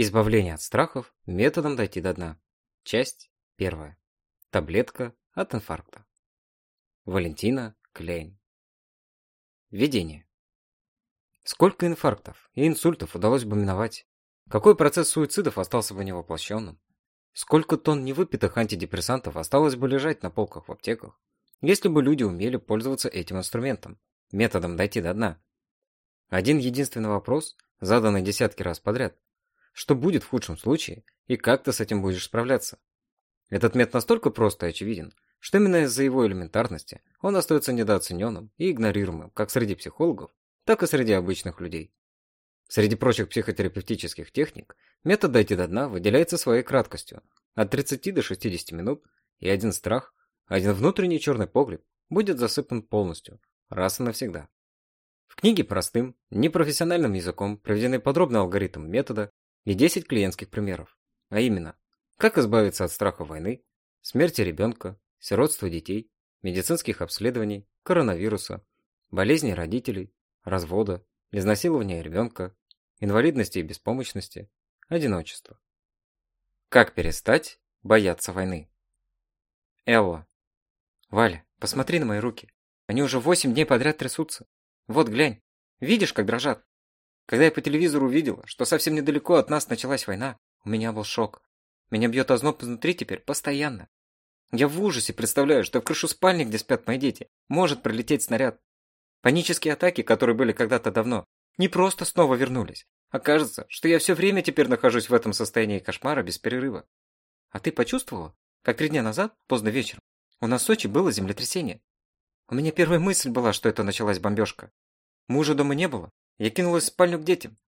Избавление от страхов методом дойти до дна. Часть первая. Таблетка от инфаркта. Валентина Клейн. Введение. Сколько инфарктов и инсультов удалось бы миновать? Какой процесс суицидов остался бы невоплощенным? Сколько тонн невыпитых антидепрессантов осталось бы лежать на полках в аптеках, если бы люди умели пользоваться этим инструментом, методом дойти до дна? Один единственный вопрос, заданный десятки раз подряд. Что будет в худшем случае и как ты с этим будешь справляться? Этот метод настолько прост и очевиден, что именно из-за его элементарности он остается недооцененным и игнорируемым как среди психологов, так и среди обычных людей. Среди прочих психотерапевтических техник метод «дойти до дна» выделяется своей краткостью – от 30 до 60 минут, и один страх, один внутренний черный поглядь будет засыпан полностью, раз и навсегда. В книге простым, непрофессиональным языком приведены подробный алгоритм метода и 10 клиентских примеров, а именно, как избавиться от страха войны, смерти ребенка, сиротства детей, медицинских обследований, коронавируса, болезней родителей, развода, изнасилования ребенка, инвалидности и беспомощности, одиночества. Как перестать бояться войны? Элла. Валя, посмотри на мои руки. Они уже восемь дней подряд трясутся. Вот, глянь. Видишь, как дрожат? Когда я по телевизору увидела, что совсем недалеко от нас началась война, у меня был шок. Меня бьет озноб изнутри теперь постоянно. Я в ужасе представляю, что в крышу спальни, где спят мои дети, может прилететь снаряд. Панические атаки, которые были когда-то давно, не просто снова вернулись, а кажется, что я все время теперь нахожусь в этом состоянии кошмара без перерыва. А ты почувствовала, как три дня назад, поздно вечером, у нас в Сочи было землетрясение? У меня первая мысль была, что это началась бомбежка. Мужа дома не было, я кинулась в спальню к детям.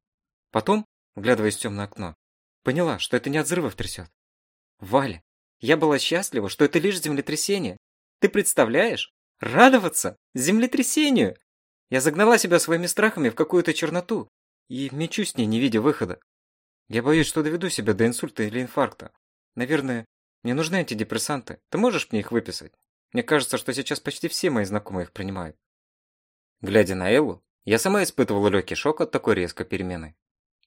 Потом, вглядываясь в темное окно, поняла, что это не от взрывов трясет. Валя, я была счастлива, что это лишь землетрясение. Ты представляешь? Радоваться землетрясению! Я загнала себя своими страхами в какую-то черноту и мечусь с ней, не видя выхода. Я боюсь, что доведу себя до инсульта или инфаркта. Наверное, мне нужны антидепрессанты. Ты можешь мне их выписать? Мне кажется, что сейчас почти все мои знакомые их принимают. Глядя на Эллу, я сама испытывала легкий шок от такой резкой перемены.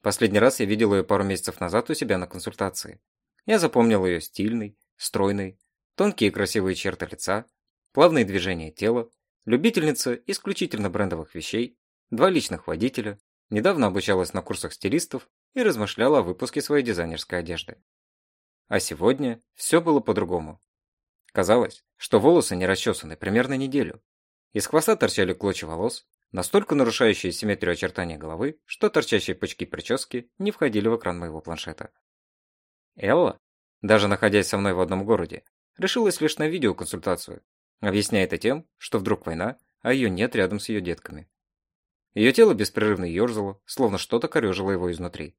Последний раз я видел ее пару месяцев назад у себя на консультации. Я запомнил ее стильной, стройной, тонкие красивые черты лица, плавные движения тела, любительница исключительно брендовых вещей, два личных водителя, недавно обучалась на курсах стилистов и размышляла о выпуске своей дизайнерской одежды. А сегодня все было по-другому. Казалось, что волосы не расчесаны примерно неделю. Из хвоста торчали клочья волос, настолько нарушающие симметрию очертания головы, что торчащие пучки прически не входили в экран моего планшета. Элла, даже находясь со мной в одном городе, решилась лишь на видеоконсультацию, объясняя это тем, что вдруг война, а ее нет рядом с ее детками. Ее тело беспрерывно ерзало, словно что-то корежило его изнутри.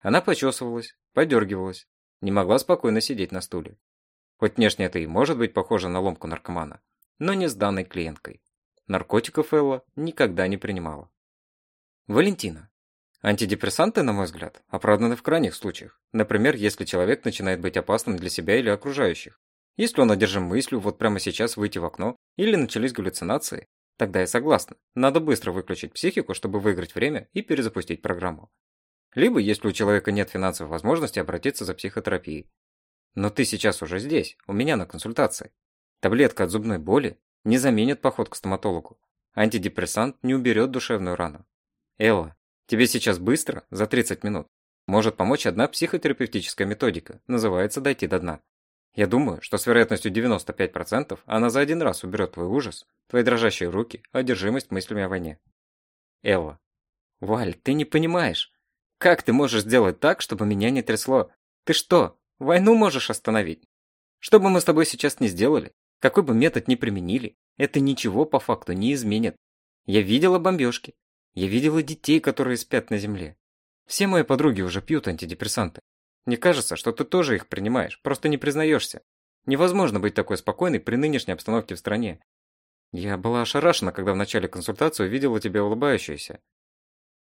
Она почесывалась, подергивалась, не могла спокойно сидеть на стуле. Хоть внешне это и может быть похоже на ломку наркомана, но не с данной клиенткой. Наркотиков Элла никогда не принимала. Валентина. Антидепрессанты, на мой взгляд, оправданы в крайних случаях. Например, если человек начинает быть опасным для себя или окружающих. Если он одержим мыслью вот прямо сейчас выйти в окно или начались галлюцинации, тогда я согласна. Надо быстро выключить психику, чтобы выиграть время и перезапустить программу. Либо, если у человека нет финансовой возможности обратиться за психотерапией. Но ты сейчас уже здесь, у меня на консультации. Таблетка от зубной боли не заменит поход к стоматологу. Антидепрессант не уберет душевную рану. Элла, Тебе сейчас быстро, за 30 минут, может помочь одна психотерапевтическая методика, называется «дойти до дна». Я думаю, что с вероятностью 95% она за один раз уберет твой ужас, твои дрожащие руки, одержимость мыслями о войне. Элла. Валь, ты не понимаешь. Как ты можешь сделать так, чтобы меня не трясло? Ты что, войну можешь остановить? Что бы мы с тобой сейчас не сделали, какой бы метод ни применили, это ничего по факту не изменит. Я видела бомбежки, я видела детей, которые спят на земле. Все мои подруги уже пьют антидепрессанты. Мне кажется, что ты тоже их принимаешь, просто не признаешься. Невозможно быть такой спокойной при нынешней обстановке в стране. Я была ошарашена, когда в начале консультации увидела тебя улыбающейся.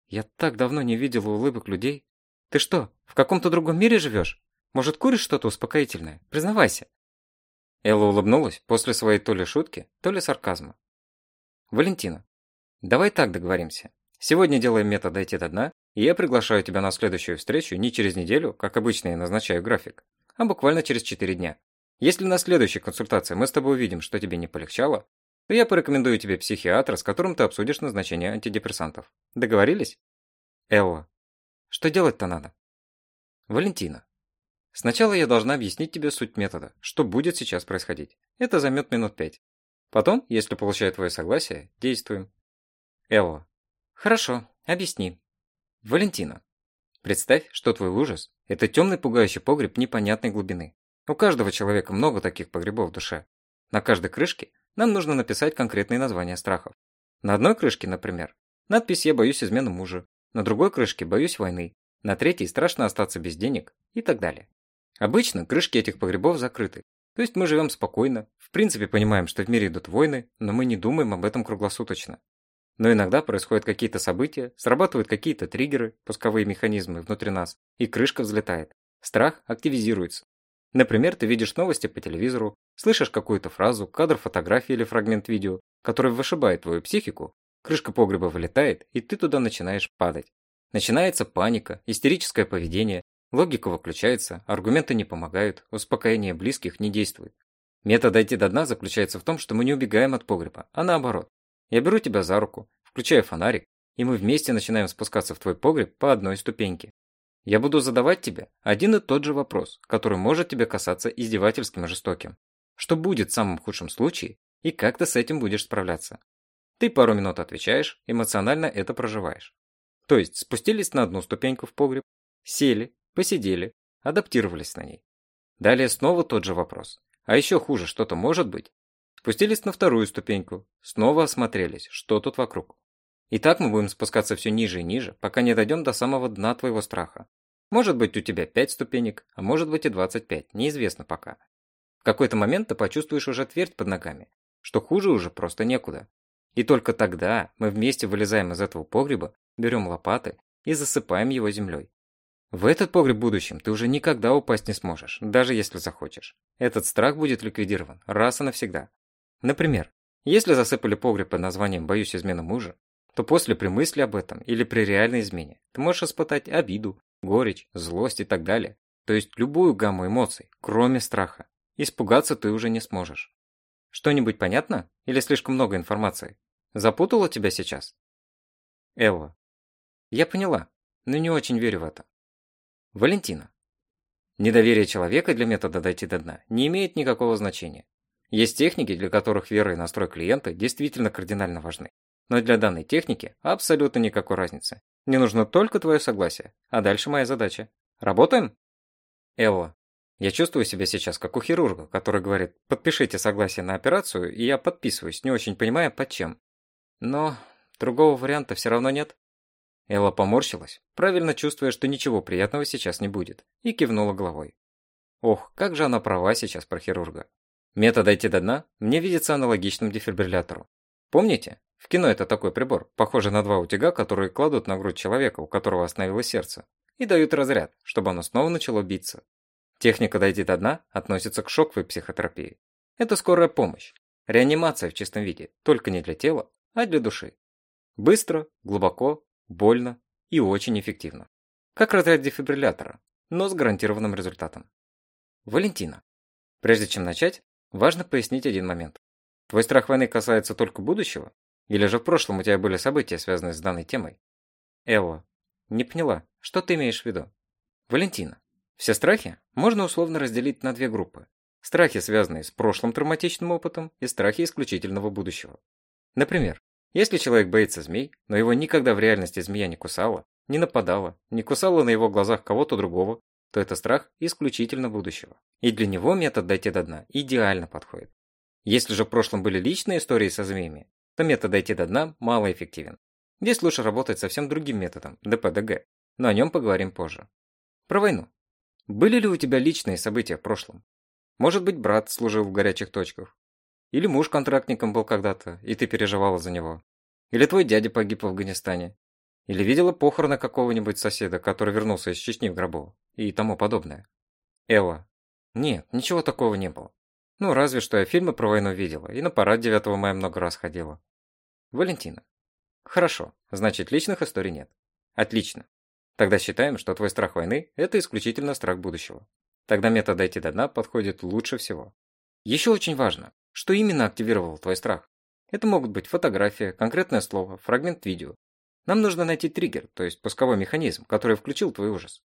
Я так давно не видела улыбок людей. Ты что, в каком-то другом мире живешь? Может, куришь что-то успокоительное? Признавайся. Элла улыбнулась после своей то ли шутки, то ли сарказма. Валентина, давай так договоримся. Сегодня делаем метод «дойти до дна», и я приглашаю тебя на следующую встречу не через неделю, как обычно я назначаю график, а буквально через 4 дня. Если на следующей консультации мы с тобой увидим, что тебе не полегчало, то я порекомендую тебе психиатра, с которым ты обсудишь назначение антидепрессантов. Договорились? Элла. Что делать-то надо? Валентина. Сначала я должна объяснить тебе суть метода, что будет сейчас происходить. Это займет минут пять. Потом, если получаю твое согласие, действуем. Элла. Хорошо, объясни. Валентина. Представь, что твой ужас – это темный пугающий погреб непонятной глубины. У каждого человека много таких погребов в душе. На каждой крышке нам нужно написать конкретные названия страхов. На одной крышке, например, надпись «Я боюсь измены мужа», на другой крышке «Боюсь войны», на третьей «Страшно остаться без денег» и так далее. Обычно крышки этих погребов закрыты, то есть мы живем спокойно, в принципе понимаем, что в мире идут войны, но мы не думаем об этом круглосуточно. Но иногда происходят какие-то события, срабатывают какие-то триггеры, пусковые механизмы внутри нас, и крышка взлетает. Страх активизируется. Например, ты видишь новости по телевизору, слышишь какую-то фразу, кадр фотографии или фрагмент видео, который вышибает твою психику, крышка погреба вылетает, и ты туда начинаешь падать. Начинается паника, истерическое поведение, логика выключается, аргументы не помогают, успокоение близких не действует. Метод дойти до дна заключается в том, что мы не убегаем от погреба, а наоборот. Я беру тебя за руку, включаю фонарик, и мы вместе начинаем спускаться в твой погреб по одной ступеньке. Я буду задавать тебе один и тот же вопрос, который может тебе касаться издевательским и жестоким. Что будет в самом худшем случае и как ты с этим будешь справляться? Ты пару минут отвечаешь, эмоционально это проживаешь. То есть спустились на одну ступеньку в погреб, сели, посидели, адаптировались на ней. Далее снова тот же вопрос. А еще хуже что-то может быть? Спустились на вторую ступеньку, снова осмотрелись, что тут вокруг. И так мы будем спускаться все ниже и ниже, пока не дойдем до самого дна твоего страха. Может быть у тебя 5 ступенек, а может быть и 25, неизвестно пока. В какой-то момент ты почувствуешь уже твердь под ногами, что хуже уже просто некуда. И только тогда мы вместе вылезаем из этого погреба, берем лопаты и засыпаем его землей. В этот погреб в будущем ты уже никогда упасть не сможешь, даже если захочешь. Этот страх будет ликвидирован раз и навсегда. Например, если засыпали погреб под названием «Боюсь измены мужа», то после при мысли об этом или при реальной измене ты можешь испытать обиду, горечь, злость и так далее. То есть любую гамму эмоций, кроме страха. Испугаться ты уже не сможешь. Что-нибудь понятно? Или слишком много информации? Запутала тебя сейчас? Элла. Я поняла, но не очень верю в это. Валентина. Недоверие человека для метода дойти до дна не имеет никакого значения. Есть техники, для которых вера и настрой клиента действительно кардинально важны. Но для данной техники абсолютно никакой разницы. Мне нужно только твое согласие, а дальше моя задача. Работаем? Элла. Я чувствую себя сейчас как у хирурга, который говорит, подпишите согласие на операцию, и я подписываюсь, не очень понимая, под чем. Но другого варианта все равно нет. Элла поморщилась, правильно чувствуя, что ничего приятного сейчас не будет, и кивнула головой. Ох, как же она права сейчас про хирурга. Метод «дойти до дна» мне видится аналогичным дефибриллятору. Помните? В кино это такой прибор, похожий на два утяга, которые кладут на грудь человека, у которого остановилось сердце, и дают разряд, чтобы оно снова начало биться. Техника «дойти до дна» относится к шоковой психотерапии. Это скорая помощь, реанимация в чистом виде, только не для тела, а для души. Быстро, глубоко, больно и очень эффективно. Как разряд дефибриллятора, но с гарантированным результатом. Валентина. Прежде чем начать, важно пояснить один момент. Твой страх войны касается только будущего? Или же в прошлом у тебя были события, связанные с данной темой? Элла. Не поняла, что ты имеешь в виду? Валентина. Все страхи можно условно разделить на две группы. Страхи, связанные с прошлым травматичным опытом, и страхи исключительного будущего. Например, если человек боится змей, но его никогда в реальности змея не кусала, не нападала, не кусала на его глазах кого-то другого, то это страх исключительно будущего. И для него метод дойти до дна идеально подходит. Если же в прошлом были личные истории со змеями, то метод дойти до дна малоэффективен. Здесь лучше работать совсем другим методом, ДПДГ, но о нем поговорим позже. Про войну. Были ли у тебя личные события в прошлом? Может быть, брат служил в горячих точках? Или муж контрактником был когда-то, и ты переживала за него? Или твой дядя погиб в Афганистане? Или видела похороны какого-нибудь соседа, который вернулся из Чечни в гробу? И тому подобное. Элла. Нет, ничего такого не было. Ну, разве что я фильмы про войну видела, и на парад 9 мая много раз ходила. Валентина. Хорошо, значит, личных историй нет. Отлично. Тогда считаем, что твой страх войны – это исключительно страх будущего. Тогда метод «дойти до дна» подходит лучше всего. Еще очень важно, что именно активировал твой страх. Это могут быть фотография, конкретное слово, фрагмент видео. Нам нужно найти триггер, то есть пусковой механизм, который включил твой ужас.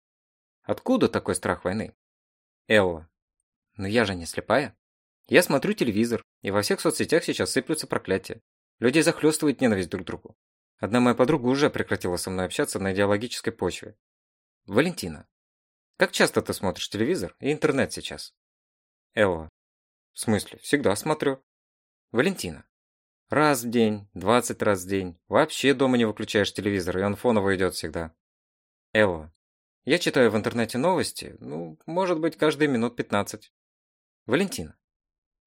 Откуда такой страх войны? Элла. Но я же не слепая. Я смотрю телевизор, и во всех соцсетях сейчас сыплются проклятия. Людей захлестывает ненависть друг к другу. Одна моя подруга уже прекратила со мной общаться на идеологической почве. Валентина. Как часто ты смотришь телевизор и интернет сейчас? Элла. В смысле? Всегда смотрю. Валентина. Раз в день, двадцать раз в день. Вообще дома не выключаешь телевизор, и он фоново идет всегда. Элла. Я читаю в интернете новости, ну, может быть, каждые минут пятнадцать. Валентина.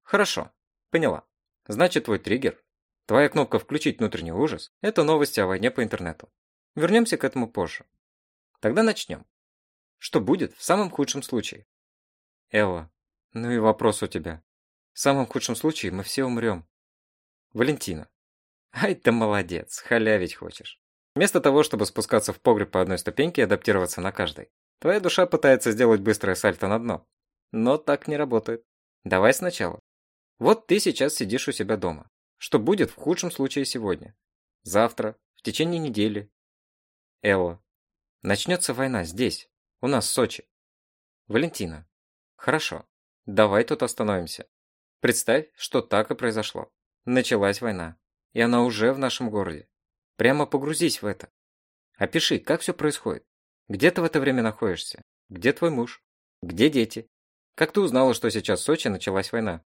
Хорошо, поняла. Значит, твой триггер, твоя кнопка «Включить внутренний ужас» – это новости о войне по интернету. Вернемся к этому позже. Тогда начнем. Что будет в самом худшем случае? Элла. Ну и вопрос у тебя. В самом худшем случае мы все умрем. Валентина. Ай ты молодец, халявить хочешь. Вместо того, чтобы спускаться в погреб по одной ступеньке и адаптироваться на каждой, твоя душа пытается сделать быстрое сальто на дно. Но так не работает. Давай сначала. Вот ты сейчас сидишь у себя дома. Что будет в худшем случае сегодня? Завтра? В течение недели? Элла. Начнется война здесь, у нас в Сочи. Валентина. Хорошо. Давай тут остановимся. Представь, что так и произошло. Началась война. И она уже в нашем городе. Прямо погрузись в это. Опиши, как все происходит. Где ты в это время находишься? Где твой муж? Где дети? Как ты узнала, что сейчас в Сочи началась война?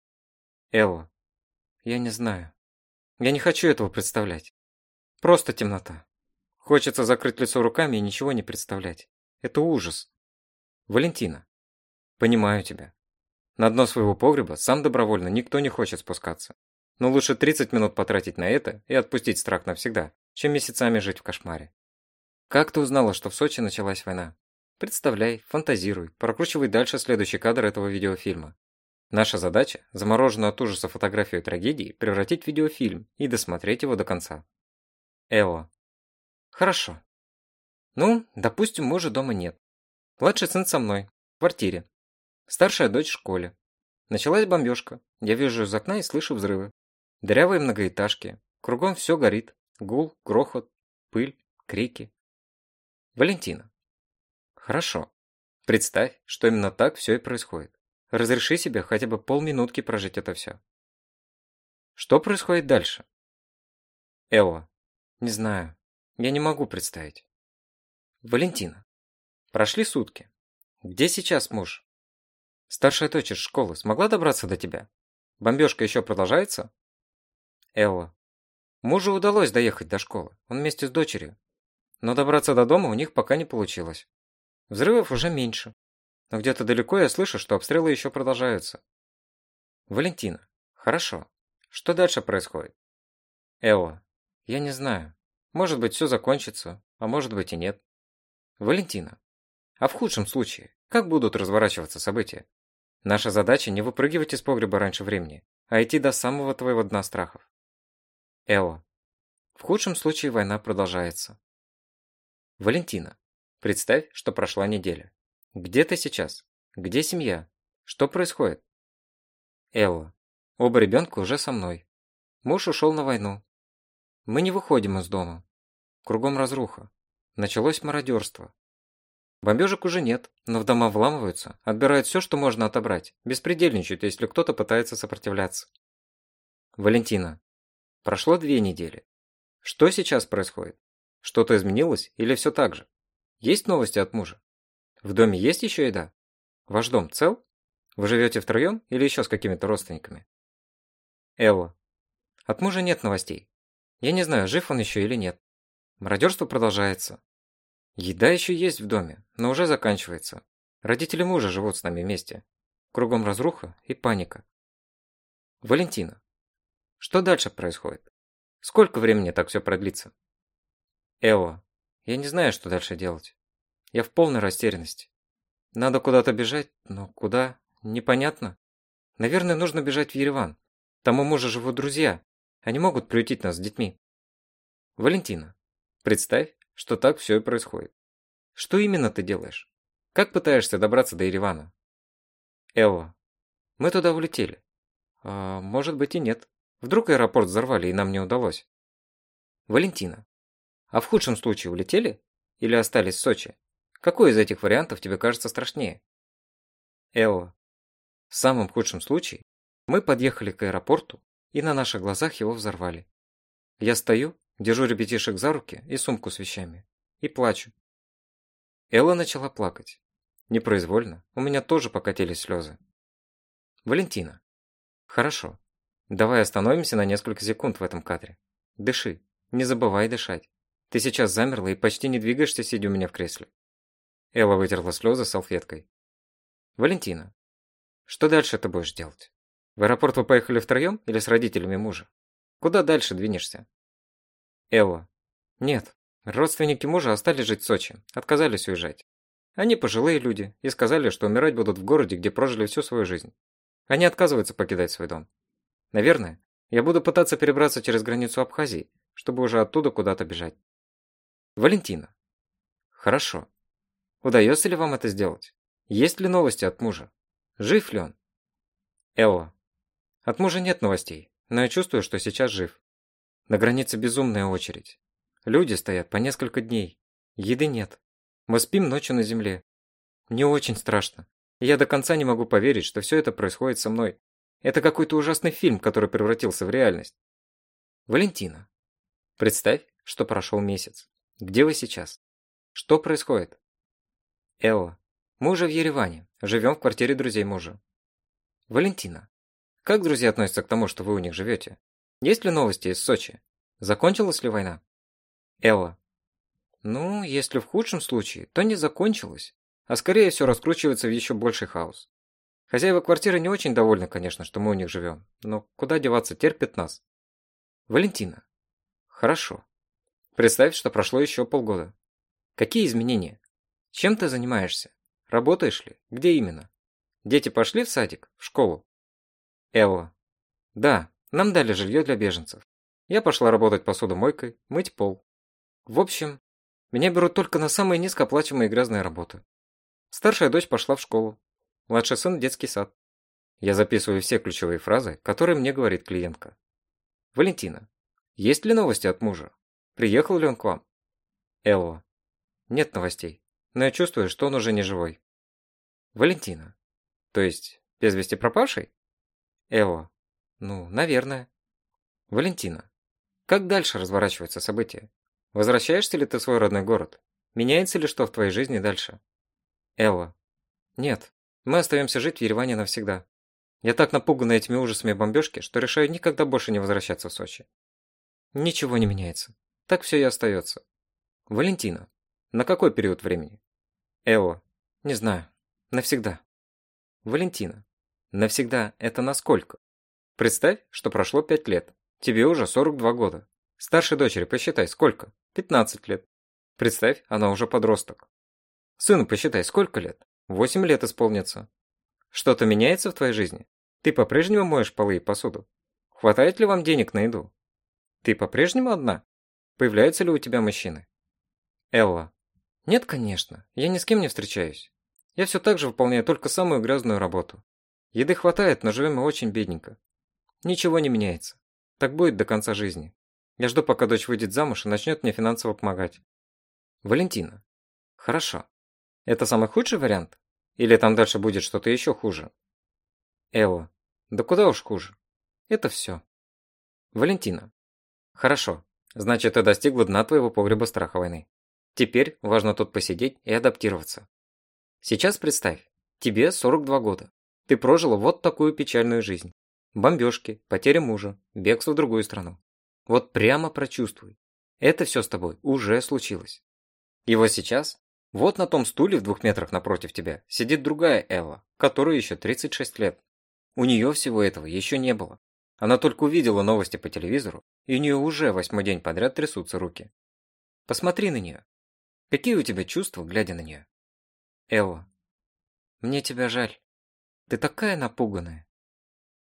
Элла. Я не знаю. Я не хочу этого представлять. Просто темнота. Хочется закрыть лицо руками и ничего не представлять. Это ужас. Валентина. Понимаю тебя. На дно своего погреба сам добровольно никто не хочет спускаться. Но лучше 30 минут потратить на это и отпустить страх навсегда, чем месяцами жить в кошмаре. Как ты узнала, что в Сочи началась война? Представляй, фантазируй, прокручивай дальше следующий кадр этого видеофильма. Наша задача – замороженную от ужаса фотографию трагедии превратить в видеофильм и досмотреть его до конца. Элла. Хорошо. Ну, допустим, мужа дома нет. Младший сын со мной, в квартире. Старшая дочь в школе. Началась бомбежка. Я вижу из окна и слышу взрывы. Дырявые многоэтажки. Кругом все горит. Гул, грохот, пыль, крики. Валентина. Хорошо. Представь, что именно так все и происходит. Разреши себе хотя бы полминутки прожить это все. Что происходит дальше? Элла. Не знаю. Я не могу представить. Валентина. Прошли сутки. Где сейчас муж? Старшая дочь из школы смогла добраться до тебя? Бомбежка еще продолжается? Элла. Мужу удалось доехать до школы, он вместе с дочерью. Но добраться до дома у них пока не получилось. Взрывов уже меньше. Но где-то далеко я слышу, что обстрелы еще продолжаются. Валентина. Хорошо. Что дальше происходит? Элла. Я не знаю. Может быть, все закончится, а может быть и нет. Валентина. А в худшем случае, как будут разворачиваться события? Наша задача не выпрыгивать из погреба раньше времени, а идти до самого твоего дна страхов. Элла. В худшем случае война продолжается. Валентина. Представь, что прошла неделя. Где ты сейчас? Где семья? Что происходит? Элла. Оба ребенка уже со мной. Муж ушел на войну. Мы не выходим из дома. Кругом разруха. Началось мародерство. Бомбежек уже нет, но в дома вламываются, отбирают все, что можно отобрать, беспредельничают, если кто-то пытается сопротивляться. Валентина. Прошло две недели. Что сейчас происходит? Что-то изменилось или все так же? Есть новости от мужа? В доме есть еще еда? Ваш дом цел? Вы живете втроем или еще с какими-то родственниками? Элла. От мужа нет новостей. Я не знаю, жив он еще или нет. Мародерство продолжается. Еда еще есть в доме, но уже заканчивается. Родители мужа живут с нами вместе. Кругом разруха и паника. Валентина. Что дальше происходит? Сколько времени так все продлится? Элла. Я не знаю, что дальше делать. Я в полной растерянности. Надо куда-то бежать, но куда? Непонятно. Наверное, нужно бежать в Ереван. Там у мужа живут друзья. Они могут приютить нас с детьми. Валентина. Представь, что так все и происходит. Что именно ты делаешь? Как пытаешься добраться до Еревана? Элла. Мы туда улетели. А, может быть и нет. Вдруг аэропорт взорвали и нам не удалось. Валентина. А в худшем случае улетели? Или остались в Сочи? Какой из этих вариантов тебе кажется страшнее? Элла. В самом худшем случае мы подъехали к аэропорту и на наших глазах его взорвали. Я стою, держу ребятишек за руки и сумку с вещами. И плачу. Элла начала плакать. Непроизвольно. У меня тоже покатились слезы. Валентина. Хорошо. Давай остановимся на несколько секунд в этом кадре. Дыши. Не забывай дышать. Ты сейчас замерла и почти не двигаешься, сидя у меня в кресле. Элла вытерла слезы салфеткой. Валентина. Что дальше ты будешь делать? В аэропорт вы поехали втроем или с родителями мужа? Куда дальше двинешься? Элла. Нет. Родственники мужа остались жить в Сочи, отказались уезжать. Они пожилые люди и сказали, что умирать будут в городе, где прожили всю свою жизнь. Они отказываются покидать свой дом. Наверное, я буду пытаться перебраться через границу Абхазии, чтобы уже оттуда куда-то бежать. Валентина. Хорошо. Удается ли вам это сделать? Есть ли новости от мужа? Жив ли он? Элла. От мужа нет новостей, но я чувствую, что сейчас жив. На границе безумная очередь. Люди стоят по несколько дней. Еды нет. Мы спим ночью на земле. Мне очень страшно. я до конца не могу поверить, что все это происходит со мной. Это какой-то ужасный фильм, который превратился в реальность. Валентина. Представь, что прошел месяц. Где вы сейчас? Что происходит? Элла. Мы уже в Ереване. Живем в квартире друзей мужа. Валентина. Как друзья относятся к тому, что вы у них живете? Есть ли новости из Сочи? Закончилась ли война? Элла. Ну, если в худшем случае, то не закончилась, а скорее все раскручивается в еще больший хаос. Хозяева квартиры не очень довольны, конечно, что мы у них живем, но куда деваться, терпят нас. Валентина. Хорошо. Представь, что прошло еще полгода. Какие изменения? Чем ты занимаешься? Работаешь ли? Где именно? Дети пошли в садик? В школу? Элла. Да, нам дали жилье для беженцев. Я пошла работать посудомойкой, мыть пол. В общем, меня берут только на самые низкооплачиваемые грязные работы. Старшая дочь пошла в школу. Младший сын детский сад. Я записываю все ключевые фразы, которые мне говорит клиентка. Валентина. Есть ли новости от мужа? Приехал ли он к вам? Элла. Нет новостей, но я чувствую, что он уже не живой. Валентина. То есть, без вести пропавший? Элла. Ну, наверное. Валентина. Как дальше разворачиваются события? Возвращаешься ли ты в свой родной город? Меняется ли что в твоей жизни дальше? Элла. Нет, мы остаемся жить в Ереване навсегда. Я так напугана этими ужасами бомбежки, что решаю никогда больше не возвращаться в Сочи. Ничего не меняется. Так все и остается. Валентина. На какой период времени? Элла. Не знаю. Навсегда. Валентина. Навсегда это насколько? Представь, что прошло 5 лет. Тебе уже 42 года. Старшей дочери посчитай, сколько? 15 лет. Представь, она уже подросток. Сыну посчитай, сколько лет? 8 лет исполнится. Что-то меняется в твоей жизни? Ты по-прежнему моешь полы и посуду? Хватает ли вам денег на еду? Ты по-прежнему одна? Появляются ли у тебя мужчины? Элла. Нет, конечно. Я ни с кем не встречаюсь. Я все так же выполняю только самую грязную работу. Еды хватает, но живем мы очень бедненько. Ничего не меняется. Так будет до конца жизни. Я жду, пока дочь выйдет замуж и начнет мне финансово помогать. Валентина. Хорошо. Это самый худший вариант? Или там дальше будет что-то еще хуже? Элла. Да куда уж хуже. Это все. Валентина. Хорошо. Значит, ты достигла дна твоего погреба страха войны. Теперь важно тут посидеть и адаптироваться. Сейчас представь, тебе 42 года. Ты прожила вот такую печальную жизнь. Бомбежки, потеря мужа, бегство в другую страну. Вот прямо прочувствуй. Это все с тобой уже случилось. И вот сейчас, вот на том стуле в двух метрах напротив тебя, сидит другая Элла, которой еще 36 лет. У нее всего этого еще не было. Она только увидела новости по телевизору, и у нее уже восьмой день подряд трясутся руки. Посмотри на нее. Какие у тебя чувства, глядя на нее? Элла. Мне тебя жаль. Ты такая напуганная.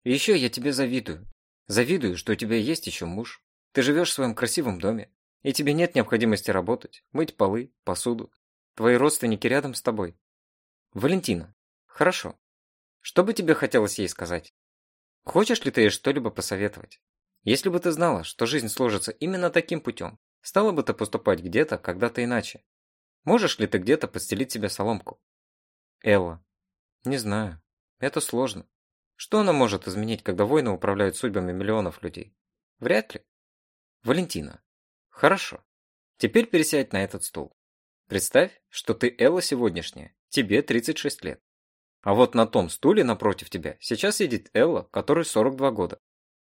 И еще я тебе завидую. Завидую, что у тебя есть еще муж. Ты живешь в своем красивом доме, и тебе нет необходимости работать, мыть полы, посуду. Твои родственники рядом с тобой. Валентина. Хорошо. Что бы тебе хотелось ей сказать? Хочешь ли ты ей что-либо посоветовать? Если бы ты знала, что жизнь сложится именно таким путем, стала бы ты поступать где-то, когда-то иначе. Можешь ли ты где-то подстелить себе соломку? Элла. Не знаю. Это сложно. Что она может изменить, когда войны управляют судьбами миллионов людей? Вряд ли. Валентина. Хорошо. Теперь пересядь на этот стул. Представь, что ты Элла сегодняшняя, тебе 36 лет. А вот на том стуле напротив тебя сейчас сидит Элла, которой 42 года.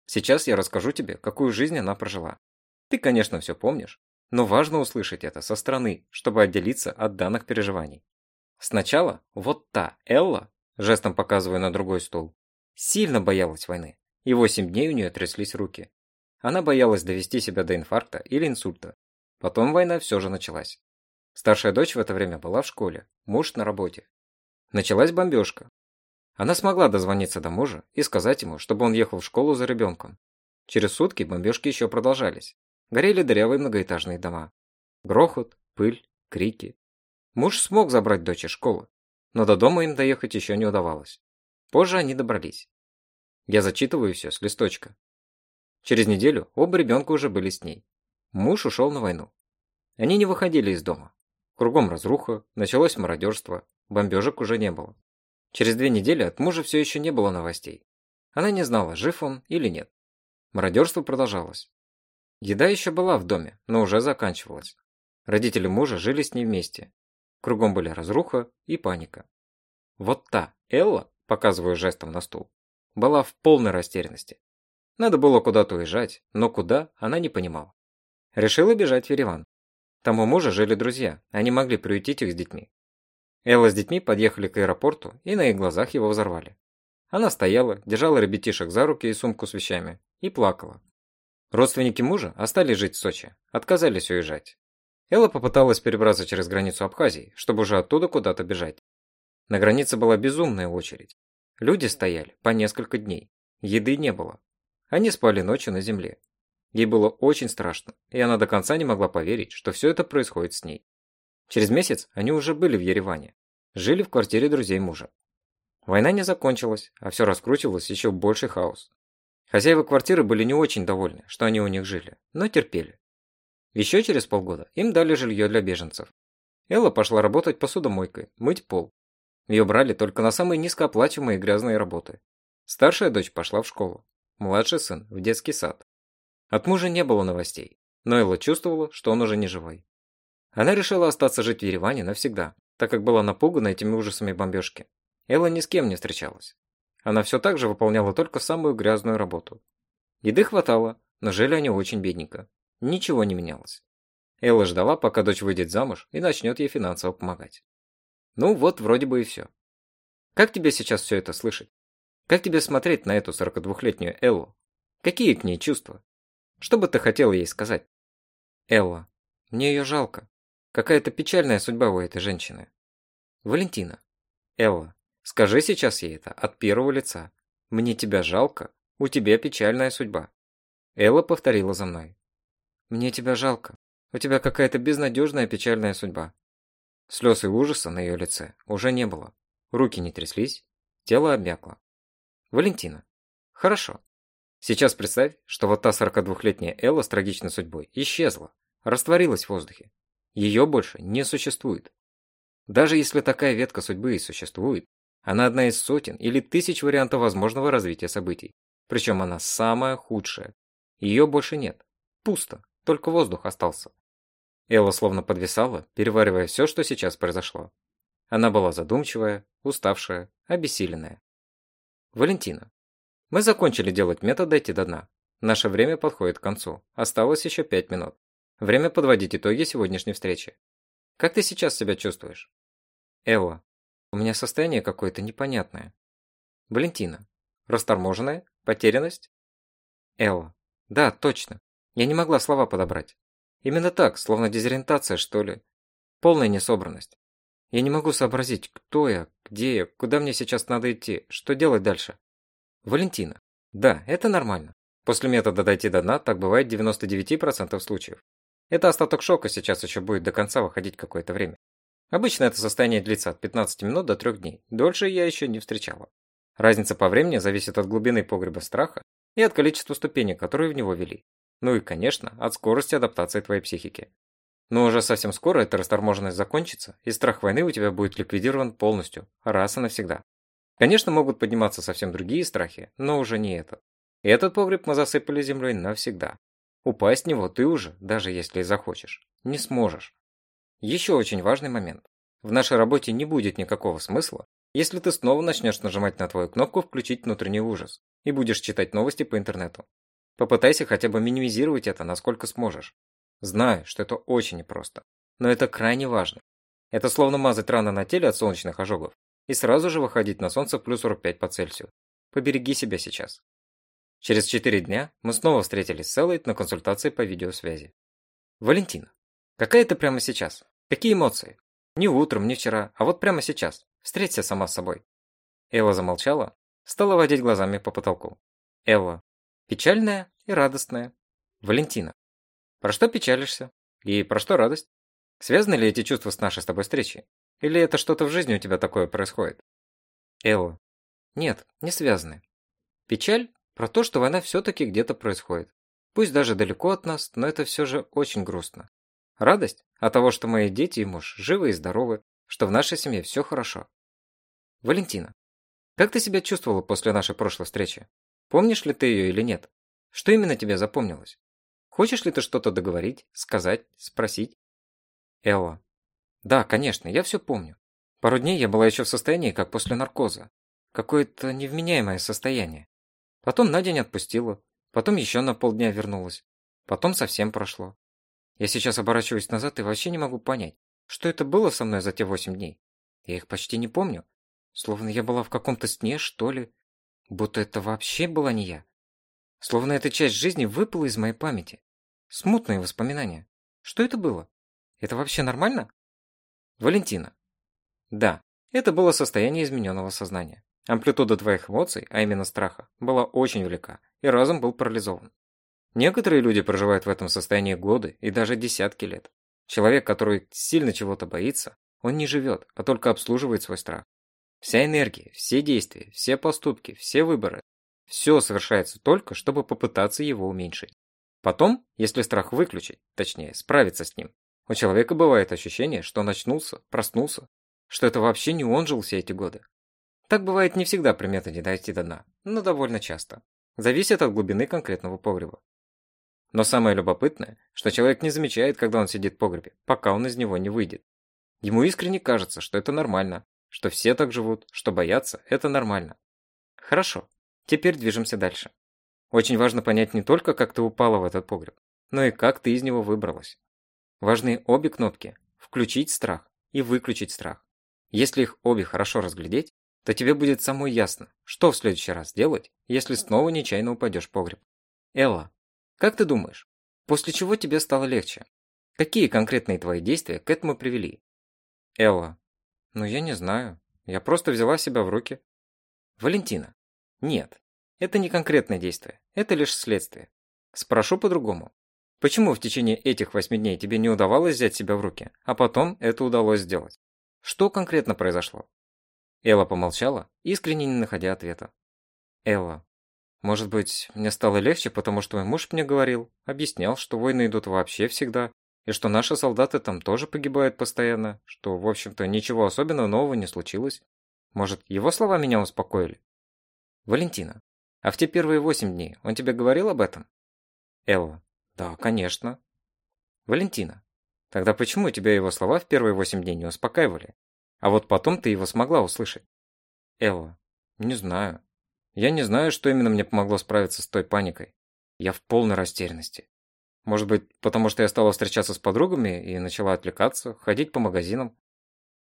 Сейчас я расскажу тебе, какую жизнь она прожила. Ты, конечно, все помнишь, но важно услышать это со стороны, чтобы отделиться от данных переживаний. Сначала вот та Элла, жестом показывая на другой стул, сильно боялась войны, и 8 дней у нее тряслись руки. Она боялась довести себя до инфаркта или инсульта. Потом война все же началась. Старшая дочь в это время была в школе, муж на работе. Началась бомбежка. Она смогла дозвониться до мужа и сказать ему, чтобы он ехал в школу за ребенком. Через сутки бомбежки еще продолжались. Горели дырявые многоэтажные дома. Грохот, пыль, крики. Муж смог забрать дочь из школы, но до дома им доехать еще не удавалось. Позже они добрались. Я зачитываю все с листочка. Через неделю оба ребенка уже были с ней. Муж ушел на войну. Они не выходили из дома. Кругом разруха, началось мародерство, бомбежек уже не было. Через две недели от мужа все еще не было новостей. Она не знала, жив он или нет. Мародерство продолжалось. Еда еще была в доме, но уже заканчивалась. Родители мужа жили с ней вместе. Кругом были разруха и паника. Вот та, Элла, показываю жестом на стул, была в полной растерянности. Надо было куда-то уезжать, но куда, она не понимала. Решила бежать в Ереван. Там у мужа жили друзья, они могли приютить их с детьми. Элла с детьми подъехали к аэропорту и на их глазах его взорвали. Она стояла, держала ребятишек за руки и сумку с вещами и плакала. Родственники мужа остались жить в Сочи, отказались уезжать. Элла попыталась перебраться через границу Абхазии, чтобы уже оттуда куда-то бежать. На границе была безумная очередь. Люди стояли по несколько дней. Еды не было. Они спали ночью на земле. Ей было очень страшно, и она до конца не могла поверить, что все это происходит с ней. Через месяц они уже были в Ереване. Жили в квартире друзей мужа. Война не закончилась, а все раскручивалось еще больший хаос. Хозяева квартиры были не очень довольны, что они у них жили, но терпели. Еще через полгода им дали жилье для беженцев. Элла пошла работать посудомойкой, мыть пол. Ее брали только на самые низкооплачиваемые грязные работы. Старшая дочь пошла в школу, младший сын в детский сад. От мужа не было новостей, но Элла чувствовала, что он уже не живой. Она решила остаться жить в Ереване навсегда, так как была напугана этими ужасами бомбежки. Элла ни с кем не встречалась. Она все так же выполняла только самую грязную работу. Еды хватало, но жили они очень бедненько. Ничего не менялось. Элла ждала, пока дочь выйдет замуж и начнет ей финансово помогать. Ну вот, вроде бы и все. Как тебе сейчас все это слышать? Как тебе смотреть на эту 42-летнюю Эллу? Какие к ней чувства? Что бы ты хотела ей сказать? Элла. Мне ее жалко. Какая-то печальная судьба у этой женщины. Валентина. Элла. Скажи сейчас ей это от первого лица. Мне тебя жалко. У тебя печальная судьба. Элла повторила за мной. Мне тебя жалко. У тебя какая-то безнадежная печальная судьба. Слез и ужаса на ее лице уже не было. Руки не тряслись, тело обмякло. Валентина. Хорошо. Сейчас представь, что вот та 42-летняя Элла с трагичной судьбой исчезла, растворилась в воздухе. Ее больше не существует. Даже если такая ветка судьбы и существует, она одна из сотен или тысяч вариантов возможного развития событий. Причем она самая худшая. Ее больше нет. Пусто, только воздух остался. Элла словно подвисала, переваривая все, что сейчас произошло. Она была задумчивая, уставшая, обессиленная. Валентина. Мы закончили делать метод «Дойти до дна». Наше время подходит к концу. Осталось еще пять минут. Время подводить итоги сегодняшней встречи. Как ты сейчас себя чувствуешь? Элла. У меня состояние какое-то непонятное. Валентина. Расторможенная? Потерянность? Элла. Да, точно. Я не могла слова подобрать. Именно так, словно дезориентация, что ли. Полная несобранность. Я не могу сообразить, кто я, где я, куда мне сейчас надо идти, что делать дальше. Валентина. Да, это нормально. После метода дойти до дна так бывает 99% случаев. Это остаток шока сейчас еще будет до конца выходить какое-то время. Обычно это состояние длится от 15 минут до 3 дней. Дольше я еще не встречала. Разница по времени зависит от глубины погреба страха и от количества ступеней, которые в него вели. Ну и, конечно, от скорости адаптации твоей психики. Но уже совсем скоро эта расторможенность закончится, и страх войны у тебя будет ликвидирован полностью, раз и навсегда. Конечно, могут подниматься совсем другие страхи, но уже не этот. Этот погреб мы засыпали землей навсегда. Упасть в него ты уже, даже если и захочешь, не сможешь. Еще очень важный момент. В нашей работе не будет никакого смысла, если ты снова начнешь нажимать на твою кнопку «Включить внутренний ужас» и будешь читать новости по интернету. Попытайся хотя бы минимизировать это, насколько сможешь. Знаю, что это очень непросто, но это крайне важно. Это словно мазать раны на теле от солнечных ожогов и сразу же выходить на солнце плюс 45 по Цельсию. Побереги себя сейчас. Через 4 дня мы снова встретились с Эллой на консультации по видеосвязи. Валентина, какая ты прямо сейчас? Какие эмоции? Не утром, не вчера, а вот прямо сейчас. Встреться сама с собой. Элла замолчала, стала водить глазами по потолку. Элла, печальная и радостная. Валентина, про что печалишься? И про что радость? Связаны ли эти чувства с нашей с тобой встречей? Или это что-то в жизни у тебя такое происходит? Элла. Нет, не связаны. Печаль про то, что война все-таки где-то происходит. Пусть даже далеко от нас, но это все же очень грустно. Радость от того, что мои дети и муж живы и здоровы, что в нашей семье все хорошо. Валентина. Как ты себя чувствовала после нашей прошлой встречи? Помнишь ли ты ее или нет? Что именно тебе запомнилось? Хочешь ли ты что-то договорить, сказать, спросить? Элла. Да, конечно, я все помню. Пару дней я была еще в состоянии, как после наркоза. Какое-то невменяемое состояние. Потом на день отпустила, потом еще на полдня вернулась. Потом совсем прошло. Я сейчас оборачиваюсь назад и вообще не могу понять, что это было со мной за те восемь дней. Я их почти не помню. Словно я была в каком-то сне, что ли. Будто это вообще была не я. Словно эта часть жизни выпала из моей памяти. Смутные воспоминания. Что это было? Это вообще нормально? Валентина. Да, это было состояние измененного сознания. Амплитуда твоих эмоций, а именно страха, была очень велика, и разум был парализован. Некоторые люди проживают в этом состоянии годы и даже десятки лет. Человек, который сильно чего-то боится, он не живет, а только обслуживает свой страх. Вся энергия, все действия, все поступки, все выборы – все совершается только, чтобы попытаться его уменьшить. Потом, если страх выключить, точнее, справиться с ним, у человека бывает ощущение, что он очнулся, проснулся, что это вообще не он жил все эти годы. Так бывает не всегда при методе дойти до дна, но довольно часто. Зависит от глубины конкретного погреба. Но самое любопытное, что человек не замечает, когда он сидит в погребе, пока он из него не выйдет. Ему искренне кажется, что это нормально, что все так живут, что бояться – это нормально. Хорошо, теперь движемся дальше. Очень важно понять не только, как ты упала в этот погреб, но и как ты из него выбралась. Важны обе кнопки – включить страх и выключить страх. Если их обе хорошо разглядеть, то тебе будет самой ясно, что в следующий раз делать, если снова нечаянно упадешь в погреб. Элла, как ты думаешь, после чего тебе стало легче? Какие конкретные твои действия к этому привели? Элла, ну я не знаю, я просто взяла себя в руки. Валентина, нет, это не конкретное действие, это лишь следствие. Спрошу по-другому. Почему в течение этих восьми дней тебе не удавалось взять себя в руки, а потом это удалось сделать? Что конкретно произошло? Элла помолчала, искренне не находя ответа. Элла, может быть, мне стало легче, потому что мой муж мне говорил, объяснял, что войны идут вообще всегда, и что наши солдаты там тоже погибают постоянно, что, в общем-то, ничего особенного нового не случилось. Может, его слова меня успокоили? Валентина, а в те первые восемь дней он тебе говорил об этом? Элла. Да, конечно. Валентина. Тогда почему тебя его слова в первые восемь дней не успокаивали? А вот потом ты его смогла услышать? Элла. Не знаю. Я не знаю, что именно мне помогло справиться с той паникой. Я в полной растерянности. Может быть, потому что я стала встречаться с подругами и начала отвлекаться, ходить по магазинам?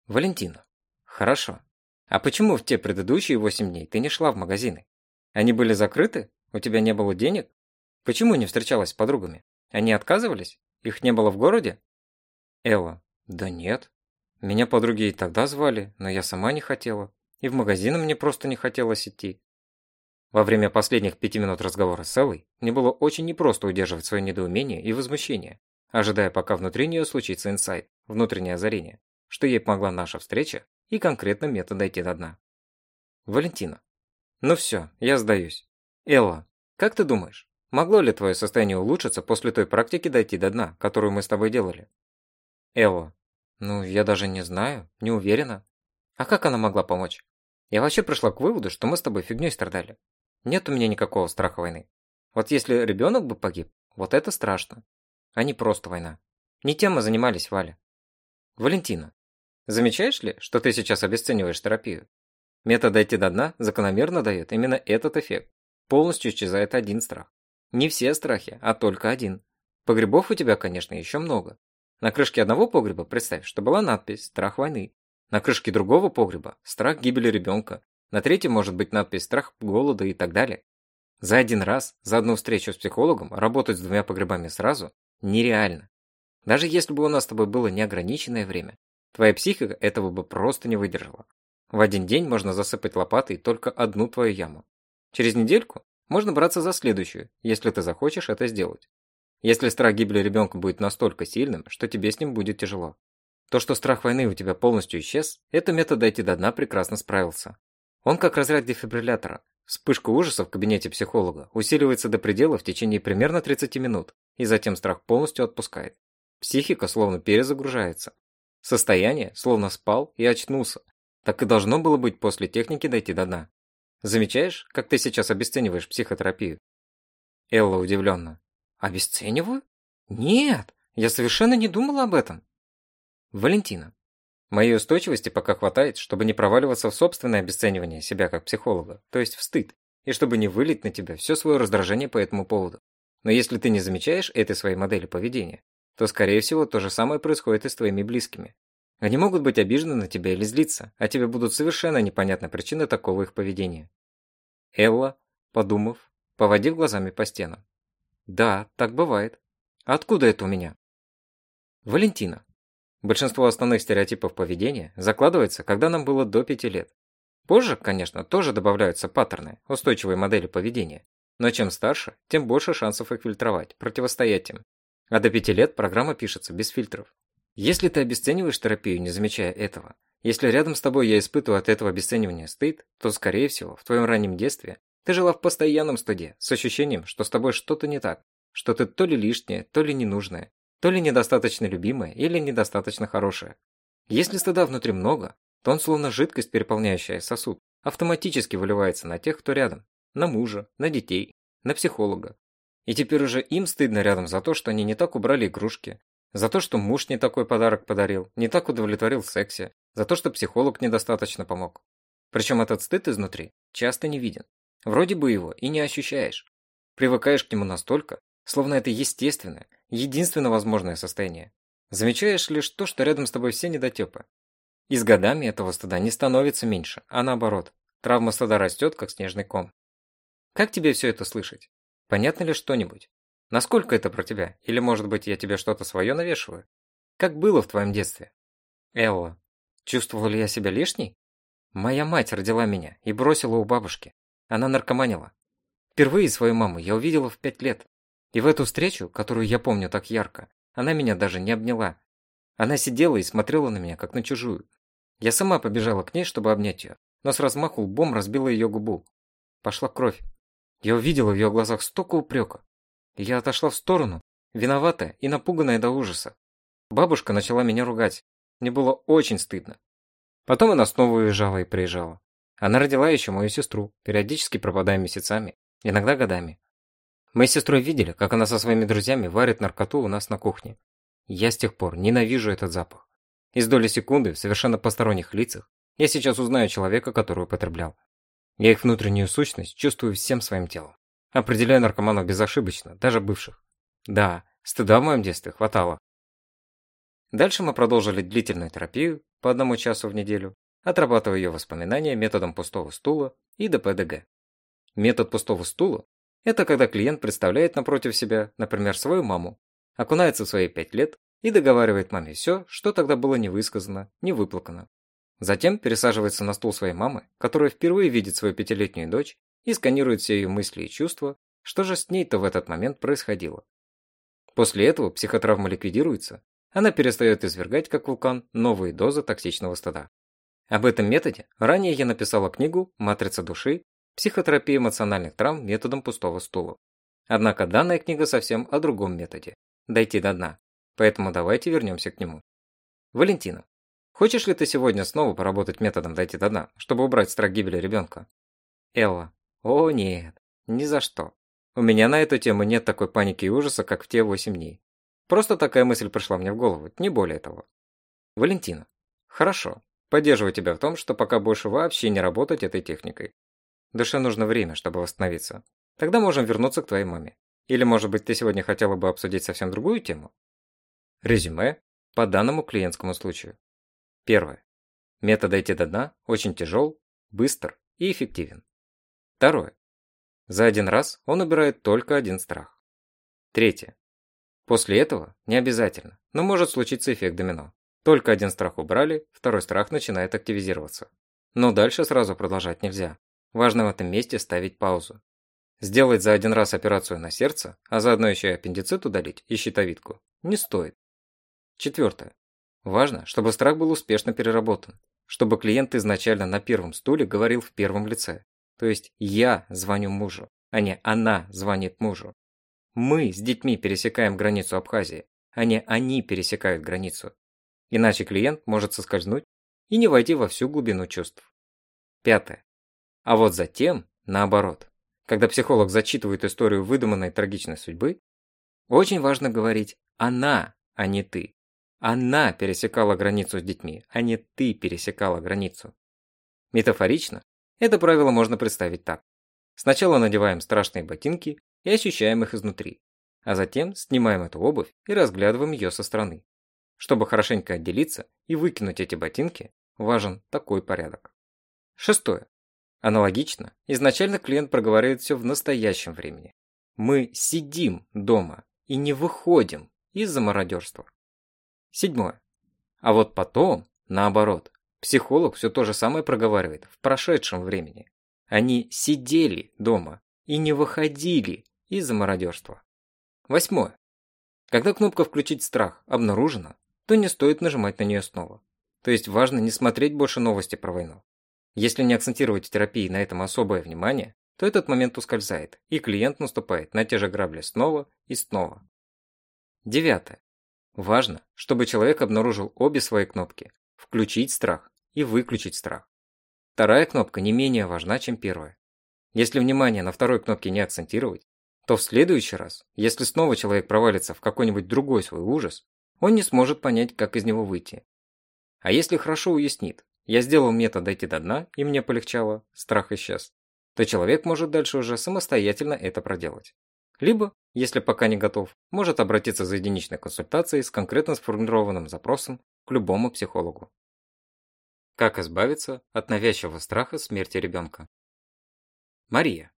Валентина. Хорошо. А почему в те предыдущие восемь дней ты не шла в магазины? Они были закрыты? У тебя не было денег? Почему не встречалась с подругами? Они отказывались? Их не было в городе? Элла. Да нет. Меня подруги и тогда звали, но я сама не хотела. И в магазин мне просто не хотелось идти. Во время последних пяти минут разговора с Эллой мне было очень непросто удерживать свое недоумение и возмущение, ожидая, пока внутри нее случится инсайт, внутреннее озарение, что ей помогла наша встреча и конкретно метод дойти до дна. Валентина. Ну все, я сдаюсь. Элла, как ты думаешь, могло ли твое состояние улучшиться после той практики дойти до дна, которую мы с тобой делали? Элла. Ну, я даже не знаю, не уверена. А как она могла помочь? Я вообще пришла к выводу, что мы с тобой фигней страдали. Нет у меня никакого страха войны. Вот если ребенок бы погиб, вот это страшно. А не просто война. Не тем мы занимались, Валя. Валентина, замечаешь ли, что ты сейчас обесцениваешь терапию? Метод дойти до дна закономерно дает именно этот эффект. Полностью исчезает один страх. Не все страхи, а только один. Погребов у тебя, конечно, еще много. На крышке одного погреба представь, что была надпись «Страх войны». На крышке другого погреба «Страх гибели ребенка». На третьем может быть надпись «Страх голода» и так далее. За один раз, за одну встречу с психологом, работать с двумя погребами сразу нереально. Даже если бы у нас с тобой было неограниченное время, твоя психика этого бы просто не выдержала. В один день можно засыпать лопатой только одну твою яму. Через недельку можно браться за следующую, если ты захочешь это сделать. Если страх гибели ребенка будет настолько сильным, что тебе с ним будет тяжело. То, что страх войны у тебя полностью исчез, это метод дойти до дна прекрасно справился. Он как разряд дефибриллятора. Вспышка ужаса в кабинете психолога усиливается до предела в течение примерно 30 минут, и затем страх полностью отпускает. Психика словно перезагружается. Состояние словно спал и очнулся, так и должно было быть после техники дойти до дна. Замечаешь, как ты сейчас обесцениваешь психотерапию? Элла удивленно. Обесцениваю? Нет, я совершенно не думала об этом. Валентина. Моей устойчивости пока хватает, чтобы не проваливаться в собственное обесценивание себя как психолога, то есть в стыд, и чтобы не вылить на тебя все свое раздражение по этому поводу. Но если ты не замечаешь этой своей модели поведения, то, скорее всего, то же самое происходит и с твоими близкими. Они могут быть обижены на тебя или злиться, а тебе будут совершенно непонятны причины такого их поведения. Элла, подумав, поводив глазами по стенам. Да, так бывает. Откуда это у меня? Валентина. Большинство основных стереотипов поведения закладывается, когда нам было до 5 лет. Позже, конечно, тоже добавляются паттерны, устойчивые модели поведения. Но чем старше, тем больше шансов их фильтровать, противостоять им. А до 5 лет программа пишется без фильтров. Если ты обесцениваешь терапию, не замечая этого, если рядом с тобой я испытываю от этого обесценивания стыд, то, скорее всего, в твоем раннем детстве ты жила в постоянном стыде, с ощущением, что с тобой что-то не так, что ты то ли лишнее, то ли ненужное, то ли недостаточно любимое или недостаточно хорошее. Если стыда внутри много, то он словно жидкость, переполняющая сосуд, автоматически выливается на тех, кто рядом, на мужа, на детей, на психолога. И теперь уже им стыдно рядом за то, что они не так убрали игрушки, за то, что муж не такой подарок подарил, не так удовлетворил в сексе, за то, что психолог недостаточно помог. Причем этот стыд изнутри часто не виден. Вроде бы его и не ощущаешь. Привыкаешь к нему настолько, словно это естественное, единственно возможное состояние. Замечаешь лишь то, что рядом с тобой все недотепы. И с годами этого стыда не становится меньше, а наоборот, травма стыда растет, как снежный ком. Как тебе все это слышать? Понятно ли что-нибудь? Насколько это про тебя? Или, может быть, я тебе что-то свое навешиваю? Как было в твоем детстве? Элла. Чувствовала ли я себя лишней? Моя мать родила меня и бросила у бабушки. Она наркоманила. Впервые свою маму я увидела в пять лет. И в эту встречу, которую я помню так ярко, она меня даже не обняла. Она сидела и смотрела на меня, как на чужую. Я сама побежала к ней, чтобы обнять ее, но с размаху лбом разбила ее губу. Пошла кровь. Я увидела в ее глазах столько упрека, я отошла в сторону, виноватая и напуганная до ужаса. Бабушка начала меня ругать. Мне было очень стыдно. Потом она снова уезжала и приезжала. Она родила еще мою сестру, периодически пропадая месяцами, иногда годами. Мы с сестрой видели, как она со своими друзьями варит наркоту у нас на кухне. Я с тех пор ненавижу этот запах. Из доли секунды в совершенно посторонних лицах я сейчас узнаю человека, который употреблял. Я их внутреннюю сущность чувствую всем своим телом. Определяю наркоманов безошибочно, даже бывших. Да, стыда в моем детстве хватало. Дальше мы продолжили длительную терапию по одному часу в неделю, отрабатывая ее воспоминания методом пустого стула и ДПДГ. Метод пустого стула – это когда клиент представляет напротив себя, например, свою маму, окунается в свои пять лет и договаривает маме все, что тогда было не высказано, не выплакано. Затем пересаживается на стул своей мамы, которая впервые видит свою пятилетнюю дочь и сканирует все ее мысли и чувства, что же с ней-то в этот момент происходило. После этого психотравма ликвидируется, она перестает извергать, как вулкан, новые дозы токсичного стыда. Об этом методе ранее я написала книгу «Матрица души. Психотерапия эмоциональных травм методом пустого стула». Однако данная книга совсем о другом методе – дойти до дна. Поэтому давайте вернемся к нему. Валентина, хочешь ли ты сегодня снова поработать методом дойти до дна, чтобы убрать страх гибели ребенка? Элла, о нет, ни за что. У меня на эту тему нет такой паники и ужаса, как в те 8 дней. Просто такая мысль пришла мне в голову, не более того. Валентина, хорошо, Поддерживаю тебя в том, что пока больше вообще не работать этой техникой. Душе нужно время, чтобы восстановиться. Тогда можем вернуться к твоей маме. Или, может быть, ты сегодня хотела бы обсудить совсем другую тему? Резюме по данному клиентскому случаю. Первое. Метод «Дойти до дна» очень тяжел, быстр и эффективен. Второе. За один раз он убирает только один страх. Третье. После этого не обязательно, но может случиться эффект домино. Только один страх убрали, второй страх начинает активизироваться. Но дальше сразу продолжать нельзя. Важно в этом месте ставить паузу. Сделать за один раз операцию на сердце, а заодно еще и аппендицит удалить и щитовидку, не стоит. Четвертое. Важно, чтобы страх был успешно переработан, чтобы клиент изначально на первом стуле говорил в первом лице. То есть я звоню мужу, а не она звонит мужу. Мы с детьми пересекаем границу Абхазии, а не они пересекают границу. Иначе клиент может соскользнуть и не войти во всю глубину чувств. Пятое. А вот затем, наоборот, когда психолог зачитывает историю выдуманной трагичной судьбы, очень важно говорить «она», а не «ты». Она пересекала границу с детьми, а не ты пересекала границу. Метафорично это правило можно представить так. Сначала надеваем страшные ботинки и ощущаем их изнутри, а затем снимаем эту обувь и разглядываем ее со стороны. Чтобы хорошенько отделиться и выкинуть эти ботинки, важен такой порядок. Шестое. Аналогично, изначально клиент проговаривает все в настоящем времени. Мы сидим дома и не выходим из-за мародерства. Седьмое. А вот потом, наоборот, психолог все то же самое проговаривает в прошедшем времени. Они сидели дома и не выходили из-за мародерства. Восьмое. Когда кнопка «Включить страх» обнаружена, то не стоит нажимать на нее снова. То есть важно не смотреть больше новости про войну. Если не акцентировать в терапии на этом особое внимание, то этот момент ускользает, и клиент наступает на те же грабли снова и снова. Девятое. Важно, чтобы человек обнаружил обе свои кнопки – включить страх и выключить страх. Вторая кнопка не менее важна, чем первая. Если внимание на второй кнопке не акцентировать, то в следующий раз, если снова человек провалится в какой-нибудь другой свой ужас, он не сможет понять, как из него выйти. А если хорошо уяснит, я сделал метод дойти до дна, и мне полегчало, страх исчез, то человек может дальше уже самостоятельно это проделать. Либо, если пока не готов, может обратиться за единичной консультацией с конкретно сформированным запросом к любому психологу. Как избавиться от навязчивого страха смерти ребенка? Мария.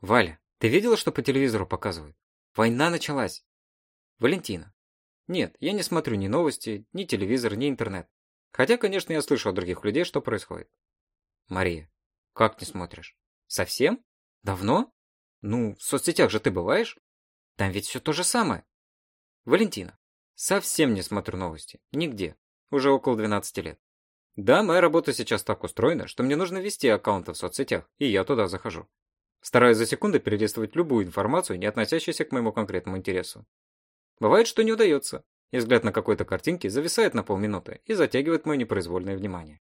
Валя, ты видела, что по телевизору показывают? Война началась. Валентина. Нет, я не смотрю ни новости, ни телевизор, ни интернет. Хотя, конечно, я слышу от других людей, что происходит. Мария. Как не смотришь? Совсем? Давно? Ну, в соцсетях же ты бываешь? Там ведь все то же самое. Валентина. Совсем не смотрю новости. Нигде. Уже около 12 лет. Да, моя работа сейчас так устроена, что мне нужно вести аккаунты в соцсетях, и я туда захожу. Стараюсь за секунду перелистывать любую информацию, не относящуюся к моему конкретному интересу. Бывает, что не удается, и взгляд на какой-то картинке зависает на полминуты и затягивает мое непроизвольное внимание.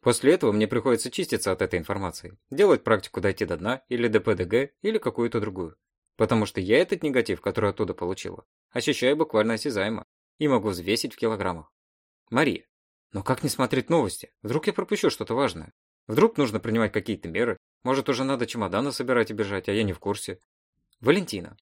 После этого мне приходится чиститься от этой информации, делать практику дойти до дна или ДПДГ или какую-то другую. Потому что я этот негатив, который оттуда получила, ощущаю буквально осязаемо и могу взвесить в килограммах. Мария. Но как не смотреть новости? Вдруг я пропущу что-то важное? Вдруг нужно принимать какие-то меры? Может, уже надо чемоданы собирать и бежать, а я не в курсе? Валентина.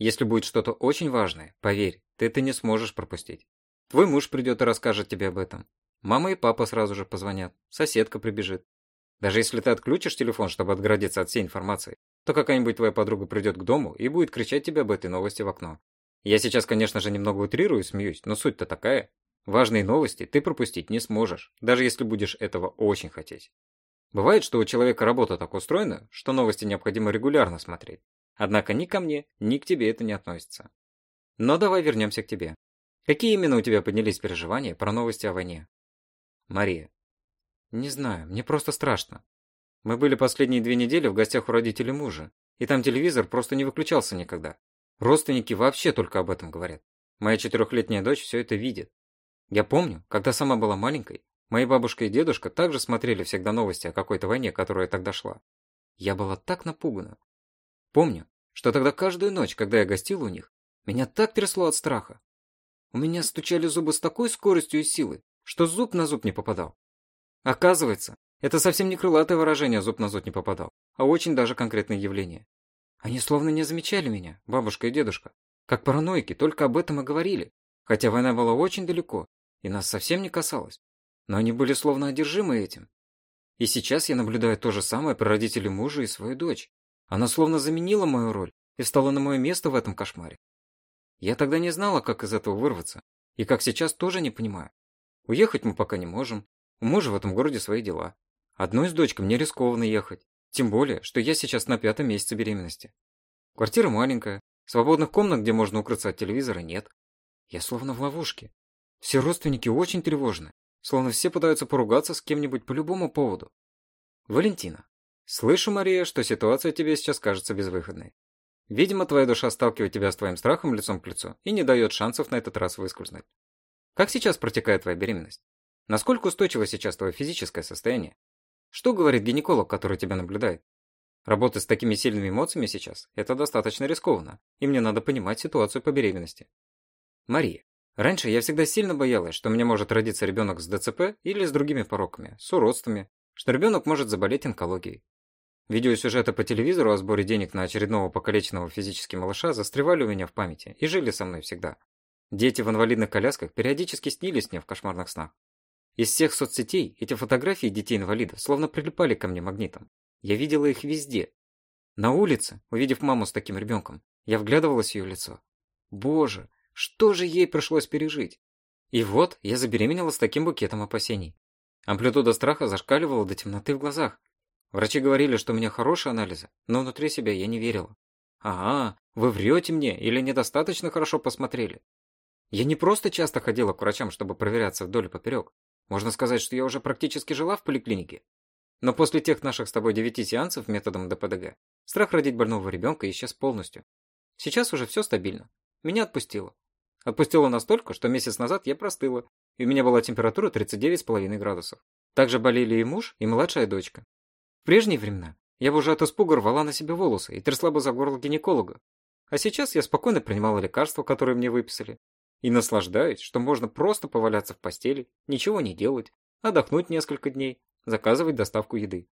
Если будет что-то очень важное, поверь, ты это не сможешь пропустить. Твой муж придет и расскажет тебе об этом. Мама и папа сразу же позвонят, соседка прибежит. Даже если ты отключишь телефон, чтобы отгородиться от всей информации, то какая-нибудь твоя подруга придет к дому и будет кричать тебе об этой новости в окно. Я сейчас, конечно же, немного утрирую и смеюсь, но суть-то такая. Важные новости ты пропустить не сможешь, даже если будешь этого очень хотеть. Бывает, что у человека работа так устроена, что новости необходимо регулярно смотреть. Однако ни ко мне, ни к тебе это не относится. Но давай вернемся к тебе. Какие именно у тебя поднялись переживания про новости о войне? Мария. Не знаю, мне просто страшно. Мы были последние две недели в гостях у родителей мужа, и там телевизор просто не выключался никогда. Родственники вообще только об этом говорят. Моя четырехлетняя дочь все это видит. Я помню, когда сама была маленькой, мои бабушка и дедушка также смотрели всегда новости о какой-то войне, которая тогда шла. Я была так напугана. Помню, что тогда каждую ночь, когда я гостила у них, меня так трясло от страха. У меня стучали зубы с такой скоростью и силой, что зуб на зуб не попадал. Оказывается, это совсем не крылатое выражение «зуб на зуб не попадал», а очень даже конкретное явление. Они словно не замечали меня, бабушка и дедушка. Как параноики, только об этом и говорили. Хотя война была очень далеко, и нас совсем не касалась. Но они были словно одержимы этим. И сейчас я наблюдаю то же самое про родителей мужа и свою дочь. Она словно заменила мою роль и стала на мое место в этом кошмаре. Я тогда не знала, как из этого вырваться, и как сейчас тоже не понимаю. Уехать мы пока не можем, у мужа в этом городе свои дела. Одной с дочкой мне рискованно ехать. Тем более, что я сейчас на пятом месяце беременности. Квартира маленькая, свободных комнат, где можно укрыться от телевизора, нет. Я словно в ловушке. Все родственники очень тревожны, словно все пытаются поругаться с кем-нибудь по любому поводу. Валентина. Слышу, Мария, что ситуация тебе сейчас кажется безвыходной. Видимо, твоя душа сталкивает тебя с твоим страхом лицом к лицу и не дает шансов на этот раз выскользнуть. Как сейчас протекает твоя беременность? Насколько устойчиво сейчас твое физическое состояние? Что говорит гинеколог, который тебя наблюдает? Работать с такими сильными эмоциями сейчас – это достаточно рискованно, и мне надо понимать ситуацию по беременности. Мария. Раньше я всегда сильно боялась, что у меня может родиться ребенок с ДЦП или с другими пороками, с уродствами, что ребенок может заболеть онкологией. Видеосюжеты по телевизору о сборе денег на очередного покалеченного физически малыша застревали у меня в памяти и жили со мной всегда. Дети в инвалидных колясках периодически снились мне в кошмарных снах. Из всех соцсетей эти фотографии детей-инвалидов словно прилипали ко мне магнитом. Я видела их везде. На улице, увидев маму с таким ребенком, я вглядывалась в ее лицо. Боже, что же ей пришлось пережить? И вот я забеременела с таким букетом опасений. Амплитуда страха зашкаливала до темноты в глазах. Врачи говорили, что у меня хорошие анализы, но внутри себя я не верила. Ага, вы врете мне или недостаточно хорошо посмотрели. Я не просто часто ходила к врачам, чтобы проверяться вдоль и поперек. Можно сказать, что я уже практически жила в поликлинике. Но после тех наших с тобой девяти сеансов методом ДПДГ, страх родить больного ребенка исчез полностью. Сейчас уже все стабильно. Меня отпустило. Отпустило настолько, что месяц назад я простыла, и у меня была температура 39,5 градусов. Также болели и муж, и младшая дочка. В прежние времена я бы уже от испуга рвала на себе волосы и трясла бы за горло гинеколога. А сейчас я спокойно принимала лекарства, которые мне выписали, и наслаждаюсь, что можно просто поваляться в постели, ничего не делать, отдохнуть несколько дней, заказывать доставку еды.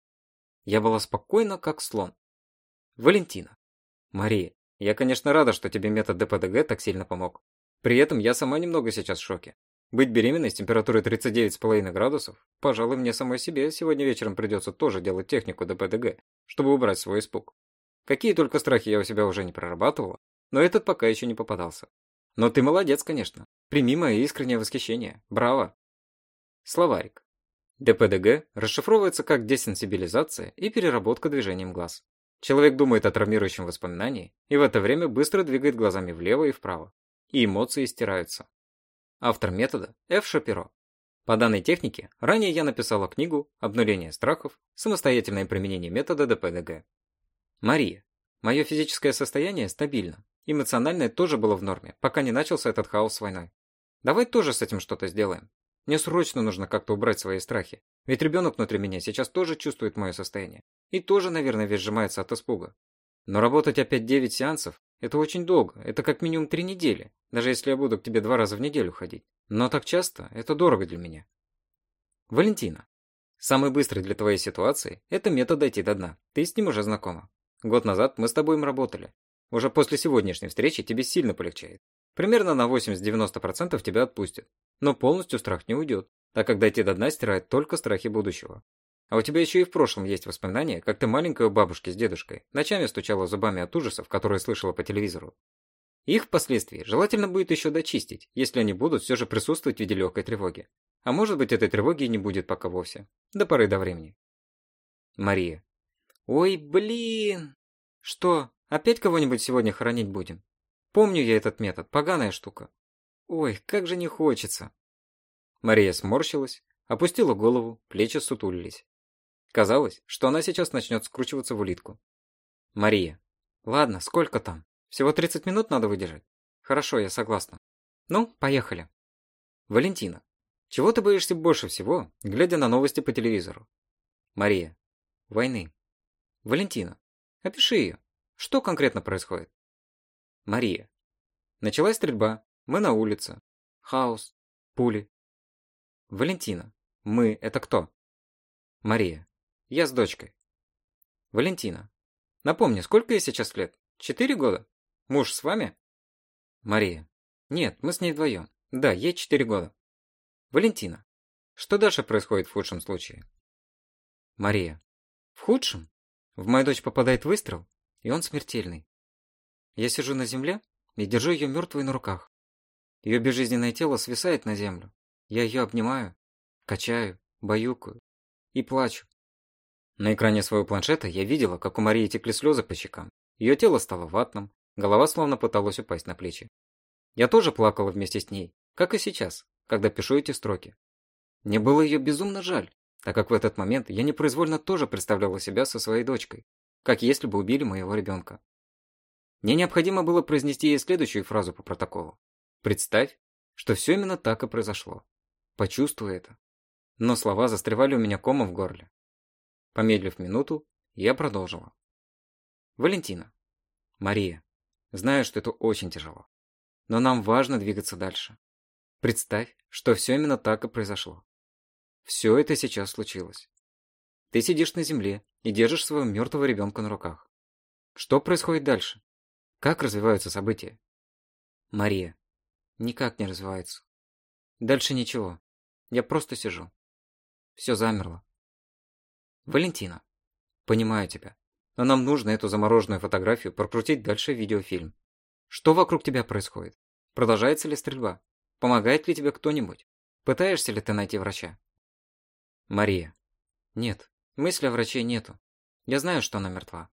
Я была спокойна, как слон. Валентина. Мария, я, конечно, рада, что тебе метод ДПДГ так сильно помог. При этом я сама немного сейчас в шоке. Быть беременной с температурой 39,5 градусов, пожалуй, мне самой себе сегодня вечером придется тоже делать технику ДПДГ, чтобы убрать свой испуг. Какие только страхи я у себя уже не прорабатывала, но этот пока еще не попадался. Но ты молодец, конечно. Прими мое искреннее восхищение. Браво. Словарик. ДПДГ расшифровывается как десенсибилизация и переработка движением глаз. Человек думает о травмирующем воспоминании и в это время быстро двигает глазами влево и вправо. И эмоции стираются. Автор метода – Ф. Шапиро. По данной технике ранее я написала книгу «Обнуление страхов. Самостоятельное применение метода ДПДГ». Мария. Мое физическое состояние стабильно. Эмоциональное тоже было в норме, пока не начался этот хаос с войной. Давай тоже с этим что-то сделаем. Мне срочно нужно как-то убрать свои страхи. Ведь ребенок внутри меня сейчас тоже чувствует мое состояние. И тоже, наверное, весь сжимается от испуга. Но работать опять 9 сеансов – это очень долго. Это как минимум 3 недели. Даже если я буду к тебе два раза в неделю ходить. Но так часто – это дорого для меня. Валентина. Самый быстрый для твоей ситуации – это метод дойти до дна. Ты с ним уже знакома. Год назад мы с тобой им работали. Уже после сегодняшней встречи тебе сильно полегчает. Примерно на 80-90% тебя отпустят. Но полностью страх не уйдет, так как дойти до дна стирает только страхи будущего. А у тебя еще и в прошлом есть воспоминания, как ты маленькая у бабушки с дедушкой ночами стучала зубами от ужасов, которые слышала по телевизору. Их впоследствии желательно будет еще дочистить, если они будут все же присутствовать в виде легкой тревоги. А может быть этой тревоги и не будет пока вовсе. До поры до времени. Мария. Ой, блин. Что, Опять кого-нибудь сегодня хоронить будем? Помню я этот метод, поганая штука. Ой, как же не хочется. Мария сморщилась, опустила голову, плечи сутулились. Казалось, что она сейчас начнет скручиваться в улитку. Мария. Ладно, сколько там? Всего 30 минут надо выдержать? Хорошо, я согласна. Ну, поехали. Валентина. Чего ты боишься больше всего, глядя на новости по телевизору? Мария. Войны. Валентина. Опиши ее. Что конкретно происходит? Мария. Началась стрельба. Мы на улице. Хаос. Пули. Валентина. Мы – это кто? Мария. Я с дочкой. Валентина. Напомни, сколько ей сейчас лет? Четыре года? Муж с вами? Мария. Нет, мы с ней вдвоем. Да, ей четыре года. Валентина. Что дальше происходит в худшем случае? Мария. В худшем? В мою дочь попадает выстрел, и он смертельный. Я сижу на земле и держу ее мертвой на руках. Ее безжизненное тело свисает на землю. Я ее обнимаю, качаю, баюкаю и плачу. На экране своего планшета я видела, как у Марии текли слезы по щекам. Ее тело стало ватным, голова словно пыталась упасть на плечи. Я тоже плакала вместе с ней, как и сейчас, когда пишу эти строки. Мне было ее безумно жаль, так как в этот момент я непроизвольно тоже представляла себя со своей дочкой, как если бы убили моего ребенка. Мне необходимо было произнести ей следующую фразу по протоколу. Представь, что все именно так и произошло. Почувствуй это. Но слова застревали у меня комом в горле. Помедлив минуту, я продолжила. Валентина. Мария. Знаю, что это очень тяжело. Но нам важно двигаться дальше. Представь, что все именно так и произошло. Все это сейчас случилось. Ты сидишь на земле и держишь своего мертвого ребенка на руках. Что происходит дальше? Как развиваются события? Мария. Никак не развиваются. Дальше ничего. Я просто сижу. Все замерло. Валентина. Понимаю тебя. Но нам нужно эту замороженную фотографию прокрутить дальше в видеофильм. Что вокруг тебя происходит? Продолжается ли стрельба? Помогает ли тебе кто-нибудь? Пытаешься ли ты найти врача? Мария. Нет, мысли о враче нету. Я знаю, что она мертва.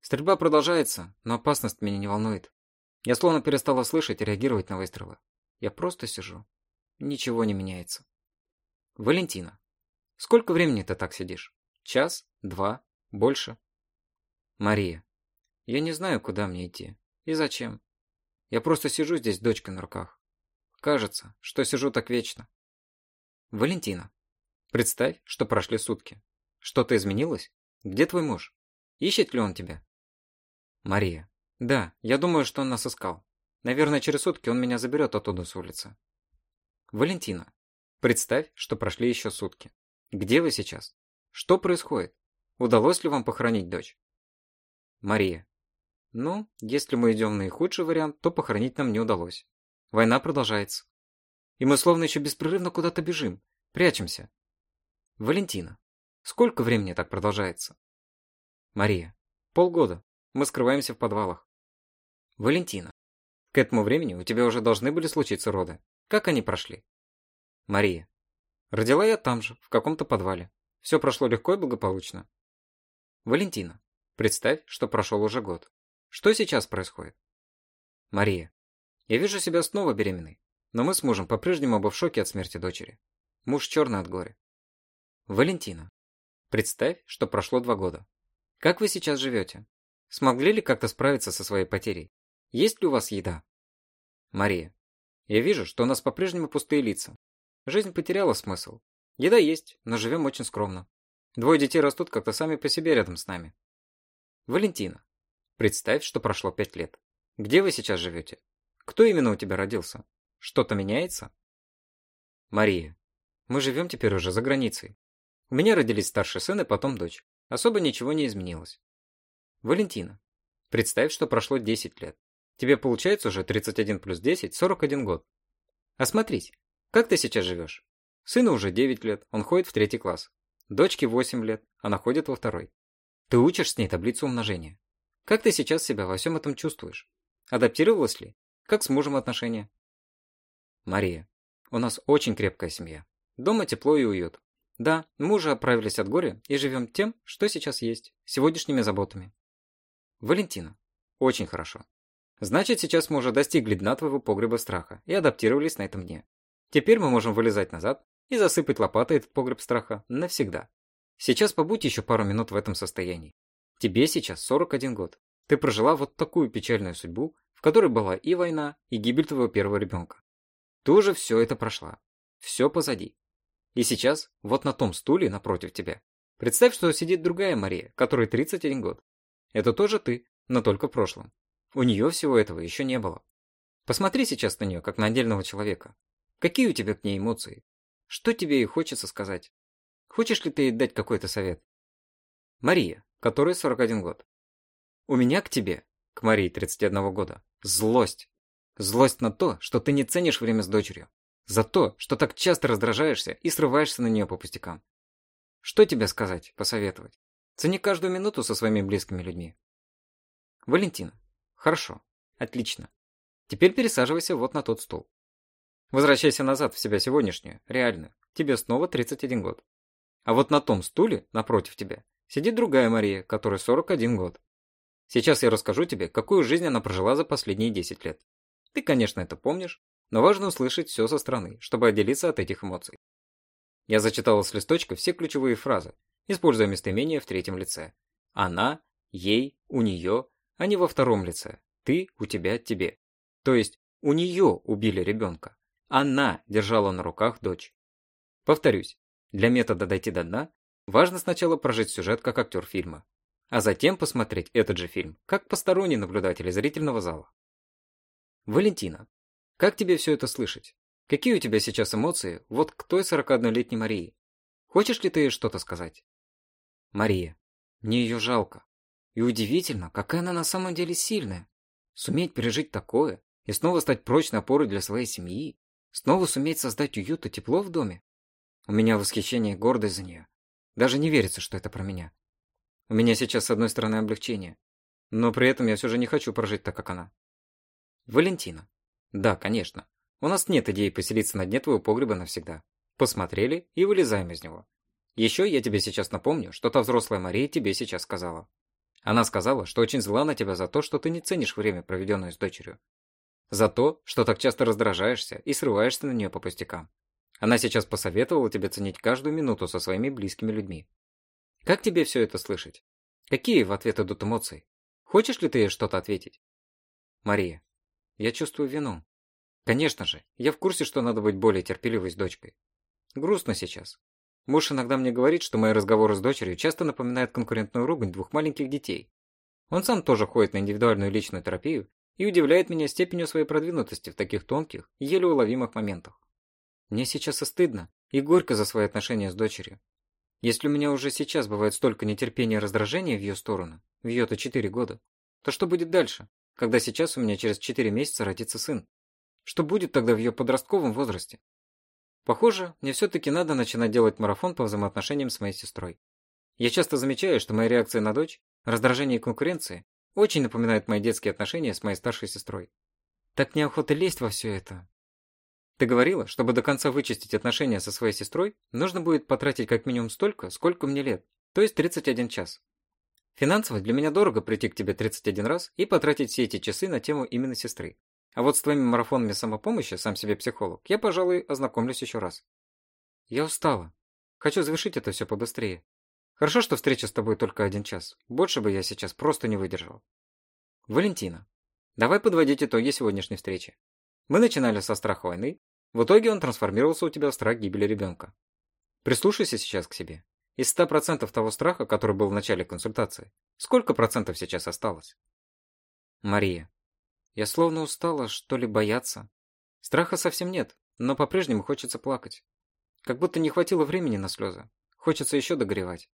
Стрельба продолжается, но опасность меня не волнует. Я словно перестала слышать и реагировать на выстрелы. Я просто сижу. Ничего не меняется. Валентина. Сколько времени ты так сидишь? Час? Два? Больше? Мария. Я не знаю, куда мне идти. И зачем. Я просто сижу здесь с дочкой на руках. Кажется, что сижу так вечно. Валентина. Представь, что прошли сутки. Что-то изменилось? Где твой муж? Ищет ли он тебя? Мария. Да, я думаю, что он нас искал. Наверное, через сутки он меня заберет оттуда с улицы. Валентина. Представь, что прошли еще сутки. Где вы сейчас? Что происходит? Удалось ли вам похоронить дочь? Мария. Ну, если мы идем в наихудший вариант, то похоронить нам не удалось. Война продолжается. И мы словно еще беспрерывно куда-то бежим, прячемся. Валентина. Сколько времени так продолжается? Мария. Полгода. Мы скрываемся в подвалах. Валентина. К этому времени у тебя уже должны были случиться роды. Как они прошли? Мария. Родила я там же, в каком-то подвале. Все прошло легко и благополучно. Валентина. Представь, что прошел уже год. Что сейчас происходит? Мария. Я вижу себя снова беременной, но мы с мужем по-прежнему оба в шоке от смерти дочери. Муж черный от горя. Валентина. Представь, что прошло два года. Как вы сейчас живете? Смогли ли как-то справиться со своей потерей? Есть ли у вас еда? Мария. Я вижу, что у нас по-прежнему пустые лица. Жизнь потеряла смысл. Еда есть, но живем очень скромно. Двое детей растут как-то сами по себе рядом с нами. Валентина, представь, что прошло пять лет. Где вы сейчас живете? Кто именно у тебя родился? Что-то меняется? Мария, мы живем теперь уже за границей. У меня родились старший сын и потом дочь. Особо ничего не изменилось. Валентина, представь, что прошло 10 лет. Тебе получается уже 31 плюс 10, 41 год. Осмотрись, как ты сейчас живешь? Сыну уже 9 лет, он ходит в третий класс. Дочке 8 лет, она ходит во второй. Ты учишь с ней таблицу умножения. Как ты сейчас себя во всем этом чувствуешь? Адаптировалась ли? Как с мужем отношения? Мария. У нас очень крепкая семья. Дома тепло и уют. Да, мы уже оправились от горя и живем тем, что сейчас есть, сегодняшними заботами. Валентина. Очень хорошо. Значит, сейчас мы уже достигли дна твоего погреба страха и адаптировались на этом дне. Теперь мы можем вылезать назад и засыпать лопатой этот погреб страха навсегда. Сейчас побудь еще пару минут в этом состоянии. Тебе сейчас 41 год. Ты прожила вот такую печальную судьбу, в которой была и война, и гибель твоего первого ребенка. Ты уже все это прошла. Все позади. И сейчас, вот на том стуле напротив тебя, представь, что сидит другая Мария, которой 31 год. Это тоже ты, но только в прошлом. У нее всего этого еще не было. Посмотри сейчас на нее, как на отдельного человека. Какие у тебя к ней эмоции? Что тебе ей хочется сказать? Хочешь ли ты дать какой-то совет? Мария, которой 41 год. У меня к тебе, к Марии 31 года, злость. Злость на то, что ты не ценишь время с дочерью. За то, что так часто раздражаешься и срываешься на нее по пустякам. Что тебе сказать, посоветовать? Цени каждую минуту со своими близкими людьми. Валентина. Хорошо. Отлично. Теперь пересаживайся вот на тот стул. Возвращайся назад в себя сегодняшнюю, реальную. Тебе снова 31 год. А вот на том стуле, напротив тебя, сидит другая Мария, которой 41 год. Сейчас я расскажу тебе, какую жизнь она прожила за последние 10 лет. Ты, конечно, это помнишь, но важно услышать все со стороны, чтобы отделиться от этих эмоций. Я зачитала с листочка все ключевые фразы, используя местоимение в третьем лице. Она, ей, у нее, а не во втором лице. Ты, у тебя, тебе. То есть, у нее убили ребенка. Она держала на руках дочь. Повторюсь, для метода «дойти до дна» важно сначала прожить сюжет как актер фильма, а затем посмотреть этот же фильм как посторонний наблюдатель зрительного зала. Валентина, как тебе все это слышать? Какие у тебя сейчас эмоции вот к той 41-летней Марии? Хочешь ли ты что-то сказать? Мария. Мне ее жалко. И удивительно, какая она на самом деле сильная. Суметь пережить такое и снова стать прочной опорой для своей семьи. Снова суметь создать уют и тепло в доме. У меня восхищение и гордость за нее. Даже не верится, что это про меня. У меня сейчас, с одной стороны, облегчение. Но при этом я все же не хочу прожить так, как она. Валентина. Да, конечно. У нас нет идеи поселиться на дне твоего погреба навсегда. Посмотрели и вылезаем из него. Еще я тебе сейчас напомню, что та взрослая Мария тебе сейчас сказала. Она сказала, что очень зла на тебя за то, что ты не ценишь время, проведенное с дочерью. За то, что так часто раздражаешься и срываешься на нее по пустякам. Она сейчас посоветовала тебе ценить каждую минуту со своими близкими людьми. Как тебе все это слышать? Какие в ответ идут эмоции? Хочешь ли ты ей что-то ответить? Мария. Я чувствую вину. Конечно же, я в курсе, что надо быть более терпеливой с дочкой. Грустно сейчас. Муж иногда мне говорит, что мои разговоры с дочерью часто напоминают конкурентную ругань двух маленьких детей. Он сам тоже ходит на индивидуальную личную терапию и удивляет меня степенью своей продвинутости в таких тонких, еле уловимых моментах. Мне сейчас и стыдно, и горько за свои отношения с дочерью. Если у меня уже сейчас бывает столько нетерпения и раздражения в ее сторону, в ее-то четыре года, то что будет дальше? когда сейчас у меня через 4 месяца родится сын? Что будет тогда в ее подростковом возрасте? Похоже, мне все-таки надо начинать делать марафон по взаимоотношениям с моей сестрой. Я часто замечаю, что моя реакция на дочь, раздражение и конкуренция очень напоминают мои детские отношения с моей старшей сестрой. Так неохота лезть во все это. Ты говорила, чтобы до конца вычистить отношения со своей сестрой, нужно будет потратить как минимум столько, сколько мне лет, то есть 31 час. Финансово для меня дорого прийти к тебе 31 раз и потратить все эти часы на тему именно сестры. А вот с твоими марафонами самопомощи, сам себе психолог, я, пожалуй, ознакомлюсь еще раз. Я устала. Хочу завершить это все побыстрее. Хорошо, что встреча с тобой только один час. Больше бы я сейчас просто не выдержал. Валентина, давай подводить итоги сегодняшней встречи. Мы начинали со страха войны, в итоге он трансформировался у тебя в страх гибели ребенка. Прислушайся сейчас к себе. Из 100% того страха, который был в начале консультации, сколько процентов сейчас осталось? Мария. Я словно устала, что ли, бояться. Страха совсем нет, но по-прежнему хочется плакать. Как будто не хватило времени на слезы. Хочется еще догоревать.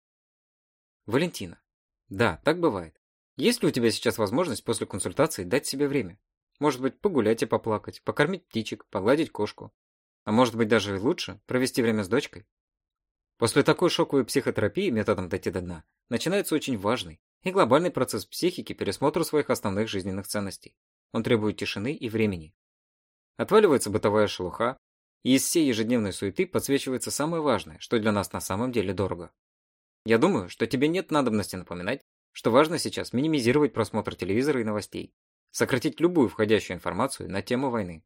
Валентина. Да, так бывает. Есть ли у тебя сейчас возможность после консультации дать себе время? Может быть, погулять и поплакать, покормить птичек, погладить кошку. А может быть, даже и лучше провести время с дочкой? После такой шоковой психотерапии методом дойти до дна начинается очень важный и глобальный процесс психики пересмотра своих основных жизненных ценностей. Он требует тишины и времени. Отваливается бытовая шелуха, и из всей ежедневной суеты подсвечивается самое важное, что для нас на самом деле дорого. Я думаю, что тебе нет надобности напоминать, что важно сейчас минимизировать просмотр телевизора и новостей, сократить любую входящую информацию на тему войны.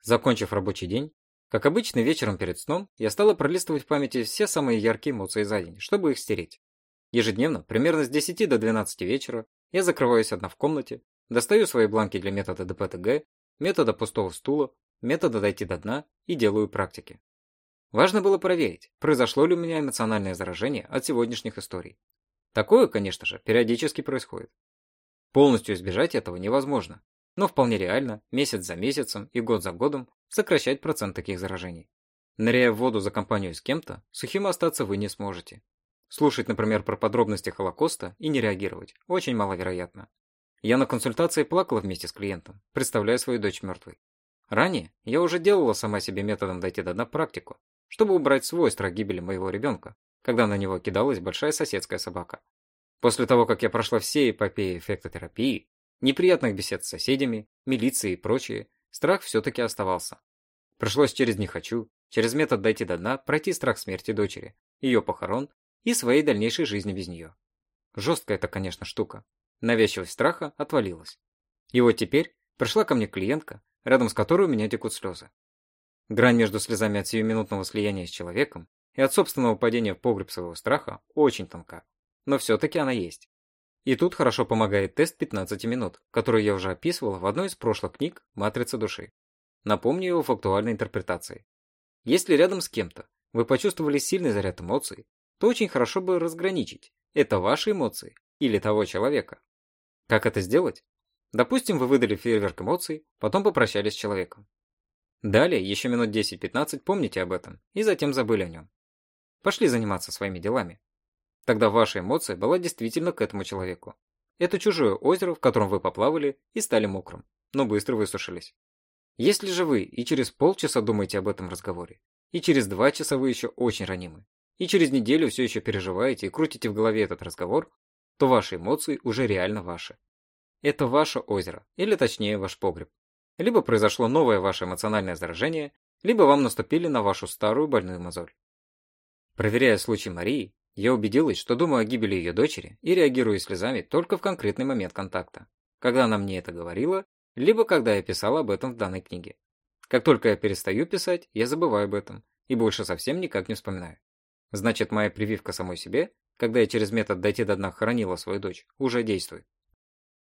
Закончив рабочий день, как обычно вечером перед сном, я стала пролистывать в памяти все самые яркие эмоции за день, чтобы их стереть. Ежедневно, примерно с 10 до 12 вечера, я закрываюсь одна в комнате, достаю свои бланки для метода ДПТГ, метода пустого стула, метода дойти до дна и делаю практики. Важно было проверить, произошло ли у меня эмоциональное заражение от сегодняшних историй. Такое, конечно же, периодически происходит. Полностью избежать этого невозможно, но вполне реально месяц за месяцем и год за годом сокращать процент таких заражений. Ныряя в воду за компанию с кем-то, сухим остаться вы не сможете. Слушать, например, про подробности Холокоста и не реагировать очень маловероятно. Я на консультации плакала вместе с клиентом, представляя свою дочь мертвой. Ранее я уже делала сама себе методом дойти до дна практику, чтобы убрать свой страх гибели моего ребенка, когда на него кидалась большая соседская собака. После того, как я прошла все эпопеи эффектотерапии, неприятных бесед с соседями, милицией и прочее, страх все-таки оставался. Пришлось через «не хочу», через метод дойти до дна, пройти страх смерти дочери, ее похорон и своей дальнейшей жизни без нее. Жесткая это, конечно, штука. Навязчивость страха отвалилась. И вот теперь пришла ко мне клиентка, рядом с которой у меня текут слезы. Грань между слезами от сиюминутного слияния с человеком и от собственного падения в погреб своего страха очень тонка. Но все-таки она есть. И тут хорошо помогает тест 15 минут, который я уже описывала в одной из прошлых книг «Матрица души». Напомню его в актуальной интерпретации. Если рядом с кем-то вы почувствовали сильный заряд эмоций, то очень хорошо бы разграничить, это ваши эмоции или того человека. Как это сделать? Допустим, вы выдали фейерверк эмоций, потом попрощались с человеком. Далее, еще минут 10-15 помните об этом и затем забыли о нем. Пошли заниматься своими делами. Тогда ваша эмоция была действительно к этому человеку. Это чужое озеро, в котором вы поплавали и стали мокрым, но быстро высушились. Если же вы и через полчаса думаете об этом разговоре, и через два часа вы еще очень ранимы, и через неделю все еще переживаете и крутите в голове этот разговор, то ваши эмоции уже реально ваши. Это ваше озеро, или точнее ваш погреб. Либо произошло новое ваше эмоциональное заражение, либо вам наступили на вашу старую больную мозоль. Проверяя случай Марии, я убедилась, что думаю о гибели ее дочери и реагирую слезами только в конкретный момент контакта, когда она мне это говорила, либо когда я писала об этом в данной книге. Как только я перестаю писать, я забываю об этом и больше совсем никак не вспоминаю. Значит, моя прививка самой себе, когда я через метод дойти до дна хоронила свою дочь, уже действует.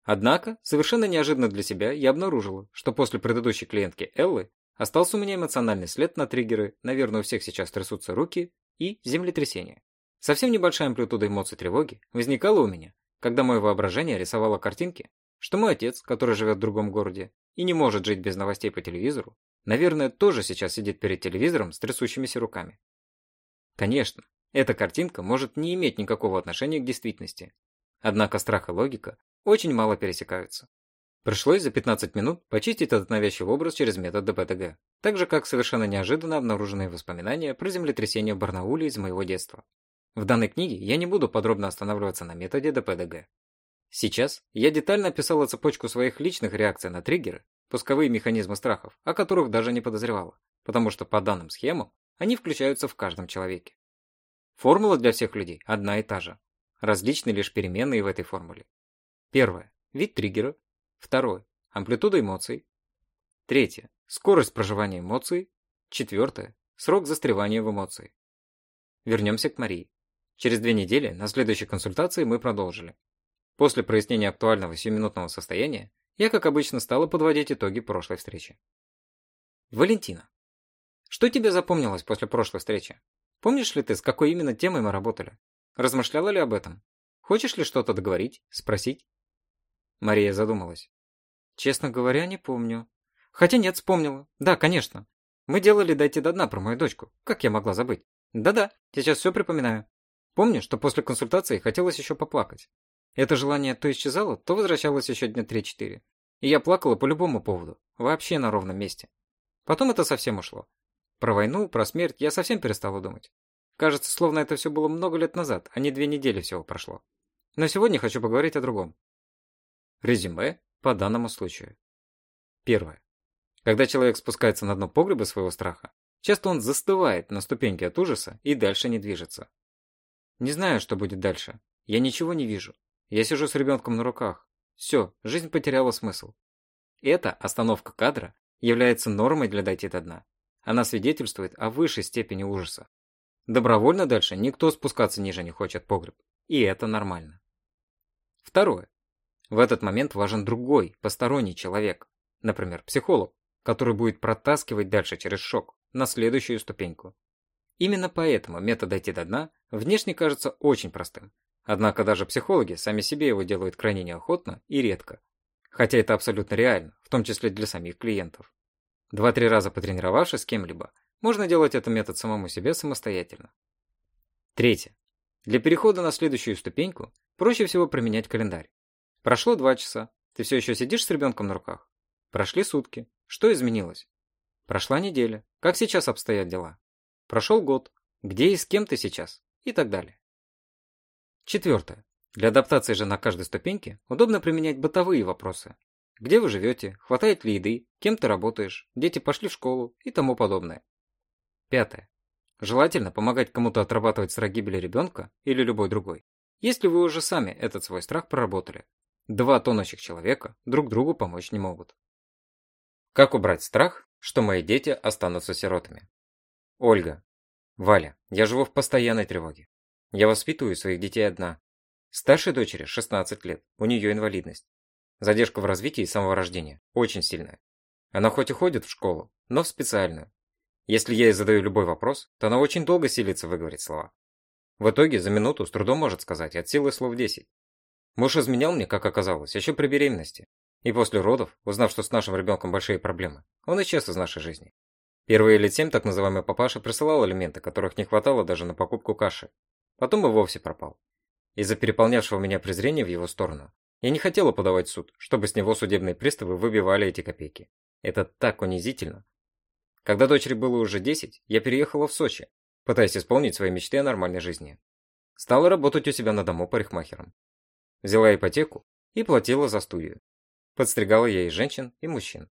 Однако, совершенно неожиданно для себя, я обнаружила, что после предыдущей клиентки Эллы остался у меня эмоциональный след на триггеры, наверное, у всех сейчас трясутся руки, и землетрясение. Совсем небольшая амплитуда эмоций тревоги возникала у меня, когда мое воображение рисовало картинки, что мой отец, который живет в другом городе и не может жить без новостей по телевизору, наверное, тоже сейчас сидит перед телевизором с трясущимися руками. Конечно, эта картинка может не иметь никакого отношения к действительности. Однако страх и логика очень мало пересекаются. Пришлось за 15 минут почистить этот навязчивый образ через метод ДПТГ, так же как совершенно неожиданно обнаруженные воспоминания про землетрясение в Барнауле из моего детства. В данной книге я не буду подробно останавливаться на методе ДПДГ. Сейчас я детально описала цепочку своих личных реакций на триггеры, пусковые механизмы страхов, о которых даже не подозревала, потому что по данным схемам они включаются в каждом человеке. Формула для всех людей одна и та же. Различны лишь переменные в этой формуле. Первое. Вид триггера. Второе. Амплитуда эмоций. Третье. Скорость проживания эмоций. Четвертое. Срок застревания в эмоции. Вернемся к Марии. Через две недели на следующей консультации мы продолжили. После прояснения актуального сиюминутного состояния, я, как обычно, стала подводить итоги прошлой встречи. Валентина. Что тебе запомнилось после прошлой встречи? Помнишь ли ты, с какой именно темой мы работали? Размышляла ли об этом? Хочешь ли что-то договорить, спросить? Мария задумалась. Честно говоря, не помню. Хотя нет, вспомнила. Да, конечно. Мы делали «Дойти до дна» про мою дочку. Как я могла забыть? Да-да, сейчас все припоминаю. Помню, что после консультации хотелось еще поплакать. Это желание то исчезало, то возвращалось еще дня 3-4. И я плакала по любому поводу, вообще на ровном месте. Потом это совсем ушло. Про войну, про смерть я совсем перестала думать. Кажется, словно это все было много лет назад, а не две недели всего прошло. Но сегодня хочу поговорить о другом. Резюме по данному случаю. Первое. Когда человек спускается на дно погреба своего страха, часто он застывает на ступеньке от ужаса и дальше не движется. Не знаю, что будет дальше. Я ничего не вижу. Я сижу с ребенком на руках. Все, жизнь потеряла смысл. Эта остановка кадра является нормой для дойти до дна. Она свидетельствует о высшей степени ужаса. Добровольно дальше никто спускаться ниже не хочет погреб. И это нормально. Второе. В этот момент важен другой, посторонний человек. Например, психолог, который будет протаскивать дальше через шок, на следующую ступеньку. Именно поэтому метод дойти до дна внешне кажется очень простым. Однако даже психологи сами себе его делают крайне неохотно и редко. Хотя это абсолютно реально, в том числе для самих клиентов. Два-три раза потренировавшись с кем-либо, можно делать этот метод самому себе самостоятельно. Третье. Для перехода на следующую ступеньку проще всего применять календарь. Прошло два часа. Ты все еще сидишь с ребенком на руках? Прошли сутки. Что изменилось? Прошла неделя. Как сейчас обстоят дела? Прошел год. Где и с кем ты сейчас? И так далее. Четвертое. Для адаптации же на каждой ступеньке удобно применять бытовые вопросы. Где вы живете? Хватает ли еды? Кем ты работаешь? Дети пошли в школу? И тому подобное. Пятое. Желательно помогать кому-то отрабатывать страх гибели ребенка или любой другой. Если вы уже сами этот свой страх проработали. Два тонущих человека друг другу помочь не могут. Как убрать страх, что мои дети останутся сиротами? Ольга. Валя, я живу в постоянной тревоге. Я воспитываю своих детей одна. Старшей дочери 16 лет, у нее инвалидность. Задержка в развитии с самого рождения, очень сильная. Она хоть и ходит в школу, но в специальную. Если я ей задаю любой вопрос, то она очень долго силится выговорить слова. В итоге за минуту с трудом может сказать от силы слов 10. Муж изменял мне, как оказалось, еще при беременности. И после родов, узнав, что с нашим ребенком большие проблемы, он исчез из нашей жизни. Первые лет семь так называемый папаша присылал элементы, которых не хватало даже на покупку каши. Потом и вовсе пропал. Из-за переполнявшего меня презрения в его сторону, я не хотела подавать суд, чтобы с него судебные приставы выбивали эти копейки. Это так унизительно. Когда дочери было уже 10, я переехала в Сочи, пытаясь исполнить свои мечты о нормальной жизни. Стала работать у себя на дому парикмахером. Взяла ипотеку и платила за студию. Подстригала я и женщин, и мужчин.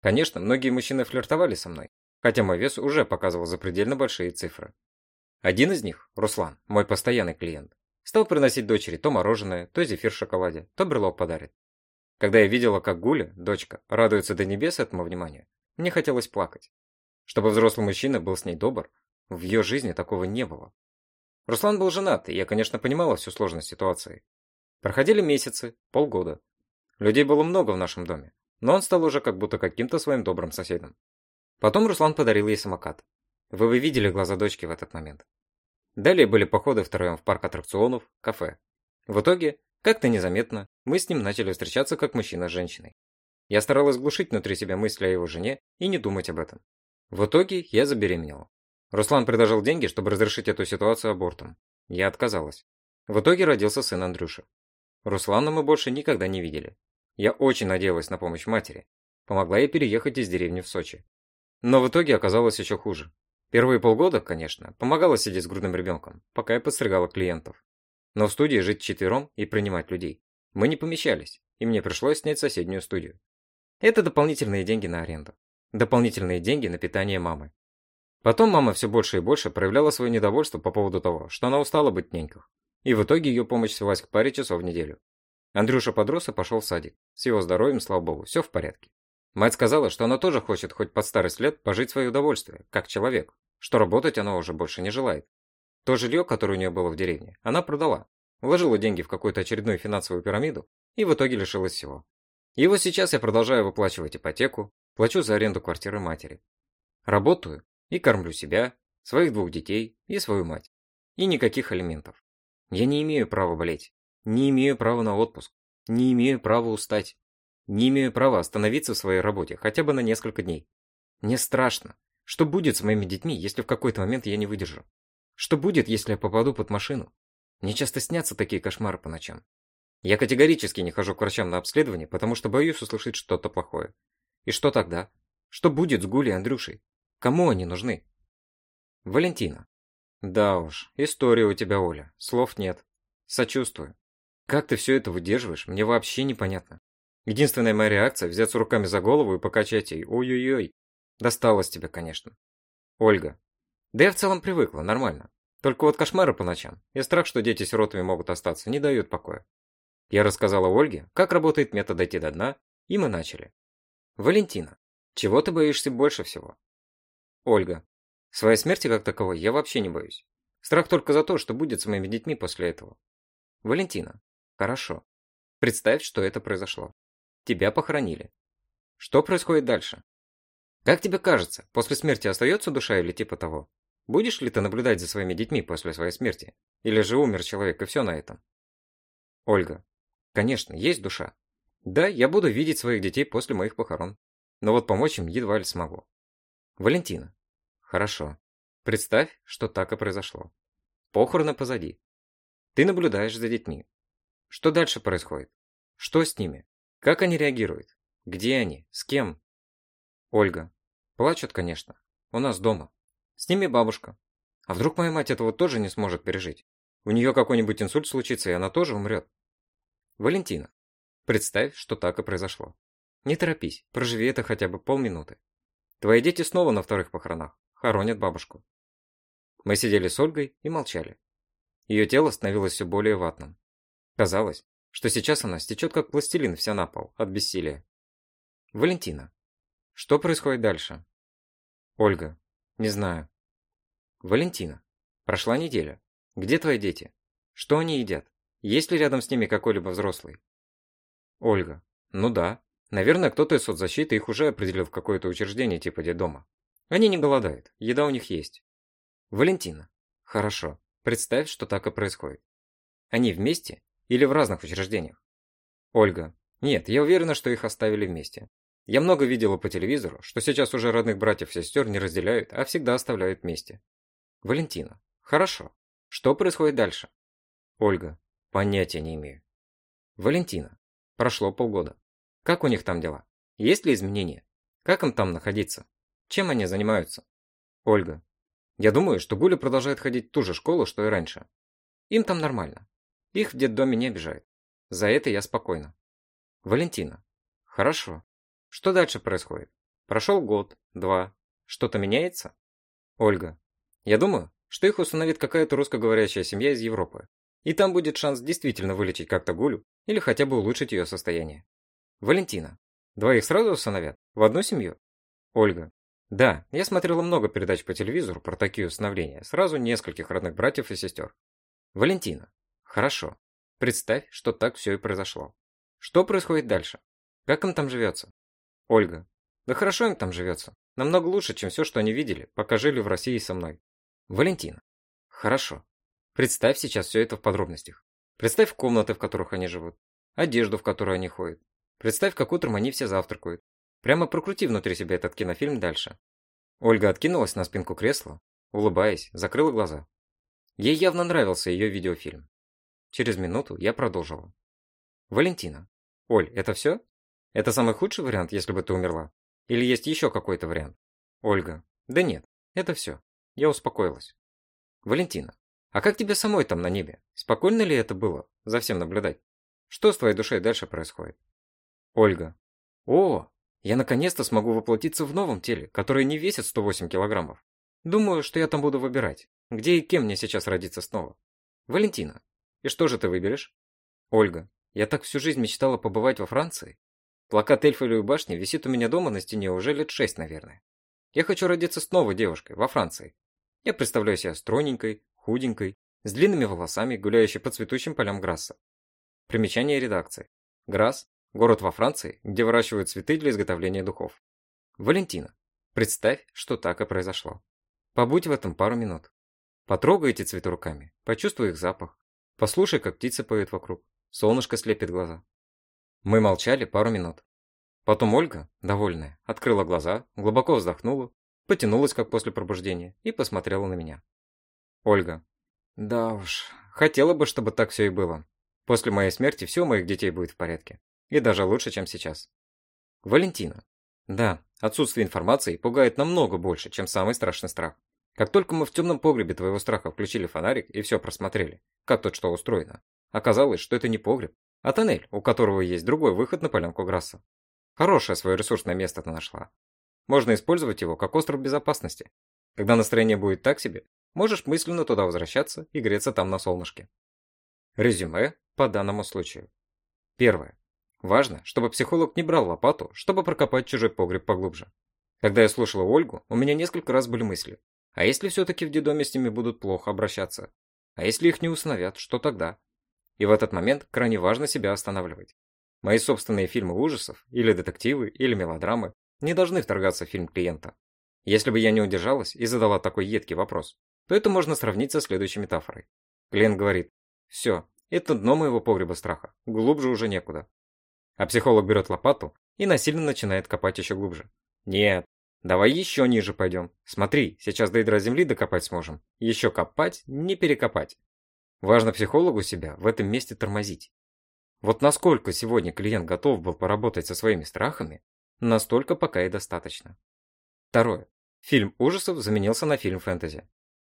Конечно, многие мужчины флиртовали со мной, хотя мой вес уже показывал запредельно большие цифры. Один из них, Руслан, мой постоянный клиент, стал приносить дочери то мороженое, то зефир в шоколаде, то брелок подарит. Когда я видела, как Гуля, дочка, радуется до небес этому вниманию, мне хотелось плакать. Чтобы взрослый мужчина был с ней добр, в ее жизни такого не было. Руслан был женат, и я, конечно, понимала всю сложность ситуации. Проходили месяцы, полгода. Людей было много в нашем доме, но он стал уже как будто каким-то своим добрым соседом. Потом Руслан подарил ей самокат. Вы бы видели глаза дочки в этот момент. Далее были походы втроем в парк аттракционов, кафе. В итоге, как-то незаметно, мы с ним начали встречаться как мужчина с женщиной. Я старалась глушить внутри себя мысли о его жене и не думать об этом. В итоге я забеременела. Руслан предложил деньги, чтобы разрешить эту ситуацию абортом. Я отказалась. В итоге родился сын Андрюша. Руслана мы больше никогда не видели. Я очень надеялась на помощь матери. Помогла ей переехать из деревни в Сочи. Но в итоге оказалось еще хуже. Первые полгода, конечно, помогала сидеть с грудным ребенком, пока я подстригала клиентов. Но в студии жить четвером и принимать людей. Мы не помещались, и мне пришлось снять соседнюю студию. Это дополнительные деньги на аренду. Дополнительные деньги на питание мамы. Потом мама все больше и больше проявляла свое недовольство по поводу того, что она устала быть няньках. И в итоге ее помощь свелась к паре часов в неделю. Андрюша подрос и пошел в садик. С его здоровьем, слава богу, все в порядке. Мать сказала, что она тоже хочет хоть под старость лет пожить свое удовольствие, как человек, что работать она уже больше не желает. То жилье, которое у нее было в деревне, она продала, вложила деньги в какую-то очередную финансовую пирамиду и в итоге лишилась всего. И вот сейчас я продолжаю выплачивать ипотеку, плачу за аренду квартиры матери. Работаю и кормлю себя, своих двух детей и свою мать. И никаких алиментов. Я не имею права болеть, не имею права на отпуск, не имею права устать. Не имею права остановиться в своей работе хотя бы на несколько дней. Мне страшно. Что будет с моими детьми, если в какой-то момент я не выдержу? Что будет, если я попаду под машину? Мне часто снятся такие кошмары по ночам. Я категорически не хожу к врачам на обследование, потому что боюсь услышать что-то плохое. И что тогда? Что будет с Гулей и Андрюшей? Кому они нужны? Валентина. Да уж, история у тебя, Оля. Слов нет. Сочувствую. Как ты все это выдерживаешь, мне вообще непонятно. Единственная моя реакция – взяться руками за голову и покачать ей. Ой-ой-ой. Досталось тебе, конечно. Ольга. Да я в целом привыкла, нормально. Только вот кошмары по ночам и страх, что дети сиротами могут остаться, не дают покоя. Я рассказала Ольге, как работает метод «Дойти до дна», и мы начали. Валентина, чего ты боишься больше всего? Ольга, своей смерти как таковой я вообще не боюсь. Страх только за то, что будет с моими детьми после этого. Валентина, хорошо. Представь, что это произошло. Тебя похоронили. Что происходит дальше? Как тебе кажется, после смерти остается душа или типа того? Будешь ли ты наблюдать за своими детьми после своей смерти? Или же умер человек и все на этом? Ольга. Конечно, есть душа. Да, я буду видеть своих детей после моих похорон. Но вот помочь им едва ли смогу. Валентина. Хорошо. Представь, что так и произошло. Похороны позади. Ты наблюдаешь за детьми. Что дальше происходит? Что с ними? Как они реагируют? Где они? С кем? Ольга. Плачут, конечно. У нас дома. С ними бабушка. А вдруг моя мать этого тоже не сможет пережить? У нее какой-нибудь инсульт случится, и она тоже умрет. Валентина. Представь, что так и произошло. Не торопись, проживи это хотя бы полминуты. Твои дети снова на вторых похоронах. Хоронят бабушку. Мы сидели с Ольгой и молчали. Ее тело становилось все более ватным. Казалось, что сейчас она стечет как пластилин вся на пол от бессилия. Валентина. Что происходит дальше? Ольга. Не знаю. Валентина. Прошла неделя. Где твои дети? Что они едят? Есть ли рядом с ними какой-либо взрослый? Ольга. Ну да. Наверное, кто-то из соцзащиты их уже определил в какое-то учреждение типа детдома. Они не голодают. Еда у них есть. Валентина. Хорошо. Представь, что так и происходит. Они вместе или в разных учреждениях? Ольга. Нет, я уверена, что их оставили вместе. Я много видела по телевизору, что сейчас уже родных братьев и сестер не разделяют, а всегда оставляют вместе. Валентина. Хорошо. Что происходит дальше? Ольга. Понятия не имею. Валентина. Прошло полгода. Как у них там дела? Есть ли изменения? Как им там находиться? Чем они занимаются? Ольга. Я думаю, что Гуля продолжает ходить в ту же школу, что и раньше. Им там нормально. Их в детдоме не обижают. За это я спокойна. Валентина. Хорошо. Что дальше происходит? Прошел год, два. Что-то меняется? Ольга. Я думаю, что их установит какая-то русскоговорящая семья из Европы. И там будет шанс действительно вылечить как-то Гулю или хотя бы улучшить ее состояние. Валентина. Двоих сразу усыновят? В одну семью? Ольга. Да, я смотрела много передач по телевизору про такие усыновления, сразу нескольких родных братьев и сестер. Валентина. Хорошо. Представь, что так все и произошло. Что происходит дальше? Как им там живется? Ольга. Да хорошо им там живется. Намного лучше, чем все, что они видели, пока жили в России со мной. Валентина. Хорошо. Представь сейчас все это в подробностях. Представь комнаты, в которых они живут. Одежду, в которую они ходят. Представь, как утром они все завтракают. Прямо прокрути внутри себя этот кинофильм дальше. Ольга откинулась на спинку кресла, улыбаясь, закрыла глаза. Ей явно нравился ее видеофильм. Через минуту я продолжила. Валентина. Оль, это все? Это самый худший вариант, если бы ты умерла? Или есть еще какой-то вариант? Ольга. Да нет, это все. Я успокоилась. Валентина. А как тебе самой там на небе? Спокойно ли это было? За всем наблюдать. Что с твоей душой дальше происходит? Ольга. О, я наконец-то смогу воплотиться в новом теле, которое не весит 108 килограммов. Думаю, что я там буду выбирать, где и кем мне сейчас родиться снова. Валентина. И что же ты выберешь? Ольга. Я так всю жизнь мечтала побывать во Франции. Плакат Эльфелевой башни висит у меня дома на стене уже лет шесть, наверное. Я хочу родиться снова девушкой, во Франции. Я представляю себя стройненькой, худенькой, с длинными волосами, гуляющей по цветущим полям Грасса. Примечание редакции. Грасс – город во Франции, где выращивают цветы для изготовления духов. Валентина. Представь, что так и произошло. Побудь в этом пару минут. Потрогай эти цветы руками, почувствуй их запах. Послушай, как птицы поют вокруг. Солнышко слепит глаза. Мы молчали пару минут. Потом Ольга, довольная, открыла глаза, глубоко вздохнула, потянулась, как после пробуждения, и посмотрела на меня. Ольга. Да уж, хотела бы, чтобы так все и было. После моей смерти все у моих детей будет в порядке. И даже лучше, чем сейчас. Валентина. Да, отсутствие информации пугает намного больше, чем самый страшный страх. Как только мы в темном погребе твоего страха включили фонарик и все просмотрели, как тут что устроено, оказалось, что это не погреб, а тоннель, у которого есть другой выход на полянку Грасса. Хорошее свое ресурсное место ты нашла. Можно использовать его как остров безопасности. Когда настроение будет так себе, можешь мысленно туда возвращаться и греться там на солнышке. Резюме по данному случаю. Первое. Важно, чтобы психолог не брал лопату, чтобы прокопать чужой погреб поглубже. Когда я слушала Ольгу, у меня несколько раз были мысли. А если все-таки в детдоме с ними будут плохо обращаться? А если их не усыновят, что тогда? И в этот момент крайне важно себя останавливать. Мои собственные фильмы ужасов, или детективы, или мелодрамы не должны вторгаться в фильм клиента. Если бы я не удержалась и задала такой едкий вопрос, то это можно сравнить со следующей метафорой. Клиент говорит, все, это дно моего погреба страха, глубже уже некуда. А психолог берет лопату и насильно начинает копать еще глубже. Нет, давай еще ниже пойдем. Смотри, сейчас до ядра земли докопать сможем. Еще копать, не перекопать. Важно психологу себя в этом месте тормозить. Вот насколько сегодня клиент готов был поработать со своими страхами, настолько пока и достаточно. Второе. Фильм ужасов заменился на фильм фэнтези.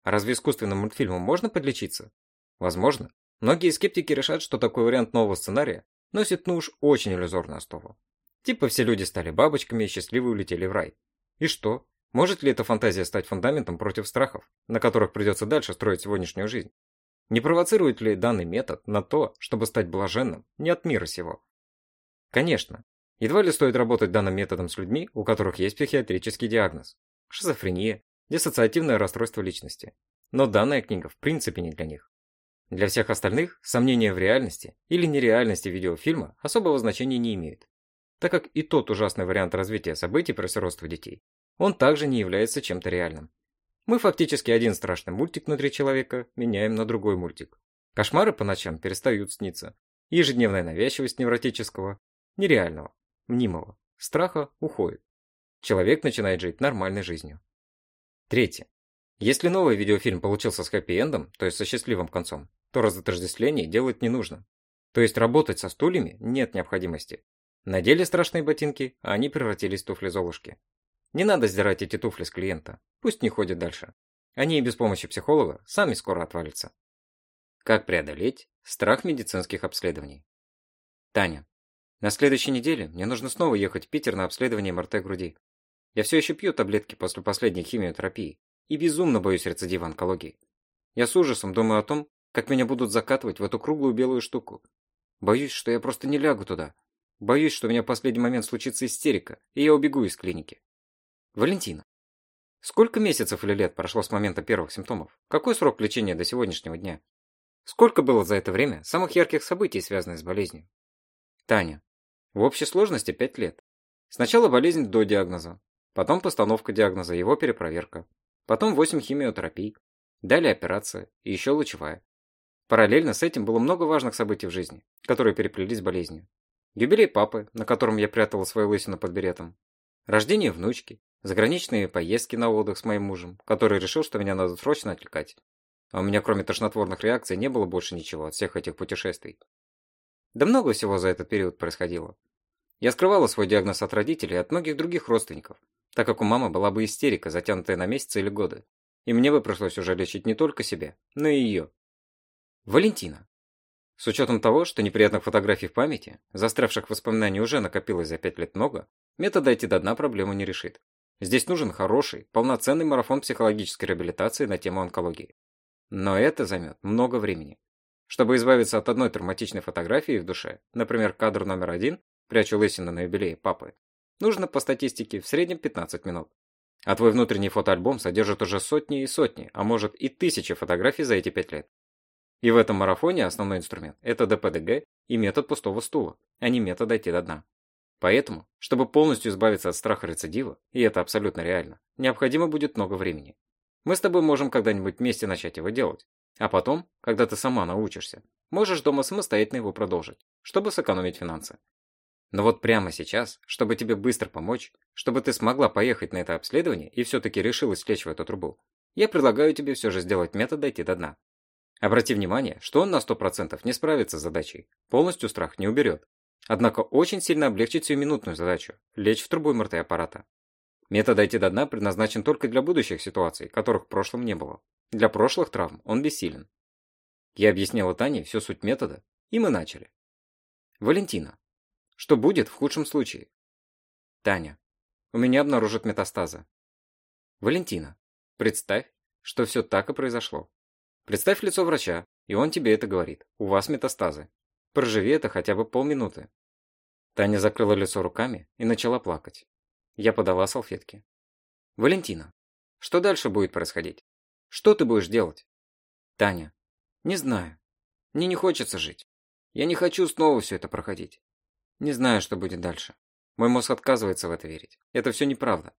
Разве искусственным мультфильмом можно подлечиться? Возможно. Многие скептики решат, что такой вариант нового сценария носит ну уж очень иллюзорную основу. Типа все люди стали бабочками и счастливо улетели в рай. И что? Может ли эта фантазия стать фундаментом против страхов, на которых придется дальше строить сегодняшнюю жизнь? Не провоцирует ли данный метод на то, чтобы стать блаженным не от мира сего? Конечно. Едва ли стоит работать данным методом с людьми, у которых есть психиатрический диагноз. Шизофрения, диссоциативное расстройство личности. Но данная книга в принципе не для них. Для всех остальных сомнения в реальности или нереальности видеофильма особого значения не имеют так как и тот ужасный вариант развития событий про сиротство детей, он также не является чем-то реальным. Мы фактически один страшный мультик внутри человека меняем на другой мультик. Кошмары по ночам перестают сниться. Ежедневная навязчивость невротического, нереального, мнимого, страха уходит. Человек начинает жить нормальной жизнью. Третье. Если новый видеофильм получился с хэппи-эндом, то есть со счастливым концом, то разотождествление делать не нужно. То есть работать со стульями нет необходимости. Надели страшные ботинки, а они превратились в туфли Золушки. Не надо сдирать эти туфли с клиента, пусть не ходит дальше. Они и без помощи психолога сами скоро отвалятся. Как преодолеть страх медицинских обследований? Таня. На следующей неделе мне нужно снова ехать в Питер на обследование МРТ груди. Я все еще пью таблетки после последней химиотерапии и безумно боюсь рецидива онкологии. Я с ужасом думаю о том, как меня будут закатывать в эту круглую белую штуку. Боюсь, что я просто не лягу туда, Боюсь, что у меня в последний момент случится истерика, и я убегу из клиники. Валентина. Сколько месяцев или лет прошло с момента первых симптомов? Какой срок лечения до сегодняшнего дня? Сколько было за это время самых ярких событий, связанных с болезнью? Таня. В общей сложности 5 лет. Сначала болезнь до диагноза, потом постановка диагноза, его перепроверка, потом 8 химиотерапий, далее операция и еще лучевая. Параллельно с этим было много важных событий в жизни, которые переплелись с болезнью. Юбилей папы, на котором я прятала свою лысину под беретом. Рождение внучки. Заграничные поездки на отдых с моим мужем, который решил, что меня надо срочно отвлекать. А у меня кроме тошнотворных реакций не было больше ничего от всех этих путешествий. Да много всего за этот период происходило. Я скрывала свой диагноз от родителей и от многих других родственников, так как у мамы была бы истерика, затянутая на месяцы или годы. И мне бы пришлось уже лечить не только себя, но и ее. Валентина. С учетом того, что неприятных фотографий в памяти, застрявших воспоминаний уже накопилось за пять лет много, метод дойти до дна проблему не решит. Здесь нужен хороший, полноценный марафон психологической реабилитации на тему онкологии. Но это займет много времени. Чтобы избавиться от одной травматичной фотографии в душе, например, кадр номер один, прячу лысину на юбилее папы, нужно по статистике в среднем 15 минут. А твой внутренний фотоальбом содержит уже сотни и сотни, а может и тысячи фотографий за эти пять лет. И в этом марафоне основной инструмент – это ДПДГ и метод пустого стула, а не метод дойти до дна. Поэтому, чтобы полностью избавиться от страха рецидива, и это абсолютно реально, необходимо будет много времени. Мы с тобой можем когда-нибудь вместе начать его делать. А потом, когда ты сама научишься, можешь дома самостоятельно его продолжить, чтобы сэкономить финансы. Но вот прямо сейчас, чтобы тебе быстро помочь, чтобы ты смогла поехать на это обследование и все-таки решилась лечь в эту трубу, я предлагаю тебе все же сделать метод дойти до дна. Обрати внимание, что он на 100% не справится с задачей, полностью страх не уберет. Однако очень сильно облегчит сиюминутную задачу – лечь в трубу МРТ аппарата. Метод «дойти до дна» предназначен только для будущих ситуаций, которых в прошлом не было. Для прошлых травм он бессилен. Я объяснила Тане всю суть метода, и мы начали. Валентина. Что будет в худшем случае? Таня. У меня обнаружат метастазы. Валентина. Представь, что все так и произошло. Представь лицо врача, и он тебе это говорит. У вас метастазы. Проживи это хотя бы полминуты. Таня закрыла лицо руками и начала плакать. Я подала салфетки. Валентина, что дальше будет происходить? Что ты будешь делать? Таня, не знаю. Мне не хочется жить. Я не хочу снова все это проходить. Не знаю, что будет дальше. Мой мозг отказывается в это верить. Это все неправда.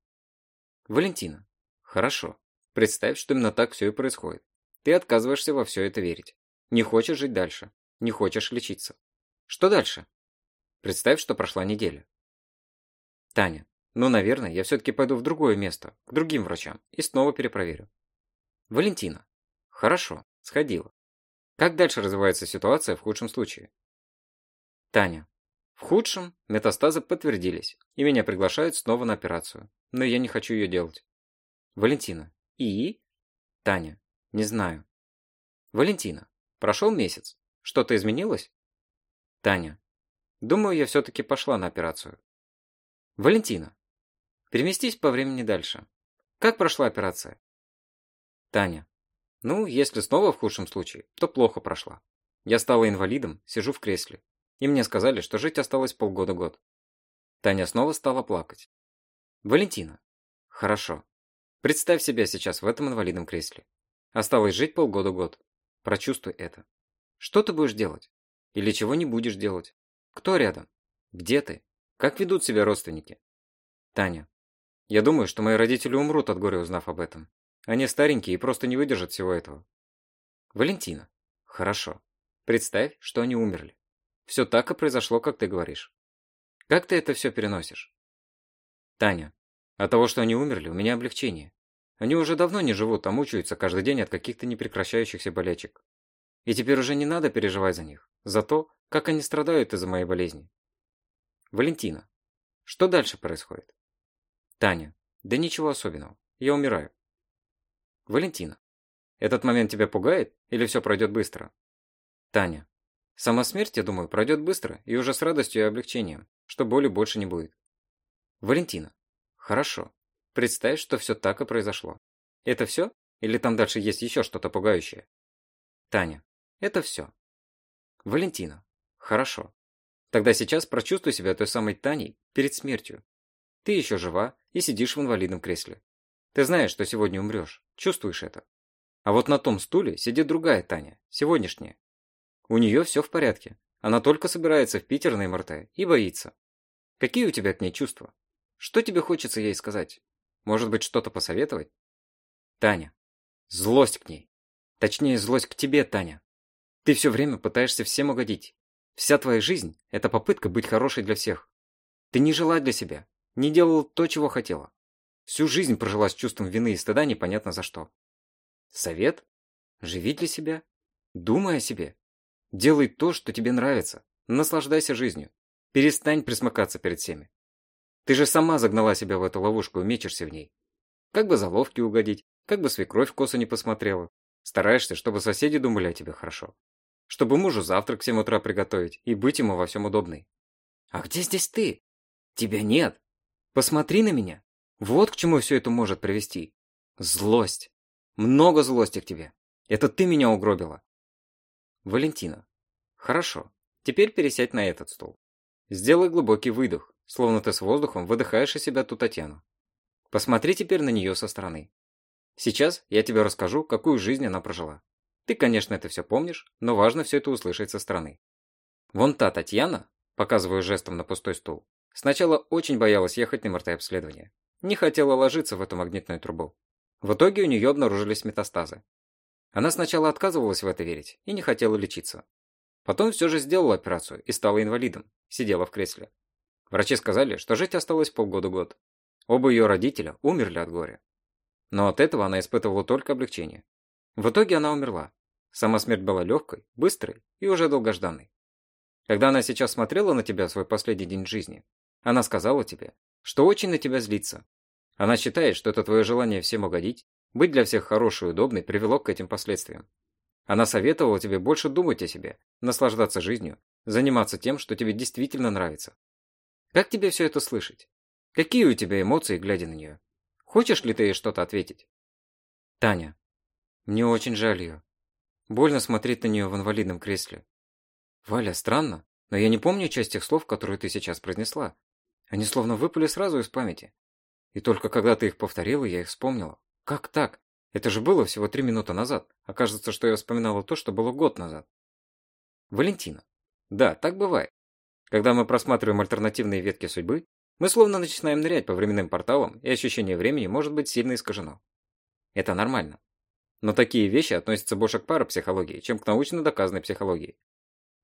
Валентина, хорошо. Представь, что именно так все и происходит. Ты отказываешься во все это верить. Не хочешь жить дальше. Не хочешь лечиться. Что дальше? Представь, что прошла неделя. Таня, ну, наверное, я все-таки пойду в другое место, к другим врачам, и снова перепроверю. Валентина. Хорошо, сходила. Как дальше развивается ситуация в худшем случае? Таня. В худшем метастазы подтвердились, и меня приглашают снова на операцию, но я не хочу ее делать. Валентина. И? Таня. Не знаю. Валентина. Прошел месяц. Что-то изменилось? Таня. Думаю, я все-таки пошла на операцию. Валентина. Переместись по времени дальше. Как прошла операция? Таня. Ну, если снова в худшем случае, то плохо прошла. Я стала инвалидом, сижу в кресле. И мне сказали, что жить осталось полгода-год. Таня снова стала плакать. Валентина. Хорошо. Представь себя сейчас в этом инвалидном кресле. Осталось жить полгода-год. Прочувствуй это. Что ты будешь делать? Или чего не будешь делать? Кто рядом? Где ты? Как ведут себя родственники? Таня. Я думаю, что мои родители умрут от горя, узнав об этом. Они старенькие и просто не выдержат всего этого. Валентина. Хорошо. Представь, что они умерли. Все так и произошло, как ты говоришь. Как ты это все переносишь? Таня. От того, что они умерли, у меня облегчение. Они уже давно не живут, а мучаются каждый день от каких-то непрекращающихся болячек. И теперь уже не надо переживать за них, за то, как они страдают из-за моей болезни. Валентина. Что дальше происходит? Таня. Да ничего особенного. Я умираю. Валентина. Этот момент тебя пугает или все пройдет быстро? Таня. Сама смерть, я думаю, пройдет быстро и уже с радостью и облегчением, что боли больше не будет. Валентина. Хорошо. Представь, что все так и произошло. Это все? Или там дальше есть еще что-то пугающее? Таня. Это все. Валентина. Хорошо. Тогда сейчас прочувствуй себя той самой Таней перед смертью. Ты еще жива и сидишь в инвалидном кресле. Ты знаешь, что сегодня умрешь. Чувствуешь это. А вот на том стуле сидит другая Таня, сегодняшняя. У нее все в порядке. Она только собирается в Питер на МРТ и боится. Какие у тебя к ней чувства? Что тебе хочется ей сказать? Может быть, что-то посоветовать? Таня. Злость к ней. Точнее, злость к тебе, Таня. Ты все время пытаешься всем угодить. Вся твоя жизнь – это попытка быть хорошей для всех. Ты не жила для себя, не делала то, чего хотела. Всю жизнь прожила с чувством вины и стыда непонятно за что. Совет? Живи для себя. Думай о себе. Делай то, что тебе нравится. Наслаждайся жизнью. Перестань присмыкаться перед всеми. Ты же сама загнала себя в эту ловушку и мечешься в ней. Как бы заловки угодить, как бы свекровь косо не посмотрела. Стараешься, чтобы соседи думали о тебе хорошо. Чтобы мужу завтрак в 7 утра приготовить и быть ему во всем удобной. А где здесь ты? Тебя нет. Посмотри на меня. Вот к чему все это может привести. Злость. Много злости к тебе. Это ты меня угробила. Валентина. Хорошо. Теперь пересядь на этот стол. Сделай глубокий выдох, словно ты с воздухом выдыхаешь из себя ту Татьяну. Посмотри теперь на нее со стороны. Сейчас я тебе расскажу, какую жизнь она прожила. Ты, конечно, это все помнишь, но важно все это услышать со стороны. Вон та Татьяна, показываю жестом на пустой стул, сначала очень боялась ехать на МРТ-обследование. Не хотела ложиться в эту магнитную трубу. В итоге у нее обнаружились метастазы. Она сначала отказывалась в это верить и не хотела лечиться. Потом все же сделала операцию и стала инвалидом, сидела в кресле. Врачи сказали, что жить осталось полгода-год. Оба ее родителя умерли от горя. Но от этого она испытывала только облегчение. В итоге она умерла. Сама смерть была легкой, быстрой и уже долгожданной. Когда она сейчас смотрела на тебя свой последний день жизни, она сказала тебе, что очень на тебя злится. Она считает, что это твое желание всем угодить, быть для всех хорошей и удобной привело к этим последствиям. Она советовала тебе больше думать о себе, наслаждаться жизнью, заниматься тем, что тебе действительно нравится. Как тебе все это слышать? Какие у тебя эмоции, глядя на нее? Хочешь ли ты ей что-то ответить? Таня. Мне очень жаль ее. Больно смотреть на нее в инвалидном кресле. Валя, странно, но я не помню часть тех слов, которые ты сейчас произнесла. Они словно выпали сразу из памяти. И только когда ты их повторила, я их вспомнила. Как так? Это же было всего три минуты назад. Окажется, что я вспоминала то, что было год назад. Валентина. Да, так бывает. Когда мы просматриваем альтернативные ветки судьбы, мы словно начинаем нырять по временным порталам, и ощущение времени может быть сильно искажено. Это нормально. Но такие вещи относятся больше к парапсихологии, чем к научно доказанной психологии.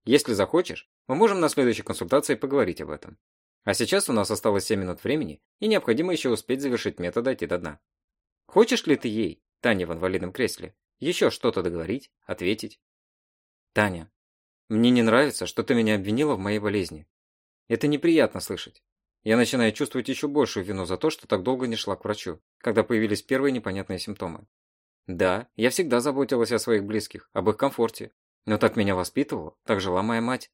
Если захочешь, мы можем на следующей консультации поговорить об этом. А сейчас у нас осталось 7 минут времени, и необходимо еще успеть завершить метод дойти до дна. Хочешь ли ты ей, Тане в инвалидном кресле, еще что-то договорить, ответить? Таня, мне не нравится, что ты меня обвинила в моей болезни. Это неприятно слышать. Я начинаю чувствовать еще большую вину за то, что так долго не шла к врачу, когда появились первые непонятные симптомы. Да, я всегда заботилась о своих близких, об их комфорте. Но так меня воспитывала, так жила моя мать.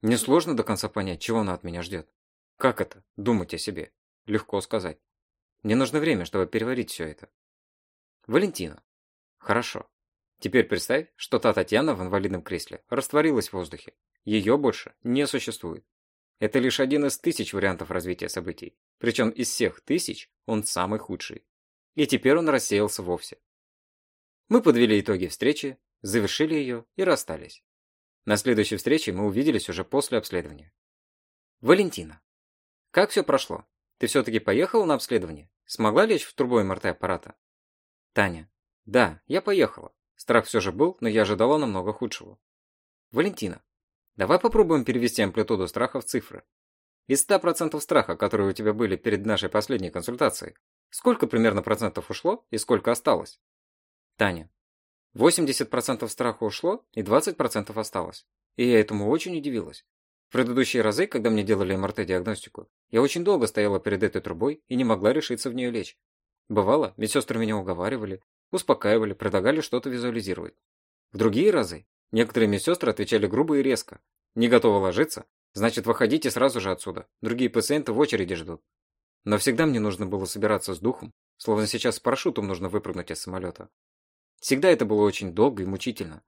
Мне сложно до конца понять, чего она от меня ждет. Как это? Думать о себе. Легко сказать. Мне нужно время, чтобы переварить все это. Валентина. Хорошо. Теперь представь, что та Татьяна в инвалидном кресле растворилась в воздухе. Ее больше не существует. Это лишь один из тысяч вариантов развития событий. Причем из всех тысяч он самый худший. И теперь он рассеялся вовсе. Мы подвели итоги встречи, завершили ее и расстались. На следующей встрече мы увиделись уже после обследования. Валентина. Как все прошло? Ты все-таки поехала на обследование? Смогла лечь в трубу МРТ аппарата? Таня. Да, я поехала. Страх все же был, но я ожидала намного худшего. Валентина. Давай попробуем перевести амплитуду страха в цифры. Из 100% страха, которые у тебя были перед нашей последней консультацией, сколько примерно процентов ушло и сколько осталось? Таня. 80% страха ушло и 20% осталось. И я этому очень удивилась. В предыдущие разы, когда мне делали МРТ-диагностику, я очень долго стояла перед этой трубой и не могла решиться в нее лечь. Бывало, медсестры меня уговаривали, успокаивали, предлагали что-то визуализировать. В другие разы некоторые медсестры отвечали грубо и резко. Не готовы ложиться? Значит, выходите сразу же отсюда. Другие пациенты в очереди ждут. Но всегда мне нужно было собираться с духом, словно сейчас с парашютом нужно выпрыгнуть из самолета. Всегда это было очень долго и мучительно.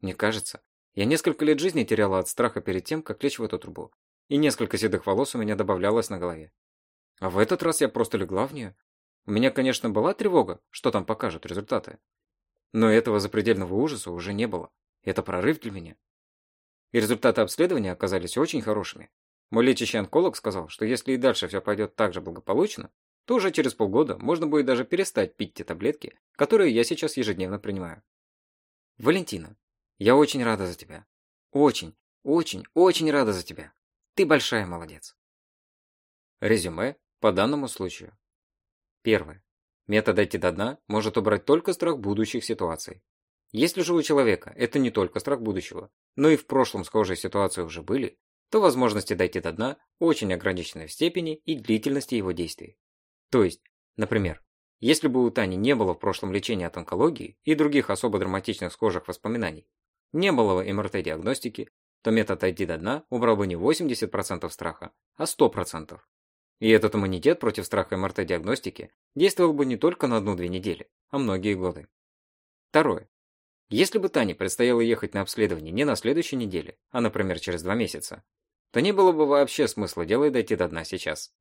Мне кажется, я несколько лет жизни теряла от страха перед тем, как лечь в эту трубу. И несколько седых волос у меня добавлялось на голове. А в этот раз я просто легла в нее. У меня, конечно, была тревога, что там покажут результаты. Но этого запредельного ужаса уже не было. Это прорыв для меня. И результаты обследования оказались очень хорошими. Мой лечащий онколог сказал, что если и дальше все пойдет так же благополучно, то уже через полгода можно будет даже перестать пить те таблетки, которые я сейчас ежедневно принимаю. Валентина, я очень рада за тебя. Очень, очень, очень рада за тебя. Ты большая молодец. Резюме по данному случаю. Первое. Метод «дойти до дна» может убрать только страх будущих ситуаций. Если же у человека это не только страх будущего, но и в прошлом схожие ситуации уже были, то возможности дойти до дна очень ограничены в степени и длительности его действий. То есть, например, если бы у Тани не было в прошлом лечения от онкологии и других особо драматичных схожих воспоминаний, не было бы МРТ-диагностики, то метод «Дойти до дна» убрал бы не 80% страха, а 100%. И этот иммунитет против страха МРТ-диагностики действовал бы не только на одну-две недели, а многие годы. Второе. Если бы Тане предстояло ехать на обследование не на следующей неделе, а, например, через два месяца, то не было бы вообще смысла делать дойти до дна сейчас.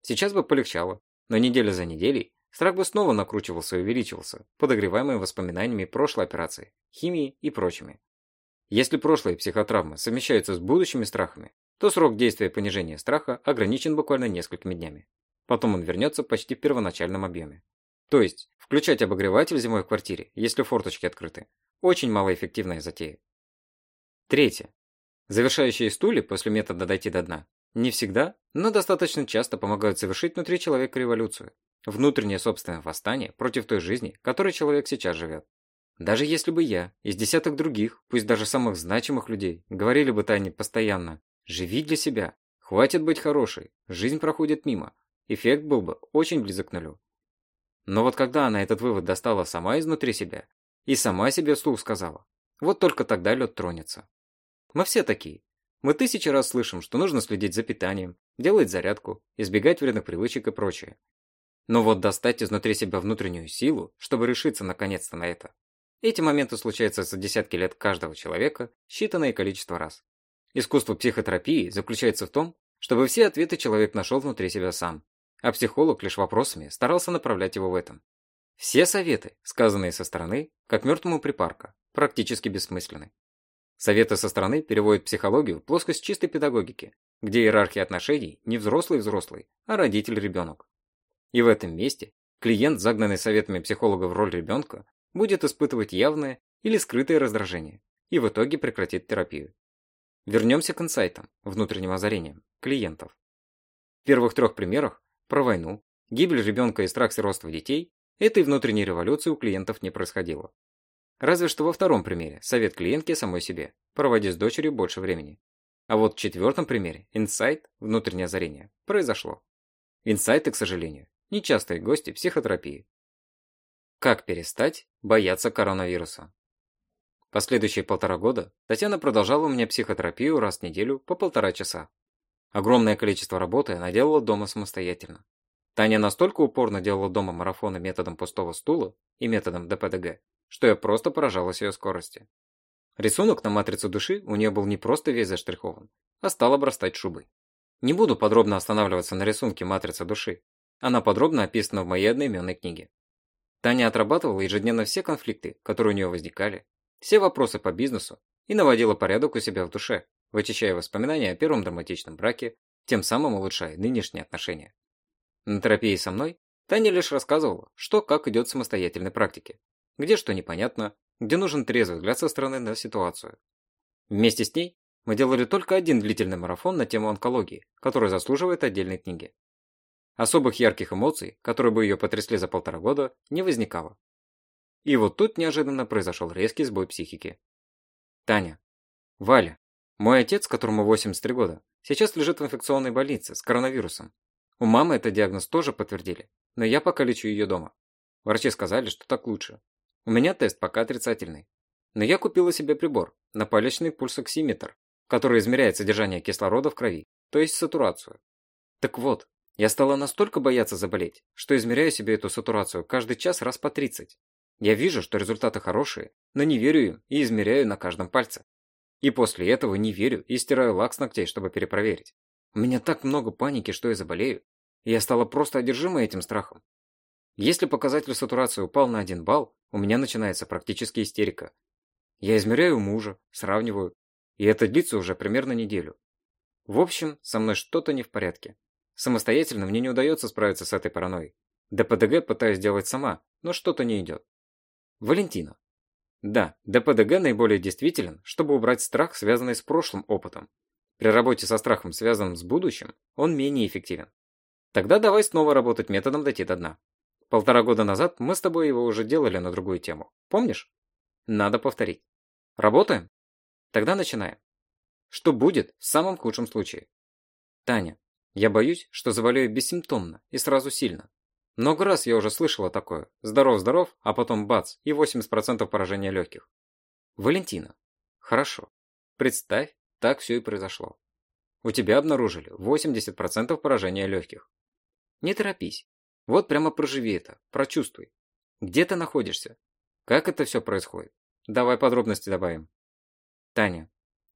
Сейчас бы полегчало, но неделя за неделей страх бы снова накручивался и увеличивался, подогреваемый воспоминаниями прошлой операции, химией и прочими. Если прошлые психотравмы совмещаются с будущими страхами, то срок действия понижения страха ограничен буквально несколькими днями. Потом он вернется почти в первоначальном объеме. То есть, включать обогреватель зимой в квартире, если форточки открыты, очень малоэффективная затея. Третье. Завершающие стули после метода дойти до дна не всегда, но достаточно часто помогают совершить внутри человека революцию. Внутреннее собственное восстание против той жизни, которой человек сейчас живет. Даже если бы я, из десяток других, пусть даже самых значимых людей, говорили бы Тане постоянно «Живи для себя, хватит быть хорошей, жизнь проходит мимо», эффект был бы очень близок к нулю. Но вот когда она этот вывод достала сама изнутри себя, и сама себе вслух сказала. Вот только тогда лед тронется. Мы все такие. Мы тысячи раз слышим, что нужно следить за питанием, делать зарядку, избегать вредных привычек и прочее. Но вот достать изнутри себя внутреннюю силу, чтобы решиться наконец-то на это. Эти моменты случаются за десятки лет каждого человека, считанное количество раз. Искусство психотерапии заключается в том, чтобы все ответы человек нашел внутри себя сам, а психолог лишь вопросами старался направлять его в этом. Все советы, сказанные со стороны, как мертвому припарка, практически бессмысленны. Советы со стороны переводят психологию в плоскость чистой педагогики, где иерархия отношений не взрослый-взрослый, а родитель-ребенок. И в этом месте клиент, загнанный советами психолога в роль ребенка, будет испытывать явное или скрытое раздражение и в итоге прекратит терапию. Вернемся к инсайтам, внутренним озарениям, клиентов. В первых трех примерах про войну, гибель ребенка и страх сиротства детей этой внутренней революции у клиентов не происходило. Разве что во втором примере совет клиентке самой себе – проводи с дочерью больше времени. А вот в четвертом примере инсайт, внутреннее озарение, произошло. Инсайты, к сожалению, нечастые гости психотерапии. Как перестать бояться коронавируса? Последующие полтора года Татьяна продолжала у меня психотерапию раз в неделю по полтора часа. Огромное количество работы она делала дома самостоятельно. Таня настолько упорно делала дома марафоны методом пустого стула и методом ДПДГ, что я просто поражалась ее скорости. Рисунок на матрицу души у нее был не просто весь заштрихован, а стал обрастать шубой. Не буду подробно останавливаться на рисунке матрицы души. Она подробно описана в моей одноименной книге. Таня отрабатывала ежедневно все конфликты, которые у нее возникали, все вопросы по бизнесу и наводила порядок у себя в душе, вычищая воспоминания о первом драматичном браке, тем самым улучшая нынешние отношения. На терапии со мной Таня лишь рассказывала, что как идет в самостоятельной практике, где что непонятно, где нужен трезвый взгляд со стороны на ситуацию. Вместе с ней мы делали только один длительный марафон на тему онкологии, который заслуживает отдельной книги. Особых ярких эмоций, которые бы ее потрясли за полтора года, не возникало. И вот тут неожиданно произошел резкий сбой психики. Таня. Валя. Мой отец, которому 83 года, сейчас лежит в инфекционной больнице с коронавирусом. У мамы этот диагноз тоже подтвердили, но я пока лечу ее дома. Врачи сказали, что так лучше. У меня тест пока отрицательный. Но я купила себе прибор, напалечный пульсоксиметр, который измеряет содержание кислорода в крови, то есть сатурацию. Так вот, я стала настолько бояться заболеть, что измеряю себе эту сатурацию каждый час раз по 30. Я вижу, что результаты хорошие, но не верю им и измеряю на каждом пальце. И после этого не верю и стираю лак с ногтей, чтобы перепроверить. У меня так много паники, что я заболею. Я стала просто одержима этим страхом. Если показатель сатурации упал на один балл, у меня начинается практически истерика. Я измеряю мужа, сравниваю, и это длится уже примерно неделю. В общем, со мной что-то не в порядке. Самостоятельно мне не удается справиться с этой паранойей. ДПДГ пытаюсь делать сама, но что-то не идет. Валентина. Да, ДПДГ наиболее действителен, чтобы убрать страх, связанный с прошлым опытом. При работе со страхом, связанным с будущим, он менее эффективен. Тогда давай снова работать методом дойти до дна. Полтора года назад мы с тобой его уже делали на другую тему. Помнишь? Надо повторить. Работаем? Тогда начинаем. Что будет в самом худшем случае? Таня, я боюсь, что заболею бессимптомно и сразу сильно. Много раз я уже слышала такое. Здоров-здоров, а потом бац, и 80% поражения легких. Валентина. Хорошо. Представь, так все и произошло. У тебя обнаружили 80% поражения легких. Не торопись. Вот прямо проживи это, прочувствуй. Где ты находишься? Как это все происходит? Давай подробности добавим. Таня,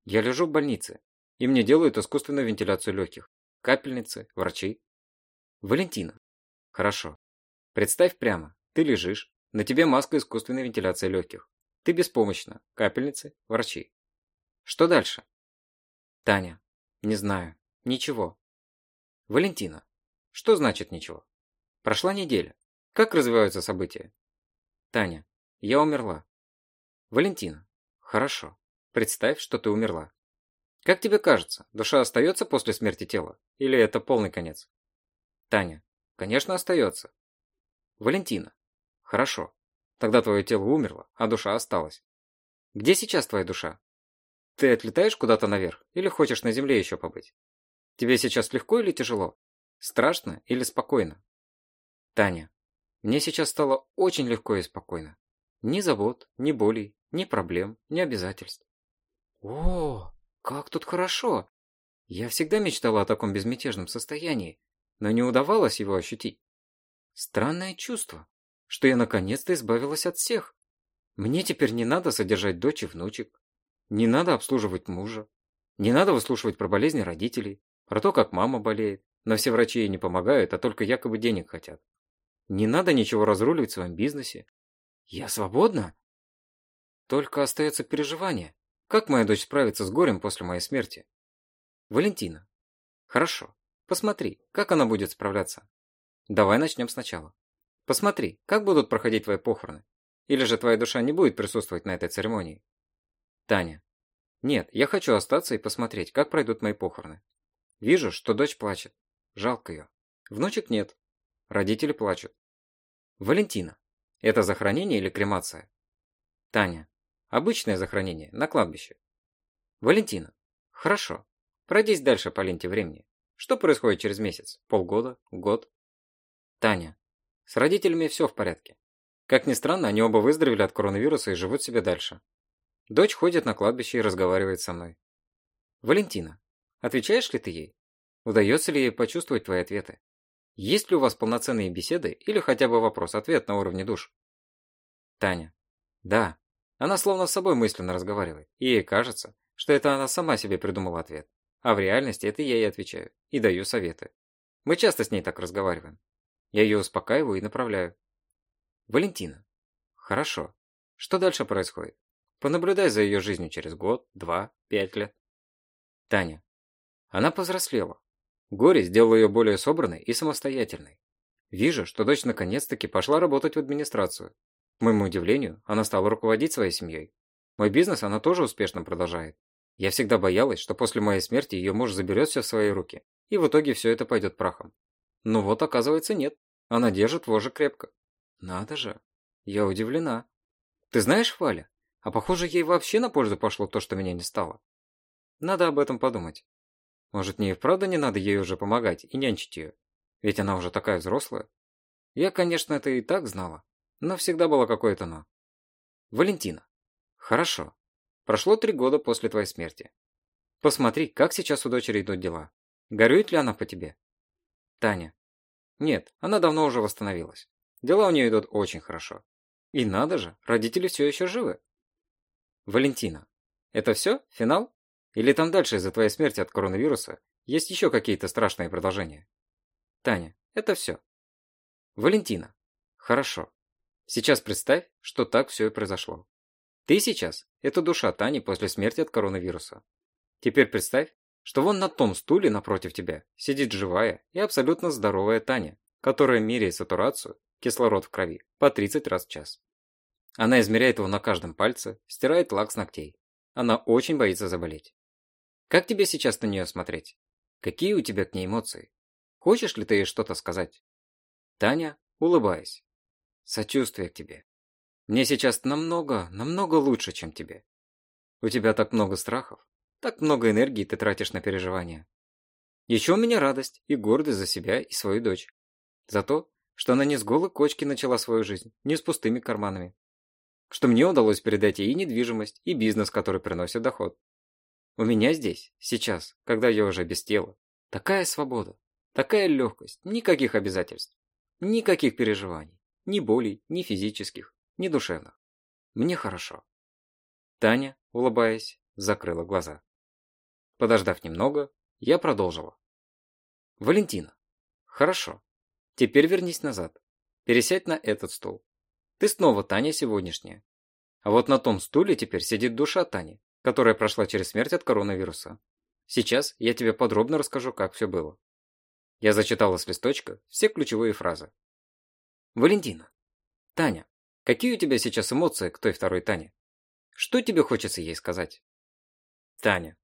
я лежу в больнице, и мне делают искусственную вентиляцию легких. Капельницы, врачи. Валентина. Хорошо. Представь прямо, ты лежишь, на тебе маска искусственной вентиляции легких. Ты беспомощна, капельницы, врачи. Что дальше? Таня. Не знаю. Ничего. Валентина. Что значит ничего? Прошла неделя. Как развиваются события? Таня. Я умерла. Валентина. Хорошо. Представь, что ты умерла. Как тебе кажется, душа остается после смерти тела? Или это полный конец? Таня. Конечно, остается. Валентина. Хорошо. Тогда твое тело умерло, а душа осталась. Где сейчас твоя душа? Ты отлетаешь куда-то наверх или хочешь на земле еще побыть? Тебе сейчас легко или тяжело? Страшно или спокойно? Таня, мне сейчас стало очень легко и спокойно. Ни забот, ни болей, ни проблем, ни обязательств. О, как тут хорошо! Я всегда мечтала о таком безмятежном состоянии, но не удавалось его ощутить. Странное чувство, что я наконец-то избавилась от всех. Мне теперь не надо содержать дочь и внучек. Не надо обслуживать мужа. Не надо выслушивать про болезни родителей, про то, как мама болеет, но все врачи ей не помогают, а только якобы денег хотят. Не надо ничего разруливать в своем бизнесе. Я свободна? Только остается переживание. Как моя дочь справится с горем после моей смерти? Валентина. Хорошо. Посмотри, как она будет справляться. Давай начнем сначала. Посмотри, как будут проходить твои похороны. Или же твоя душа не будет присутствовать на этой церемонии? Таня. Нет, я хочу остаться и посмотреть, как пройдут мои похороны. Вижу, что дочь плачет. Жалко ее. Внучек нет. Родители плачут. Валентина. Это захоронение или кремация? Таня. Обычное захоронение, на кладбище. Валентина. Хорошо. Пройдись дальше по ленте времени. Что происходит через месяц? Полгода? Год? Таня. С родителями все в порядке. Как ни странно, они оба выздоровели от коронавируса и живут себе дальше. Дочь ходит на кладбище и разговаривает со мной. Валентина, отвечаешь ли ты ей? Удается ли ей почувствовать твои ответы? Есть ли у вас полноценные беседы или хотя бы вопрос-ответ на уровне душ? Таня. Да. Она словно с собой мысленно разговаривает, и ей кажется, что это она сама себе придумала ответ. А в реальности это я ей отвечаю и даю советы. Мы часто с ней так разговариваем. Я ее успокаиваю и направляю. Валентина. Хорошо. Что дальше происходит? Понаблюдай за ее жизнью через год, два, пять лет. Таня. Она повзрослела. Горе сделало ее более собранной и самостоятельной. Вижу, что дочь наконец-таки пошла работать в администрацию. К моему удивлению, она стала руководить своей семьей. Мой бизнес она тоже успешно продолжает. Я всегда боялась, что после моей смерти ее муж заберет все в свои руки, и в итоге все это пойдет прахом. Но вот оказывается нет. Она держит вожжи крепко. Надо же. Я удивлена. Ты знаешь, Валя, а похоже, ей вообще на пользу пошло то, что меня не стало. Надо об этом подумать. Может, мне и вправду не надо ей уже помогать и нянчить ее? Ведь она уже такая взрослая. Я, конечно, это и так знала, но всегда было какое-то «но». Валентина. Хорошо. Прошло три года после твоей смерти. Посмотри, как сейчас у дочери идут дела. Горюет ли она по тебе? Таня. Нет, она давно уже восстановилась. Дела у нее идут очень хорошо. И надо же, родители все еще живы. Валентина. Это все? Финал? Или там дальше из-за твоей смерти от коронавируса есть еще какие-то страшные продолжения? Таня. Это все. Валентина. Хорошо. Сейчас представь, что так все и произошло. Ты сейчас – это душа Тани после смерти от коронавируса. Теперь представь, что вон на том стуле напротив тебя сидит живая и абсолютно здоровая Таня, которая меряет сатурацию, кислород в крови, по 30 раз в час. Она измеряет его на каждом пальце, стирает лак с ногтей. Она очень боится заболеть. Как тебе сейчас на нее смотреть? Какие у тебя к ней эмоции? Хочешь ли ты ей что-то сказать? Таня, улыбаясь. Сочувствие к тебе. Мне сейчас намного, намного лучше, чем тебе. У тебя так много страхов, так много энергии ты тратишь на переживания. Еще у меня радость и гордость за себя и свою дочь. За то, что она не с голой кочки начала свою жизнь, не с пустыми карманами. Что мне удалось передать ей и недвижимость, и бизнес, который приносит доход. У меня здесь, сейчас, когда я уже без тела, такая свобода, такая легкость, никаких обязательств, никаких переживаний, ни болей, ни физических, душевных. Мне хорошо. Таня, улыбаясь, закрыла глаза. Подождав немного, я продолжила. Валентина. Хорошо. Теперь вернись назад. Пересядь на этот стул. Ты снова Таня сегодняшняя. А вот на том стуле теперь сидит душа Тани, которая прошла через смерть от коронавируса. Сейчас я тебе подробно расскажу, как все было. Я зачитала с листочка все ключевые фразы. Валентина. Таня, какие у тебя сейчас эмоции к той второй Тане? Что тебе хочется ей сказать? Таня.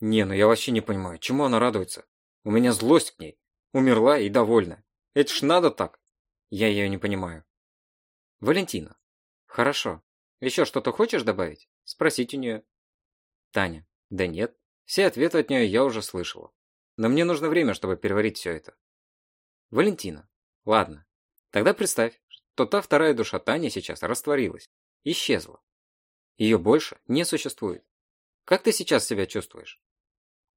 Не, ну я вообще не понимаю, чему она радуется. У меня злость к ней. Умерла и довольна. Это ж надо так. Я ее не понимаю. Валентина. Хорошо. Еще что-то хочешь добавить? Спросить у нее. Таня. Да нет. Все ответы от нее я уже слышала. Но мне нужно время, чтобы переварить все это. Валентина. Ладно. Тогда представь, что та вторая душа Тани сейчас растворилась. Исчезла. Ее больше не существует. Как ты сейчас себя чувствуешь?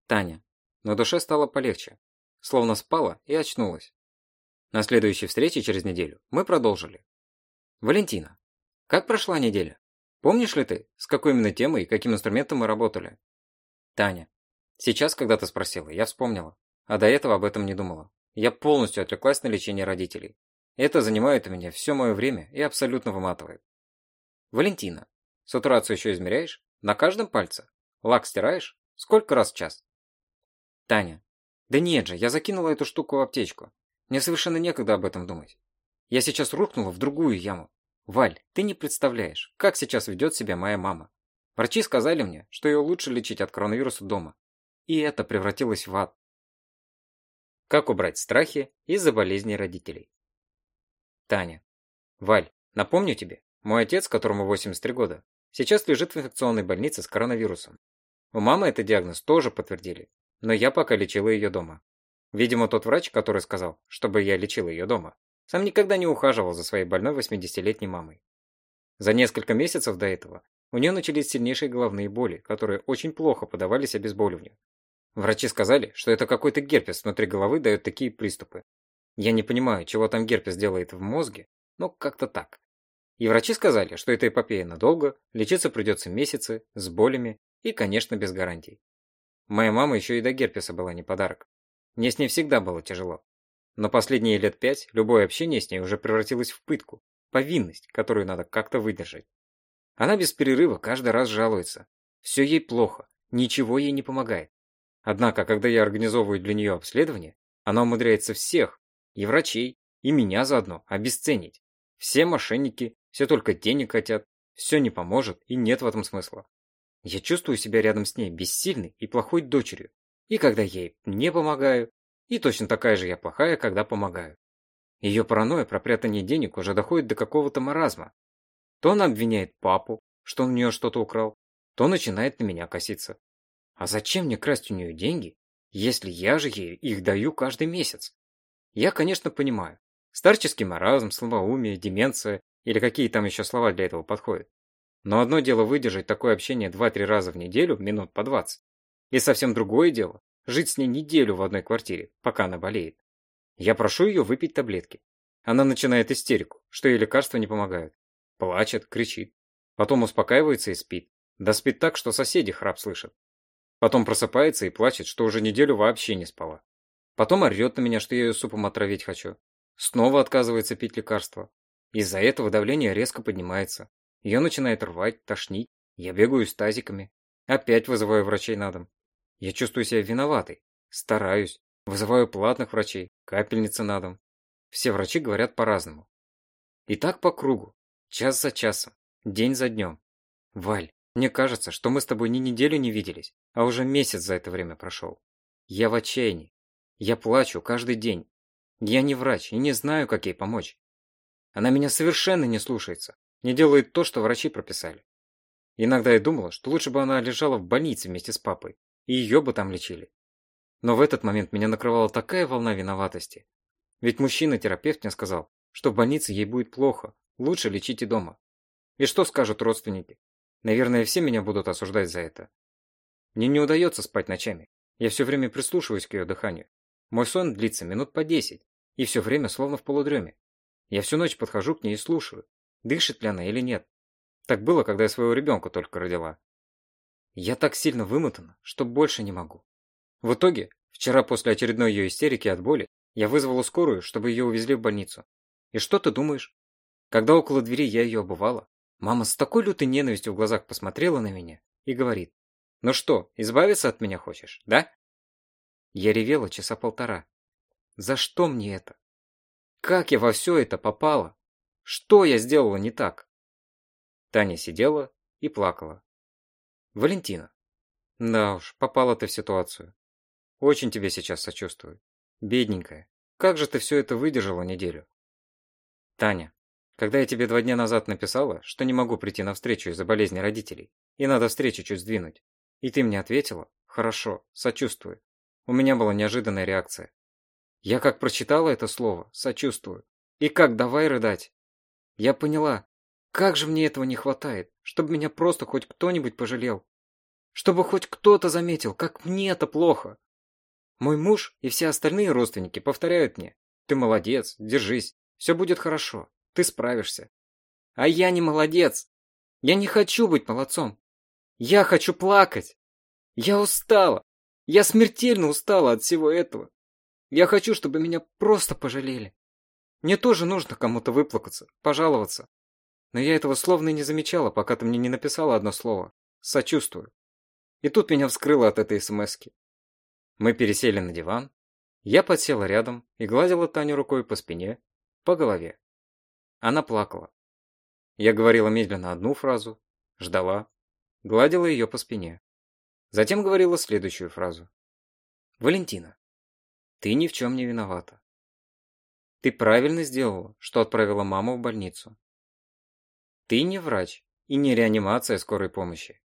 Таня. На душе стало полегче. Словно спала и очнулась. На следующей встрече через неделю мы продолжили. Валентина. Как прошла неделя? Помнишь ли ты, с какой именно темой и каким инструментом мы работали? Таня. Сейчас, когда ты спросила, я вспомнила. А до этого об этом не думала. Я полностью отвлеклась на лечение родителей. Это занимает у меня все мое время и абсолютно выматывает. Валентина, сатурацию еще измеряешь? На каждом пальце? Лак стираешь? Сколько раз в час? Таня. Да нет же, я закинула эту штуку в аптечку. Мне совершенно некогда об этом думать. Я сейчас рухнула в другую яму. Валь, ты не представляешь, как сейчас ведет себя моя мама. Врачи сказали мне, что ее лучше лечить от коронавируса дома. И это превратилось в ад. Как убрать страхи из-за болезней родителей? Таня. Валь, напомню тебе, мой отец, которому 83 года, сейчас лежит в инфекционной больнице с коронавирусом. У мамы этот диагноз тоже подтвердили, но я пока лечила ее дома. Видимо, тот врач, который сказал, чтобы я лечила ее дома, сам никогда не ухаживал за своей больной 80-летней мамой. За несколько месяцев до этого у нее начались сильнейшие головные боли, которые очень плохо подавались обезболиванию. Врачи сказали, что это какой-то герпес внутри головы дает такие приступы. Я не понимаю, чего там герпес делает в мозге, но как-то так. И врачи сказали, что эта эпопея надолго, лечиться придется месяцы, с болями и, конечно, без гарантий. Моя мама еще и до герпеса была не подарок. Мне с ней всегда было тяжело. Но последние лет пять любое общение с ней уже превратилось в пытку, повинность, которую надо как-то выдержать. Она без перерыва каждый раз жалуется. Все ей плохо, ничего ей не помогает. Однако, когда я организовываю для нее обследование, она умудряется всех, и врачей, и меня заодно, обесценить. Все мошенники, все только денег хотят, все не поможет и нет в этом смысла. Я чувствую себя рядом с ней бессильной и плохой дочерью. И когда ей не помогаю, и точно такая же я плохая, когда помогаю. Ее паранойя про прятание денег уже доходит до какого-то маразма. То она обвиняет папу, что он у нее что-то украл, то начинает на меня коситься. А зачем мне красть у нее деньги, если я же ей их даю каждый месяц? Я, конечно, понимаю. Старческий маразм, слабоумие, деменция или какие там еще слова для этого подходят. Но одно дело выдержать такое общение 2-3 раза в неделю, минут по 20. И совсем другое дело – жить с ней неделю в одной квартире, пока она болеет. Я прошу ее выпить таблетки. Она начинает истерику, что ей лекарства не помогают. Плачет, кричит. Потом успокаивается и спит. Да спит так, что соседи храп слышат. Потом просыпается и плачет, что уже неделю вообще не спала. Потом орет на меня, что я ее супом отравить хочу. Снова отказывается пить лекарства. Из-за этого давление резко поднимается. Ее начинает рвать, тошнить. Я бегаю с тазиками. Опять вызываю врачей на дом. Я чувствую себя виноватой. Стараюсь. Вызываю платных врачей, капельницы на дом. Все врачи говорят по-разному. И так по кругу. Час за часом. День за днем. Валь, мне кажется, что мы с тобой ни неделю не виделись, а уже месяц за это время прошел. Я в отчаянии. Я плачу каждый день. Я не врач и не знаю, как ей помочь. Она меня совершенно не слушается, не делает то, что врачи прописали. Иногда я думала, что лучше бы она лежала в больнице вместе с папой, и ее бы там лечили. Но в этот момент меня накрывала такая волна виноватости. Ведь мужчина-терапевт мне сказал, что в больнице ей будет плохо, лучше лечите дома. И что скажут родственники? Наверное, все меня будут осуждать за это. Мне не удается спать ночами. Я все время прислушиваюсь к ее дыханию. Мой сон длится минут по десять, и все время словно в полудреме. Я всю ночь подхожу к ней и слушаю, дышит ли она или нет. Так было, когда я своего ребенка только родила. Я так сильно вымотана, что больше не могу. В итоге, вчера после очередной ее истерики от боли, я вызвала скорую, чтобы ее увезли в больницу. И что ты думаешь? Когда около двери я ее обувала, мама с такой лютой ненавистью в глазах посмотрела на меня и говорит, «Ну что, избавиться от меня хочешь, да?» Я ревела часа полтора. За что мне это? Как я во все это попала? Что я сделала не так? Таня сидела и плакала. Валентина. Да уж, попала ты в ситуацию. Очень тебе сейчас сочувствую. Бедненькая. Как же ты все это выдержала неделю? Таня, когда я тебе два дня назад написала, что не могу прийти на встречу из-за болезни родителей, и надо встречу чуть сдвинуть, и ты мне ответила, хорошо, сочувствую. У меня была неожиданная реакция. Я как прочитала это слово, сочувствую. И как давай рыдать. Я поняла, как же мне этого не хватает, чтобы меня просто хоть кто-нибудь пожалел. Чтобы хоть кто-то заметил, как мне это плохо. Мой муж и все остальные родственники повторяют мне. Ты молодец, держись, все будет хорошо, ты справишься. А я не молодец. Я не хочу быть молодцом. Я хочу плакать. Я устала. Я смертельно устала от всего этого. Я хочу, чтобы меня просто пожалели. Мне тоже нужно кому-то выплакаться, пожаловаться. Но я этого словно и не замечала, пока ты мне не написала одно слово. Сочувствую. И тут меня вскрыло от этой смски. Мы пересели на диван. Я подсела рядом и гладила Таню рукой по спине, по голове. Она плакала. Я говорила медленно одну фразу, ждала, гладила ее по спине. Затем говорила следующую фразу. «Валентина, ты ни в чем не виновата. Ты правильно сделала, что отправила маму в больницу. Ты не врач и не реанимация скорой помощи.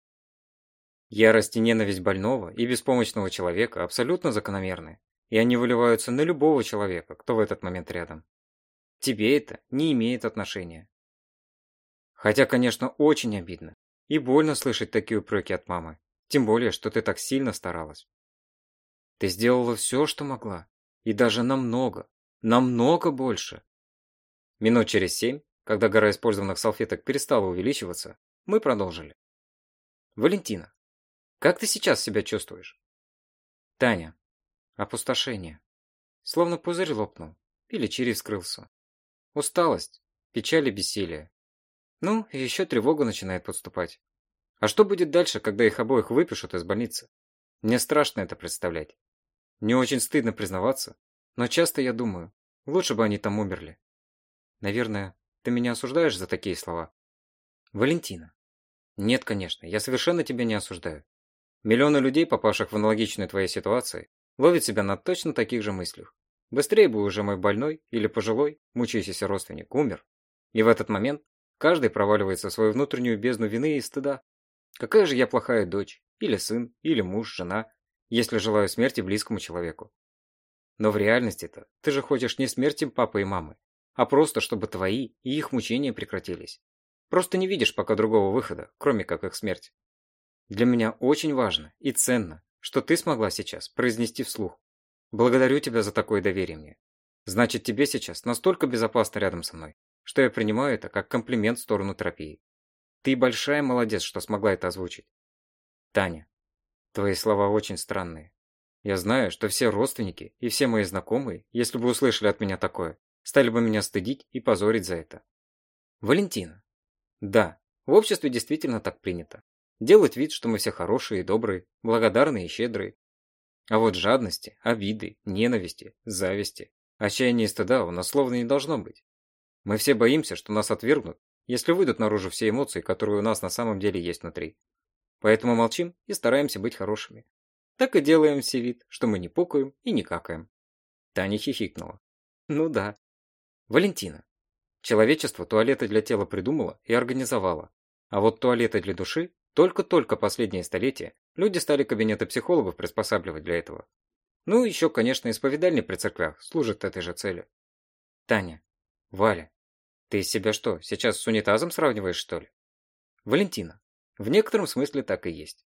Ярость и ненависть больного и беспомощного человека абсолютно закономерны, и они выливаются на любого человека, кто в этот момент рядом. Тебе это не имеет отношения. Хотя, конечно, очень обидно и больно слышать такие упреки от мамы, тем более, что ты так сильно старалась. Ты сделала все, что могла, и даже намного, намного больше. Минут через семь, когда гора использованных салфеток перестала увеличиваться, мы продолжили. Валентина, как ты сейчас себя чувствуешь? Таня. Опустошение. Словно пузырь лопнул. Или череп вскрылся. Усталость. Печаль и бессилие. Ну, еще тревога начинает подступать. А что будет дальше, когда их обоих выпишут из больницы? Мне страшно это представлять. Не очень стыдно признаваться, но часто я думаю, лучше бы они там умерли. Наверное, ты меня осуждаешь за такие слова? Валентина. Нет, конечно, я совершенно тебя не осуждаю. Миллионы людей, попавших в аналогичную твоей ситуации, ловят себя на точно таких же мыслях. Быстрее бы уже мой больной или пожилой, мучающийся родственник умер. И в этот момент каждый проваливается в свою внутреннюю бездну вины и стыда. Какая же я плохая дочь, или сын, или муж, жена, если желаю смерти близкому человеку. Но в реальности-то ты же хочешь не смерти папы и мамы, а просто чтобы твои и их мучения прекратились. Просто не видишь пока другого выхода, кроме как их смерть. Для меня очень важно и ценно, что ты смогла сейчас произнести вслух. Благодарю тебя за такое доверие мне. Значит, тебе сейчас настолько безопасно рядом со мной, что я принимаю это как комплимент в сторону терапии. Ты большая молодец, что смогла это озвучить. Таня, твои слова очень странные. Я знаю, что все родственники и все мои знакомые, если бы услышали от меня такое, стали бы меня стыдить и позорить за это. Валентина. Да, в обществе действительно так принято. Делать вид, что мы все хорошие и добрые, благодарные и щедрые. А вот жадности, обиды, ненависти, зависти, отчаяния и стыда у нас словно не должно быть. Мы все боимся, что нас отвергнут, если выйдут наружу все эмоции, которые у нас на самом деле есть внутри. Поэтому молчим и стараемся быть хорошими. Так и делаем все вид, что мы не пукаем и не какаем. Таня хихикнула. Ну да. Валентина. Человечество туалеты для тела придумало и организовало. А вот туалеты для души только-только последние столетия люди стали кабинеты психологов приспосабливать для этого. Ну, еще, конечно, исповедальни при церквях служат этой же цели. Таня. Валя. Ты себя что, сейчас с унитазом сравниваешь, что ли? Валентина. В некотором смысле так и есть.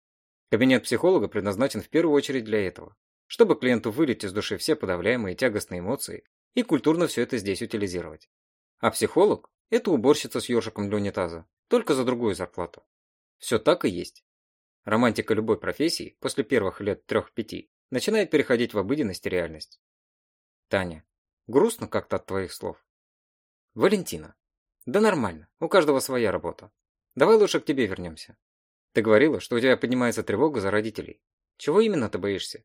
Кабинет психолога предназначен в первую очередь для этого. Чтобы клиенту вылить из души все подавляемые тягостные эмоции и культурно все это здесь утилизировать. А психолог – это уборщица с ёршиком для унитаза, только за другую зарплату. Все так и есть. Романтика любой профессии после первых лет трех-пяти начинает переходить в обыденность и реальность. Таня, грустно как-то от твоих слов. Валентина, да нормально, у каждого своя работа. Давай лучше к тебе вернемся. Ты говорила, что у тебя поднимается тревога за родителей. Чего именно ты боишься?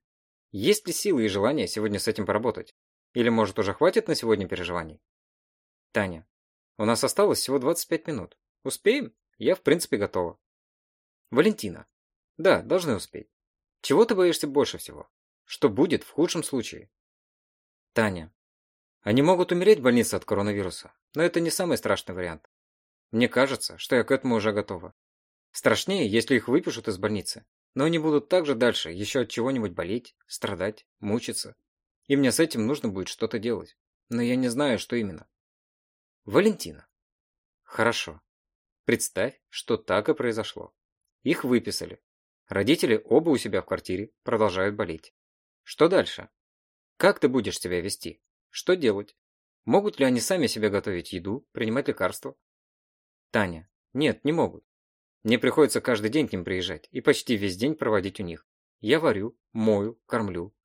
Есть ли силы и желание сегодня с этим поработать? Или, может, уже хватит на сегодня переживаний? Таня, у нас осталось всего 25 минут. Успеем? Я, в принципе, готова. Валентина. Да, должны успеть. Чего ты боишься больше всего? Что будет в худшем случае? Таня. Они могут умереть в больнице от коронавируса, но это не самый страшный вариант. Мне кажется, что я к этому уже готова. Страшнее, если их выпишут из больницы, но они будут также дальше еще от чего-нибудь болеть, страдать, мучиться. И мне с этим нужно будет что-то делать, но я не знаю, что именно. Валентина. Хорошо. Представь, что так и произошло. Их выписали. Родители оба у себя в квартире продолжают болеть. Что дальше? Как ты будешь себя вести? Что делать? Могут ли они сами себе готовить еду, принимать лекарства? Таня. Нет, не могут. Мне приходится каждый день к ним приезжать и почти весь день проводить у них. Я варю, мою, кормлю.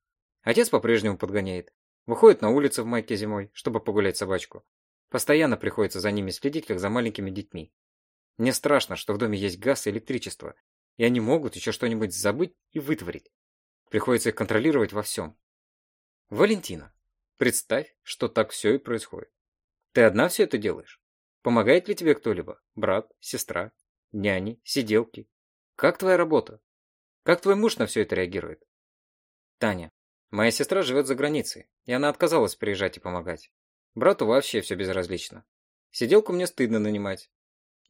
Отец по-прежнему подгоняет. Выходит на улицу в майке зимой, чтобы погулять собачку. Постоянно приходится за ними следить, как за маленькими детьми. Мне страшно, что в доме есть газ и электричество, и они могут еще что-нибудь забыть и вытворить. Приходится их контролировать во всем. Валентина, представь, что так все и происходит. Ты одна все это делаешь? Помогает ли тебе кто-либо? Брат, сестра, няни, сиделки? Как твоя работа? Как твой муж на все это реагирует? Таня, моя сестра живет за границей, и она отказалась приезжать и помогать. Брату вообще все безразлично. Сиделку мне стыдно нанимать.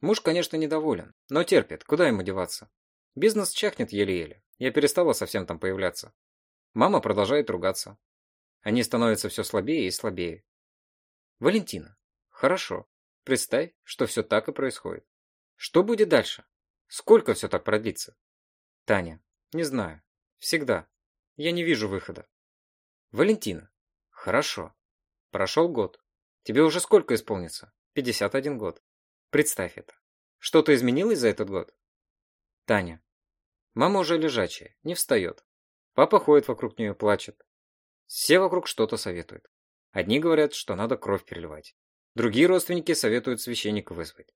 Муж, конечно, недоволен, но терпит, куда ему деваться. Бизнес чахнет еле-еле, я перестала совсем там появляться. Мама продолжает ругаться. Они становятся все слабее и слабее. Валентина, хорошо, представь, что все так и происходит. Что будет дальше? Сколько все так продлится? Таня, не знаю. Всегда. Я не вижу выхода. Валентина, хорошо. Прошел год. Тебе уже сколько исполнится? 51 год. Представь это. Что-то изменилось за этот год? Таня. Мама уже лежачая, не встает. Папа ходит вокруг нее, плачет. Все вокруг что-то советуют. Одни говорят, что надо кровь переливать. Другие родственники советуют священника вызвать.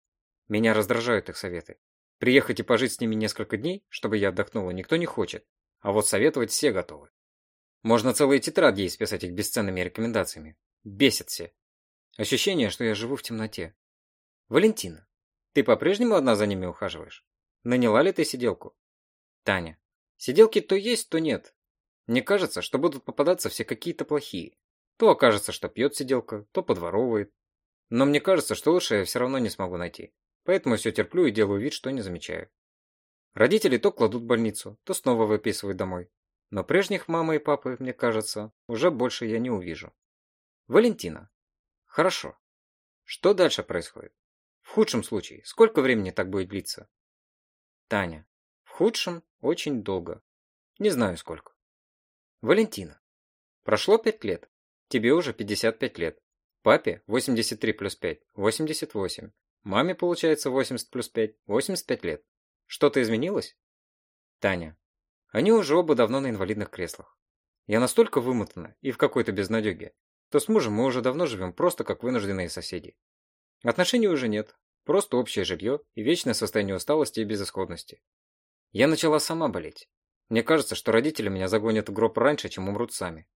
Меня раздражают их советы. Приехать и пожить с ними несколько дней, чтобы я отдохнула, никто не хочет. А вот советовать все готовы. Можно целые тетради исписать их бесценными рекомендациями. Бесит все. Ощущение, что я живу в темноте. Валентина, ты по-прежнему одна за ними ухаживаешь? Наняла ли ты сиделку? Таня, сиделки то есть, то нет. Мне кажется, что будут попадаться все какие-то плохие. То окажется, что пьет сиделка, то подворовывает. Но мне кажется, что лучше я все равно не смогу найти. Поэтому все терплю и делаю вид, что не замечаю. Родители то кладут в больницу, то снова выписывают домой. Но прежних мамы и папы, мне кажется, уже больше я не увижу. Валентина. Хорошо. Что дальше происходит? В худшем случае, сколько времени так будет длиться? Таня. В худшем очень долго. Не знаю сколько. Валентина. Прошло пять лет. Тебе уже 55 лет. Папе 83 плюс 5, 88. Маме получается 80 плюс 5, 85 лет. Что-то изменилось? Таня. Они уже оба давно на инвалидных креслах. Я настолько вымотана и в какой-то безнадеге, то с мужем мы уже давно живем просто как вынужденные соседи. Отношений уже нет, просто общее жилье и вечное состояние усталости и безысходности. Я начала сама болеть. Мне кажется, что родители меня загонят в гроб раньше, чем умрут сами.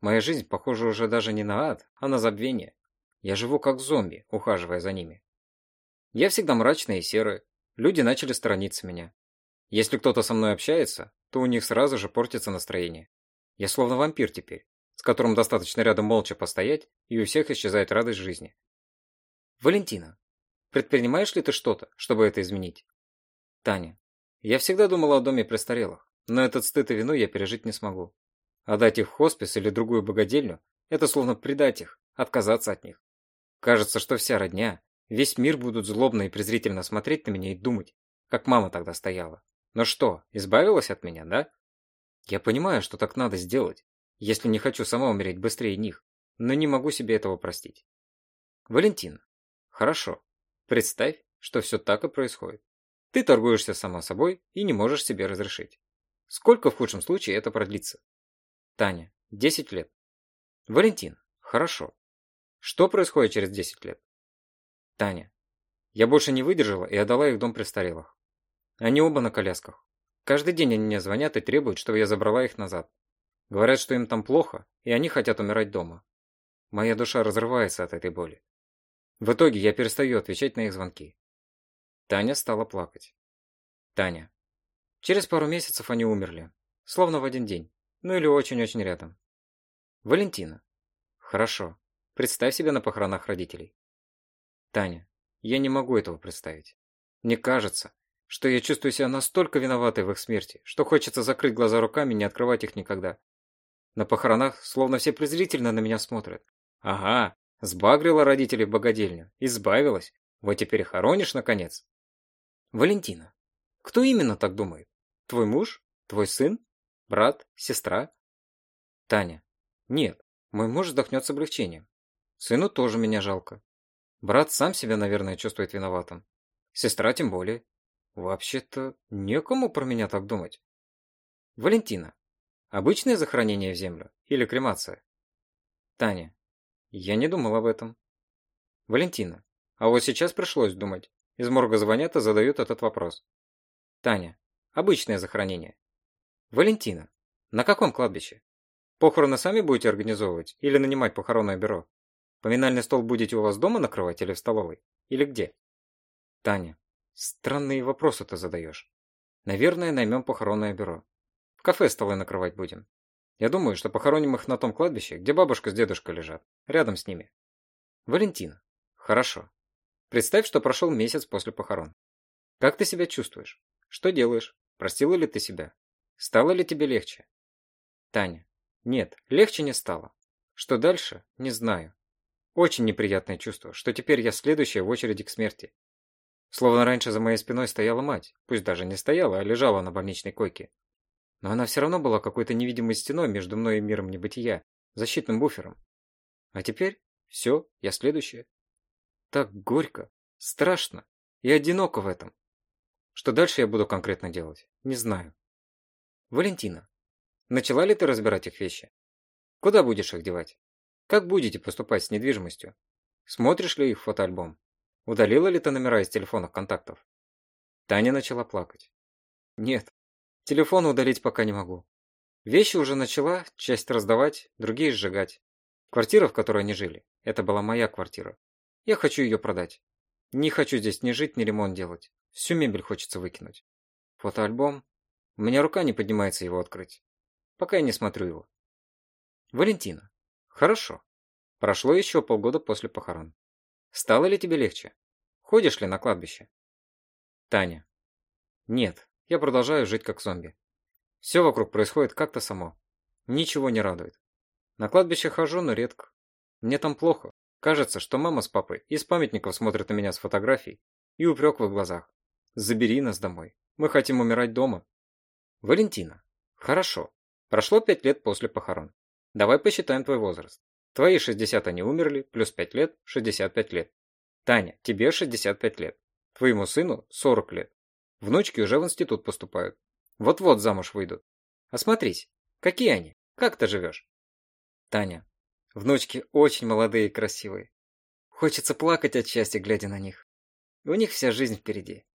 Моя жизнь похожа уже даже не на ад, а на забвение. Я живу как зомби, ухаживая за ними. Я всегда мрачная и серая. Люди начали сторониться меня. Если кто-то со мной общается, то у них сразу же портится настроение. Я словно вампир теперь, с которым достаточно рядом молча постоять, и у всех исчезает радость жизни. Валентина, предпринимаешь ли ты что-то, чтобы это изменить? Таня, я всегда думала о доме престарелых, но этот стыд и вину я пережить не смогу. Отдать их в хоспис или другую богадельню – это словно предать их, отказаться от них. Кажется, что вся родня, весь мир будут злобно и презрительно смотреть на меня и думать, как мама тогда стояла. Но что, избавилась от меня, да? Я понимаю, что так надо сделать, если не хочу сама умереть быстрее них, но не могу себе этого простить. Валентина, хорошо. Представь, что все так и происходит. Ты торгуешься сама собой и не можешь себе разрешить. Сколько в худшем случае это продлится? Таня, 10 лет. Валентин, хорошо. Что происходит через 10 лет? Таня, я больше не выдержала и отдала их дом престарелых. Они оба на колясках. Каждый день они мне звонят и требуют, чтобы я забрала их назад. Говорят, что им там плохо, и они хотят умирать дома. Моя душа разрывается от этой боли. В итоге я перестаю отвечать на их звонки. Таня стала плакать. Таня. Через пару месяцев они умерли. Словно в один день. Ну или очень-очень рядом. Валентина. Хорошо. Представь себя на похоронах родителей. Таня. Я не могу этого представить. Мне кажется, что я чувствую себя настолько виноватой в их смерти, что хочется закрыть глаза руками и не открывать их никогда. На похоронах словно все презрительно на меня смотрят. Ага, сбагрила родителей в богадельню, избавилась. Вот теперь хоронишь, наконец. Валентина. Кто именно так думает? Твой муж? Твой сын? Брат? Сестра? Таня. Нет, мой муж вздохнет с облегчением. Сыну тоже меня жалко. Брат сам себя, наверное, чувствует виноватым. Сестра тем более. Вообще-то, некому про меня так думать. Валентина. Обычное захоронение в землю или кремация? Таня. Я не думал об этом. Валентина. А вот сейчас пришлось думать. Из морга звонят и задают этот вопрос. Таня. Обычное захоронение. Валентина. На каком кладбище? Похороны сами будете организовывать или нанимать похоронное бюро? Поминальный стол будете у вас дома накрывать или в столовой? Или где? Таня. Странные вопросы ты задаешь. Наверное, наймем похоронное бюро. В кафе столы накрывать будем. Я думаю, что похороним их на том кладбище, где бабушка с дедушкой лежат. Рядом с ними. Валентина. Хорошо. Представь, что прошел месяц после похорон. Как ты себя чувствуешь? Что делаешь? Простила ли ты себя? Стало ли тебе легче? Таня. Нет, легче не стало. Что дальше? Не знаю. Очень неприятное чувство, что теперь я следующая в очереди к смерти. Словно раньше за моей спиной стояла мать, пусть даже не стояла, а лежала на больничной койке. Но она все равно была какой-то невидимой стеной между мной и миром небытия, защитным буфером. А теперь все, я следующая. Так горько, страшно и одиноко в этом. Что дальше я буду конкретно делать, не знаю. Валентина, начала ли ты разбирать их вещи? Куда будешь их девать? Как будете поступать с недвижимостью? Смотришь ли их фотоальбом? Удалила ли ты номера из телефонных контактов? Таня начала плакать. Нет, телефон удалить пока не могу. Вещи уже начала, часть раздавать, другие сжигать. Квартира, в которой они жили, это была моя квартира. Я хочу ее продать. Не хочу здесь ни жить, ни ремонт делать. Всю мебель хочется выкинуть. Фотоальбом. У меня рука не поднимается его открыть. Пока я не смотрю его. Валентина. Хорошо. Прошло еще полгода после похорон. Стало ли тебе легче? Ходишь ли на кладбище? Таня. Нет, я продолжаю жить как зомби. Все вокруг происходит как-то само. Ничего не радует. На кладбище хожу, но редко. Мне там плохо. Кажется, что мама с папой из памятников смотрят на меня с фотографий и упрек в их глазах. Забери нас домой. Мы хотим умирать дома. Валентина. Хорошо. Прошло пять лет после похорон. Давай посчитаем твой возраст. Твои 60 они умерли, плюс 5 лет, 65 лет. Таня, тебе 65 лет. Твоему сыну 40 лет. Внучки уже в институт поступают. Вот-вот замуж выйдут. Осмотрись, какие они? Как ты живешь? Таня. Внучки очень молодые и красивые. Хочется плакать от счастья, глядя на них. У них вся жизнь впереди.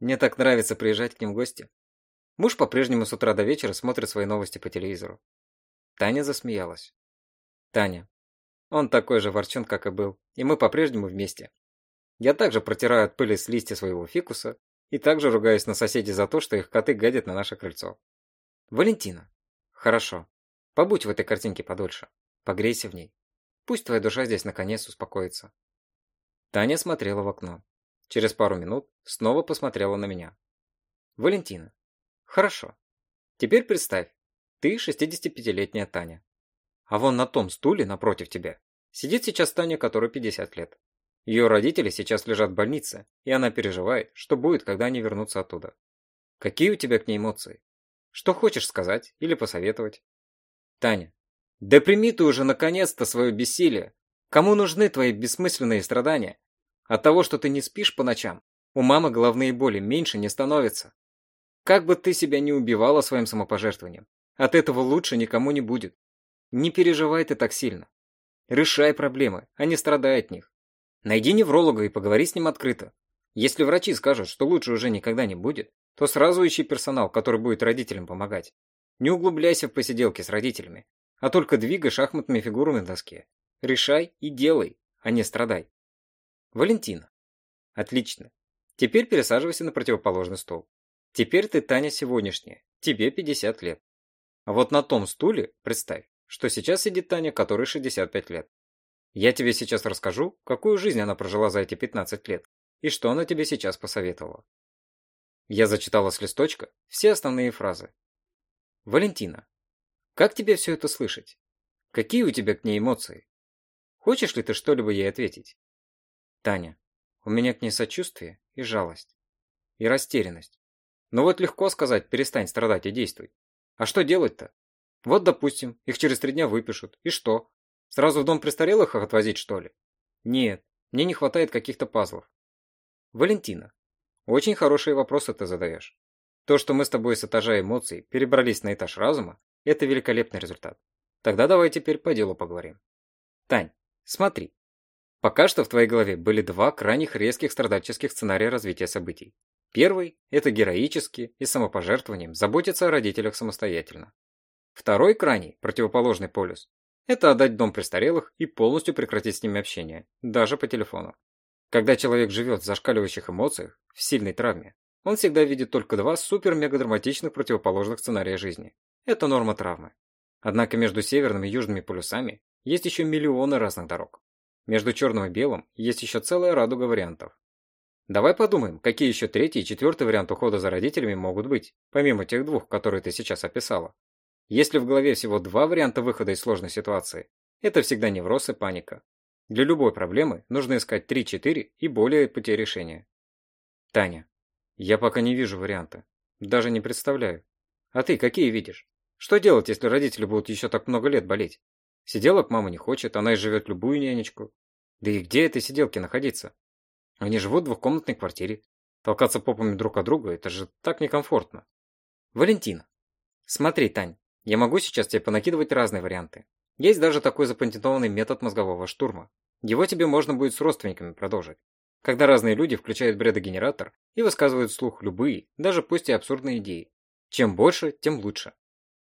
Мне так нравится приезжать к ним в гости. Муж по-прежнему с утра до вечера смотрит свои новости по телевизору. Таня засмеялась. Таня. Он такой же ворчун, как и был, и мы по-прежнему вместе. Я также протираю от пыли с листья своего фикуса и также ругаюсь на соседей за то, что их коты гадят на наше крыльцо. Валентина. Хорошо. Побудь в этой картинке подольше. Погрейся в ней. Пусть твоя душа здесь наконец успокоится. Таня смотрела в окно. Через пару минут снова посмотрела на меня. Валентина. Хорошо. Теперь представь, ты 65-летняя Таня. А вон на том стуле напротив тебя сидит сейчас Таня, которой 50 лет. Ее родители сейчас лежат в больнице, и она переживает, что будет, когда они вернутся оттуда. Какие у тебя к ней эмоции? Что хочешь сказать или посоветовать? Таня. Да прими ты уже наконец-то свое бессилие. Кому нужны твои бессмысленные страдания? От того, что ты не спишь по ночам, у мамы головные боли меньше не становятся. Как бы ты себя не убивала своим самопожертвованием, от этого лучше никому не будет. Не переживай ты так сильно. Решай проблемы, а не страдай от них. Найди невролога и поговори с ним открыто. Если врачи скажут, что лучше уже никогда не будет, то сразу ищи персонал, который будет родителям помогать. Не углубляйся в посиделки с родителями, а только двигай шахматными фигурами на доске. Решай и делай, а не страдай. Валентина. Отлично. Теперь пересаживайся на противоположный стол. Теперь ты Таня сегодняшняя. Тебе 50 лет. А вот на том стуле, представь, что сейчас сидит Таня, которой 65 лет. Я тебе сейчас расскажу, какую жизнь она прожила за эти 15 лет, и что она тебе сейчас посоветовала. Я зачитала с листочка все основные фразы. Валентина, как тебе все это слышать? Какие у тебя к ней эмоции? Хочешь ли ты что-либо ей ответить? Таня, у меня к ней сочувствие и жалость. И растерянность. Но вот легко сказать, перестань страдать и действуй. А что делать-то? Вот, допустим, их через три дня выпишут. И что? Сразу в дом престарелых их отвозить, что ли? Нет, мне не хватает каких-то пазлов. Валентина, очень хорошие вопросы ты задаешь. То, что мы с тобой с этажа эмоций перебрались на этаж разума, это великолепный результат. Тогда давай теперь по делу поговорим. Тань, смотри. Пока что в твоей голове были два крайних резких страдальческих сценария развития событий. Первый – это героически и самопожертвованием заботиться о родителях самостоятельно. Второй крайний, противоположный полюс – это отдать дом престарелых и полностью прекратить с ними общение, даже по телефону. Когда человек живет в зашкаливающих эмоциях, в сильной травме, он всегда видит только два супер-мега-драматичных противоположных сценария жизни. Это норма травмы. Однако между северным и южными полюсами есть еще миллионы разных дорог. Между черным и белым есть еще целая радуга вариантов. Давай подумаем, какие еще третий и четвертый вариант ухода за родителями могут быть, помимо тех двух, которые ты сейчас описала. Если в голове всего два варианта выхода из сложной ситуации, это всегда невроз и паника. Для любой проблемы нужно искать 3-4 и более пути решения. Таня, я пока не вижу варианта. Даже не представляю. А ты какие видишь? Что делать, если родители будут еще так много лет болеть? Сиделок мама не хочет, она и живет любую нянечку. Да и где этой сиделке находиться? Они живут в двухкомнатной квартире. Толкаться попами друг от друга – это же так некомфортно. Валентина. Смотри, Тань, я могу сейчас тебе понакидывать разные варианты. Есть даже такой запатентованный метод мозгового штурма. Его тебе можно будет с родственниками продолжить. Когда разные люди включают бредогенератор и высказывают вслух любые, даже пусть и абсурдные идеи. Чем больше, тем лучше.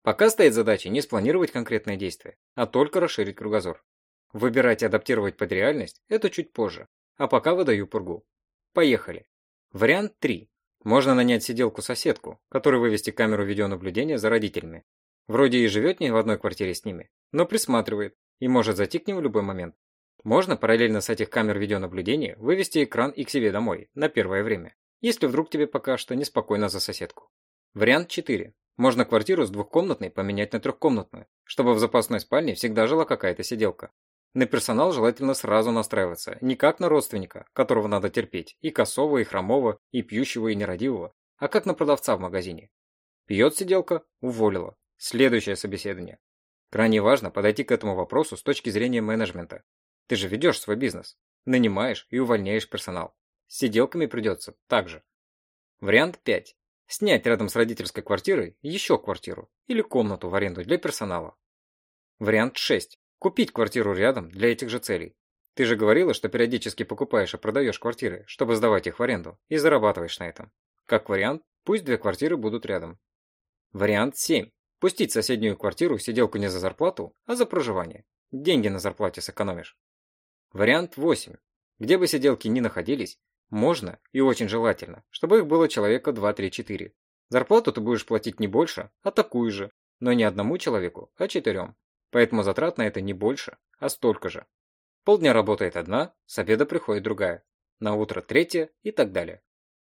Пока стоит задача не спланировать конкретные действия, а только расширить кругозор. Выбирать и адаптировать под реальность – это чуть позже, а пока выдаю пургу. Поехали. Вариант 3. Можно нанять сиделку-соседку, которой вывести камеру видеонаблюдения за родителями. Вроде и живет не в одной квартире с ними, но присматривает и может зайти к ним в любой момент. Можно параллельно с этих камер видеонаблюдения вывести экран и к себе домой на первое время, если вдруг тебе пока что неспокойно за соседку. Вариант 4. Можно квартиру с двухкомнатной поменять на трехкомнатную, чтобы в запасной спальне всегда жила какая-то сиделка. На персонал желательно сразу настраиваться, не как на родственника, которого надо терпеть, и косого, и хромого, и пьющего, и нерадивого, а как на продавца в магазине. Пьет сиделка – уволила. Следующее собеседование. Крайне важно подойти к этому вопросу с точки зрения менеджмента. Ты же ведешь свой бизнес. Нанимаешь и увольняешь персонал. С сиделками придется так же. Вариант 5. Снять рядом с родительской квартирой еще квартиру или комнату в аренду для персонала. Вариант 6. Купить квартиру рядом для этих же целей. Ты же говорила, что периодически покупаешь и продаешь квартиры, чтобы сдавать их в аренду, и зарабатываешь на этом. Как вариант, пусть две квартиры будут рядом. Вариант 7. Пустить соседнюю квартиру сиделку не за зарплату, а за проживание. Деньги на зарплате сэкономишь. Вариант 8. Где бы сиделки ни находились, можно и очень желательно, чтобы их было человека 2-3-4. Зарплату ты будешь платить не больше, а такую же, но не одному человеку, а четырем. Поэтому затрат на это не больше, а столько же. Полдня работает одна, с обеда приходит другая, на утро третья и так далее.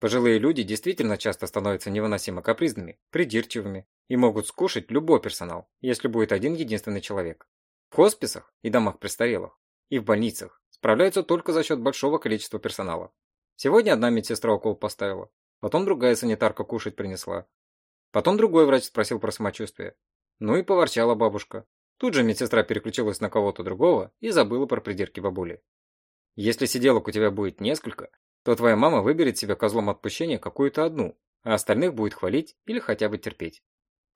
Пожилые люди действительно часто становятся невыносимо капризными, придирчивыми и могут скушать любой персонал, если будет один единственный человек. В хосписах и домах престарелых, и в больницах справляются только за счет большого количества персонала. Сегодня одна медсестра укол поставила, потом другая санитарка кушать принесла. Потом другой врач спросил про самочувствие. Ну и поворчала бабушка. Тут же медсестра переключилась на кого-то другого и забыла про придирки бабули. Если сиделок у тебя будет несколько, то твоя мама выберет себе козлом отпущения какую-то одну, а остальных будет хвалить или хотя бы терпеть.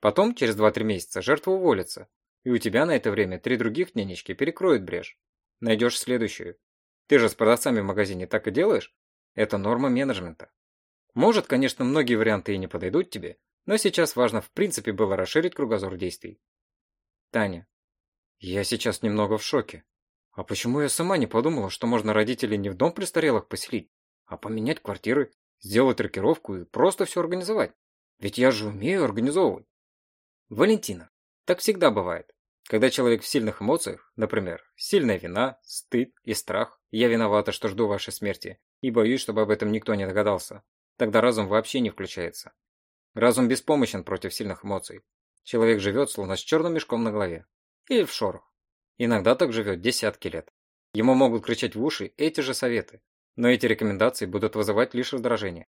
Потом, через 2-3 месяца, жертва уволится, и у тебя на это время три других нянечки перекроют брешь. Найдешь следующую. Ты же с продавцами в магазине так и делаешь? Это норма менеджмента. Может, конечно, многие варианты и не подойдут тебе, но сейчас важно в принципе было расширить кругозор действий. Таня. Я сейчас немного в шоке. А почему я сама не подумала, что можно родителей не в дом престарелых поселить, а поменять квартиры, сделать рокировку и просто все организовать? Ведь я же умею организовывать. Валентина. Так всегда бывает. Когда человек в сильных эмоциях, например, сильная вина, стыд и страх, я виновата, что жду вашей смерти, и боюсь, чтобы об этом никто не догадался. Тогда разум вообще не включается. Разум беспомощен против сильных эмоций. Человек живет, словно с черным мешком на голове. Или в шорох. Иногда так живет десятки лет. Ему могут кричать в уши эти же советы, но эти рекомендации будут вызывать лишь раздражение.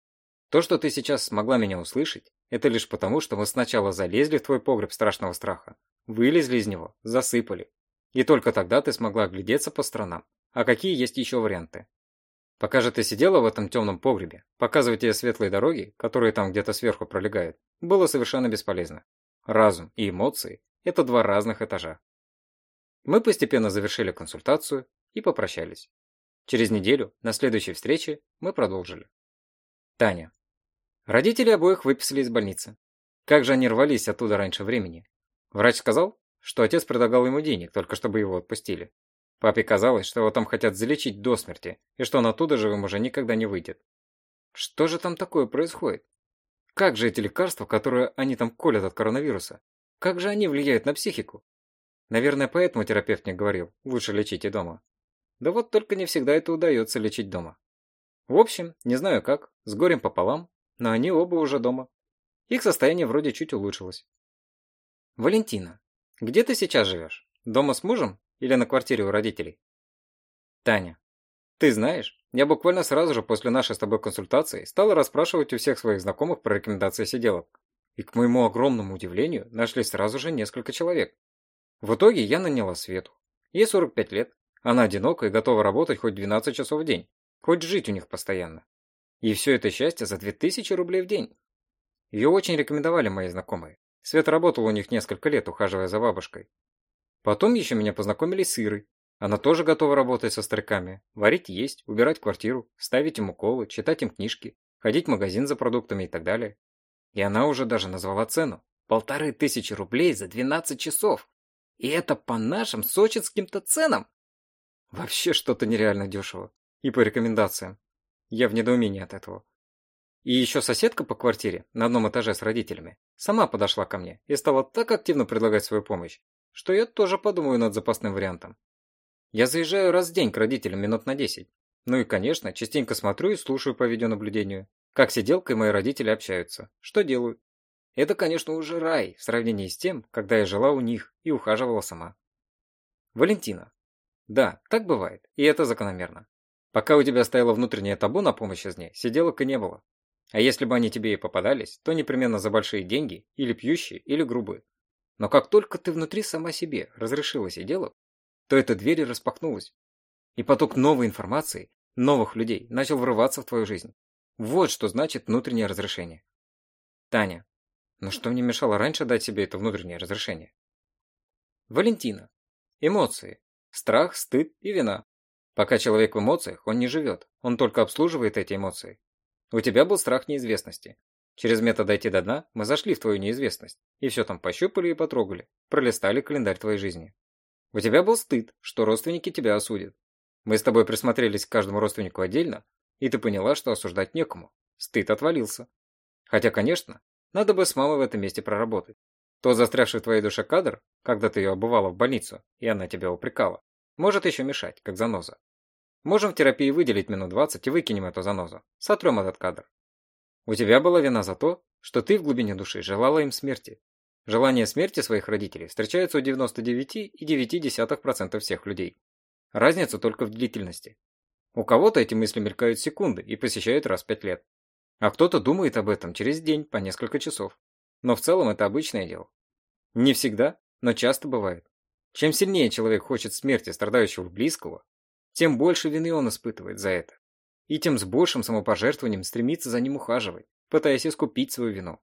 То, что ты сейчас смогла меня услышать, это лишь потому, что мы сначала залезли в твой погреб страшного страха, вылезли из него, засыпали. И только тогда ты смогла оглядеться по сторонам. А какие есть еще варианты? Пока же ты сидела в этом темном погребе, показывать тебе светлые дороги, которые там где-то сверху пролегают, было совершенно бесполезно. Разум и эмоции – это два разных этажа. Мы постепенно завершили консультацию и попрощались. Через неделю, на следующей встрече, мы продолжили. Таня. Родители обоих выписали из больницы. Как же они рвались оттуда раньше времени? Врач сказал, что отец предлагал ему денег, только чтобы его отпустили. Папе казалось, что его там хотят залечить до смерти, и что он оттуда живым уже никогда не выйдет. Что же там такое происходит? Как же эти лекарства, которые они там колят от коронавируса, как же они влияют на психику? Наверное, поэтому терапевт мне говорил, лучше лечите дома. Да вот только не всегда это удается лечить дома. В общем, не знаю как, с горем пополам, но они оба уже дома. Их состояние вроде чуть улучшилось. Валентина, где ты сейчас живешь? Дома с мужем или на квартире у родителей? Таня. Ты знаешь, я буквально сразу же после нашей с тобой консультации стала расспрашивать у всех своих знакомых про рекомендации сиделок. И к моему огромному удивлению нашли сразу же несколько человек. В итоге я наняла Свету. Ей 45 лет. Она одинока и готова работать хоть 12 часов в день. Хоть жить у них постоянно. И все это счастье за 2000 рублей в день. Ее очень рекомендовали мои знакомые. Света работала у них несколько лет, ухаживая за бабушкой. Потом еще меня познакомили с Ирой. Она тоже готова работать со стариками, варить есть, убирать квартиру, ставить им уколы, читать им книжки, ходить в магазин за продуктами и так далее. И она уже даже назвала цену. Полторы тысячи рублей за 12 часов. И это по нашим сочинским-то ценам. Вообще что-то нереально дешево. И по рекомендациям. Я в недоумении от этого. И еще соседка по квартире, на одном этаже с родителями, сама подошла ко мне и стала так активно предлагать свою помощь, что я тоже подумаю над запасным вариантом. Я заезжаю раз в день к родителям минут на 10. Ну и, конечно, частенько смотрю и слушаю по видеонаблюдению, как сиделка и мои родители общаются, что делают. Это, конечно, уже рай в сравнении с тем, когда я жила у них и ухаживала сама. Валентина. Да, так бывает, и это закономерно. Пока у тебя стояло внутреннее табу на помощь из ней, сиделок и не было. А если бы они тебе и попадались, то непременно за большие деньги, или пьющие, или грубые. Но как только ты внутри сама себе разрешила сиделок, то эта дверь распахнулась. И поток новой информации, новых людей начал врываться в твою жизнь. Вот что значит внутреннее разрешение. Таня. Но что мне мешало раньше дать себе это внутреннее разрешение? Валентина. Эмоции. Страх, стыд и вина. Пока человек в эмоциях, он не живет, он только обслуживает эти эмоции. У тебя был страх неизвестности. Через метод «дойти до дна» мы зашли в твою неизвестность, и все там пощупали и потрогали, пролистали календарь твоей жизни. У тебя был стыд, что родственники тебя осудят. Мы с тобой присмотрелись к каждому родственнику отдельно, и ты поняла, что осуждать некому. Стыд отвалился. Хотя, конечно, надо бы с мамой в этом месте проработать. Тот застрявший в твоей душе кадр, когда ты ее обувала в больницу, и она тебя упрекала, может еще мешать, как заноза. Можем в терапии выделить минут 20 и выкинем эту занозу. Сотрем этот кадр. У тебя была вина за то, что ты в глубине души желала им смерти. Желание смерти своих родителей встречается у 99,9% всех людей. Разница только в длительности. У кого-то эти мысли мелькают секунды и посещают раз в пять лет. А кто-то думает об этом через день по несколько часов. Но в целом это обычное дело. Не всегда, но часто бывает. Чем сильнее человек хочет смерти страдающего близкого, тем больше вины он испытывает за это и тем с большим самопожертвованием стремится за ним ухаживать, пытаясь искупить свою вину.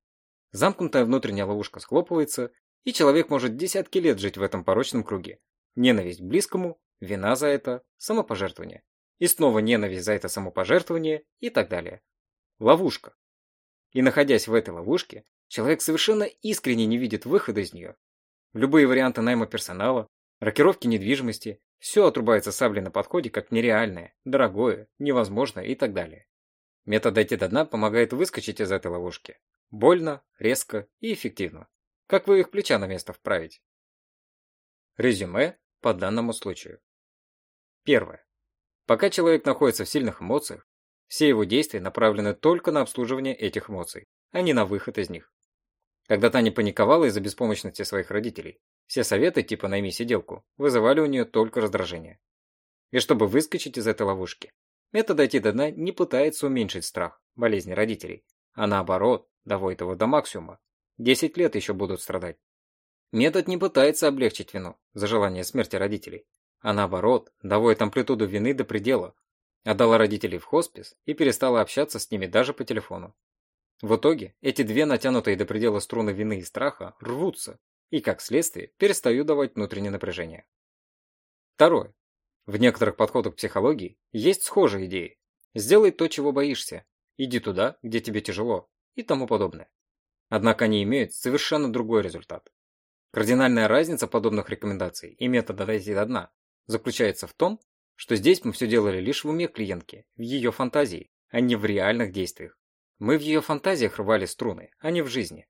Замкнутая внутренняя ловушка схлопывается, и человек может десятки лет жить в этом порочном круге. Ненависть к близкому, вина за это, самопожертвование. И снова ненависть за это самопожертвование и так далее. Ловушка. И находясь в этой ловушке, человек совершенно искренне не видит выхода из нее. Любые варианты найма персонала, рокировки недвижимости, все отрубается саблей на подходе как нереальное, дорогое, невозможное и так далее. Метод «дойти до дна» помогает выскочить из этой ловушки. Больно, резко и эффективно. Как вы их плеча на место вправить? Резюме по данному случаю. Первое. Пока человек находится в сильных эмоциях, все его действия направлены только на обслуживание этих эмоций, а не на выход из них. Когда Таня паниковала из-за беспомощности своих родителей, все советы типа «найми сиделку» вызывали у нее только раздражение. И чтобы выскочить из этой ловушки, метод «дойти до дна» не пытается уменьшить страх, болезни родителей, а наоборот, доводит его до максимума. Десять лет еще будут страдать. Метод не пытается облегчить вину за желание смерти родителей, а наоборот, доводит амплитуду вины до предела. Отдала родителей в хоспис и перестала общаться с ними даже по телефону. В итоге эти две натянутые до предела струны вины и страха рвутся и, как следствие, перестают давать внутреннее напряжение. Второе. В некоторых подходах к психологии есть схожие идеи. Сделай то, чего боишься. Иди туда, где тебе тяжело. И тому подобное. Однако они имеют совершенно другой результат. Кардинальная разница подобных рекомендаций и метода дойти до дна заключается в том, что здесь мы все делали лишь в уме клиентки, в ее фантазии, а не в реальных действиях. Мы в ее фантазиях рвали струны, а не в жизни.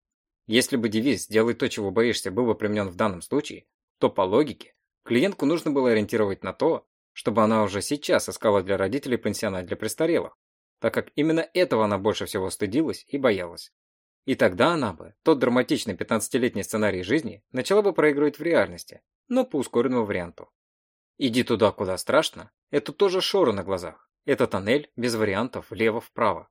Если бы девиз «сделай то, чего боишься» был бы применен в данном случае, то по логике клиентку нужно было ориентировать на то, чтобы она уже сейчас искала для родителей пансионат для престарелых, так как именно этого она больше всего стыдилась и боялась. И тогда она бы, тот драматичный 15-летний сценарий жизни, начала бы проигрывать в реальности, но по ускоренному варианту. Иди туда, куда страшно, это тоже шоры на глазах. Это тоннель без вариантов влево-вправо.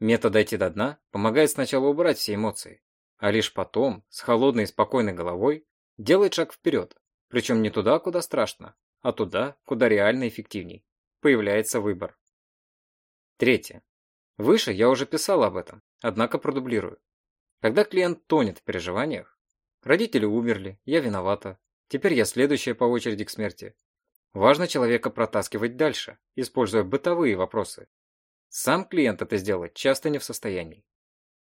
Метод «дойти до дна» помогает сначала убрать все эмоции, а лишь потом, с холодной и спокойной головой, делать шаг вперед, причем не туда, куда страшно, а туда, куда реально эффективней. Появляется выбор. Третье. Выше я уже писал об этом, однако продублирую. Когда клиент тонет в переживаниях, родители умерли, я виновата, теперь я следующая по очереди к смерти. Важно человека протаскивать дальше, используя бытовые вопросы. Сам клиент это сделать часто не в состоянии.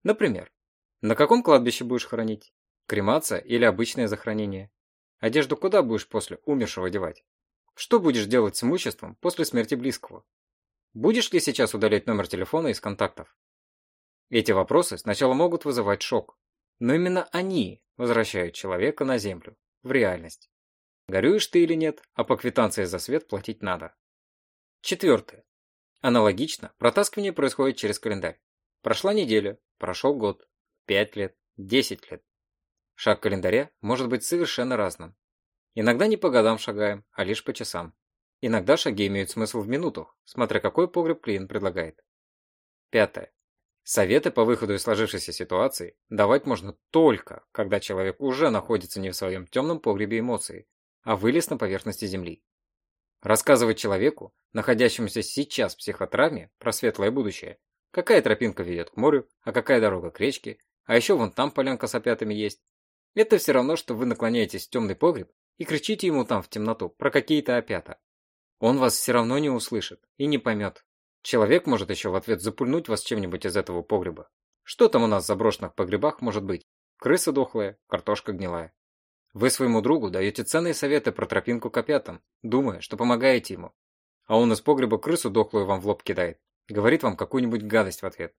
Например, на каком кладбище будешь хоронить? Кремация или обычное захоронение? Одежду куда будешь после умершего девать? Что будешь делать с имуществом после смерти близкого? Будешь ли сейчас удалять номер телефона из контактов? Эти вопросы сначала могут вызывать шок, но именно они возвращают человека на землю, в реальность. Горюешь ты или нет, а по квитанции за свет платить надо. Четвертое. Аналогично, протаскивание происходит через календарь. Прошла неделя, прошел год, пять лет, десять лет. Шаг календаря может быть совершенно разным. Иногда не по годам шагаем, а лишь по часам. Иногда шаги имеют смысл в минутах, смотря какой погреб клиент предлагает. Пятое. Советы по выходу из сложившейся ситуации давать можно только, когда человек уже находится не в своем темном погребе эмоций, а вылез на поверхности Земли. Рассказывать человеку, находящемуся сейчас в психотравме, про светлое будущее, какая тропинка ведет к морю, а какая дорога к речке, а еще вон там полянка с опятами есть, это все равно, что вы наклоняетесь в темный погреб и кричите ему там в темноту про какие-то опята. Он вас все равно не услышит и не поймет. Человек может еще в ответ запульнуть вас чем-нибудь из этого погреба. Что там у нас в заброшенных погребах может быть? Крыса дохлая, картошка гнилая. Вы своему другу даете ценные советы про тропинку к опятам, думая, что помогаете ему. А он из погреба крысу дохлую вам в лоб кидает. Говорит вам какую-нибудь гадость в ответ.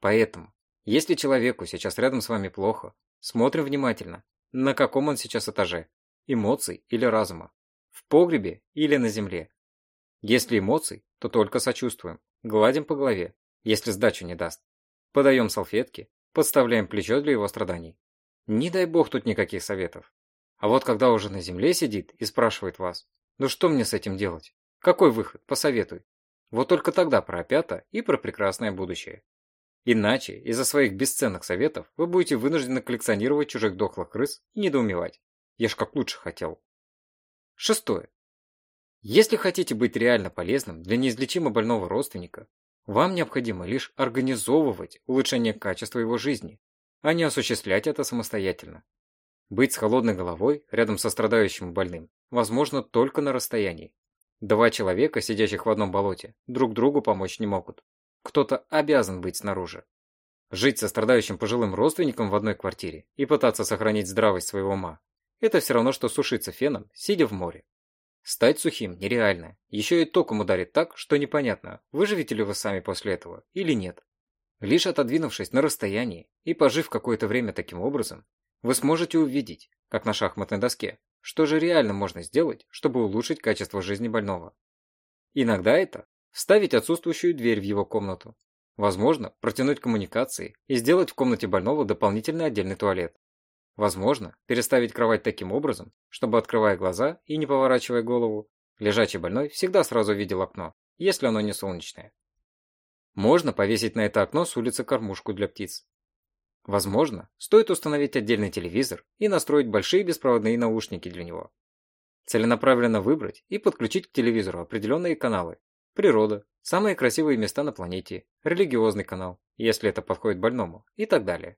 Поэтому, если человеку сейчас рядом с вами плохо, смотрим внимательно, на каком он сейчас этаже, эмоций или разума, в погребе или на земле. Если эмоций, то только сочувствуем, гладим по голове, если сдачу не даст. Подаем салфетки, подставляем плечо для его страданий. Не дай бог тут никаких советов. А вот когда уже на земле сидит и спрашивает вас, ну что мне с этим делать? Какой выход? Посоветуй. Вот только тогда про опята и про прекрасное будущее. Иначе, из-за своих бесценных советов, вы будете вынуждены коллекционировать чужих дохлых крыс и недоумевать. Я ж как лучше хотел. Шестое. Если хотите быть реально полезным для неизлечимо больного родственника, вам необходимо лишь организовывать улучшение качества его жизни, а не осуществлять это самостоятельно. Быть с холодной головой рядом со страдающим больным возможно только на расстоянии. Два человека, сидящих в одном болоте, друг другу помочь не могут. Кто-то обязан быть снаружи. Жить со страдающим пожилым родственником в одной квартире и пытаться сохранить здравость своего ума – это все равно, что сушиться феном, сидя в море. Стать сухим нереально. Еще и током ударит так, что непонятно, выживете ли вы сами после этого или нет. Лишь отодвинувшись на расстоянии и пожив какое-то время таким образом, вы сможете увидеть, как на шахматной доске, что же реально можно сделать, чтобы улучшить качество жизни больного. Иногда это вставить отсутствующую дверь в его комнату. Возможно, протянуть коммуникации и сделать в комнате больного дополнительный отдельный туалет. Возможно, переставить кровать таким образом, чтобы, открывая глаза и не поворачивая голову, лежачий больной всегда сразу видел окно, если оно не солнечное. Можно повесить на это окно с улицы кормушку для птиц. Возможно, стоит установить отдельный телевизор и настроить большие беспроводные наушники для него. Целенаправленно выбрать и подключить к телевизору определенные каналы, природа, самые красивые места на планете, религиозный канал, если это подходит больному, и так далее.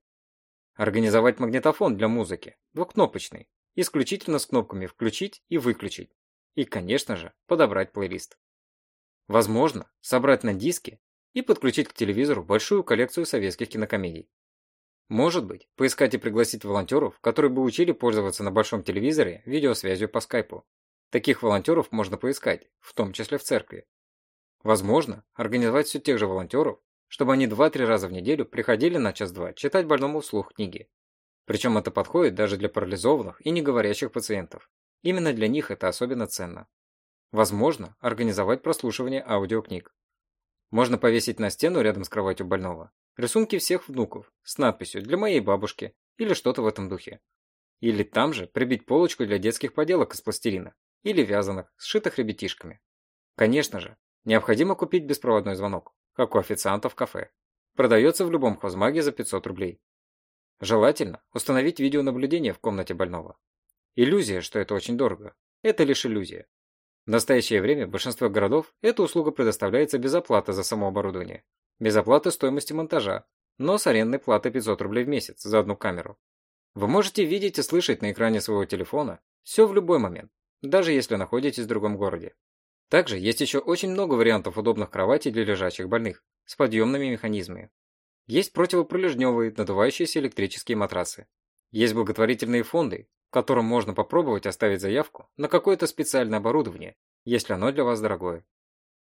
Организовать магнитофон для музыки, двухкнопочный, исключительно с кнопками «включить» и «выключить». И, конечно же, подобрать плейлист. Возможно, собрать на диске и подключить к телевизору большую коллекцию советских кинокомедий. Может быть, поискать и пригласить волонтеров, которые бы учили пользоваться на большом телевизоре видеосвязью по скайпу. Таких волонтеров можно поискать, в том числе в церкви. Возможно, организовать все тех же волонтеров, чтобы они 2-3 раза в неделю приходили на час-два читать больному вслух книги. Причем это подходит даже для парализованных и неговорящих пациентов. Именно для них это особенно ценно. Возможно, организовать прослушивание аудиокниг. Можно повесить на стену рядом с кроватью больного рисунки всех внуков с надписью «Для моей бабушки» или что-то в этом духе. Или там же прибить полочку для детских поделок из пластилина или вязаных, сшитых ребятишками. Конечно же, необходимо купить беспроводной звонок, как у официанта в кафе. Продается в любом хозмаге за 500 рублей. Желательно установить видеонаблюдение в комнате больного. Иллюзия, что это очень дорого. Это лишь иллюзия. В настоящее время в большинстве городов эта услуга предоставляется без оплаты за само оборудование, без оплаты стоимости монтажа, но с арендной платой 500 рублей в месяц за одну камеру. Вы можете видеть и слышать на экране своего телефона все в любой момент, даже если находитесь в другом городе. Также есть еще очень много вариантов удобных кроватей для лежачих больных с подъемными механизмами. Есть противопролежневые, надувающиеся электрические матрасы. Есть благотворительные фонды, которым можно попробовать оставить заявку на какое-то специальное оборудование, если оно для вас дорогое.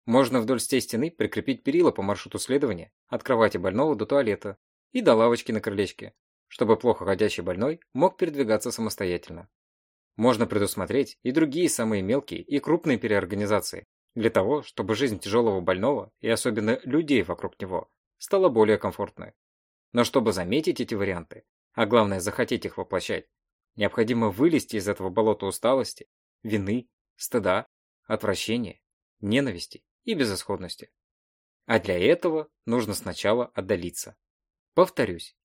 Можно вдоль всей стены прикрепить перила по маршруту следования от кровати больного до туалета и до лавочки на крылечке, чтобы плохо ходящий больной мог передвигаться самостоятельно. Можно предусмотреть и другие самые мелкие и крупные переорганизации, для того, чтобы жизнь тяжелого больного и особенно людей вокруг него стала более комфортной. Но чтобы заметить эти варианты, а главное захотеть их воплощать, Необходимо вылезти из этого болота усталости, вины, стыда, отвращения, ненависти и безысходности. А для этого нужно сначала отдалиться. Повторюсь,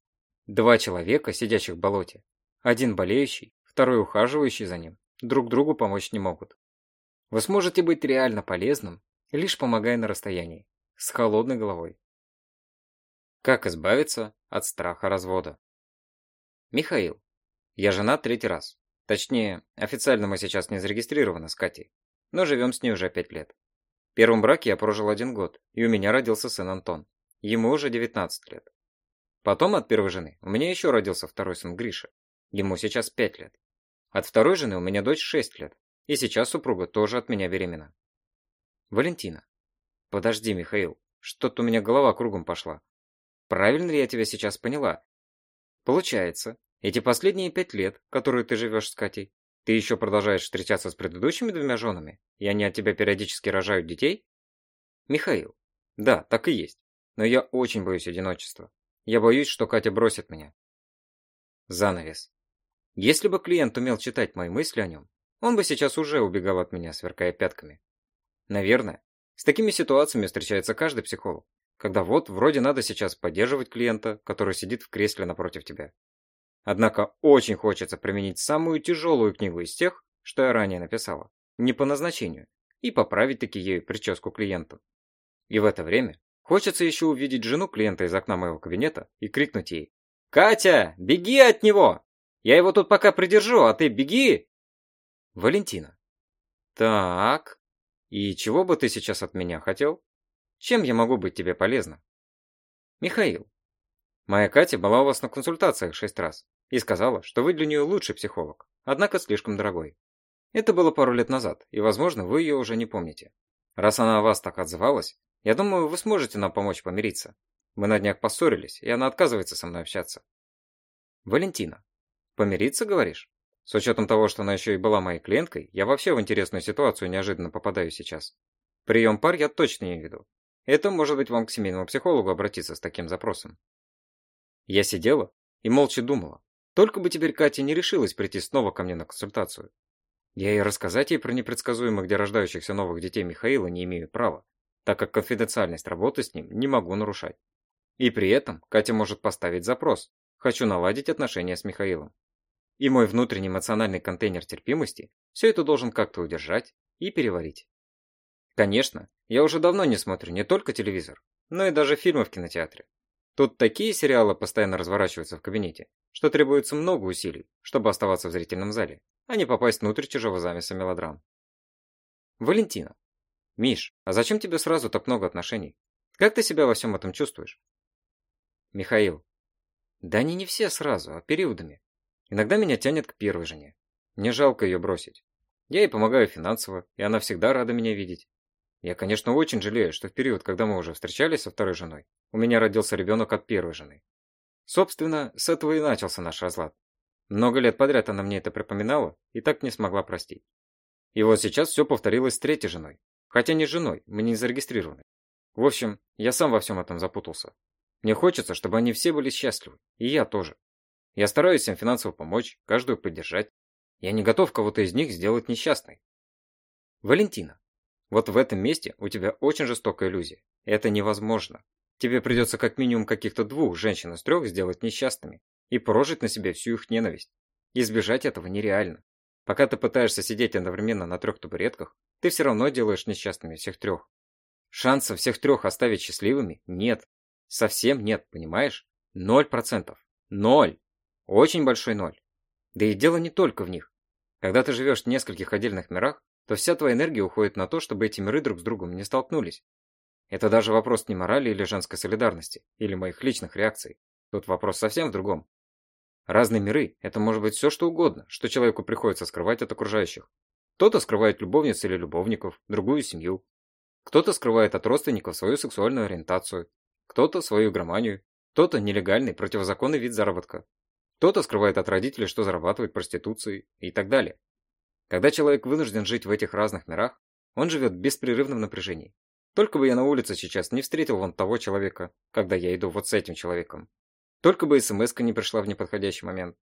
два человека, сидящих в болоте, один болеющий, второй ухаживающий за ним, друг другу помочь не могут. Вы сможете быть реально полезным, лишь помогая на расстоянии, с холодной головой. Как избавиться от страха развода? Михаил, я женат третий раз. Точнее, официально мы сейчас не зарегистрированы с Катей, но живем с ней уже пять лет. В первом браке я прожил один год, и у меня родился сын Антон. Ему уже 19 лет. Потом от первой жены у меня еще родился второй сын Гриша. Ему сейчас 5 лет. От второй жены у меня дочь 6 лет. И сейчас супруга тоже от меня беременна. Валентина. Подожди, Михаил. Что-то у меня голова кругом пошла. Правильно ли я тебя сейчас поняла? Получается, эти последние пять лет, которые ты живешь с Катей, ты еще продолжаешь встречаться с предыдущими двумя женами, и они от тебя периодически рожают детей? Михаил. Да, так и есть. Но я очень боюсь одиночества. Я боюсь, что Катя бросит меня. Занавес. Если бы клиент умел читать мои мысли о нем, он бы сейчас уже убегал от меня, сверкая пятками. Наверное, с такими ситуациями встречается каждый психолог, когда вот вроде надо сейчас поддерживать клиента, который сидит в кресле напротив тебя, Однако очень хочется применить самую тяжелую книгу из тех, что я ранее написала, не по назначению, и поправить таки ею прическу клиенту. И в это время хочется еще увидеть жену клиента из окна моего кабинета и крикнуть ей «Катя, беги от него! Я его тут пока придержу, а ты беги!» Валентина. Так, и чего бы ты сейчас от меня хотел? Чем я могу быть тебе полезна? Михаил. Моя Катя была у вас на консультациях шесть раз и сказала, что вы для нее лучший психолог, однако слишком дорогой. Это было пару лет назад, и, возможно, вы ее уже не помните. Раз она о вас так отзывалась, я думаю, вы сможете нам помочь помириться. Мы на днях поссорились, и она отказывается со мной общаться. Валентина. Помириться, говоришь? С учетом того, что она еще и была моей клиенткой, я вообще в интересную ситуацию неожиданно попадаю сейчас. Прием пар я точно не веду. Это может быть вам к семейному психологу обратиться с таким запросом. Я сидела и молча думала. Только бы теперь Катя не решилась прийти снова ко мне на консультацию. Я и рассказать ей про непредсказуемых для рождающихся новых детей Михаила не имею права, так как конфиденциальность работы с ним не могу нарушать. И при этом Катя может поставить запрос «Хочу наладить отношения с Михаилом». И мой внутренний эмоциональный контейнер терпимости все это должен как-то удержать и переварить. Конечно, я уже давно не смотрю не только телевизор, но и даже фильмы в кинотеатре. Тут такие сериалы постоянно разворачиваются в кабинете, что требуется много усилий, чтобы оставаться в зрительном зале, а не попасть внутрь чужого замеса мелодрам. Валентина. Миш, а зачем тебе сразу так много отношений? Как ты себя во всем этом чувствуешь? Михаил. Да они не все сразу, а периодами. Иногда меня тянет к первой жене. Мне жалко ее бросить. Я ей помогаю финансово, и она всегда рада меня видеть. Я, конечно, очень жалею, что в период, когда мы уже встречались со второй женой, у меня родился ребенок от первой жены. Собственно, с этого и начался наш разлад. Много лет подряд она мне это припоминала и так не смогла простить. И вот сейчас все повторилось с третьей женой. Хотя не женой, мы не зарегистрированы. В общем, я сам во всем этом запутался. Мне хочется, чтобы они все были счастливы, и я тоже. Я стараюсь им финансово помочь, каждую поддержать. Я не готов кого-то из них сделать несчастной. Валентина, вот в этом месте у тебя очень жестокая иллюзия. Это невозможно. Тебе придется как минимум каких-то двух женщин из трех сделать несчастными и прожить на себе всю их ненависть. Избежать этого нереально. Пока ты пытаешься сидеть одновременно на трех табуретках, ты все равно делаешь несчастными всех трех. Шансов всех трех оставить счастливыми нет. Совсем нет, понимаешь? Ноль процентов. Ноль. Очень большой ноль. Да и дело не только в них. Когда ты живешь в нескольких отдельных мирах, то вся твоя энергия уходит на то, чтобы эти миры друг с другом не столкнулись. Это даже вопрос не морали или женской солидарности, или моих личных реакций. Тут вопрос совсем в другом. Разные миры – это может быть все что угодно, что человеку приходится скрывать от окружающих. Кто-то скрывает любовниц или любовников, другую семью. Кто-то скрывает от родственников свою сексуальную ориентацию. Кто-то свою громанию. Кто-то нелегальный, противозаконный вид заработка. Кто-то скрывает от родителей, что зарабатывает проституцией и так далее. Когда человек вынужден жить в этих разных мирах, он живет в беспрерывном напряжении. Только бы я на улице сейчас не встретил вон того человека, когда я иду вот с этим человеком. Только бы смс не пришла в неподходящий момент.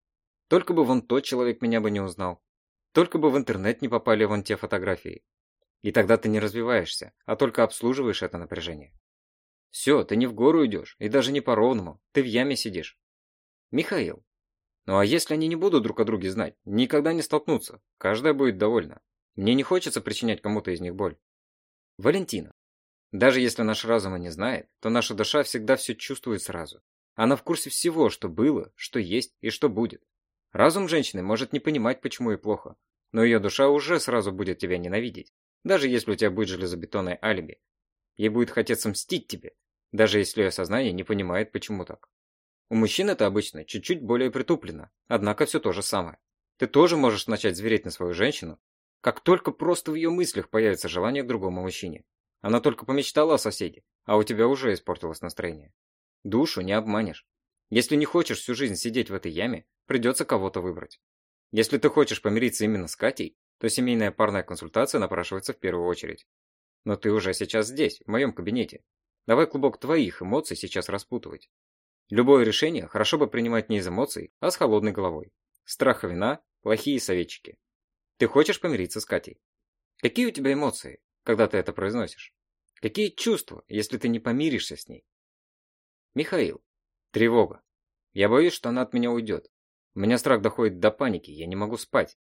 Только бы вон тот человек меня бы не узнал. Только бы в интернет не попали вон те фотографии. И тогда ты не развиваешься, а только обслуживаешь это напряжение. Все, ты не в гору идешь, и даже не по ровному, ты в яме сидишь. Михаил, ну а если они не будут друг о друге знать, никогда не столкнутся, каждая будет довольна. Мне не хочется причинять кому-то из них боль. Валентина. Даже если наш разум и не знает, то наша душа всегда все чувствует сразу. Она в курсе всего, что было, что есть и что будет. Разум женщины может не понимать, почему ей плохо, но ее душа уже сразу будет тебя ненавидеть, даже если у тебя будет железобетонное алиби. Ей будет хотеться мстить тебе, даже если ее сознание не понимает, почему так. У мужчин это обычно чуть-чуть более притуплено, однако все то же самое. Ты тоже можешь начать звереть на свою женщину, как только просто в ее мыслях появится желание к другому мужчине. Она только помечтала о соседе, а у тебя уже испортилось настроение. Душу не обманешь. Если не хочешь всю жизнь сидеть в этой яме, придется кого-то выбрать. Если ты хочешь помириться именно с Катей, то семейная парная консультация напрашивается в первую очередь. Но ты уже сейчас здесь, в моем кабинете. Давай клубок твоих эмоций сейчас распутывать. Любое решение хорошо бы принимать не из эмоций, а с холодной головой. Страх и вина – плохие советчики. Ты хочешь помириться с Катей? Какие у тебя эмоции, когда ты это произносишь? Какие чувства, если ты не помиришься с ней? Михаил. Тревога. Я боюсь, что она от меня уйдет. У меня страх доходит до паники, я не могу спать.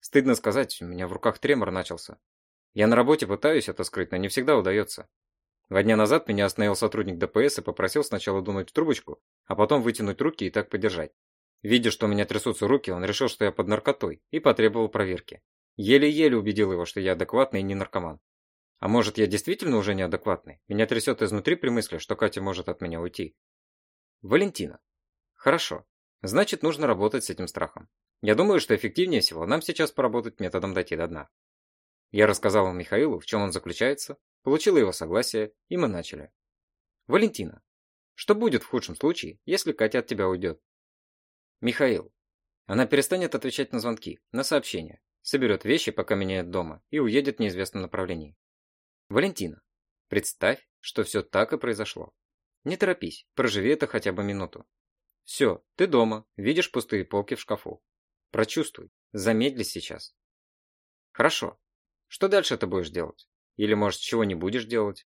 Стыдно сказать, у меня в руках тремор начался. Я на работе пытаюсь это скрыть, но не всегда удается. Два дня назад меня остановил сотрудник ДПС и попросил сначала дунуть в трубочку, а потом вытянуть руки и так подержать. Видя, что у меня трясутся руки, он решил, что я под наркотой, и потребовал проверки. Еле-еле убедил его, что я адекватный и не наркоман. А может, я действительно уже неадекватный? Меня трясет изнутри при мысли, что Катя может от меня уйти. Валентина. Хорошо. Значит, нужно работать с этим страхом. Я думаю, что эффективнее всего нам сейчас поработать методом дойти до дна. Я рассказал Михаилу, в чем он заключается, Получила его согласие, и мы начали. Валентина. Что будет в худшем случае, если Катя от тебя уйдет? Михаил. Она перестанет отвечать на звонки, на сообщения, соберет вещи, пока меня нет дома, и уедет в неизвестном направлении. Валентина. Представь, что все так и произошло. Не торопись, проживи это хотя бы минуту. Все, ты дома, видишь пустые полки в шкафу. Прочувствуй, замедли сейчас. Хорошо. Что дальше ты будешь делать? Или, может, чего не будешь делать?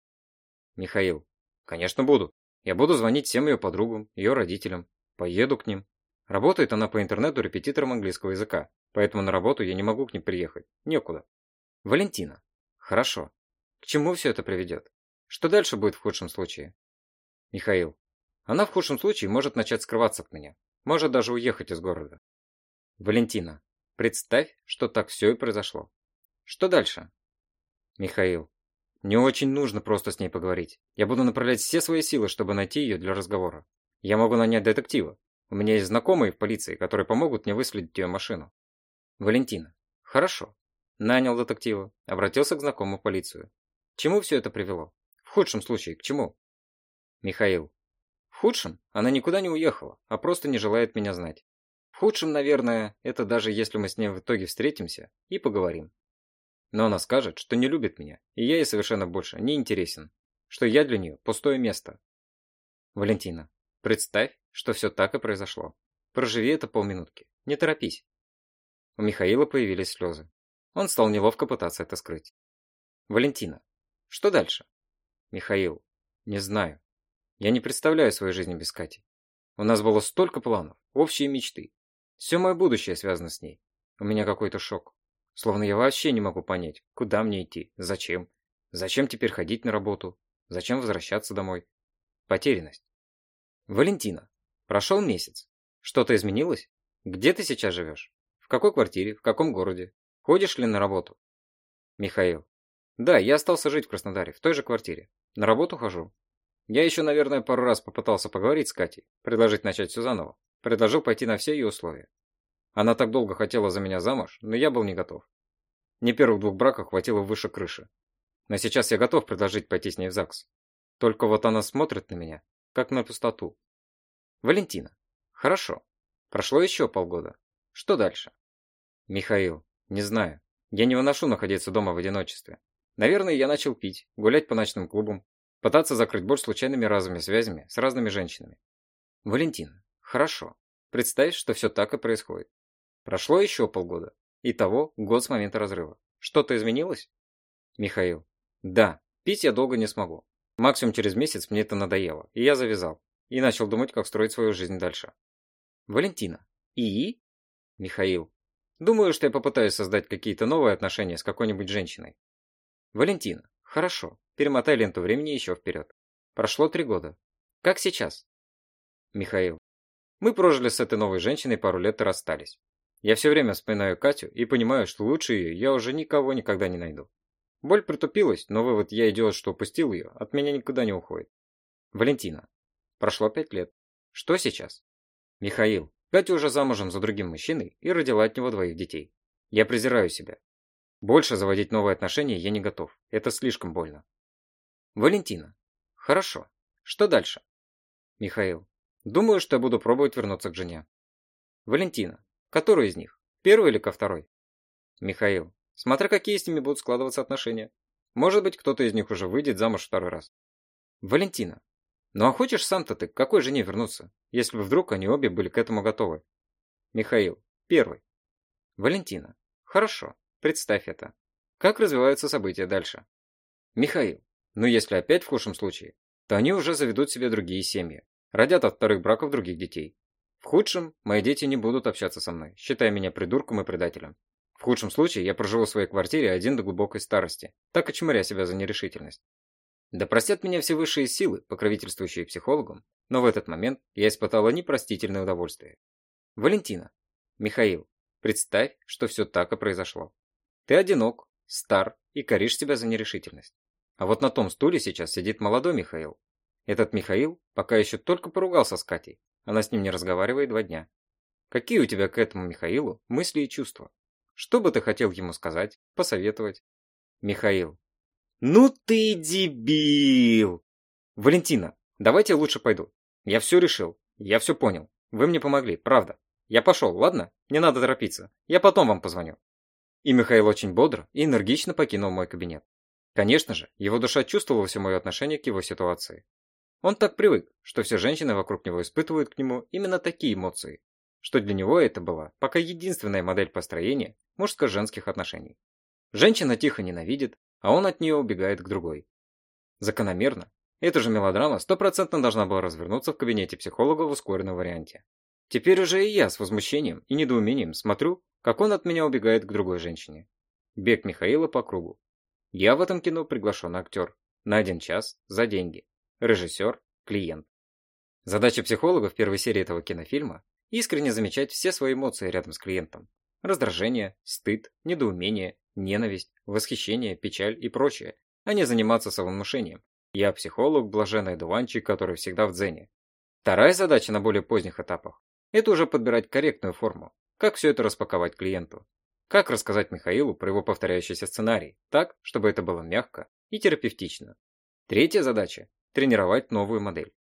Михаил. Конечно, буду. Я буду звонить всем ее подругам, ее родителям. Поеду к ним. Работает она по интернету репетитором английского языка, поэтому на работу я не могу к ним приехать. Некуда. Валентина. Хорошо. К чему все это приведет? Что дальше будет в худшем случае? Михаил. Она в худшем случае может начать скрываться от меня. Может даже уехать из города. Валентина. Представь, что так все и произошло. Что дальше? Михаил. Мне очень нужно просто с ней поговорить. Я буду направлять все свои силы, чтобы найти ее для разговора. Я могу нанять детектива. У меня есть знакомые в полиции, которые помогут мне выследить ее машину. Валентина. Хорошо. Нанял детектива. Обратился к знакомому в полицию. Чему все это привело? В худшем случае, к чему? Михаил. В худшем она никуда не уехала, а просто не желает меня знать. В худшем, наверное, это даже если мы с ней в итоге встретимся и поговорим. Но она скажет, что не любит меня, и я ей совершенно больше не интересен, что я для нее пустое место. Валентина, представь, что все так и произошло. Проживи это полминутки, не торопись. У Михаила появились слезы. Он стал неловко пытаться это скрыть. Валентина, что дальше? Михаил, не знаю. Я не представляю своей жизни без Кати. У нас было столько планов, общие мечты. Все мое будущее связано с ней. У меня какой-то шок. Словно я вообще не могу понять, куда мне идти, зачем. Зачем теперь ходить на работу? Зачем возвращаться домой? Потерянность. Валентина, прошел месяц. Что-то изменилось? Где ты сейчас живешь? В какой квартире? В каком городе? Ходишь ли на работу? Михаил. Да, я остался жить в Краснодаре, в той же квартире. На работу хожу. Я еще, наверное, пару раз попытался поговорить с Катей, предложить начать все заново. Предложил пойти на все ее условия. Она так долго хотела за меня замуж, но я был не готов. Не первых двух браков хватило выше крыши. Но сейчас я готов предложить пойти с ней в ЗАГС. Только вот она смотрит на меня, как на пустоту. Валентина. Хорошо. Прошло еще полгода. Что дальше? Михаил. Не знаю. Я не выношу находиться дома в одиночестве. Наверное, я начал пить, гулять по ночным клубам, пытаться закрыть боль случайными разовыми связями с разными женщинами. Валентина. Хорошо. Представь, что все так и происходит. Прошло еще полгода. Итого год с момента разрыва. Что-то изменилось? Михаил. Да, пить я долго не смогу. Максимум через месяц мне это надоело, и я завязал. И начал думать, как строить свою жизнь дальше. Валентина. И? Михаил. Думаю, что я попытаюсь создать какие-то новые отношения с какой-нибудь женщиной. Валентина. Хорошо. Перемотай ленту времени еще вперед. Прошло три года. Как сейчас? Михаил. Мы прожили с этой новой женщиной пару лет и расстались. Я все время вспоминаю Катю и понимаю, что лучше ее я уже никого никогда не найду. Боль притупилась, но вывод «я идиот, что упустил ее» от меня никуда не уходит. Валентина. Прошло пять лет. Что сейчас? Михаил. Катя уже замужем за другим мужчиной и родила от него двоих детей. Я презираю себя. Больше заводить новые отношения я не готов. Это слишком больно. Валентина. Хорошо. Что дальше? Михаил. Думаю, что я буду пробовать вернуться к жене. Валентина. Который из них? Первый или ко второй? Михаил. Смотря какие с ними будут складываться отношения. Может быть, кто-то из них уже выйдет замуж второй раз. Валентина. Ну а хочешь сам-то ты к какой жене вернуться, если бы вдруг они обе были к этому готовы? Михаил. Первый. Валентина. Хорошо. Представь это. Как развиваются события дальше? Михаил. Ну если опять в худшем случае, то они уже заведут себе другие семьи. Родят от вторых браков других детей. В худшем, мои дети не будут общаться со мной, считая меня придурком и предателем. В худшем случае, я проживу в своей квартире один до глубокой старости, так и чморя себя за нерешительность. Да простят меня все высшие силы, покровительствующие психологам, но в этот момент я испытала непростительное удовольствие. Валентина. Михаил. Представь, что все так и произошло. Ты одинок, стар и коришь себя за нерешительность. А вот на том стуле сейчас сидит молодой Михаил. Этот Михаил пока еще только поругался с Катей, она с ним не разговаривает два дня. Какие у тебя к этому Михаилу мысли и чувства? Что бы ты хотел ему сказать, посоветовать? Михаил. Ну ты дебил! Валентина, давайте я лучше пойду. Я все решил, я все понял. Вы мне помогли, правда. Я пошел, ладно? Не надо торопиться. Я потом вам позвоню. И Михаил очень бодро и энергично покинул мой кабинет. Конечно же, его душа чувствовала все мое отношение к его ситуации. Он так привык, что все женщины вокруг него испытывают к нему именно такие эмоции, что для него это была пока единственная модель построения мужско-женских отношений. Женщина тихо ненавидит, а он от нее убегает к другой. Закономерно, эта же мелодрама стопроцентно должна была развернуться в кабинете психолога в ускоренном варианте. Теперь уже и я с возмущением и недоумением смотрю, как он от меня убегает к другой женщине. Бег Михаила по кругу. Я в этом кино приглашенный актер. На один час, за деньги. Режиссер, клиент. Задача психолога в первой серии этого кинофильма – искренне замечать все свои эмоции рядом с клиентом. Раздражение, стыд, недоумение, ненависть, восхищение, печаль и прочее, а не заниматься самовнушением. Я психолог, блаженный дуванчик, который всегда в дзене. Вторая задача на более поздних этапах – это уже подбирать корректную форму. Как все это распаковать клиенту? Как рассказать Михаилу про его повторяющийся сценарий, так, чтобы это было мягко и терапевтично? Третья задача – тренировать новую модель.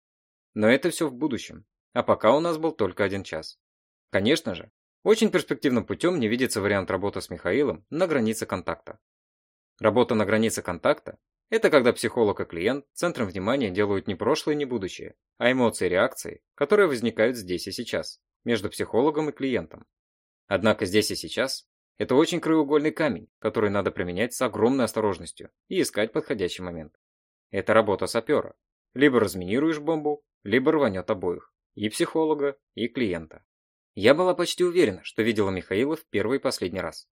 Но это все в будущем, а пока у нас был только один час. Конечно же, очень перспективным путем не видится вариант работы с Михаилом на границе контакта. Работа на границе контакта это когда психолог и клиент центром внимания делают не прошлое не будущее, а эмоции и реакции, которые возникают здесь и сейчас, между психологом и клиентом. Однако здесь и сейчас – это очень краеугольный камень, который надо применять с огромной осторожностью и искать подходящий момент. Это работа сапера. Либо разминируешь бомбу, либо рванет обоих – и психолога, и клиента. Я была почти уверена, что видела Михаила в первый и последний раз.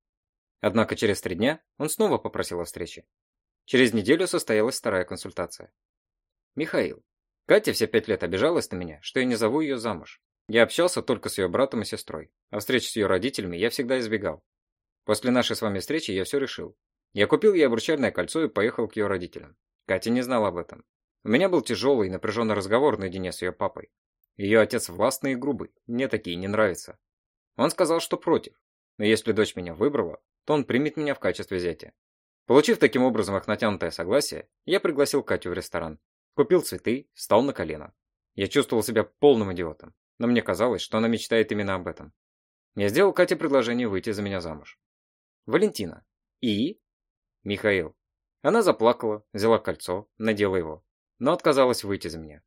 Однако через три дня он снова попросил о встрече, Через неделю состоялась вторая консультация. Михаил. Катя все пять лет обижалась на меня, что я не зову ее замуж. Я общался только с ее братом и сестрой, а встреч с ее родителями я всегда избегал. После нашей с вами встречи я все решил. Я купил ей обручальное кольцо и поехал к ее родителям. Катя не знала об этом. У меня был тяжелый и напряженный разговор наедине с ее папой. Ее отец властный и грубый, мне такие не нравятся. Он сказал, что против, но если дочь меня выбрала, то он примет меня в качестве зятя. Получив таким образом их натянутое согласие, я пригласил Катю в ресторан. Купил цветы, встал на колено. Я чувствовал себя полным идиотом, но мне казалось, что она мечтает именно об этом. Я сделал Кате предложение выйти за меня замуж. Валентина. И? Михаил. Она заплакала, взяла кольцо, надела его, но отказалась выйти за меня.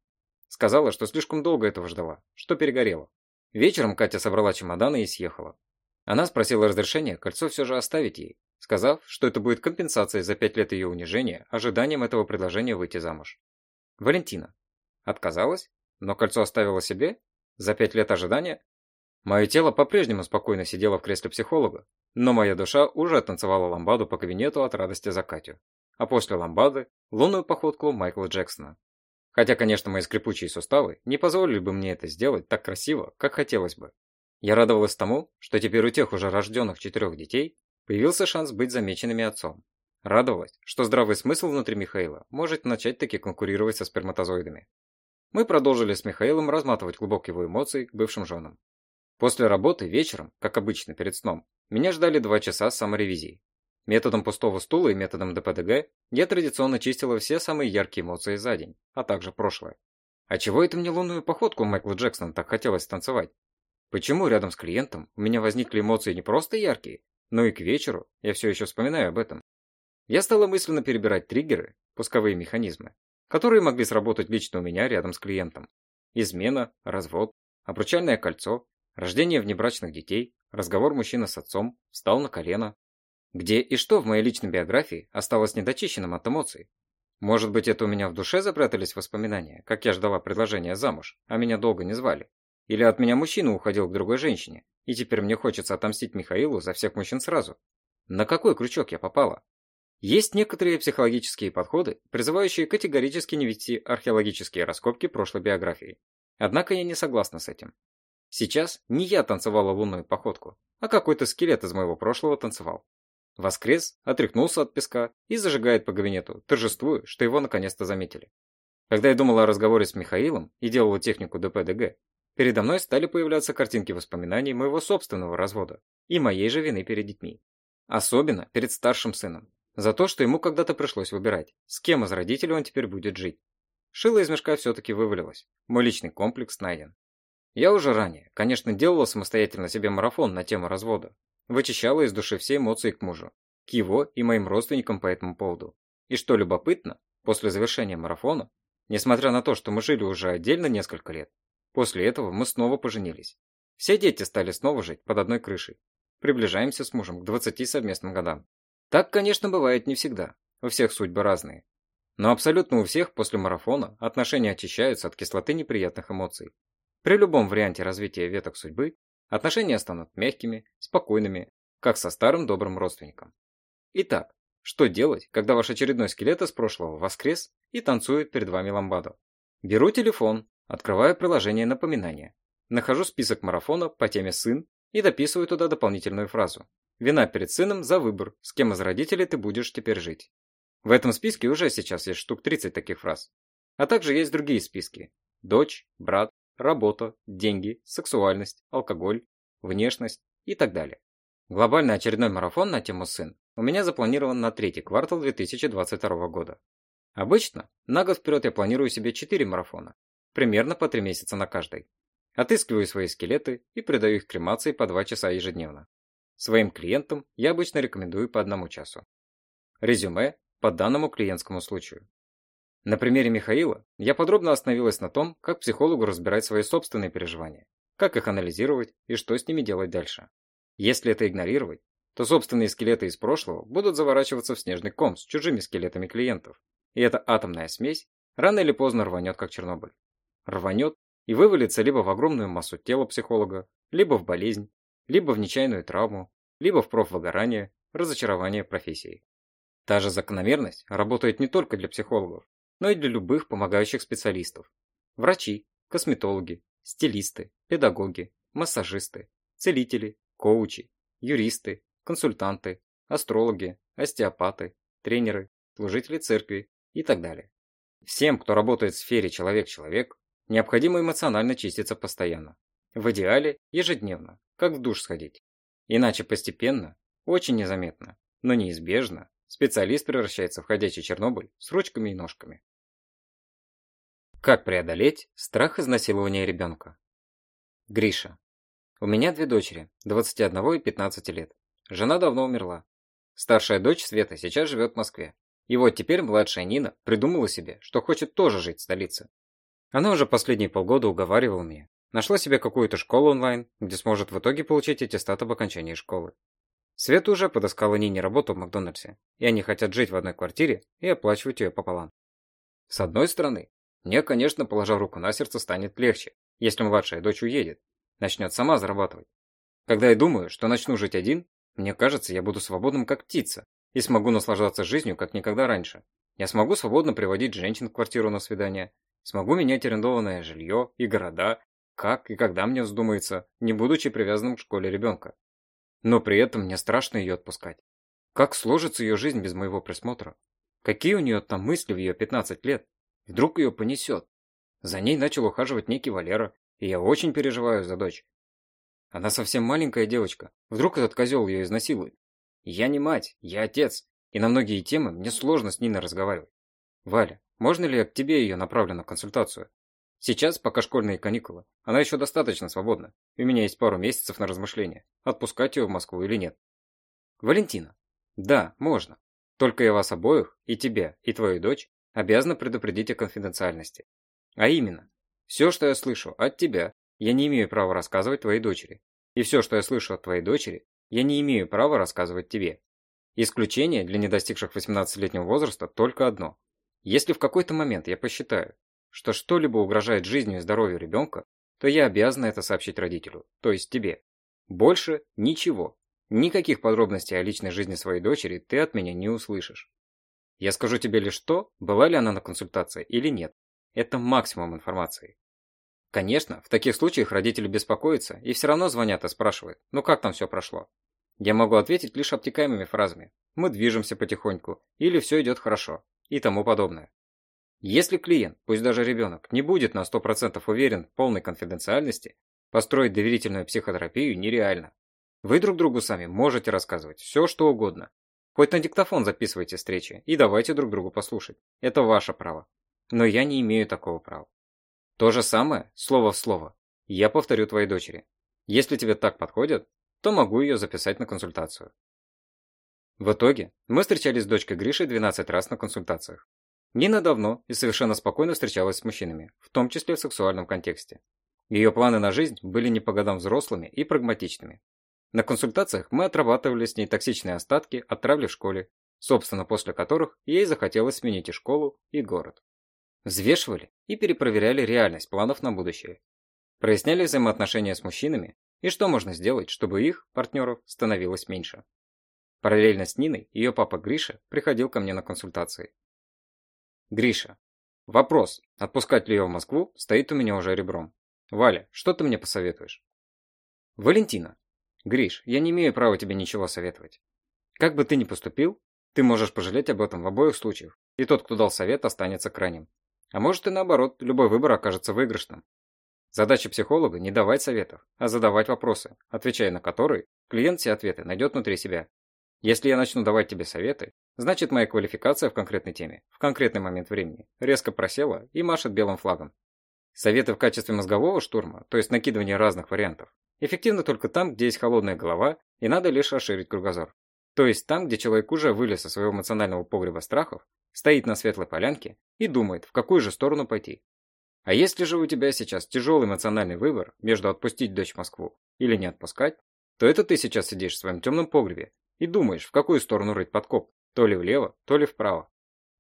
Сказала, что слишком долго этого ждала, что перегорела. Вечером Катя собрала чемоданы и съехала. Она спросила разрешения кольцо все же оставить ей, сказав, что это будет компенсацией за пять лет ее унижения, ожиданием этого предложения выйти замуж. Валентина. Отказалась, но кольцо оставила себе? За пять лет ожидания? Мое тело по-прежнему спокойно сидело в кресле психолога, но моя душа уже танцевала ламбаду по кабинету от радости за Катю. А после ламбады – лунную походку Майкла Джексона. Хотя, конечно, мои скрипучие суставы не позволили бы мне это сделать так красиво, как хотелось бы. Я радовалась тому, что теперь у тех уже рожденных четырех детей Появился шанс быть замеченными отцом. Радовалась, что здравый смысл внутри Михаила может начать таки конкурировать со сперматозоидами. Мы продолжили с Михаилом разматывать клубок его эмоций к бывшим женам. После работы вечером, как обычно перед сном, меня ждали два часа саморевизии. Методом пустого стула и методом ДПДГ я традиционно чистила все самые яркие эмоции за день, а также прошлое. А чего это мне лунную походку Майкла Джексона так хотелось танцевать? Почему рядом с клиентом у меня возникли эмоции не просто яркие, но и к вечеру я все еще вспоминаю об этом. Я стала мысленно перебирать триггеры, пусковые механизмы, которые могли сработать лично у меня рядом с клиентом. Измена, развод, обручальное кольцо, рождение внебрачных детей, разговор мужчины с отцом, встал на колено. Где и что в моей личной биографии осталось недочищенным от эмоций? Может быть, это у меня в душе запрятались воспоминания, как я ждала предложения замуж, а меня долго не звали? Или от меня мужчина уходил к другой женщине, и теперь мне хочется отомстить Михаилу за всех мужчин сразу. На какой крючок я попала? Есть некоторые психологические подходы, призывающие категорически не вести археологические раскопки прошлой биографии. Однако я не согласна с этим. Сейчас не я танцевала лунную походку, а какой-то скелет из моего прошлого танцевал. Воскрес, отряхнулся от песка и зажигает по кабинету, торжествуя, что его наконец-то заметили. Когда я думала о разговоре с Михаилом и делала технику ДПДГ, Передо мной стали появляться картинки воспоминаний моего собственного развода и моей же вины перед детьми. Особенно перед старшим сыном. За то, что ему когда-то пришлось выбирать, с кем из родителей он теперь будет жить. Шило из мешка все-таки вывалилось. Мой личный комплекс найден. Я уже ранее, конечно, делала самостоятельно себе марафон на тему развода. Вычищала из души все эмоции к мужу, к его и моим родственникам по этому поводу. И что любопытно, после завершения марафона, несмотря на то, что мы жили уже отдельно несколько лет, После этого мы снова поженились. Все дети стали снова жить под одной крышей. Приближаемся с мужем к 20 совместным годам. Так, конечно, бывает не всегда. У всех судьбы разные. Но абсолютно у всех после марафона отношения очищаются от кислоты неприятных эмоций. При любом варианте развития веток судьбы отношения станут мягкими, спокойными, как со старым добрым родственником. Итак, Что делать, когда ваш очередной скелет из прошлого воскрес и танцует перед вами ламбаду? Беру телефон, открываю приложение напоминания, нахожу список марафона по теме «сын» и дописываю туда дополнительную фразу. Вина перед сыном за выбор, с кем из родителей ты будешь теперь жить. В этом списке уже сейчас есть штук 30 таких фраз. А также есть другие списки. Дочь, брат, работа, деньги, сексуальность, алкоголь, внешность и так далее. Глобальный очередной марафон на тему «сын» у меня запланирован на третий квартал 2022 года. Обычно на год вперед я планирую себе 4 марафона, примерно по 3 месяца на каждый. Отыскиваю свои скелеты и придаю их кремации по 2 часа ежедневно. Своим клиентам я обычно рекомендую по одному часу. Резюме по данному клиентскому случаю. На примере Михаила я подробно остановилась на том, как психологу разбирать свои собственные переживания, как их анализировать и что с ними делать дальше. Если это игнорировать, то собственные скелеты из прошлого будут заворачиваться в снежный ком с чужими скелетами клиентов, и эта атомная смесь рано или поздно рванет, как Чернобыль. Рванет и вывалится либо в огромную массу тела психолога, либо в болезнь, либо в нечаянную травму, либо в профвыгорание, разочарование профессией. Та же закономерность работает не только для психологов, но и для любых помогающих специалистов. Врачи, косметологи, стилисты, педагоги, массажисты, целители, коучи, юристы, консультанты, астрологи, остеопаты, тренеры, служители церкви и так далее. Всем, кто работает в сфере человек-человек, необходимо эмоционально чиститься постоянно. В идеале ежедневно, как в душ сходить. Иначе постепенно, очень незаметно, но неизбежно, специалист превращается в ходячий Чернобыль с ручками и ножками. Как преодолеть страх изнасилования ребенка? Гриша. У меня две дочери, 21 и 15 лет. Жена давно умерла. Старшая дочь Света сейчас живет в Москве. И вот теперь младшая Нина придумала себе, что хочет тоже жить в столице. Она уже последние полгода уговаривала меня. Нашла себе какую-то школу онлайн, где сможет в итоге получить аттестат об окончании школы. Света уже подыскала Нине работу в Макдональдсе, и они хотят жить в одной квартире и оплачивать ее пополам. С одной стороны, мне, конечно, положа руку на сердце, станет легче, если младшая дочь уедет, начнет сама зарабатывать. Когда я думаю, что начну жить один, мне кажется, я буду свободным как птица и смогу наслаждаться жизнью как никогда раньше. Я смогу свободно приводить женщин в квартиру на свидание, смогу менять арендованное жилье и города, как и когда мне вздумается, не будучи привязанным к школе ребенка. Но при этом мне страшно ее отпускать. Как сложится ее жизнь без моего присмотра? Какие у нее там мысли в ее 15 лет? Вдруг ее понесет? За ней начал ухаживать некий Валера, и я очень переживаю за дочь. Она совсем маленькая девочка. Вдруг этот козел ее изнасилует? Я не мать, я отец, и на многие темы мне сложно с Ниной разговаривать. Валя, можно ли я к тебе ее направлю на консультацию? Сейчас, пока школьные каникулы, она еще достаточно свободна. У меня есть пару месяцев на размышление, отпускать ее в Москву или нет. Валентина. Да, можно. Только я вас обоих, и тебя, и твою дочь, обязана предупредить о конфиденциальности. А именно, все, что я слышу от тебя, я не имею права рассказывать твоей дочери. И все, что я слышу от твоей дочери, я не имею права рассказывать тебе. Исключение для недостигших 18-летнего возраста только одно. Если в какой-то момент я посчитаю, что что-либо угрожает жизни и здоровью ребенка, то я обязана это сообщить родителю, то есть тебе. Больше ничего. Никаких подробностей о личной жизни своей дочери ты от меня не услышишь. Я скажу тебе лишь то, была ли она на консультации или нет. Это максимум информации. Конечно, в таких случаях родители беспокоятся и все равно звонят и спрашивают, ну как там все прошло. Я могу ответить лишь обтекаемыми фразами. Мы движемся потихоньку, или все идет хорошо, и тому подобное. Если клиент, пусть даже ребенок, не будет на 100% уверен в полной конфиденциальности, построить доверительную психотерапию нереально. Вы друг другу сами можете рассказывать все, что угодно. Хоть на диктофон записывайте встречи и давайте друг другу послушать. Это ваше право. Но я не имею такого права. То же самое, слово в слово, я повторю твоей дочери. Если тебе так подходит, то могу ее записать на консультацию. В итоге мы встречались с дочкой Гришей 12 раз на консультациях. Нина давно и совершенно спокойно встречалась с мужчинами, в том числе в сексуальном контексте. Ее планы на жизнь были не по годам взрослыми и прагматичными. На консультациях мы отрабатывали с ней токсичные остатки от травли в школе, собственно после которых ей захотелось сменить и школу, и город. Взвешивали и перепроверяли реальность планов на будущее. Проясняли взаимоотношения с мужчинами и что можно сделать, чтобы их, партнеров, становилось меньше. Параллельно с Ниной ее папа Гриша приходил ко мне на консультации. Гриша. Вопрос, отпускать ли ее в Москву, стоит у меня уже ребром. Валя, что ты мне посоветуешь? Валентина. Гриш, я не имею права тебе ничего советовать. Как бы ты ни поступил, ты можешь пожалеть об этом в обоих случаях, и тот, кто дал совет, останется крайним. А может и наоборот, любой выбор окажется выигрышным. Задача психолога – не давать советов, а задавать вопросы, отвечая на которые, клиент все ответы найдет внутри себя. Если я начну давать тебе советы, значит моя квалификация в конкретной теме, в конкретный момент времени, резко просела и машет белым флагом. Советы в качестве мозгового штурма, то есть накидывания разных вариантов, эффективны только там, где есть холодная голова и надо лишь расширить кругозор. То есть там, где человек уже вылез из своего эмоционального погреба страхов, стоит на светлой полянке и думает, в какую же сторону пойти. А если же у тебя сейчас тяжелый эмоциональный выбор между отпустить дочь в Москву или не отпускать, то это ты сейчас сидишь в своем темном погребе и думаешь, в какую сторону рыть подкоп, то ли влево, то ли вправо.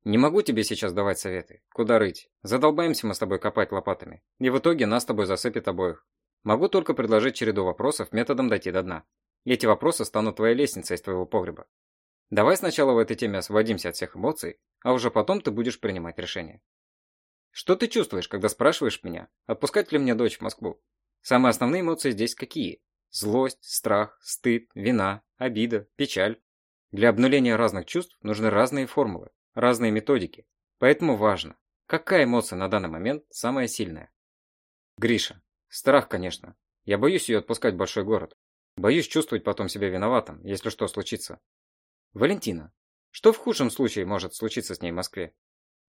Не могу тебе сейчас давать советы, куда рыть. Задолбаемся мы с тобой копать лопатами, и в итоге нас с тобой засыпет обоих. Могу только предложить череду вопросов методом дойти до дна. Эти вопросы станут твоей лестницей из твоего погреба. Давай сначала в этой теме освободимся от всех эмоций, а уже потом ты будешь принимать решение. Что ты чувствуешь, когда спрашиваешь меня, отпускать ли мне дочь в Москву? Самые основные эмоции здесь какие? Злость, страх, стыд, вина, обида, печаль. Для обнуления разных чувств нужны разные формулы, разные методики. Поэтому важно, какая эмоция на данный момент самая сильная. Гриша. Страх, конечно. Я боюсь ее отпускать в большой город. Боюсь чувствовать потом себя виноватым, если что случится. Валентина. Что в худшем случае может случиться с ней в Москве?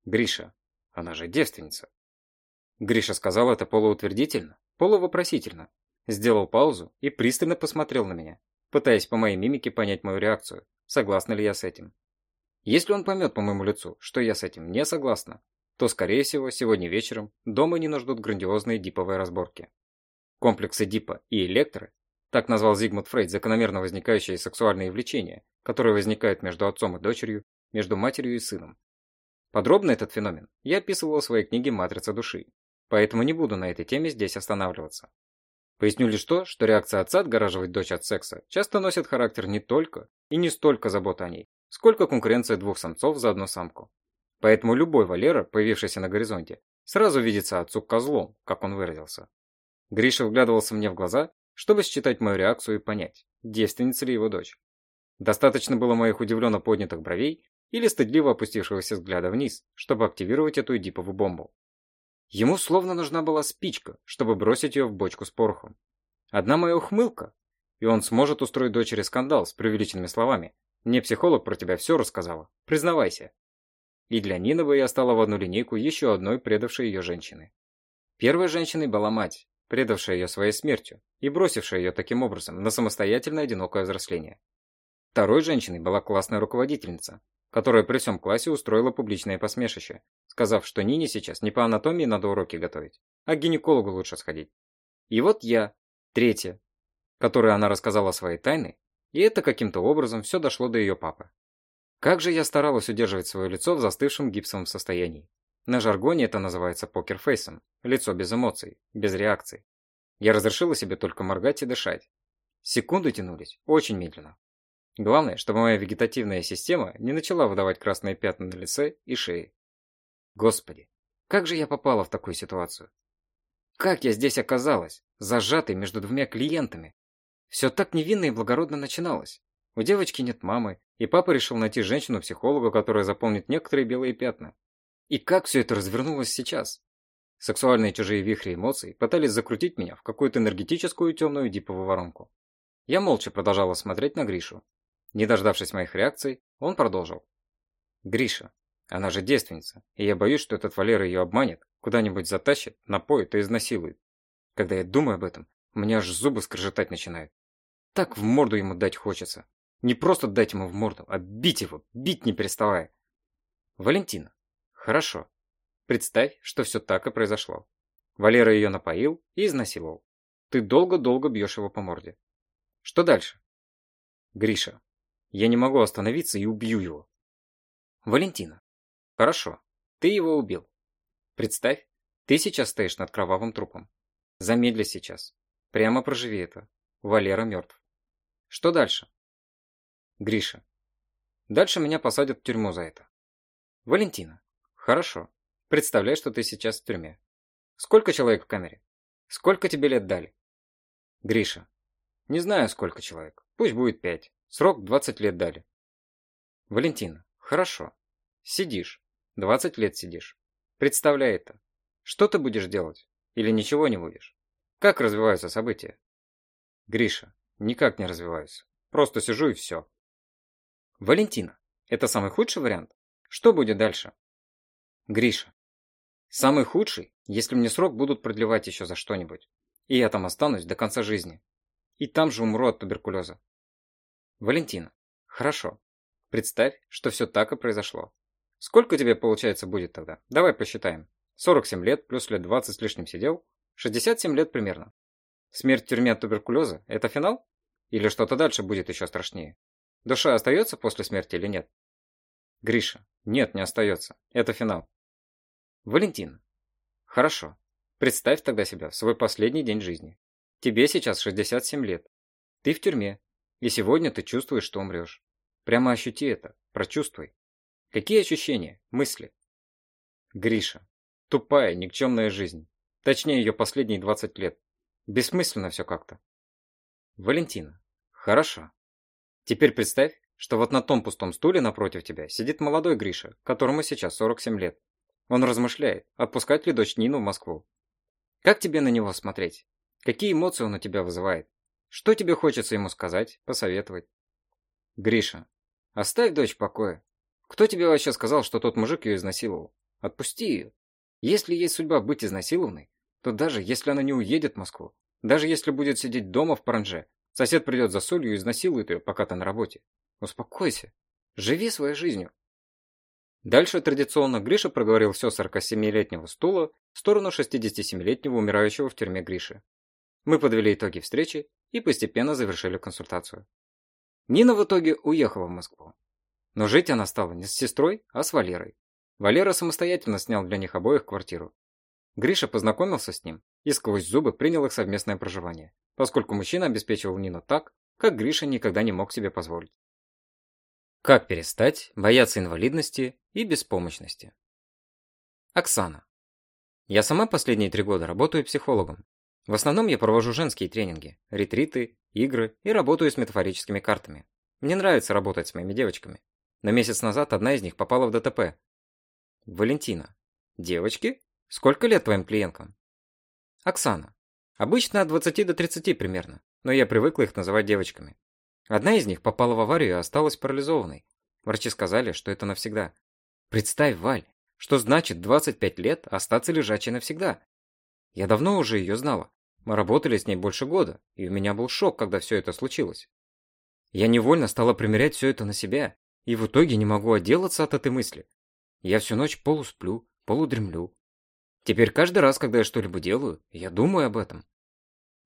Гриша. Она же девственница. Гриша сказал это полуутвердительно, полувопросительно. Сделал паузу и пристально посмотрел на меня, пытаясь по моей мимике понять мою реакцию, согласна ли я с этим. Если он поймет по моему лицу, что я с этим не согласна, то, скорее всего, сегодня вечером дома не нас ждут грандиозные диповые разборки. Комплексы Дипа и Электро так назвал Зигмунд Фрейд закономерно возникающие сексуальные влечения, которые возникают между отцом и дочерью, между матерью и сыном. Подробно этот феномен я описывал в своей книге «Матрица души», поэтому не буду на этой теме здесь останавливаться. Поясню лишь то, что реакция отца отгораживать дочь от секса часто носит характер не только и не столько заботы о ней, сколько конкуренция двух самцов за одну самку. Поэтому любой Валера, появившийся на горизонте, сразу видится отцу козлом, как он выразился. Гриша вглядывался мне в глаза чтобы считать мою реакцию и понять, девственница ли его дочь. Достаточно было моих удивленно поднятых бровей или стыдливо опустившегося взгляда вниз, чтобы активировать эту эдипову бомбу. Ему словно нужна была спичка, чтобы бросить ее в бочку с порохом. Одна моя ухмылка, и он сможет устроить дочери скандал с преувеличенными словами. Мне психолог про тебя все рассказала, признавайся. И для бы я стала в одну линейку еще одной предавшей ее женщины. Первой женщиной была мать, предавшая ее своей смертью и бросившая ее таким образом на самостоятельное одинокое взросление. Второй женщиной была классная руководительница, которая при всем классе устроила публичное посмешище, сказав, что Нине сейчас не по анатомии надо уроки готовить, а к гинекологу лучше сходить. И вот я, третья, которой она рассказала свои тайны, и это каким-то образом все дошло до ее папы. Как же я старалась удерживать свое лицо в застывшем гипсовом состоянии. На жаргоне это называется покерфейсом, лицо без эмоций, без реакций. Я разрешила себе только моргать и дышать. Секунды тянулись очень медленно. Главное, чтобы моя вегетативная система не начала выдавать красные пятна на лице и шее. Господи, как же я попала в такую ситуацию? Как я здесь оказалась, зажатой между двумя клиентами? Все так невинно и благородно начиналось. У девочки нет мамы, и папа решил найти женщину-психолога, которая заполнит некоторые белые пятна. И как все это развернулось сейчас? Сексуальные чужие вихри эмоций пытались закрутить меня в какую-то энергетическую темную диповую воронку. Я молча продолжала смотреть на Гришу. Не дождавшись моих реакций, он продолжил. «Гриша, она же девственница, и я боюсь, что этот Валера ее обманет, куда-нибудь затащит, напоит и изнасилует. Когда я думаю об этом, у меня аж зубы скрежетать начинают. Так в морду ему дать хочется. Не просто дать ему в морду, а бить его, бить не переставая. Валентина, Хорошо. Представь, что все так и произошло. Валера ее напоил и изнасиловал. Ты долго-долго бьешь его по морде. Что дальше? Гриша. Я не могу остановиться и убью его. Валентина. Хорошо. Ты его убил. Представь, ты сейчас стоишь над кровавым трупом. Замедли сейчас. Прямо проживи это. Валера мертв. Что дальше? Гриша. Дальше меня посадят в тюрьму за это. Валентина. Хорошо. Представляй, что ты сейчас в тюрьме. Сколько человек в камере? Сколько тебе лет дали? Гриша. Не знаю, сколько человек. Пусть будет пять. Срок 20 лет дали. Валентина. Хорошо. Сидишь. 20 лет сидишь. Представляй это. Что ты будешь делать? Или ничего не будешь? Как развиваются события? Гриша. Никак не развиваются. Просто сижу и все. Валентина. Это самый худший вариант? Что будет дальше? Гриша. Самый худший, если мне срок будут продлевать еще за что-нибудь. И я там останусь до конца жизни. И там же умру от туберкулеза. Валентина. Хорошо. Представь, что все так и произошло. Сколько тебе, получается, будет тогда? Давай посчитаем. 47 лет плюс лет 20 с лишним сидел. 67 лет примерно. Смерть в тюрьме от туберкулеза – это финал? Или что-то дальше будет еще страшнее? Душа остается после смерти или нет? Гриша. Нет, не остается. Это финал. Валентина. Хорошо. Представь тогда себя в свой последний день жизни. Тебе сейчас 67 лет. Ты в тюрьме. И сегодня ты чувствуешь, что умрешь. Прямо ощути это. Прочувствуй. Какие ощущения? Мысли? Гриша. Тупая, никчемная жизнь. Точнее, ее последние 20 лет. Бессмысленно все как-то. Валентина. Хорошо. Теперь представь, что вот на том пустом стуле напротив тебя сидит молодой Гриша, которому сейчас 47 лет. Он размышляет, отпускать ли дочь Нину в Москву. Как тебе на него смотреть? Какие эмоции он у тебя вызывает? Что тебе хочется ему сказать, посоветовать? Гриша. Оставь дочь в покое. Кто тебе вообще сказал, что тот мужик ее изнасиловал? Отпусти ее. Если есть судьба быть изнасилованной, то даже если она не уедет в Москву, даже если будет сидеть дома в паранже, сосед придет за солью и изнасилует ее, пока ты на работе. Успокойся. Живи своей жизнью. Дальше традиционно Гриша проговорил все 47-летнего стула в сторону 67-летнего умирающего в тюрьме Гриши. Мы подвели итоги встречи и постепенно завершили консультацию. Нина в итоге уехала в Москву. Но жить она стала не с сестрой, а с Валерой. Валера самостоятельно снял для них обоих квартиру. Гриша познакомился с ним и сквозь зубы принял их совместное проживание, поскольку мужчина обеспечивал Нину так, как Гриша никогда не мог себе позволить. Как перестать бояться инвалидности и беспомощности? Оксана. Я сама последние три года работаю психологом. В основном я провожу женские тренинги, ретриты, игры и работаю с метафорическими картами. Мне нравится работать с моими девочками. На месяц назад одна из них попала в ДТП. Валентина. Девочки? Сколько лет твоим клиенткам? Оксана. Обычно от 20 до 30 примерно, но я привыкла их называть девочками. Одна из них попала в аварию и осталась парализованной. Врачи сказали, что это навсегда. Представь, Валь, что значит 25 лет остаться лежачей навсегда. Я давно уже ее знала. Мы работали с ней больше года, и у меня был шок, когда все это случилось. Я невольно стала примерять все это на себя, и в итоге не могу отделаться от этой мысли. Я всю ночь полусплю, полудремлю. Теперь каждый раз, когда я что-либо делаю, я думаю об этом.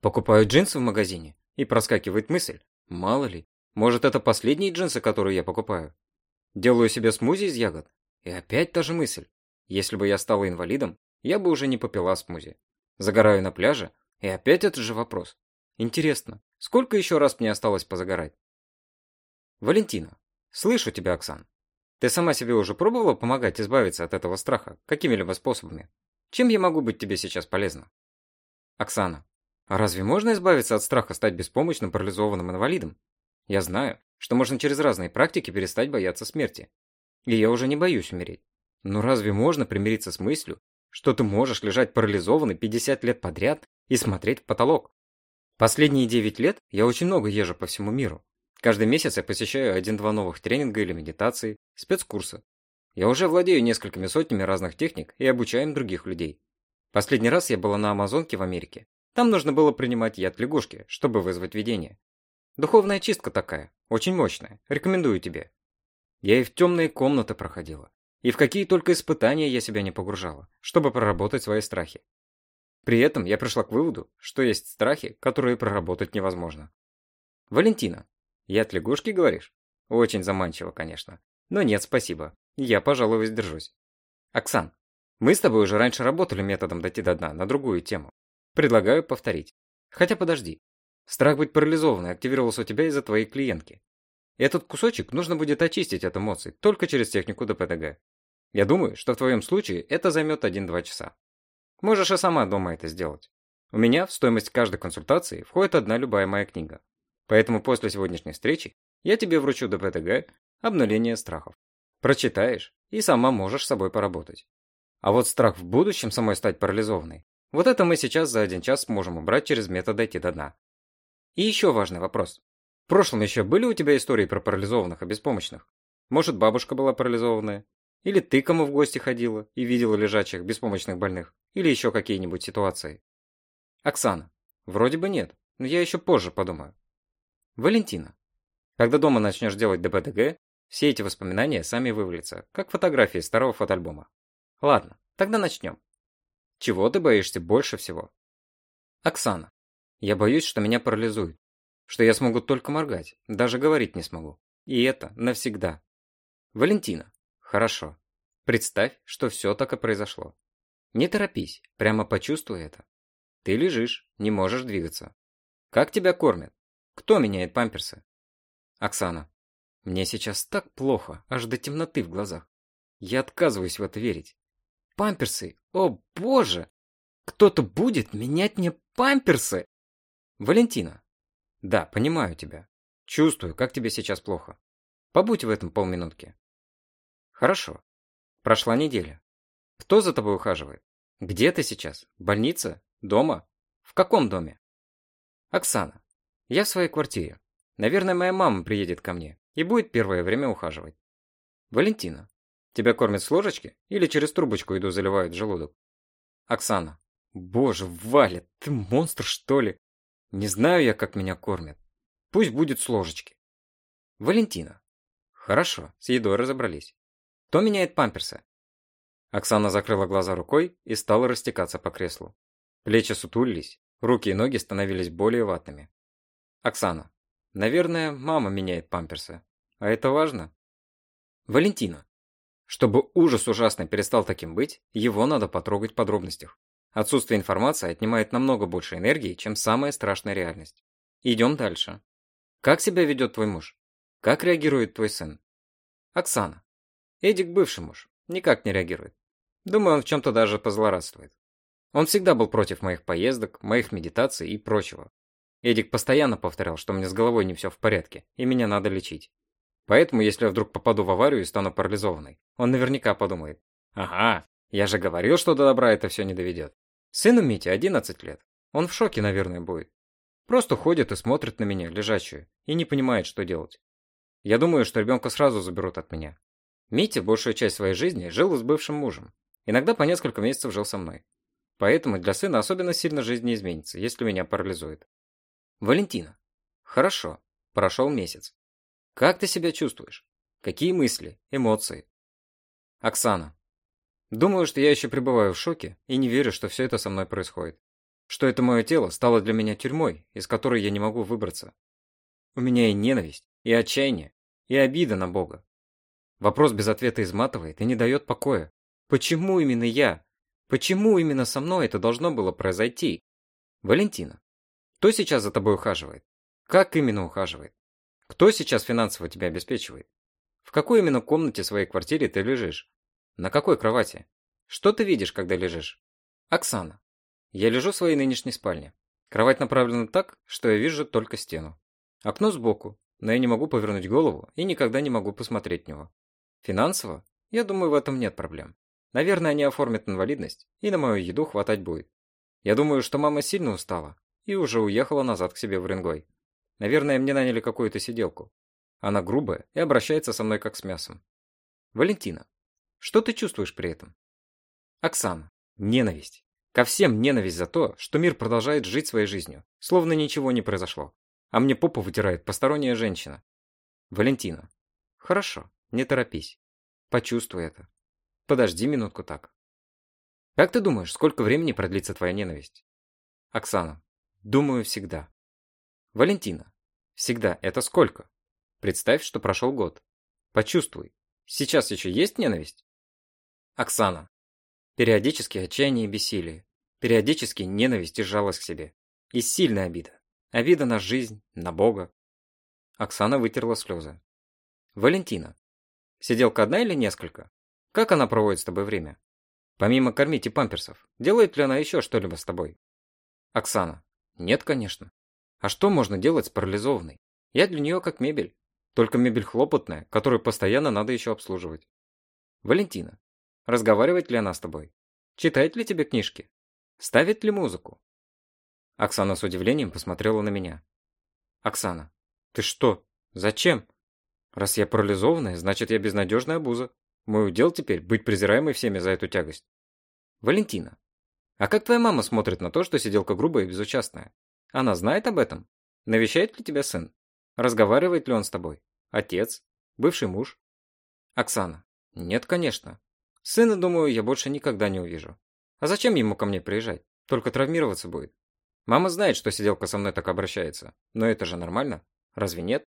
Покупаю джинсы в магазине, и проскакивает мысль, Мало ли, может это последние джинсы, которые я покупаю. Делаю себе смузи из ягод. И опять та же мысль. Если бы я стала инвалидом, я бы уже не попила смузи. Загораю на пляже, и опять этот же вопрос. Интересно, сколько еще раз мне осталось позагорать? Валентина. Слышу тебя, Оксан. Ты сама себе уже пробовала помогать избавиться от этого страха какими-либо способами? Чем я могу быть тебе сейчас полезна? Оксана. А разве можно избавиться от страха стать беспомощным парализованным инвалидом? Я знаю, что можно через разные практики перестать бояться смерти. И я уже не боюсь умереть. Но разве можно примириться с мыслью, что ты можешь лежать парализованный 50 лет подряд и смотреть в потолок? Последние 9 лет я очень много езжу по всему миру. Каждый месяц я посещаю один-два новых тренинга или медитации, спецкурсы. Я уже владею несколькими сотнями разных техник и обучаю других людей. Последний раз я была на Амазонке в Америке там нужно было принимать яд лягушки, чтобы вызвать видение. Духовная чистка такая, очень мощная, рекомендую тебе. Я и в темные комнаты проходила, и в какие только испытания я себя не погружала, чтобы проработать свои страхи. При этом я пришла к выводу, что есть страхи, которые проработать невозможно. Валентина, яд лягушки, говоришь? Очень заманчиво, конечно. Но нет, спасибо. Я, пожалуй, воздержусь. Оксан, мы с тобой уже раньше работали методом дойти до дна на другую тему. Предлагаю повторить. Хотя подожди. Страх быть парализованной активировался у тебя из-за твоей клиентки. Этот кусочек нужно будет очистить от эмоций только через технику ДПТГ. Я думаю, что в твоем случае это займет 1-2 часа. Можешь и сама дома это сделать. У меня в стоимость каждой консультации входит одна любая моя книга. Поэтому после сегодняшней встречи я тебе вручу ДПТГ обнуление страхов. Прочитаешь и сама можешь с собой поработать. А вот страх в будущем самой стать парализованной, вот это мы сейчас за один час сможем убрать через метод дойти до дна. И еще важный вопрос. В прошлом еще были у тебя истории про парализованных и беспомощных? Может, бабушка была парализованная? Или ты кому в гости ходила и видела лежачих, беспомощных больных? Или еще какие-нибудь ситуации? Оксана. Вроде бы нет, но я еще позже подумаю. Валентина. Когда дома начнешь делать ДБТГ, все эти воспоминания сами вывалятся, как фотографии старого фотоальбома. Ладно, тогда начнем. Чего ты боишься больше всего? Оксана. Я боюсь, что меня парализует. Что я смогу только моргать, даже говорить не смогу. И это навсегда. Валентина. Хорошо. Представь, что все так и произошло. Не торопись, прямо почувствуй это. Ты лежишь, не можешь двигаться. Как тебя кормят? Кто меняет памперсы? Оксана. Мне сейчас так плохо, аж до темноты в глазах. Я отказываюсь в это верить. Памперсы! О, боже! Кто-то будет менять мне памперсы! Валентина. Да, понимаю тебя. Чувствую, как тебе сейчас плохо. Побудь в этом полминутки. Хорошо. Прошла неделя. Кто за тобой ухаживает? Где ты сейчас? Больница? Дома? В каком доме? Оксана. Я в своей квартире. Наверное, моя мама приедет ко мне и будет первое время ухаживать. Валентина. Тебя кормят с ложечки или через трубочку еду заливают в желудок? Оксана. Боже, Валя, ты монстр, что ли? Не знаю я, как меня кормят. Пусть будет с ложечки. Валентина. Хорошо, с едой разобрались. Кто меняет памперсы? Оксана закрыла глаза рукой и стала растекаться по креслу. Плечи сутулились, руки и ноги становились более ватными. Оксана. Наверное, мама меняет памперсы. А это важно? Валентина. Чтобы ужас ужасный перестал таким быть, его надо потрогать в подробностях. Отсутствие информации отнимает намного больше энергии, чем самая страшная реальность. Идем дальше. Как себя ведет твой муж? Как реагирует твой сын? Оксана. Эдик бывший муж. Никак не реагирует. Думаю, он в чем-то даже позлорадствует. Он всегда был против моих поездок, моих медитаций и прочего. Эдик постоянно повторял, что мне с головой не все в порядке, и меня надо лечить. Поэтому, если я вдруг попаду в аварию и стану парализованной, он наверняка подумает. Ага, я же говорил, что до добра это все не доведет. Сыну Мите 11 лет. Он в шоке, наверное, будет. Просто ходит и смотрит на меня, лежачую, и не понимает, что делать. Я думаю, что ребенка сразу заберут от меня. Митя большую часть своей жизни жил с бывшим мужем. Иногда по несколько месяцев жил со мной. Поэтому для сына особенно сильно жизнь не изменится, если меня парализует. Валентина. Хорошо. Прошел месяц. Как ты себя чувствуешь? Какие мысли, эмоции? Оксана. Думаю, что я еще пребываю в шоке и не верю, что все это со мной происходит. Что это мое тело стало для меня тюрьмой, из которой я не могу выбраться. У меня и ненависть, и отчаяние, и обида на Бога. Вопрос без ответа изматывает и не дает покоя. Почему именно я? Почему именно со мной это должно было произойти? Валентина, кто сейчас за тобой ухаживает? Как именно ухаживает? Кто сейчас финансово тебя обеспечивает? В какой именно комнате своей квартире ты лежишь? На какой кровати? Что ты видишь, когда лежишь? Оксана. Я лежу в своей нынешней спальне. Кровать направлена так, что я вижу только стену. Окно сбоку, но я не могу повернуть голову и никогда не могу посмотреть в него. Финансово? Я думаю, в этом нет проблем. Наверное, они оформят инвалидность, и на мою еду хватать будет. Я думаю, что мама сильно устала и уже уехала назад к себе в Ренгой. Наверное, мне наняли какую-то сиделку. Она грубая и обращается со мной как с мясом. Валентина, что ты чувствуешь при этом? Оксана, ненависть. Ко всем ненависть за то, что мир продолжает жить своей жизнью, словно ничего не произошло. А мне попу вытирает посторонняя женщина. Валентина, хорошо, не торопись. Почувствуй это. Подожди минутку так. Как ты думаешь, сколько времени продлится твоя ненависть? Оксана, думаю, всегда. Валентина. Всегда. Это сколько? Представь, что прошел год. Почувствуй. Сейчас еще есть ненависть? Оксана. Периодически отчаяние и бессилие. Периодически ненависть и жалость к себе. И сильная обида. Обида на жизнь, на Бога. Оксана вытерла слезы. Валентина. Сиделка одна или несколько? Как она проводит с тобой время? Помимо кормить и памперсов, делает ли она еще что-либо с тобой? Оксана. Нет, конечно. А что можно делать с парализованной? Я для нее как мебель. Только мебель хлопотная, которую постоянно надо еще обслуживать. Валентина. Разговаривает ли она с тобой? Читает ли тебе книжки? Ставит ли музыку? Оксана с удивлением посмотрела на меня. Оксана. Ты что? Зачем? Раз я парализованная, значит я безнадежная обуза. Мой удел теперь быть презираемой всеми за эту тягость. Валентина. А как твоя мама смотрит на то, что сиделка грубая и безучастная? Она знает об этом? Навещает ли тебя сын? Разговаривает ли он с тобой? Отец? Бывший муж? Оксана. Нет, конечно. Сына, думаю, я больше никогда не увижу. А зачем ему ко мне приезжать? Только травмироваться будет. Мама знает, что сиделка со мной так обращается. Но это же нормально. Разве нет?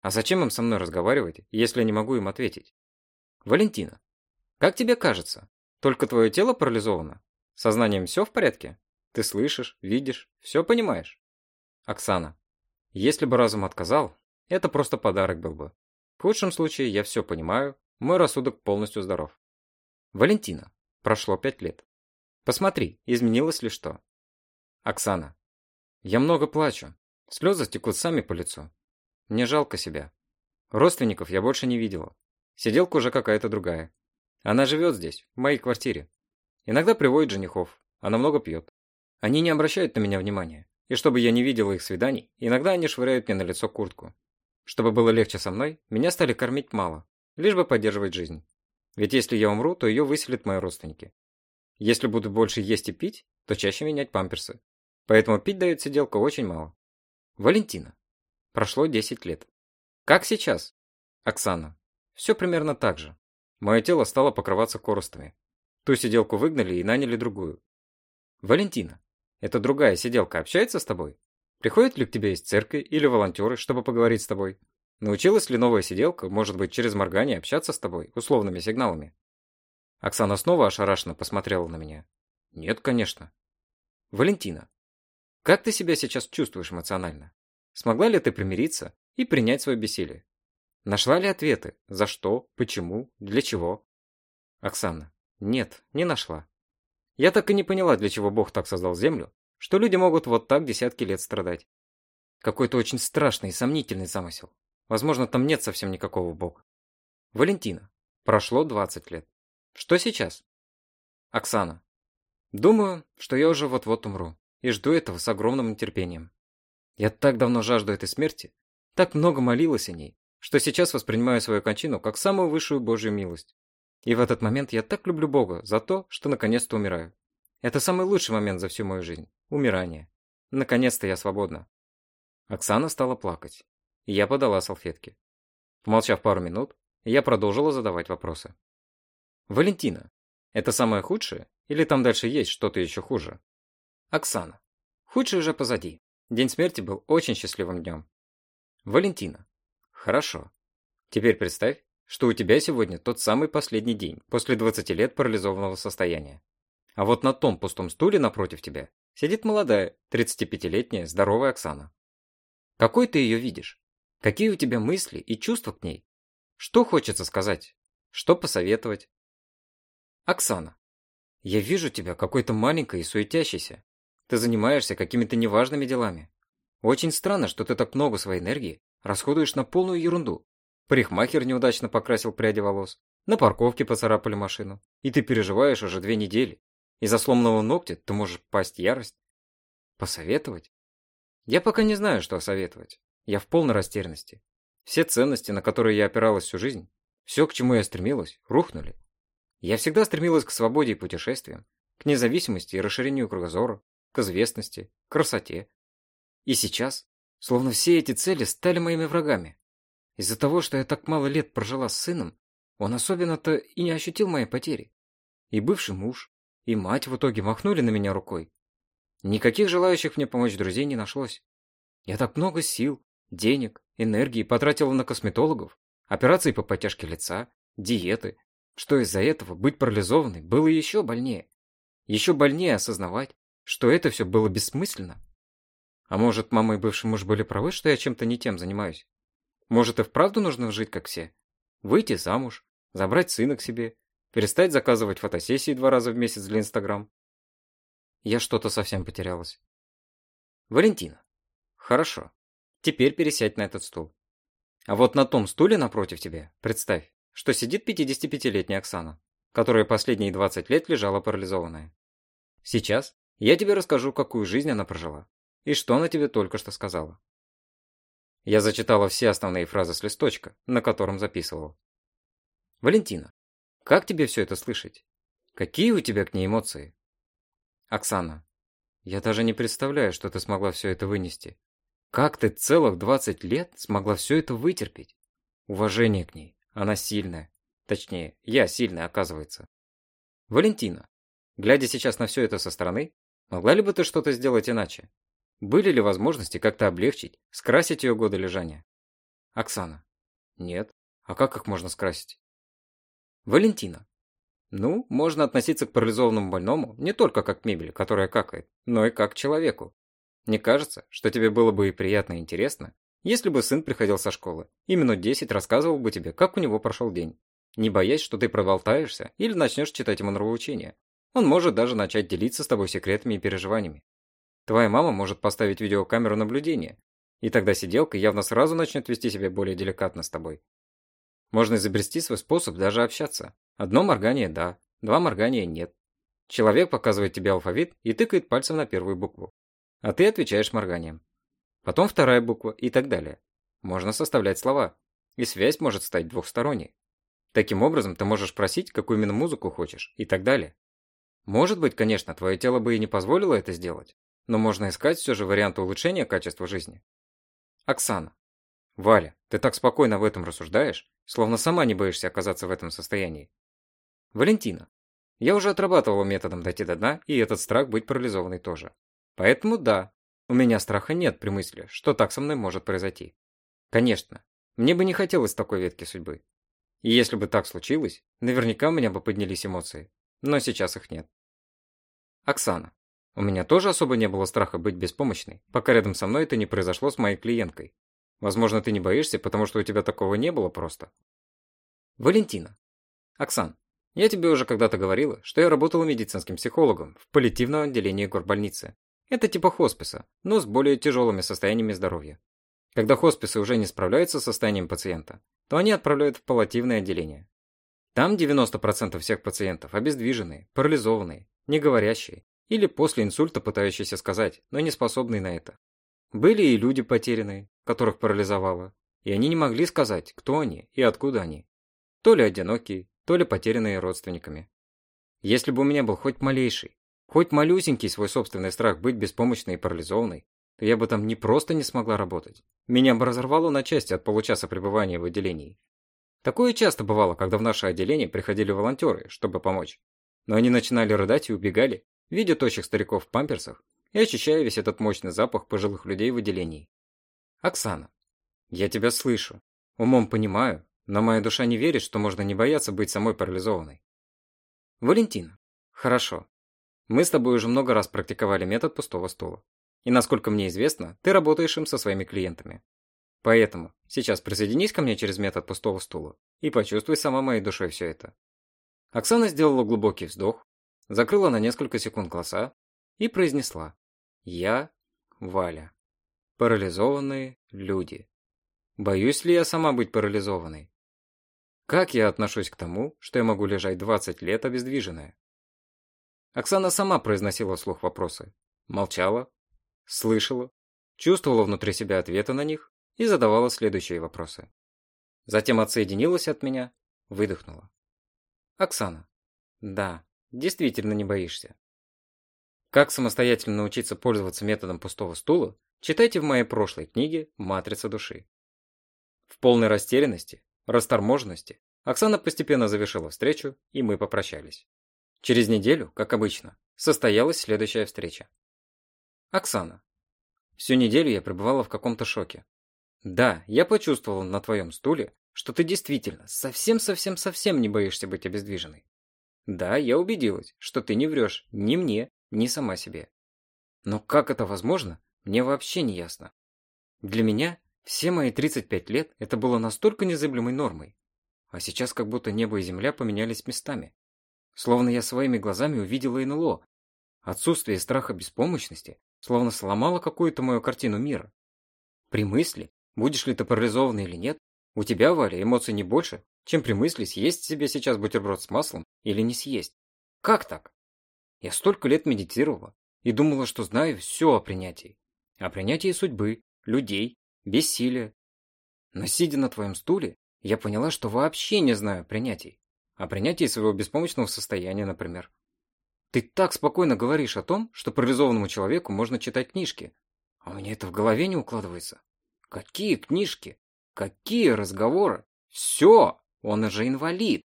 А зачем им со мной разговаривать, если я не могу им ответить? Валентина, как тебе кажется, только твое тело парализовано? Сознанием все в порядке? Ты слышишь, видишь, все понимаешь? Оксана, если бы разум отказал, это просто подарок был бы. В худшем случае я все понимаю, мой рассудок полностью здоров. Валентина, прошло пять лет. Посмотри, изменилось ли что. Оксана, я много плачу, слезы текут сами по лицу. Мне жалко себя. Родственников я больше не видела. Сиделка уже какая-то другая. Она живет здесь, в моей квартире. Иногда приводит женихов. Она много пьет. Они не обращают на меня внимания. И чтобы я не видела их свиданий, иногда они швыряют мне на лицо куртку. Чтобы было легче со мной, меня стали кормить мало, лишь бы поддерживать жизнь. Ведь если я умру, то ее выселят мои родственники. Если буду больше есть и пить, то чаще менять памперсы. Поэтому пить дает сиделка очень мало. Валентина. Прошло 10 лет. Как сейчас? Оксана. Все примерно так же. Мое тело стало покрываться коростами. Ту сиделку выгнали и наняли другую. Валентина. Эта другая сиделка общается с тобой? Приходит ли к тебе из церкви или волонтеры, чтобы поговорить с тобой? Научилась ли новая сиделка, может быть, через моргание общаться с тобой, условными сигналами? Оксана снова ошарашенно посмотрела на меня. Нет, конечно. Валентина. Как ты себя сейчас чувствуешь эмоционально? Смогла ли ты примириться и принять свое бессилие? Нашла ли ответы? За что? Почему? Для чего? Оксана. Нет, не нашла. Я так и не поняла, для чего Бог так создал Землю, что люди могут вот так десятки лет страдать. Какой-то очень страшный и сомнительный замысел. Возможно, там нет совсем никакого Бога. Валентина. Прошло 20 лет. Что сейчас? Оксана. Думаю, что я уже вот-вот умру. И жду этого с огромным нетерпением. Я так давно жажду этой смерти, так много молилась о ней, что сейчас воспринимаю свою кончину как самую высшую Божью милость. И в этот момент я так люблю Бога за то, что наконец-то умираю. Это самый лучший момент за всю мою жизнь. Умирание. Наконец-то я свободна. Оксана стала плакать. И я подала салфетки. Помолчав пару минут, я продолжила задавать вопросы. Валентина, это самое худшее? Или там дальше есть что-то еще хуже? Оксана. Худшее уже позади. День смерти был очень счастливым днем. Валентина. Хорошо. Теперь представь, что у тебя сегодня тот самый последний день после 20 лет парализованного состояния. А вот на том пустом стуле напротив тебя сидит молодая, 35-летняя, здоровая Оксана. Какой ты ее видишь? Какие у тебя мысли и чувства к ней? Что хочется сказать? Что посоветовать? Оксана. Я вижу тебя какой-то маленькой и суетящейся. Ты занимаешься какими-то неважными делами. Очень странно, что ты так много своей энергии расходуешь на полную ерунду. Парикмахер неудачно покрасил пряди волос, на парковке поцарапали машину, и ты переживаешь уже две недели. Из-за сломанного ногтя ты можешь пасть ярость. Посоветовать? Я пока не знаю, что советовать. Я в полной растерянности. Все ценности, на которые я опиралась всю жизнь, все, к чему я стремилась, рухнули. Я всегда стремилась к свободе и путешествиям, к независимости и расширению кругозора, к известности, к красоте. И сейчас, словно все эти цели стали моими врагами. Из-за того, что я так мало лет прожила с сыном, он особенно-то и не ощутил моей потери. И бывший муж, и мать в итоге махнули на меня рукой. Никаких желающих мне помочь друзей не нашлось. Я так много сил, денег, энергии потратила на косметологов, операции по подтяжке лица, диеты, что из-за этого быть парализованной было еще больнее. Еще больнее осознавать, что это все было бессмысленно. А может, мама и бывший муж были правы, что я чем-то не тем занимаюсь? Может, и вправду нужно жить, как все? выйти замуж, забрать сына к себе, перестать заказывать фотосессии два раза в месяц для Инстаграм. Я что-то совсем потерялась. Валентина. Хорошо. Теперь пересядь на этот стул. А вот на том стуле напротив тебя, представь, что сидит 55-летняя Оксана, которая последние 20 лет лежала парализованная. Сейчас я тебе расскажу, какую жизнь она прожила и что она тебе только что сказала. Я зачитала все основные фразы с листочка, на котором записывал. Валентина, как тебе все это слышать? Какие у тебя к ней эмоции? Оксана, я даже не представляю, что ты смогла все это вынести. Как ты целых 20 лет смогла все это вытерпеть? Уважение к ней. Она сильная. Точнее, я сильная, оказывается. Валентина, глядя сейчас на все это со стороны, могла ли бы ты что-то сделать иначе? Были ли возможности как-то облегчить, скрасить ее годы лежания? Оксана. Нет. А как их можно скрасить? Валентина. Ну, можно относиться к парализованному больному не только как к мебели, которая какает, но и как к человеку. Мне кажется, что тебе было бы и приятно и интересно, если бы сын приходил со школы и минут 10 рассказывал бы тебе, как у него прошел день, не боясь, что ты проболтаешься или начнешь читать ему нравоучения. Он может даже начать делиться с тобой секретами и переживаниями. Твоя мама может поставить видеокамеру наблюдения, и тогда сиделка явно сразу начнет вести себя более деликатно с тобой. Можно изобрести свой способ даже общаться. Одно моргание – да, два моргания – нет. Человек показывает тебе алфавит и тыкает пальцем на первую букву, а ты отвечаешь морганием потом вторая буква и так далее. Можно составлять слова, и связь может стать двухсторонней. Таким образом, ты можешь просить, какую именно музыку хочешь, и так далее. Может быть, конечно, твое тело бы и не позволило это сделать, но можно искать все же варианты улучшения качества жизни. Оксана. Валя, ты так спокойно в этом рассуждаешь, словно сама не боишься оказаться в этом состоянии. Валентина. Я уже отрабатывала методом дойти до дна, и этот страх быть парализованной тоже. Поэтому да, у меня страха нет при мысли, что так со мной может произойти. Конечно, мне бы не хотелось такой ветки судьбы. И если бы так случилось, наверняка у меня бы поднялись эмоции. Но сейчас их нет. Оксана. У меня тоже особо не было страха быть беспомощной, пока рядом со мной это не произошло с моей клиенткой. Возможно, ты не боишься, потому что у тебя такого не было просто. Валентина. Оксан, я тебе уже когда-то говорила, что я работала медицинским психологом в паллиативном отделении горбольницы. Это типа хосписа, но с более тяжелыми состояниями здоровья. Когда хосписы уже не справляются с состоянием пациента, то они отправляют в паллиативное отделение. Там 90% всех пациентов обездвиженные, парализованные, неговорящие или после инсульта пытающиеся сказать, но не способные на это. Были и люди потерянные, которых парализовало, и они не могли сказать, кто они и откуда они. То ли одинокие, то ли потерянные родственниками. Если бы у меня был хоть малейший, Хоть малюсенький свой собственный страх быть беспомощной и парализованной, то я бы там не просто не смогла работать. Меня бы разорвало на части от получаса пребывания в отделении. Такое часто бывало, когда в наше отделение приходили волонтеры, чтобы помочь. Но они начинали рыдать и убегали, видя тощих стариков в памперсах и ощущая весь этот мощный запах пожилых людей в отделении. Оксана, я тебя слышу, умом понимаю, но моя душа не верит, что можно не бояться быть самой парализованной. Валентина, хорошо, мы с тобой уже много раз практиковали метод пустого стула. И насколько мне известно, ты работаешь им со своими клиентами. Поэтому сейчас присоединись ко мне через метод пустого стула и почувствуй сама моей душой все это. Оксана сделала глубокий вздох, закрыла на несколько секунд глаза и произнесла «Я Валя. Парализованные люди. Боюсь ли я сама быть парализованной? Как я отношусь к тому, что я могу лежать 20 лет обездвиженная? Оксана сама произносила вслух вопросы. Молчала, слышала, чувствовала внутри себя ответы на них и задавала следующие вопросы. Затем отсоединилась от меня, выдохнула. «Оксана, да, действительно не боишься. Как самостоятельно научиться пользоваться методом пустого стула, читайте в моей прошлой книге «Матрица души». В полной растерянности, расторможенности Оксана постепенно завершила встречу, и мы попрощались. Через неделю, как обычно, состоялась следующая встреча. Оксана. Всю неделю я пребывала в каком-то шоке. Да, я почувствовала на твоем стуле, что ты действительно совсем-совсем-совсем не боишься быть обездвиженной. Да, я убедилась, что ты не врешь ни мне, ни сама себе. Но как это возможно, мне вообще не ясно. Для меня все мои 35 лет это было настолько незыблемой нормой. а сейчас как будто небо и земля поменялись местами. Словно я своими глазами увидела НЛО. Отсутствие страха беспомощности словно сломало какую-то мою картину мира. При мысли, будешь ли ты парализован или нет, у тебя, Валя, эмоций не больше, чем при мысли съесть себе сейчас бутерброд с маслом или не съесть. Как так? Я столько лет медитировала и думала, что знаю все о принятии. О принятии судьбы, людей, бессилия. Но сидя на твоем стуле, я поняла, что вообще не знаю о принятии. О принятии своего беспомощного состояния, например. Ты так спокойно говоришь о том, что парализованному человеку можно читать книжки. А меня это в голове не укладывается. Какие книжки? Какие разговоры? Все! Он же инвалид.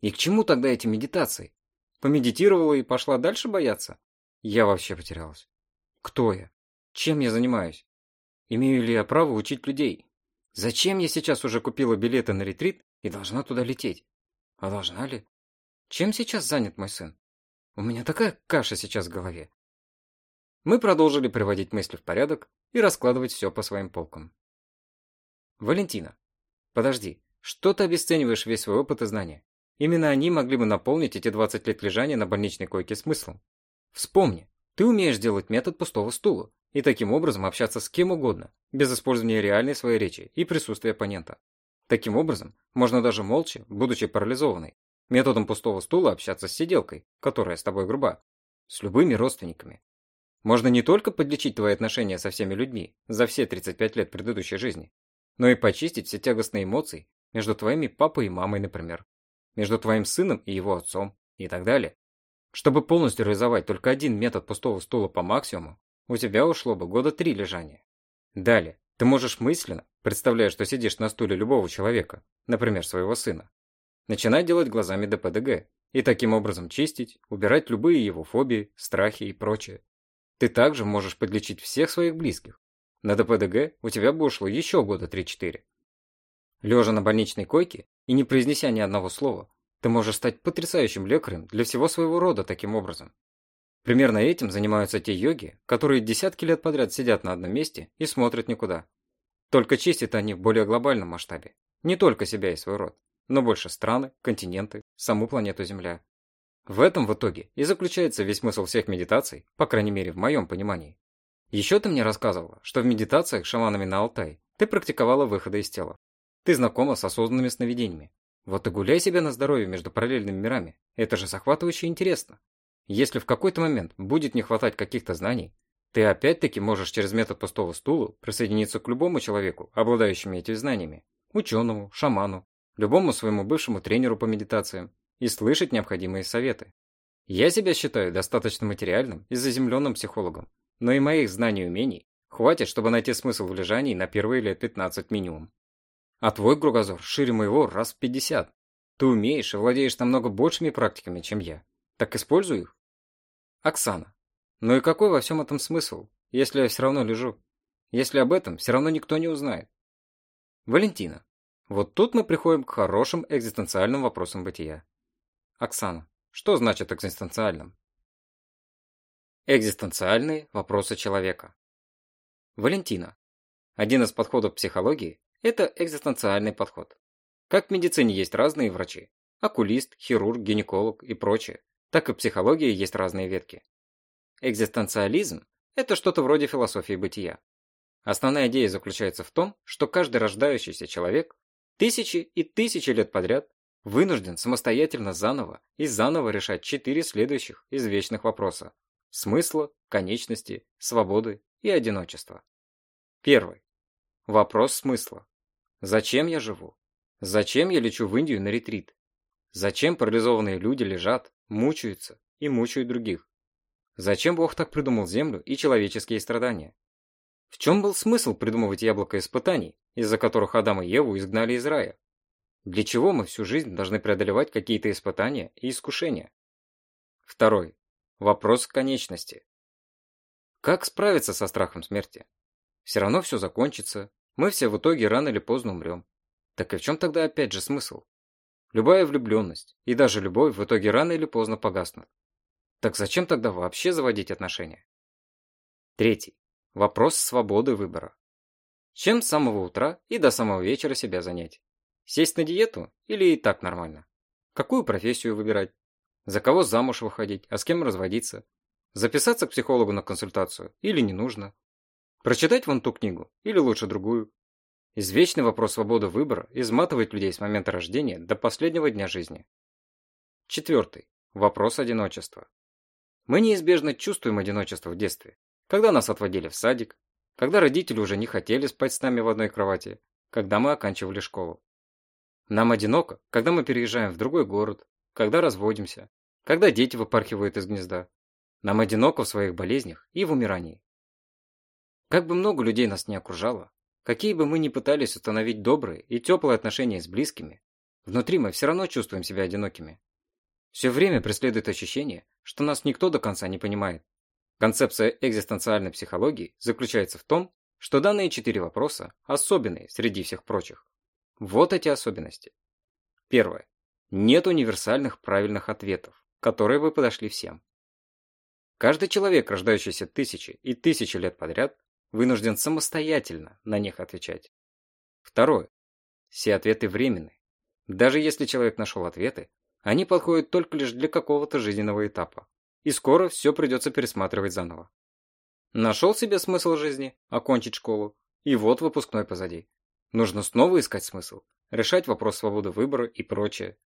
И к чему тогда эти медитации? Помедитировала и пошла дальше бояться? Я вообще потерялась. Кто я? Чем я занимаюсь? Имею ли я право учить людей? Зачем я сейчас уже купила билеты на ретрит и должна туда лететь? А должна ли? Чем сейчас занят мой сын? У меня такая каша сейчас в голове. Мы продолжили приводить мысли в порядок и раскладывать все по своим полкам. Валентина, подожди, что ты обесцениваешь весь свой опыт и знания? Именно они могли бы наполнить эти 20 лет лежания на больничной койке смыслом. Вспомни, ты умеешь делать метод пустого стула и таким образом общаться с кем угодно, без использования реальной своей речи и присутствия оппонента. Таким образом, можно даже молча, будучи парализованной, Методом пустого стула общаться с сиделкой, которая с тобой груба. С любыми родственниками. Можно не только подлечить твои отношения со всеми людьми за все 35 лет предыдущей жизни, но и почистить все тягостные эмоции между твоими папой и мамой, например. Между твоим сыном и его отцом. И так далее. Чтобы полностью реализовать только один метод пустого стула по максимуму, у тебя ушло бы года три лежания. Далее, ты можешь мысленно, представляя, что сидишь на стуле любого человека, например, своего сына, начинать делать глазами ДПДГ и таким образом чистить, убирать любые его фобии, страхи и прочее. Ты также можешь подлечить всех своих близких. На ДПДГ у тебя бы ушло еще года 3-4. Лежа на больничной койке и не произнеся ни одного слова, ты можешь стать потрясающим лекарем для всего своего рода таким образом. Примерно этим занимаются те йоги, которые десятки лет подряд сидят на одном месте и смотрят никуда. Только чистят они в более глобальном масштабе. Не только себя и свой род но больше страны, континенты, саму планету Земля. В этом в итоге и заключается весь смысл всех медитаций, по крайней мере в моем понимании. Еще ты мне рассказывала, что в медитациях шаманами на Алтай ты практиковала выходы из тела. Ты знакома с осознанными сновидениями. Вот и гуляй себе на здоровье между параллельными мирами. Это же захватывающе интересно. Если в какой-то момент будет не хватать каких-то знаний, ты опять-таки можешь через метод пустого стула присоединиться к любому человеку, обладающему этими знаниями. Ученому, шаману, любому своему бывшему тренеру по медитациям и слышать необходимые советы. Я себя считаю достаточно материальным и заземленным психологом, но и моих знаний и умений хватит, чтобы найти смысл в лежании на первые лет 15 минимум. А твой кругозор шире моего раз в 50. Ты умеешь и владеешь намного большими практиками, чем я. Так используй их. Оксана. Ну и какой во всем этом смысл, если я все равно лежу? Если об этом все равно никто не узнает. Валентина. Вот тут мы приходим к хорошим экзистенциальным вопросам бытия. Оксана, что значит экзистенциальным? Экзистенциальные вопросы человека. Валентина. Один из подходов психологии – это экзистенциальный подход. Как в медицине есть разные врачи – окулист, хирург, гинеколог и прочее, так и в психологии есть разные ветки. Экзистенциализм – это что-то вроде философии бытия. Основная идея заключается в том, что каждый рождающийся человек тысячи и тысячи лет подряд вынужден самостоятельно заново и заново решать четыре следующих извечных вопроса – смысла, конечности, свободы и одиночества. Первый. Вопрос смысла. Зачем я живу? Зачем я лечу в Индию на ретрит? Зачем парализованные люди лежат, мучаются и мучают других? Зачем Бог так придумал Землю и человеческие страдания? В чем был смысл придумывать яблоко испытаний, из-за которых Адам и Еву изгнали из рая? Для чего мы всю жизнь должны преодолевать какие-то испытания и искушения? Второй. Вопрос конечности. Как справиться со страхом смерти? Все равно все закончится, мы все в итоге рано или поздно умрем. Так и в чем тогда опять же смысл? Любая влюбленность и даже любовь в итоге рано или поздно погаснут. Так зачем тогда вообще заводить отношения? Третий. Вопрос свободы выбора. Чем с самого утра и до самого вечера себя занять? Сесть на диету или и так нормально? Какую профессию выбирать? За кого замуж выходить, а с кем разводиться? Записаться к психологу на консультацию или не нужно? Прочитать вон ту книгу или лучше другую? Извечный вопрос свободы выбора изматывает людей с момента рождения до последнего дня жизни. Четвертый. Вопрос одиночества. Мы неизбежно чувствуем одиночество в детстве, когда нас отводили в садик, когда родители уже не хотели спать с нами в одной кровати, когда мы оканчивали школу. Нам одиноко, когда мы переезжаем в другой город, когда разводимся, когда дети выпархивают из гнезда. Нам одиноко в своих болезнях и в умирании. Как бы много людей нас не окружало, какие бы мы ни пытались установить добрые и теплые отношения с близкими, внутри мы все равно чувствуем себя одинокими. Все время преследует ощущение, что нас никто до конца не понимает. Концепция экзистенциальной психологии заключается в том, что данные четыре вопроса особенные среди всех прочих. Вот эти особенности. Первое. Нет универсальных правильных ответов, которые бы подошли всем. Каждый человек, рождающийся тысячи и тысячи лет подряд, вынужден самостоятельно на них отвечать. Второе. Все ответы временны. Даже если человек нашел ответы, они подходят только лишь для какого-то жизненного этапа. И скоро все придется пересматривать заново. Нашел себе смысл жизни, окончить школу, и вот выпускной позади. Нужно снова искать смысл, решать вопрос свободы выбора и прочее.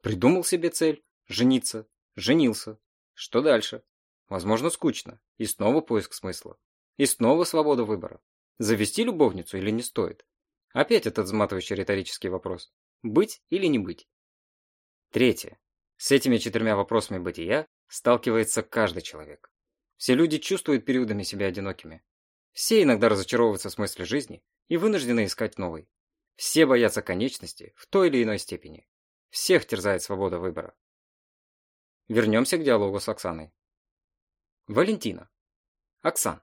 Придумал себе цель – жениться, женился. Что дальше? Возможно, скучно. И снова поиск смысла. И снова свобода выбора. Завести любовницу или не стоит? Опять этот взматывающий риторический вопрос. Быть или не быть? Третье. С этими четырьмя вопросами бытия сталкивается каждый человек. Все люди чувствуют периодами себя одинокими. Все иногда разочаровываются в смысле жизни и вынуждены искать новый. Все боятся конечности в той или иной степени. Всех терзает свобода выбора. Вернемся к диалогу с Оксаной. Валентина. Оксан,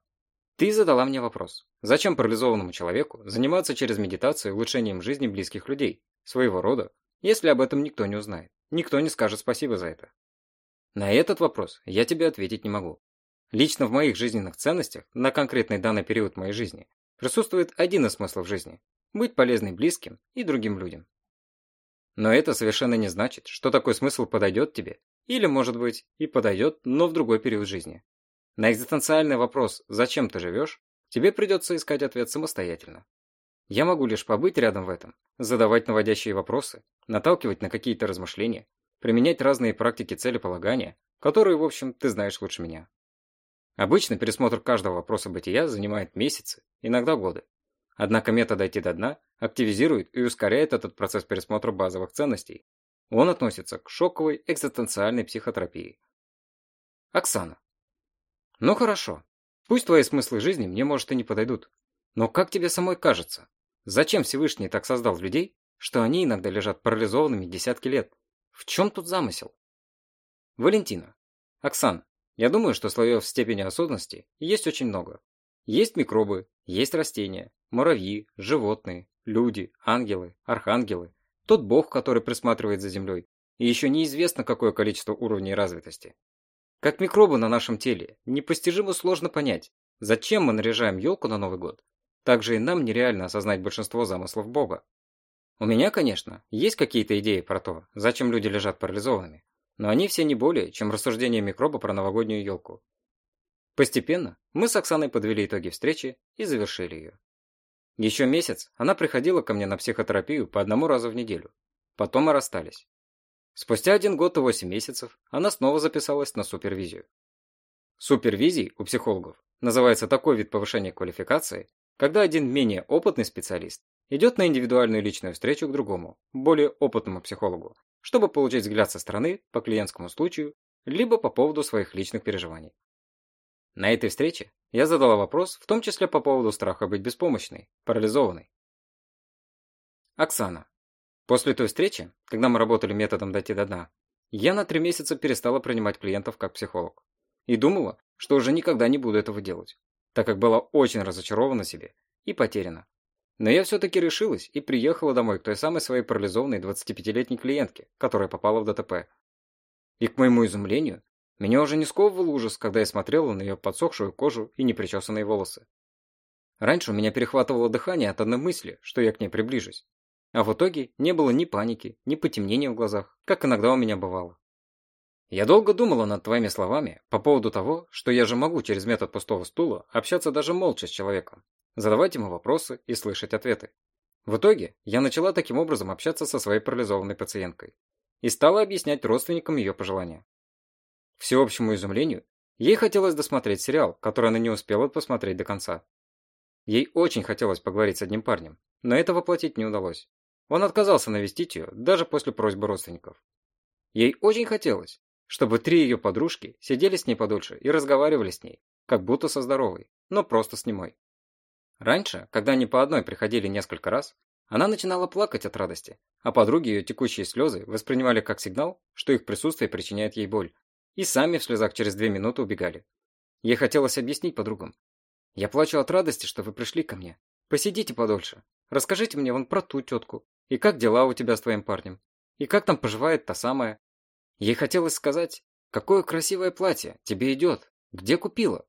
ты задала мне вопрос. Зачем парализованному человеку заниматься через медитацию улучшением жизни близких людей, своего рода, если об этом никто не узнает? Никто не скажет спасибо за это. На этот вопрос я тебе ответить не могу. Лично в моих жизненных ценностях на конкретный данный период моей жизни присутствует один из смыслов жизни – быть полезным близким и другим людям. Но это совершенно не значит, что такой смысл подойдет тебе, или, может быть, и подойдет, но в другой период жизни. На экзистенциальный вопрос «Зачем ты живешь?» тебе придется искать ответ самостоятельно. Я могу лишь побыть рядом в этом, задавать наводящие вопросы, наталкивать на какие-то размышления, применять разные практики целеполагания, которые, в общем, ты знаешь лучше меня. Обычно пересмотр каждого вопроса бытия занимает месяцы, иногда годы. Однако метод «Дойти до дна» активизирует и ускоряет этот процесс пересмотра базовых ценностей. Он относится к шоковой экзистенциальной психотерапии. Оксана. Ну хорошо. Пусть твои смыслы жизни мне, может, и не подойдут. Но как тебе самой кажется, Зачем Всевышний так создал людей, что они иногда лежат парализованными десятки лет? В чем тут замысел? Валентина. Оксана, я думаю, что слоев степени осознанности есть очень много. Есть микробы, есть растения, муравьи, животные, люди, ангелы, архангелы, тот бог, который присматривает за землей, и еще неизвестно, какое количество уровней развитости. Как микробы на нашем теле, непостижимо сложно понять, зачем мы наряжаем елку на Новый год, также и нам нереально осознать большинство замыслов Бога. У меня, конечно, есть какие-то идеи про то, зачем люди лежат парализованными, но они все не более, чем рассуждения микроба про новогоднюю елку. Постепенно мы с Оксаной подвели итоги встречи и завершили ее. Еще месяц она приходила ко мне на психотерапию по одному разу в неделю. Потом мы расстались. Спустя один год и восемь месяцев она снова записалась на супервизию. Супервизией у психологов называется такой вид повышения квалификации, когда один менее опытный специалист идет на индивидуальную личную встречу к другому, более опытному психологу, чтобы получить взгляд со стороны по клиентскому случаю, либо по поводу своих личных переживаний. На этой встрече я задала вопрос, в том числе по поводу страха быть беспомощной, парализованной. Оксана. После той встречи, когда мы работали методом «дойти до дна», я на три месяца перестала принимать клиентов как психолог. И думала, что уже никогда не буду этого делать так как была очень разочарована себе и потеряна. Но я все-таки решилась и приехала домой к той самой своей парализованной 25-летней клиентке, которая попала в ДТП. И к моему изумлению, меня уже не сковывал ужас, когда я смотрела на ее подсохшую кожу и непричесанные волосы. Раньше у меня перехватывало дыхание от одной мысли, что я к ней приближусь. А в итоге не было ни паники, ни потемнения в глазах, как иногда у меня бывало. Я долго думала над твоими словами по поводу того, что я же могу через метод пустого стула общаться даже молча с человеком, задавать ему вопросы и слышать ответы. В итоге я начала таким образом общаться со своей парализованной пациенткой и стала объяснять родственникам ее пожелания. К всеобщему изумлению, ей хотелось досмотреть сериал, который она не успела посмотреть до конца. Ей очень хотелось поговорить с одним парнем, но это воплотить не удалось. Он отказался навестить ее даже после просьбы родственников. Ей очень хотелось, чтобы три ее подружки сидели с ней подольше и разговаривали с ней, как будто со здоровой, но просто с немой. Раньше, когда они по одной приходили несколько раз, она начинала плакать от радости, а подруги ее текущие слезы воспринимали как сигнал, что их присутствие причиняет ей боль, и сами в слезах через две минуты убегали. Ей хотелось объяснить подругам. «Я плачу от радости, что вы пришли ко мне. Посидите подольше. Расскажите мне вон про ту тетку. И как дела у тебя с твоим парнем? И как там поживает та самая?» Ей хотелось сказать, «Какое красивое платье, тебе идет. Где купила?»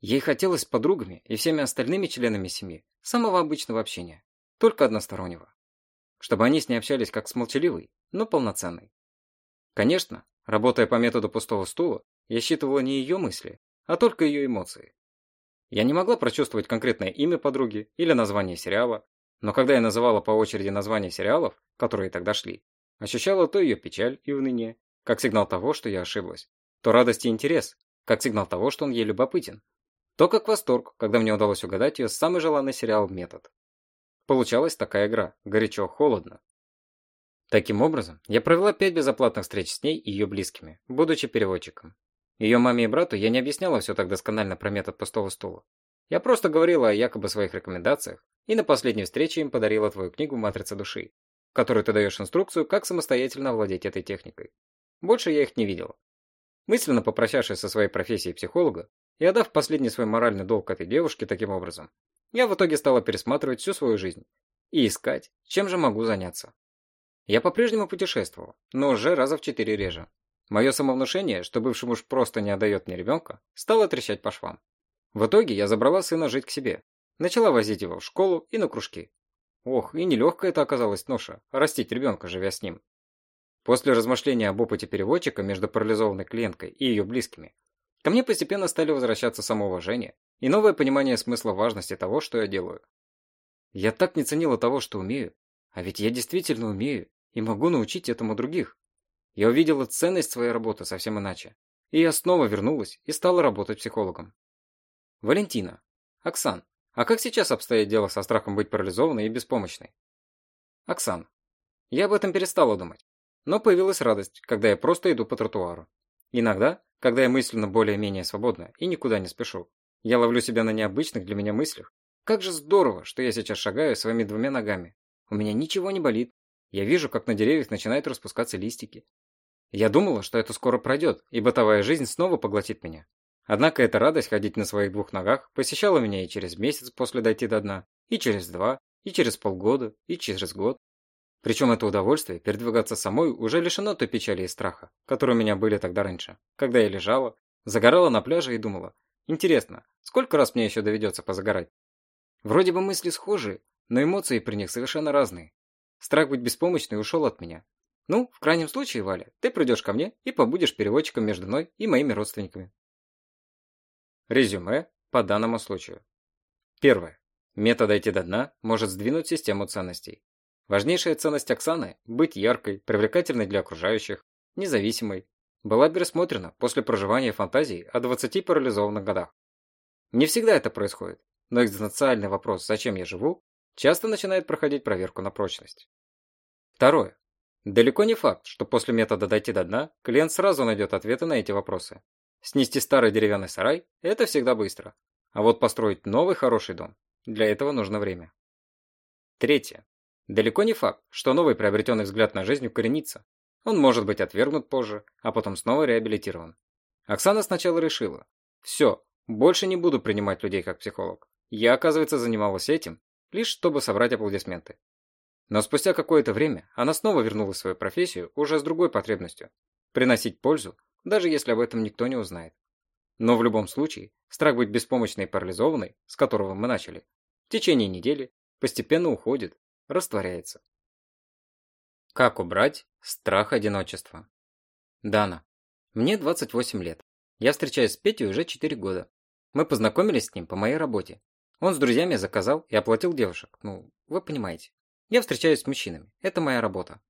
Ей хотелось с подругами и всеми остальными членами семьи самого обычного общения, только одностороннего. Чтобы они с ней общались как с молчаливой, но полноценной. Конечно, Работая по методу пустого стула, я считывала не ее мысли, а только ее эмоции. Я не могла прочувствовать конкретное имя подруги или название сериала, но когда я называла по очереди названия сериалов, которые тогда шли, ощущала то ее печаль и уныние, как сигнал того, что я ошиблась, то радость и интерес, как сигнал того, что он ей любопытен, то как восторг, когда мне удалось угадать ее самый желанный сериал «Метод». Получалась такая игра, горячо-холодно, Таким образом, я провела пять безоплатных встреч с ней и ее близкими, будучи переводчиком. Ее маме и брату я не объясняла все так досконально про метод пустого стула. Я просто говорила о якобы своих рекомендациях и на последней встрече им подарила твою книгу «Матрица души», в которой ты даешь инструкцию, как самостоятельно владеть этой техникой. Больше я их не видела. Мысленно попрощавшись со своей профессией психолога и отдав последний свой моральный долг этой девушке таким образом, я в итоге стала пересматривать всю свою жизнь и искать, чем же могу заняться. Я по-прежнему путешествовал, но уже раза в четыре реже. Мое самовнушение, что бывший муж просто не отдает мне ребенка, стало трещать по швам. В итоге я забрала сына жить к себе. Начала возить его в школу и на кружки. Ох, и нелегкая это оказалась ноша, растить ребенка, живя с ним. После размышления об опыте переводчика между парализованной клиенткой и ее близкими, ко мне постепенно стали возвращаться самоуважение и новое понимание смысла важности того, что я делаю. Я так не ценила того, что умею, а ведь я действительно умею и могу научить этому других. Я увидела ценность своей работы совсем иначе. И я снова вернулась и стала работать психологом. Валентина. Оксан. А как сейчас обстоит дело со страхом быть парализованной и беспомощной? Оксан. Я об этом перестала думать. Но появилась радость, когда я просто иду по тротуару. Иногда, когда я мысленно более-менее свободна и никуда не спешу, я ловлю себя на необычных для меня мыслях. Как же здорово, что я сейчас шагаю своими двумя ногами. У меня ничего не болит, я вижу, как на деревьях начинают распускаться листики. Я думала, что это скоро пройдет, и бытовая жизнь снова поглотит меня. Однако эта радость ходить на своих двух ногах посещала меня и через месяц после дойти до дна, и через два, и через полгода, и через год. Причем это удовольствие передвигаться самой уже лишено той печали и страха, которые у меня были тогда раньше, когда я лежала, загорала на пляже и думала, интересно, сколько раз мне еще доведется позагорать? Вроде бы мысли схожие, но эмоции при них совершенно разные. Страх быть беспомощной ушел от меня. Ну, в крайнем случае, Валя, ты придешь ко мне и побудешь переводчиком между мной и моими родственниками. Резюме по данному случаю. Первое. Метод «Дойти до дна» может сдвинуть систему ценностей. Важнейшая ценность Оксаны – быть яркой, привлекательной для окружающих, независимой, была пересмотрена после проживания фантазий о 20 парализованных годах. Не всегда это происходит, но экзистенциальный вопрос «Зачем я живу?» часто начинает проходить проверку на прочность. Второе. Далеко не факт, что после метода «дойти до дна» клиент сразу найдет ответы на эти вопросы. Снести старый деревянный сарай – это всегда быстро. А вот построить новый хороший дом – для этого нужно время. Третье. Далеко не факт, что новый приобретенный взгляд на жизнь укоренится. Он может быть отвергнут позже, а потом снова реабилитирован. Оксана сначала решила. Все, больше не буду принимать людей как психолог. Я, оказывается, занималась этим, лишь чтобы собрать аплодисменты. Но спустя какое-то время она снова вернулась в свою профессию уже с другой потребностью – приносить пользу, даже если об этом никто не узнает. Но в любом случае, страх быть беспомощной и парализованной, с которого мы начали, в течение недели постепенно уходит, растворяется. Как убрать страх одиночества? Дана. Мне 28 лет. Я встречаюсь с Петей уже 4 года. Мы познакомились с ним по моей работе. Он с друзьями заказал и оплатил девушек. Ну, вы понимаете. Я встречаюсь с мужчинами. Это моя работа.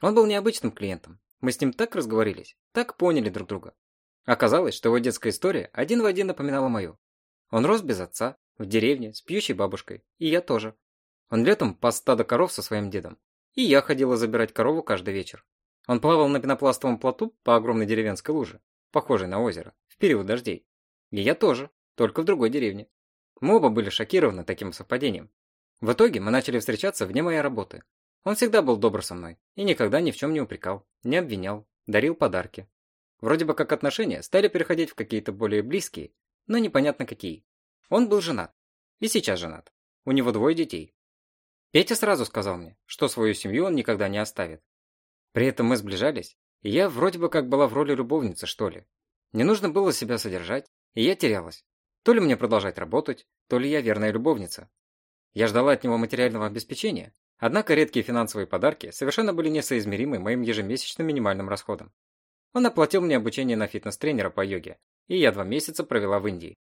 Он был необычным клиентом. Мы с ним так разговорились, так поняли друг друга. Оказалось, что его детская история один в один напоминала мою. Он рос без отца, в деревне, с пьющей бабушкой. И я тоже. Он летом пас стадо коров со своим дедом. И я ходила забирать корову каждый вечер. Он плавал на пенопластовом плоту по огромной деревенской луже, похожей на озеро, в период дождей. И я тоже, только в другой деревне. Мы оба были шокированы таким совпадением. В итоге мы начали встречаться вне моей работы. Он всегда был добр со мной и никогда ни в чем не упрекал, не обвинял, дарил подарки. Вроде бы как отношения стали переходить в какие-то более близкие, но непонятно какие. Он был женат. И сейчас женат. У него двое детей. Петя сразу сказал мне, что свою семью он никогда не оставит. При этом мы сближались, и я вроде бы как была в роли любовницы, что ли. Не нужно было себя содержать, и я терялась. То ли мне продолжать работать, то ли я верная любовница. Я ждала от него материального обеспечения, однако редкие финансовые подарки совершенно были несоизмеримы моим ежемесячным минимальным расходом. Он оплатил мне обучение на фитнес-тренера по йоге, и я два месяца провела в Индии.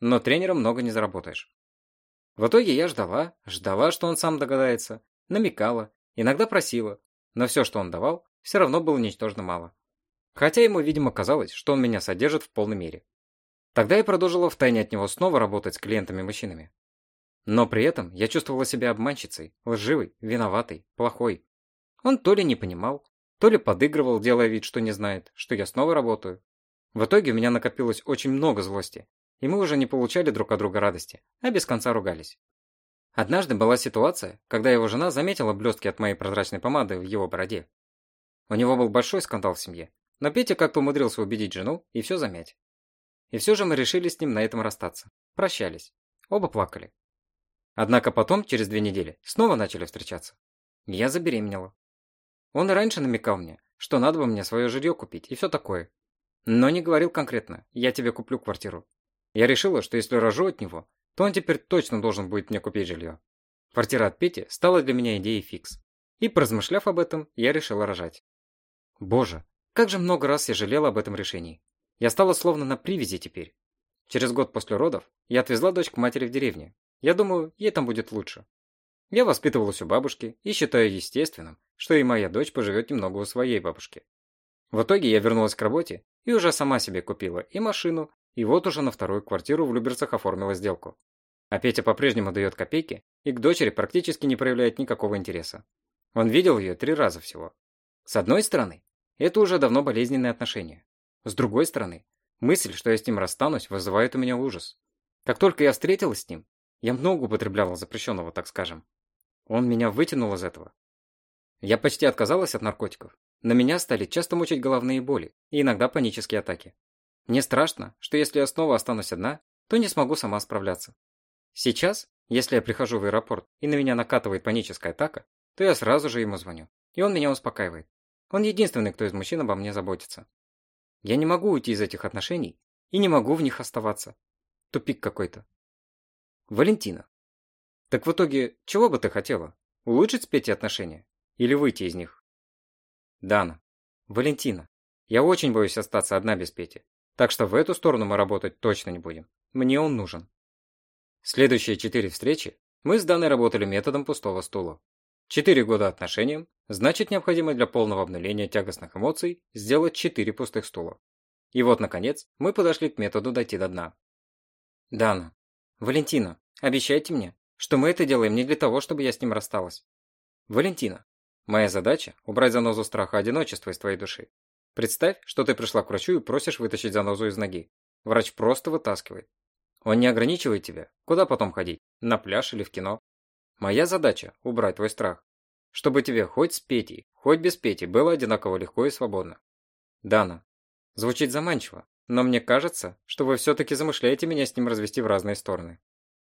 Но тренером много не заработаешь. В итоге я ждала, ждала, что он сам догадается, намекала, иногда просила, но все, что он давал, все равно было ничтожно мало. Хотя ему, видимо, казалось, что он меня содержит в полной мере. Тогда я продолжила втайне от него снова работать с клиентами-мужчинами. Но при этом я чувствовала себя обманщицей, лживой, виноватой, плохой. Он то ли не понимал, то ли подыгрывал, делая вид, что не знает, что я снова работаю. В итоге у меня накопилось очень много злости, и мы уже не получали друг от друга радости, а без конца ругались. Однажды была ситуация, когда его жена заметила блестки от моей прозрачной помады в его бороде. У него был большой скандал в семье, но Петя как-то умудрился убедить жену и все замять. И все же мы решили с ним на этом расстаться. Прощались. Оба плакали. Однако потом, через две недели, снова начали встречаться. Я забеременела. Он и раньше намекал мне, что надо бы мне свое жилье купить и все такое. Но не говорил конкретно, я тебе куплю квартиру. Я решила, что если рожу от него, то он теперь точно должен будет мне купить жилье. Квартира от Пети стала для меня идеей фикс. И, поразмышляв об этом, я решила рожать. Боже, как же много раз я жалела об этом решении. Я стала словно на привязи теперь. Через год после родов я отвезла дочь к матери в деревне. Я думаю, ей там будет лучше. Я воспитывалась у бабушки и считаю естественным, что и моя дочь поживет немного у своей бабушки. В итоге я вернулась к работе и уже сама себе купила и машину, и вот уже на вторую квартиру в Люберцах оформила сделку. А Петя по-прежнему дает копейки и к дочери практически не проявляет никакого интереса. Он видел ее три раза всего. С одной стороны, это уже давно болезненные отношения. С другой стороны, мысль, что я с ним расстанусь, вызывает у меня ужас. Как только я встретилась с ним, я много употребляла запрещенного, так скажем. Он меня вытянул из этого. Я почти отказалась от наркотиков. На меня стали часто мучить головные боли и иногда панические атаки. Мне страшно, что если я снова останусь одна, то не смогу сама справляться. Сейчас, если я прихожу в аэропорт и на меня накатывает паническая атака, то я сразу же ему звоню, и он меня успокаивает. Он единственный, кто из мужчин обо мне заботится. Я не могу уйти из этих отношений и не могу в них оставаться. Тупик какой-то. Валентина. Так в итоге, чего бы ты хотела? Улучшить с Петей отношения? Или выйти из них? Дана. Валентина. Я очень боюсь остаться одна без Пети. Так что в эту сторону мы работать точно не будем. Мне он нужен. Следующие четыре встречи мы с Даной работали методом пустого стула. Четыре года отношениям, значит необходимо для полного обнуления тягостных эмоций сделать четыре пустых стула. И вот, наконец, мы подошли к методу дойти до дна. Дана. Валентина, обещайте мне, что мы это делаем не для того, чтобы я с ним рассталась. Валентина. Моя задача – убрать занозу страха одиночества из твоей души. Представь, что ты пришла к врачу и просишь вытащить занозу из ноги. Врач просто вытаскивает. Он не ограничивает тебя. Куда потом ходить? На пляж или в кино? Моя задача – убрать твой страх. Чтобы тебе хоть с Петей, хоть без Пети было одинаково легко и свободно. Дана. Звучит заманчиво, но мне кажется, что вы все-таки замышляете меня с ним развести в разные стороны.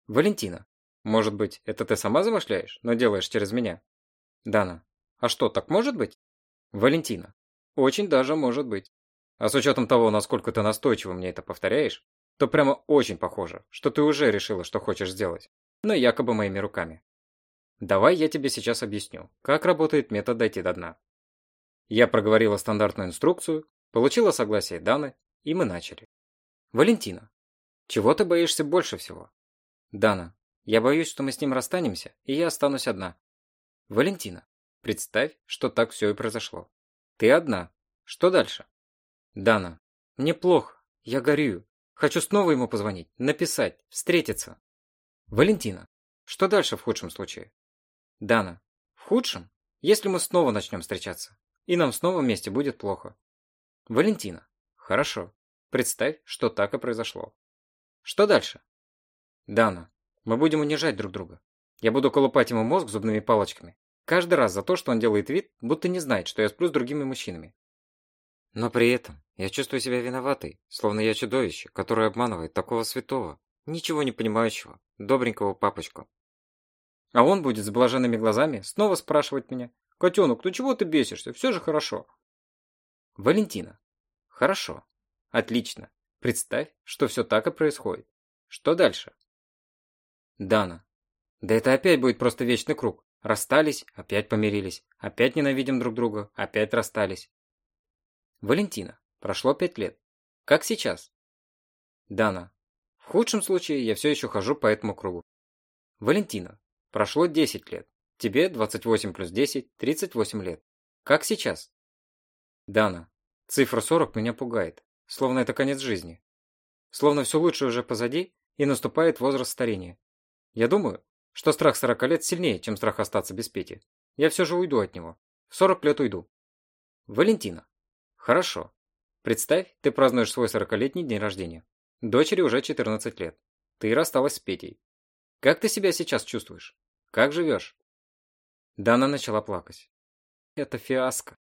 Валентина. Может быть, это ты сама замышляешь, но делаешь через меня? Дана. А что, так может быть? Валентина. Очень даже может быть. А с учетом того, насколько ты настойчиво мне это повторяешь, то прямо очень похоже, что ты уже решила, что хочешь сделать, но якобы моими руками. Давай я тебе сейчас объясню, как работает метод дойти до дна. Я проговорила стандартную инструкцию, получила согласие Даны, и мы начали. Валентина, чего ты боишься больше всего? Дана, я боюсь, что мы с ним расстанемся, и я останусь одна. Валентина, представь, что так все и произошло. Ты одна. Что дальше? Дана, мне плохо, я горю. Хочу снова ему позвонить, написать, встретиться. Валентина, что дальше в худшем случае? Дана, в худшем, если мы снова начнем встречаться, и нам снова вместе будет плохо. Валентина, хорошо. Представь, что так и произошло. Что дальше? Дана, мы будем унижать друг друга. Я буду колупать ему мозг зубными палочками. Каждый раз за то, что он делает вид, будто не знает, что я сплю с другими мужчинами. Но при этом я чувствую себя виноватой, словно я чудовище, которое обманывает такого святого, ничего не понимающего, добренького папочку. А он будет с блаженными глазами снова спрашивать меня, «Котенок, ну чего ты бесишься? Все же хорошо». Валентина. Хорошо. Отлично. Представь, что все так и происходит. Что дальше? Дана. Да это опять будет просто вечный круг. Расстались, опять помирились. Опять ненавидим друг друга, опять расстались. Валентина. Прошло пять лет. Как сейчас? Дана. В худшем случае я все еще хожу по этому кругу. Валентина. Прошло 10 лет. Тебе 28 плюс 10, 38 лет. Как сейчас? Дана. Цифра 40 меня пугает словно это конец жизни. Словно все лучшее уже позади, и наступает возраст старения. Я думаю, что страх 40 лет сильнее, чем страх остаться без Пети. Я все же уйду от него. В 40 лет уйду. Валентина. Хорошо. Представь, ты празднуешь свой 40-летний день рождения. Дочери уже 14 лет. Ты рассталась с Петей. Как ты себя сейчас чувствуешь? Как живешь? Дана начала плакать. Это фиаско.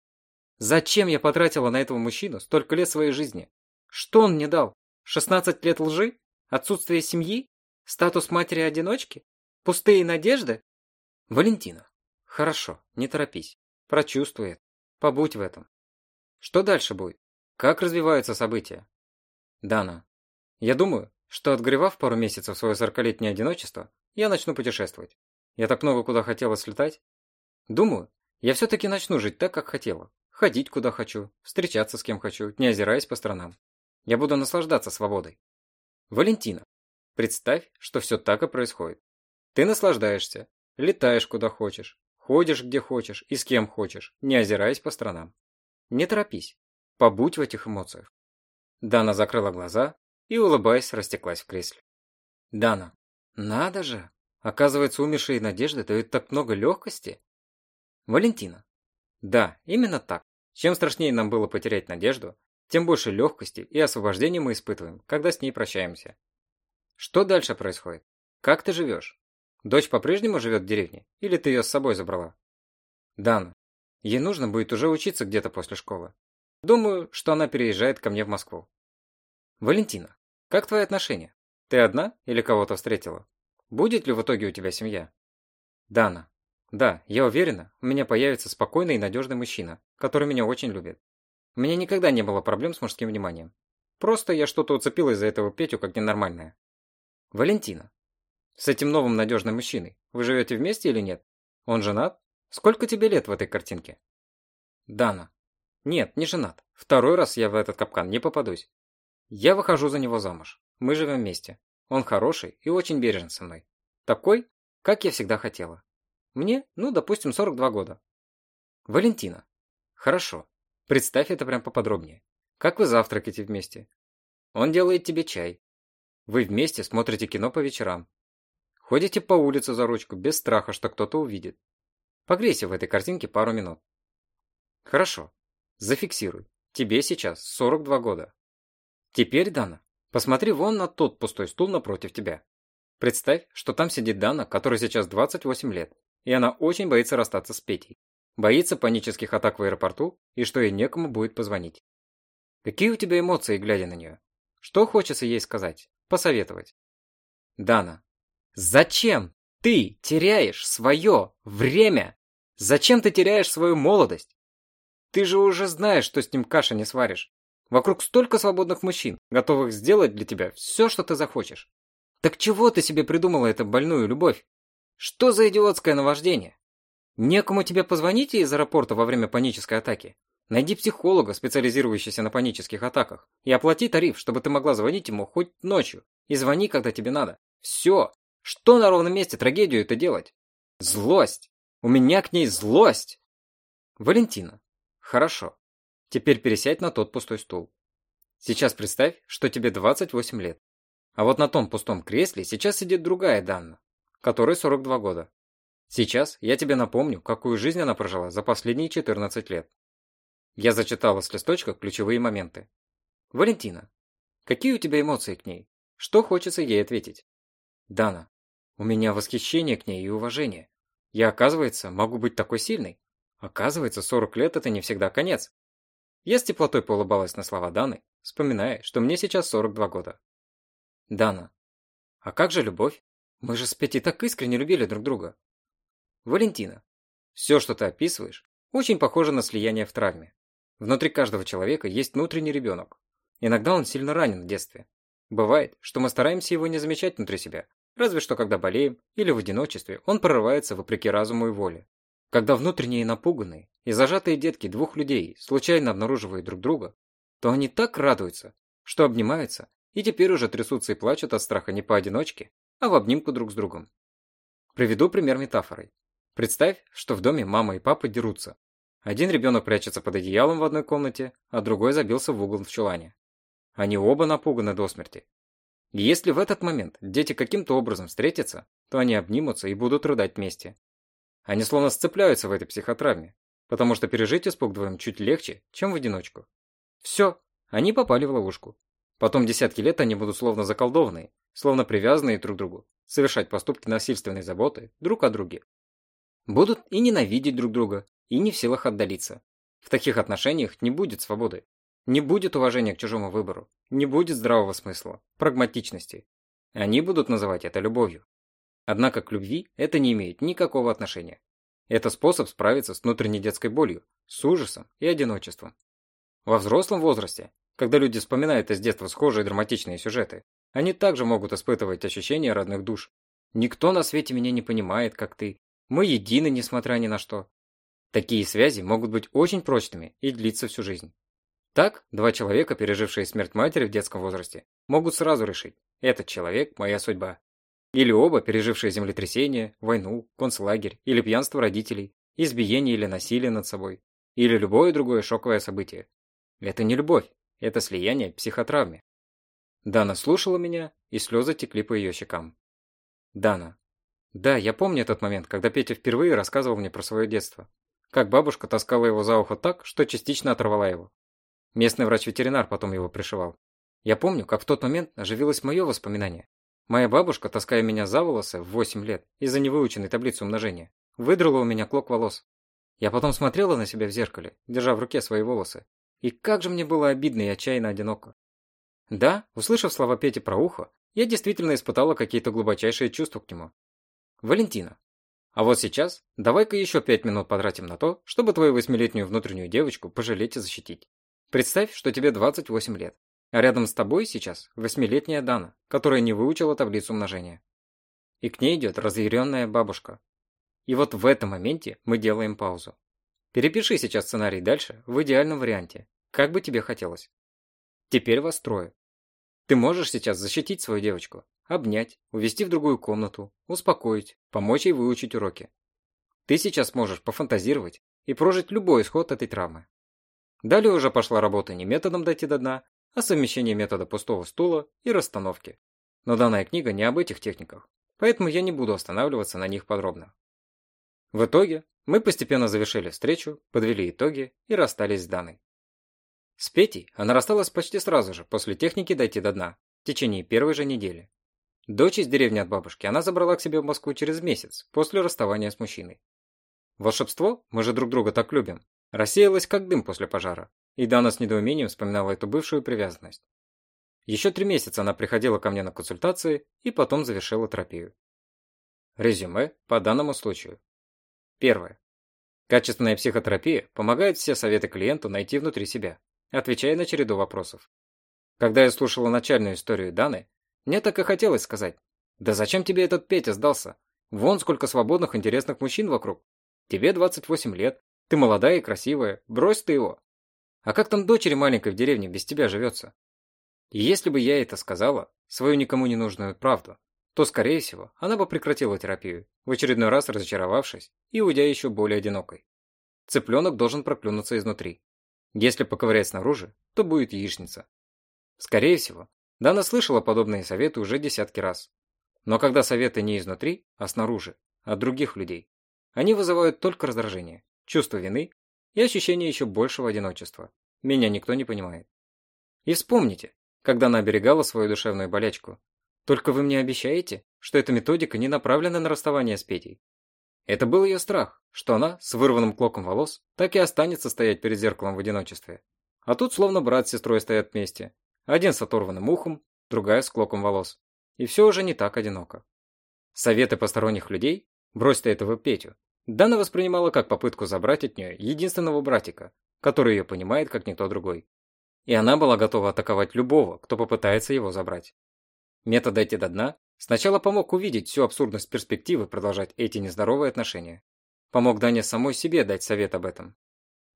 Зачем я потратила на этого мужчину столько лет своей жизни? Что он мне дал? 16 лет лжи? Отсутствие семьи? Статус матери-одиночки? Пустые надежды? Валентина. Хорошо, не торопись. Прочувствуй это. Побудь в этом. Что дальше будет? Как развиваются события? Дана. Я думаю, что отгревав пару месяцев свое сорокалетнее одиночество, я начну путешествовать. Я так много куда хотела слетать. Думаю, я все-таки начну жить так, как хотела. Ходить куда хочу, встречаться с кем хочу, не озираясь по сторонам. Я буду наслаждаться свободой. Валентина, представь, что все так и происходит. Ты наслаждаешься, летаешь куда хочешь, ходишь где хочешь и с кем хочешь, не озираясь по сторонам. Не торопись, побудь в этих эмоциях. Дана закрыла глаза и, улыбаясь, растеклась в кресле. Дана, надо же! Оказывается, умершие надежды дают так много легкости. Валентина, да, именно так. Чем страшнее нам было потерять надежду, тем больше легкости и освобождения мы испытываем, когда с ней прощаемся. Что дальше происходит? Как ты живешь? Дочь по-прежнему живет в деревне? Или ты ее с собой забрала? Дана. Ей нужно будет уже учиться где-то после школы. Думаю, что она переезжает ко мне в Москву. Валентина. Как твои отношения? Ты одна или кого-то встретила? Будет ли в итоге у тебя семья? Дана. Да, я уверена, у меня появится спокойный и надежный мужчина, который меня очень любит. У меня никогда не было проблем с мужским вниманием. Просто я что-то уцепилась за этого Петю как ненормальное. Валентина. С этим новым надежным мужчиной вы живете вместе или нет? Он женат? Сколько тебе лет в этой картинке? Дана. Нет, не женат. Второй раз я в этот капкан не попадусь. Я выхожу за него замуж. Мы живем вместе. Он хороший и очень бережен со мной. Такой, как я всегда хотела. Мне, ну, допустим, 42 года. Валентина. Хорошо. Представь это прям поподробнее. Как вы завтракаете вместе? Он делает тебе чай. Вы вместе смотрите кино по вечерам. Ходите по улице за ручку без страха, что кто-то увидит. Погрейся в этой картинке пару минут. Хорошо. Зафиксируй. Тебе сейчас 42 года. Теперь, Дана, посмотри вон на тот пустой стул напротив тебя. Представь, что там сидит Дана, которой сейчас 28 лет и она очень боится расстаться с Петей. Боится панических атак в аэропорту и что ей некому будет позвонить. Какие у тебя эмоции, глядя на нее? Что хочется ей сказать? Посоветовать? Дана. Зачем ты теряешь свое время? Зачем ты теряешь свою молодость? Ты же уже знаешь, что с ним каша не сваришь. Вокруг столько свободных мужчин, готовых сделать для тебя все, что ты захочешь. Так чего ты себе придумала эту больную любовь? Что за идиотское наваждение? Некому тебе позвонить из аэропорта во время панической атаки? Найди психолога, специализирующегося на панических атаках, и оплати тариф, чтобы ты могла звонить ему хоть ночью. И звони, когда тебе надо. Все. Что на ровном месте трагедию это делать? Злость. У меня к ней злость. Валентина. Хорошо. Теперь пересядь на тот пустой стул. Сейчас представь, что тебе 28 лет. А вот на том пустом кресле сейчас сидит другая Данна, которой 42 года. Сейчас я тебе напомню, какую жизнь она прожила за последние 14 лет. Я зачитала с листочка ключевые моменты. Валентина, какие у тебя эмоции к ней? Что хочется ей ответить? Дана, у меня восхищение к ней и уважение. Я, оказывается, могу быть такой сильной. Оказывается, 40 лет это не всегда конец. Я с теплотой поулыбалась на слова Даны, вспоминая, что мне сейчас 42 года. Дана, а как же любовь? Мы же с Петей так искренне любили друг друга. Валентина, все, что ты описываешь, очень похоже на слияние в травме. Внутри каждого человека есть внутренний ребенок. Иногда он сильно ранен в детстве. Бывает, что мы стараемся его не замечать внутри себя, разве что когда болеем или в одиночестве он прорывается вопреки разуму и воле. Когда внутренние напуганные и зажатые детки двух людей случайно обнаруживают друг друга, то они так радуются, что обнимаются и теперь уже трясутся и плачут от страха не поодиночке, а в обнимку друг с другом. Приведу пример метафорой. Представь, что в доме мама и папа дерутся. Один ребенок прячется под одеялом в одной комнате, а другой забился в угол в чулане. Они оба напуганы до смерти. И если в этот момент дети каким-то образом встретятся, то они обнимутся и будут рыдать вместе. Они словно сцепляются в этой психотравме, потому что пережить испуг двоим чуть легче, чем в одиночку. Все, они попали в ловушку. Потом десятки лет они будут словно заколдованные, словно привязанные друг к другу, совершать поступки насильственной заботы друг о друге. Будут и ненавидеть друг друга, и не в силах отдалиться. В таких отношениях не будет свободы. Не будет уважения к чужому выбору. Не будет здравого смысла, прагматичности. Они будут называть это любовью. Однако к любви это не имеет никакого отношения. Это способ справиться с внутренней детской болью, с ужасом и одиночеством. Во взрослом возрасте, когда люди вспоминают из детства схожие драматичные сюжеты, они также могут испытывать ощущение родных душ. Никто на свете меня не понимает, как ты. Мы едины, несмотря ни на что. Такие связи могут быть очень прочными и длиться всю жизнь. Так, два человека, пережившие смерть матери в детском возрасте, могут сразу решить – этот человек – моя судьба. Или оба, пережившие землетрясение, войну, концлагерь или пьянство родителей, избиение или насилие над собой, или любое другое шоковое событие. Это не любовь, это слияние психотравме. Дана слушала меня, и слезы текли по ее щекам. Дана. Да, я помню этот момент, когда Петя впервые рассказывал мне про свое детство. Как бабушка таскала его за ухо так, что частично оторвала его. Местный врач-ветеринар потом его пришивал. Я помню, как в тот момент оживилось мое воспоминание. Моя бабушка, таская меня за волосы в 8 лет из-за невыученной таблицы умножения, выдрала у меня клок волос. Я потом смотрела на себя в зеркале, держа в руке свои волосы. И как же мне было обидно и отчаянно одиноко. Да, услышав слова Пети про ухо, я действительно испытала какие-то глубочайшие чувства к нему. Валентина, а вот сейчас давай-ка еще пять минут потратим на то, чтобы твою восьмилетнюю внутреннюю девочку пожалеть и защитить. Представь, что тебе 28 лет, а рядом с тобой сейчас восьмилетняя Дана, которая не выучила таблицу умножения. И к ней идет разъяренная бабушка. И вот в этом моменте мы делаем паузу. Перепиши сейчас сценарий дальше в идеальном варианте, как бы тебе хотелось. Теперь вас трое. Ты можешь сейчас защитить свою девочку, обнять, увести в другую комнату, успокоить, помочь ей выучить уроки. Ты сейчас можешь пофантазировать и прожить любой исход этой травмы. Далее уже пошла работа не методом дойти до дна, а совмещение метода пустого стула и расстановки. Но данная книга не об этих техниках, поэтому я не буду останавливаться на них подробно. В итоге мы постепенно завершили встречу, подвели итоги и расстались с Даной. С Петей она рассталась почти сразу же после техники дойти до дна, в течение первой же недели. Дочь из деревни от бабушки она забрала к себе в Москву через месяц, после расставания с мужчиной. Волшебство, мы же друг друга так любим, рассеялось как дым после пожара, и Дана с недоумением вспоминала эту бывшую привязанность. Еще три месяца она приходила ко мне на консультации и потом завершила терапию. Резюме по данному случаю. Первое. Качественная психотерапия помогает все советы клиенту найти внутри себя, отвечая на череду вопросов. Когда я слушала начальную историю Даны, мне так и хотелось сказать. Да зачем тебе этот Петя сдался? Вон сколько свободных интересных мужчин вокруг. Тебе 28 лет, ты молодая и красивая, брось ты его. А как там дочери маленькой в деревне без тебя живется? И если бы я это сказала, свою никому не нужную правду, то, скорее всего, она бы прекратила терапию, в очередной раз разочаровавшись и уйдя еще более одинокой. Цыпленок должен проклюнуться изнутри. Если поковырять снаружи, то будет яичница. Скорее всего, Дана слышала подобные советы уже десятки раз. Но когда советы не изнутри, а снаружи, от других людей, они вызывают только раздражение, чувство вины и ощущение еще большего одиночества. Меня никто не понимает. И вспомните, когда она оберегала свою душевную болячку. Только вы мне обещаете, что эта методика не направлена на расставание с Петей. Это был ее страх, что она с вырванным клоком волос так и останется стоять перед зеркалом в одиночестве. А тут словно брат с сестрой стоят вместе. Один с оторванным ухом, другая с клоком волос. И все уже не так одиноко. Советы посторонних людей «брось ты этого Петю» Дана воспринимала как попытку забрать от нее единственного братика, который ее понимает как никто другой. И она была готова атаковать любого, кто попытается его забрать. Метод «дойти до дна» сначала помог увидеть всю абсурдность перспективы продолжать эти нездоровые отношения. Помог Дане самой себе дать совет об этом.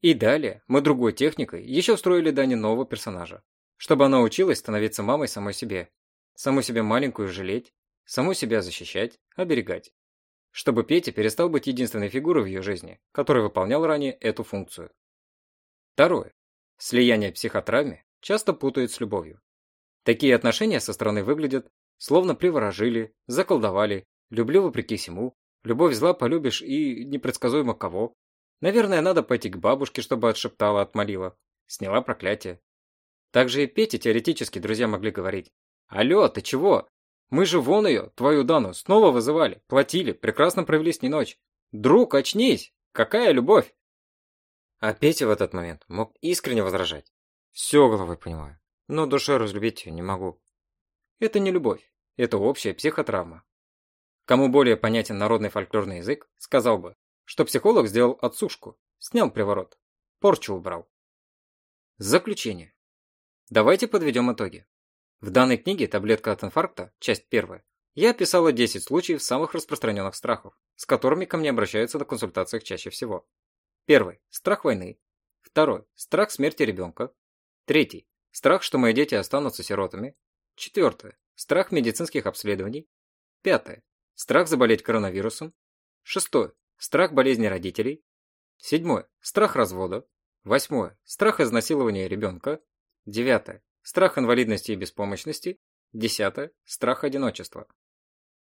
И далее мы другой техникой еще встроили Дане нового персонажа, чтобы она училась становиться мамой самой себе, саму себя маленькую жалеть, саму себя защищать, оберегать чтобы Петя перестал быть единственной фигурой в ее жизни, которая выполнял ранее эту функцию. Второе. Слияние психотравме часто путают с любовью. Такие отношения со стороны выглядят, словно приворожили, заколдовали, люблю вопреки всему, любовь зла полюбишь и непредсказуемо кого. Наверное, надо пойти к бабушке, чтобы отшептала, отмолила, сняла проклятие. Также и Пете теоретически друзья могли говорить. «Алло, ты чего? Мы же вон ее, твою Дану, снова вызывали, платили, прекрасно провели с ней ночь. Друг, очнись! Какая любовь!» А Петя в этот момент мог искренне возражать. «Все головой понимаю, но душой разлюбить не могу. Это не любовь, это общая психотравма. Кому более понятен народный фольклорный язык, сказал бы, что психолог сделал отсушку, снял приворот, порчу убрал. Заключение. Давайте подведем итоги. В данной книге «Таблетка от инфаркта», часть первая, я описала 10 случаев самых распространенных страхов, с которыми ко мне обращаются на консультациях чаще всего. Первый – страх войны. Второй – страх смерти ребенка. Третий – страх, что мои дети останутся сиротами. Четвертое – страх медицинских обследований. Пятое – страх заболеть коронавирусом. Шестое – страх болезни родителей. Седьмое – страх развода. Восьмое – страх изнасилования ребенка. Девятое страх инвалидности и беспомощности, десятое – страх одиночества.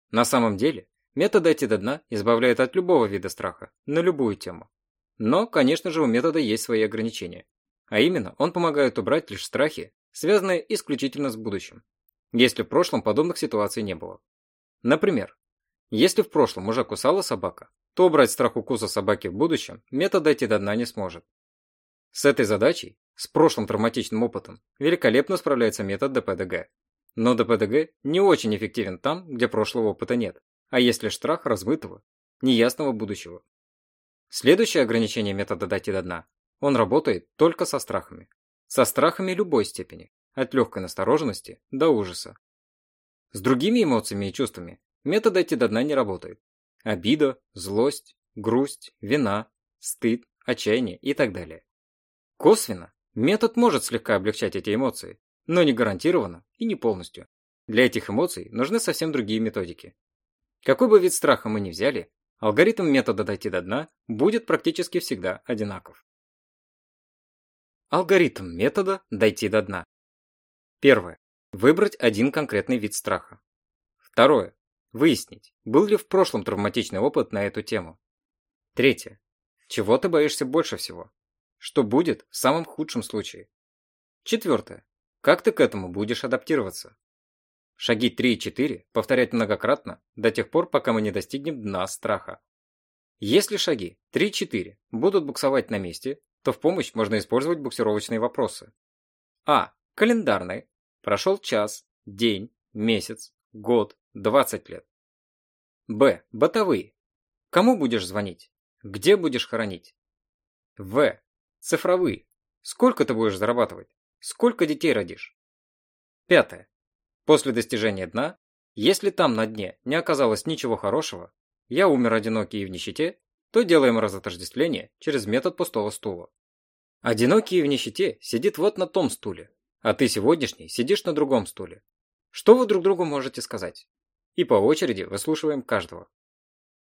На самом деле, метод «дойти до дна» избавляет от любого вида страха, на любую тему. Но, конечно же, у метода есть свои ограничения. А именно, он помогает убрать лишь страхи, связанные исключительно с будущим, если в прошлом подобных ситуаций не было. Например, если в прошлом уже кусала собака, то убрать страх укуса собаки в будущем метод «дойти до дна» не сможет. С этой задачей с прошлым травматичным опытом великолепно справляется метод ДПДГ. Но ДПДГ не очень эффективен там, где прошлого опыта нет, а есть лишь страх размытого, неясного будущего. Следующее ограничение метода «дойти до дна» – он работает только со страхами. Со страхами любой степени, от легкой настороженности до ужаса. С другими эмоциями и чувствами метод «дойти до дна» не работает. Обида, злость, грусть, вина, стыд, отчаяние и так далее. Косвенно Метод может слегка облегчать эти эмоции, но не гарантированно и не полностью. Для этих эмоций нужны совсем другие методики. Какой бы вид страха мы ни взяли, алгоритм метода дойти до дна будет практически всегда одинаков. Алгоритм метода дойти до дна. Первое. Выбрать один конкретный вид страха. Второе. Выяснить, был ли в прошлом травматичный опыт на эту тему. Третье. Чего ты боишься больше всего? Что будет в самом худшем случае? Четвертое. Как ты к этому будешь адаптироваться? Шаги 3 и 4 повторять многократно до тех пор, пока мы не достигнем дна страха. Если шаги 3-4 будут буксовать на месте, то в помощь можно использовать буксировочные вопросы. А. Календарные. Прошел час, день, месяц, год, 20 лет. Б. Бытовые. Кому будешь звонить? Где будешь хоронить? В. Цифровые. Сколько ты будешь зарабатывать? Сколько детей родишь? Пятое. После достижения дна, если там на дне не оказалось ничего хорошего, я умер одинокий и в нищете, то делаем разотождествление через метод пустого стула. Одинокий в нищете сидит вот на том стуле, а ты сегодняшний сидишь на другом стуле. Что вы друг другу можете сказать? И по очереди выслушиваем каждого.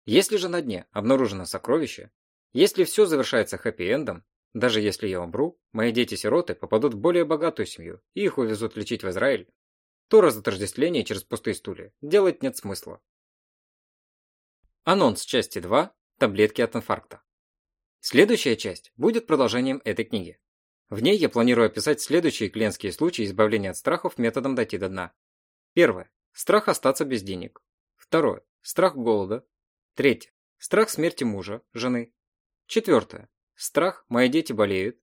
Если же на дне обнаружено сокровище, если все завершается хэппи-эндом, даже если я умру, мои дети-сироты попадут в более богатую семью и их увезут лечить в Израиль, то разотождествление через пустые стулья делать нет смысла. Анонс части 2. Таблетки от инфаркта. Следующая часть будет продолжением этой книги. В ней я планирую описать следующие клиентские случаи избавления от страхов методом дойти до дна. Первое. Страх остаться без денег. Второе. Страх голода. Третье. Страх смерти мужа, жены. Четвертое. Страх «мои дети болеют».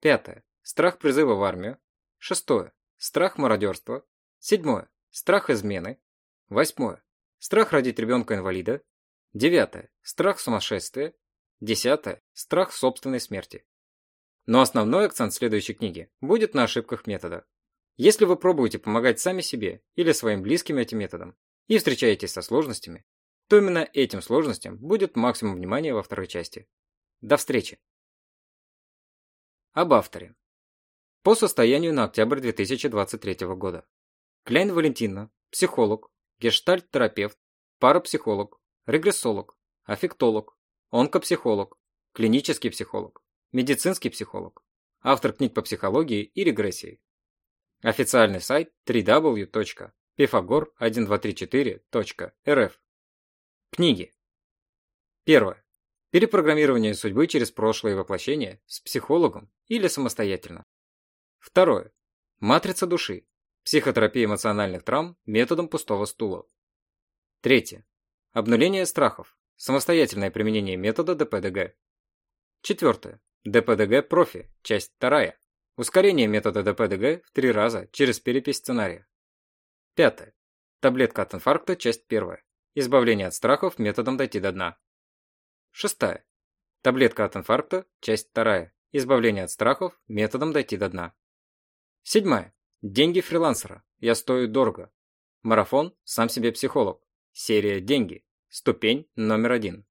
Пятое. Страх призыва в армию. Шестое. Страх мародерства. Седьмое. Страх измены. Восьмое. Страх родить ребенка-инвалида. Девятое. Страх сумасшествия. Десятое. Страх собственной смерти. Но основной акцент следующей книги будет на ошибках метода. Если вы пробуете помогать сами себе или своим близким этим методом и встречаетесь со сложностями, то именно этим сложностям будет максимум внимания во второй части. До встречи! Об авторе. По состоянию на октябрь 2023 года. Кляйн Валентина, психолог, гештальт-терапевт, парапсихолог, регрессолог, аффектолог, онкопсихолог, клинический психолог, медицинский психолог, автор книг по психологии и регрессии. Официальный сайт www.pifagor1234.rf Книги. Первое. Перепрограммирование судьбы через прошлое воплощение с психологом или самостоятельно. Второе. Матрица души. Психотерапия эмоциональных травм методом пустого стула. Третье. Обнуление страхов. Самостоятельное применение метода ДПДГ. Четвертое. ДПДГ профи. Часть вторая. Ускорение метода ДПДГ в три раза через перепись сценария. Пятое. Таблетка от инфаркта. Часть первая. Избавление от страхов методом дойти до дна. Шестая. Таблетка от инфаркта, часть вторая. Избавление от страхов, методом дойти до дна. Седьмая. Деньги фрилансера. Я стою дорого. Марафон «Сам себе психолог». Серия «Деньги». Ступень номер один.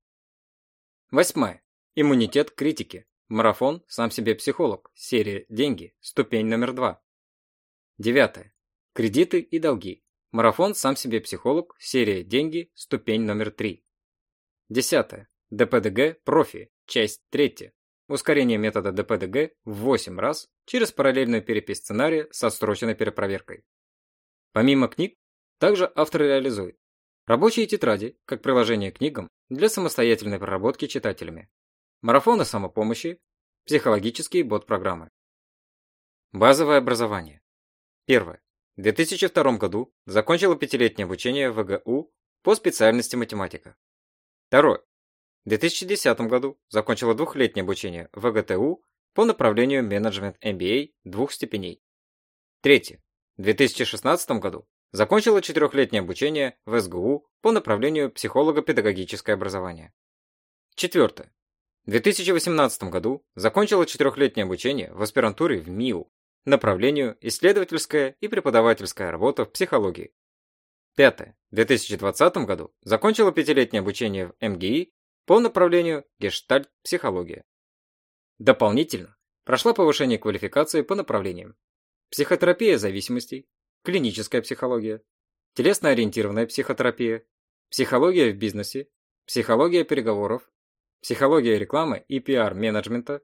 Восьмая. Иммунитет критики. Марафон «Сам себе психолог». Серия «Деньги». Ступень номер два. Девятая. Кредиты и долги. Марафон «Сам себе психолог». Серия «Деньги». Ступень номер три. Десятая. ДПДГ профи, часть 3. Ускорение метода ДПДГ в 8 раз через параллельную перепись сценария со срочной перепроверкой. Помимо книг, также автор реализует рабочие тетради, как приложение к книгам для самостоятельной проработки читателями, марафоны самопомощи, психологические бот-программы. Базовое образование. Первое. В 2002 году закончила пятилетнее обучение в ВГУ по специальности математика. Второе. В 2010 году закончила двухлетнее обучение в ВГТУ по направлению менеджмент MBA двух степеней. Третье. В 2016 году закончила четырехлетнее обучение в СГУ по направлению психолого-педагогическое образование. Четвертое. В 2018 году закончила четырехлетнее обучение в аспирантуре в МИУ направлению исследовательская и преподавательская работа в психологии. Пятое. В 2020 году закончила пятилетнее обучение в МГИ по направлению гештальт-психология. Дополнительно прошла повышение квалификации по направлениям психотерапия зависимостей, клиническая психология, телесно-ориентированная психотерапия, психология в бизнесе, психология переговоров, психология рекламы и пиар-менеджмента,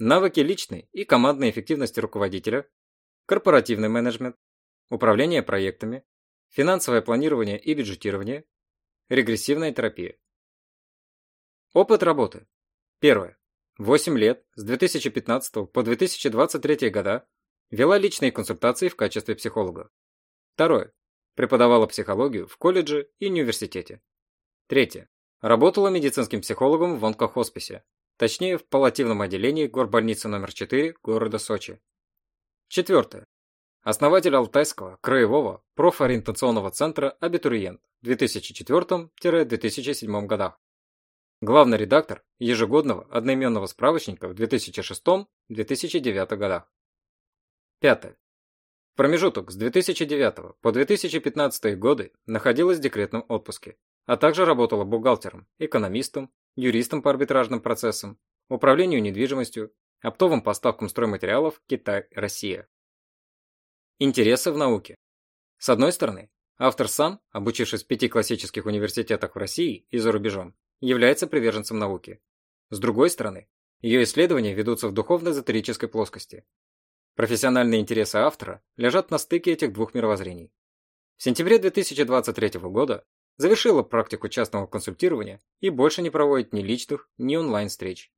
навыки личной и командной эффективности руководителя, корпоративный менеджмент, управление проектами, финансовое планирование и бюджетирование, регрессивная терапия. Опыт работы. Первое. 8 лет, с 2015 по 2023 года, вела личные консультации в качестве психолога. Второе. Преподавала психологию в колледже и университете. Третье. Работала медицинским психологом в онкохосписе, точнее в паллативном отделении горбольницы номер 4 города Сочи. Четвертое. Основатель Алтайского краевого профориентационного центра «Абитуриент» в 2004-2007 годах главный редактор ежегодного одноименного справочника в 2006-2009 годах. Пятое. В промежуток с 2009 по 2015 годы находилась в декретном отпуске, а также работала бухгалтером, экономистом, юристом по арбитражным процессам, управлению недвижимостью, оптовым поставкам стройматериалов Китай-Россия. Интересы в науке. С одной стороны, автор сам, обучившись в пяти классических университетах в России и за рубежом, является приверженцем науки. С другой стороны, ее исследования ведутся в духовно-эзотерической плоскости. Профессиональные интересы автора лежат на стыке этих двух мировоззрений. В сентябре 2023 года завершила практику частного консультирования и больше не проводит ни личных, ни онлайн-встреч.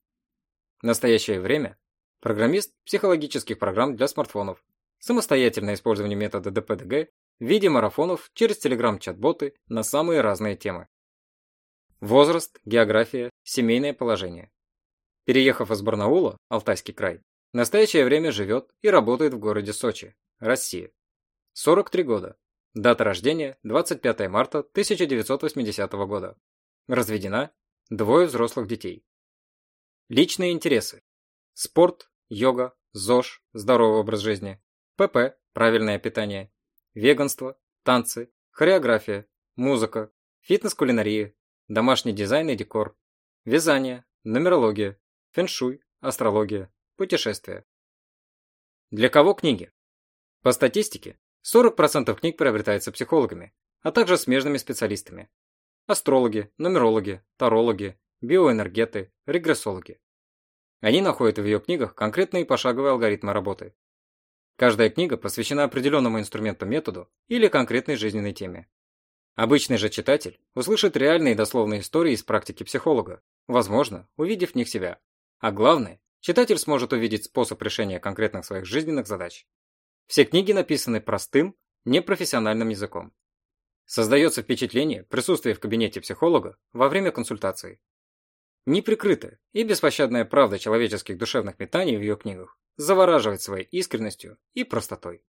В настоящее время программист психологических программ для смартфонов, самостоятельное использование метода ДПДГ в виде марафонов через телеграм-чат-боты на самые разные темы. Возраст, география, семейное положение. Переехав из Барнаула, Алтайский край, в настоящее время живет и работает в городе Сочи, Россия. 43 года. Дата рождения – 25 марта 1980 года. Разведена. Двое взрослых детей. Личные интересы. Спорт, йога, ЗОЖ, здоровый образ жизни, ПП, правильное питание, веганство, танцы, хореография, музыка, фитнес-кулинария, домашний дизайн и декор, вязание, нумерология, фэншуй, астрология, путешествия. Для кого книги? По статистике, 40% книг приобретается психологами, а также смежными специалистами. Астрологи, нумерологи, тарологи, биоэнергеты, регрессологи. Они находят в ее книгах конкретные пошаговые алгоритмы работы. Каждая книга посвящена определенному инструменту-методу или конкретной жизненной теме. Обычный же читатель услышит реальные дословные истории из практики психолога, возможно, увидев в них себя. А главное, читатель сможет увидеть способ решения конкретных своих жизненных задач. Все книги написаны простым, непрофессиональным языком. Создается впечатление присутствия в кабинете психолога во время консультации. Неприкрытая и беспощадная правда человеческих душевных метаний в ее книгах завораживает своей искренностью и простотой.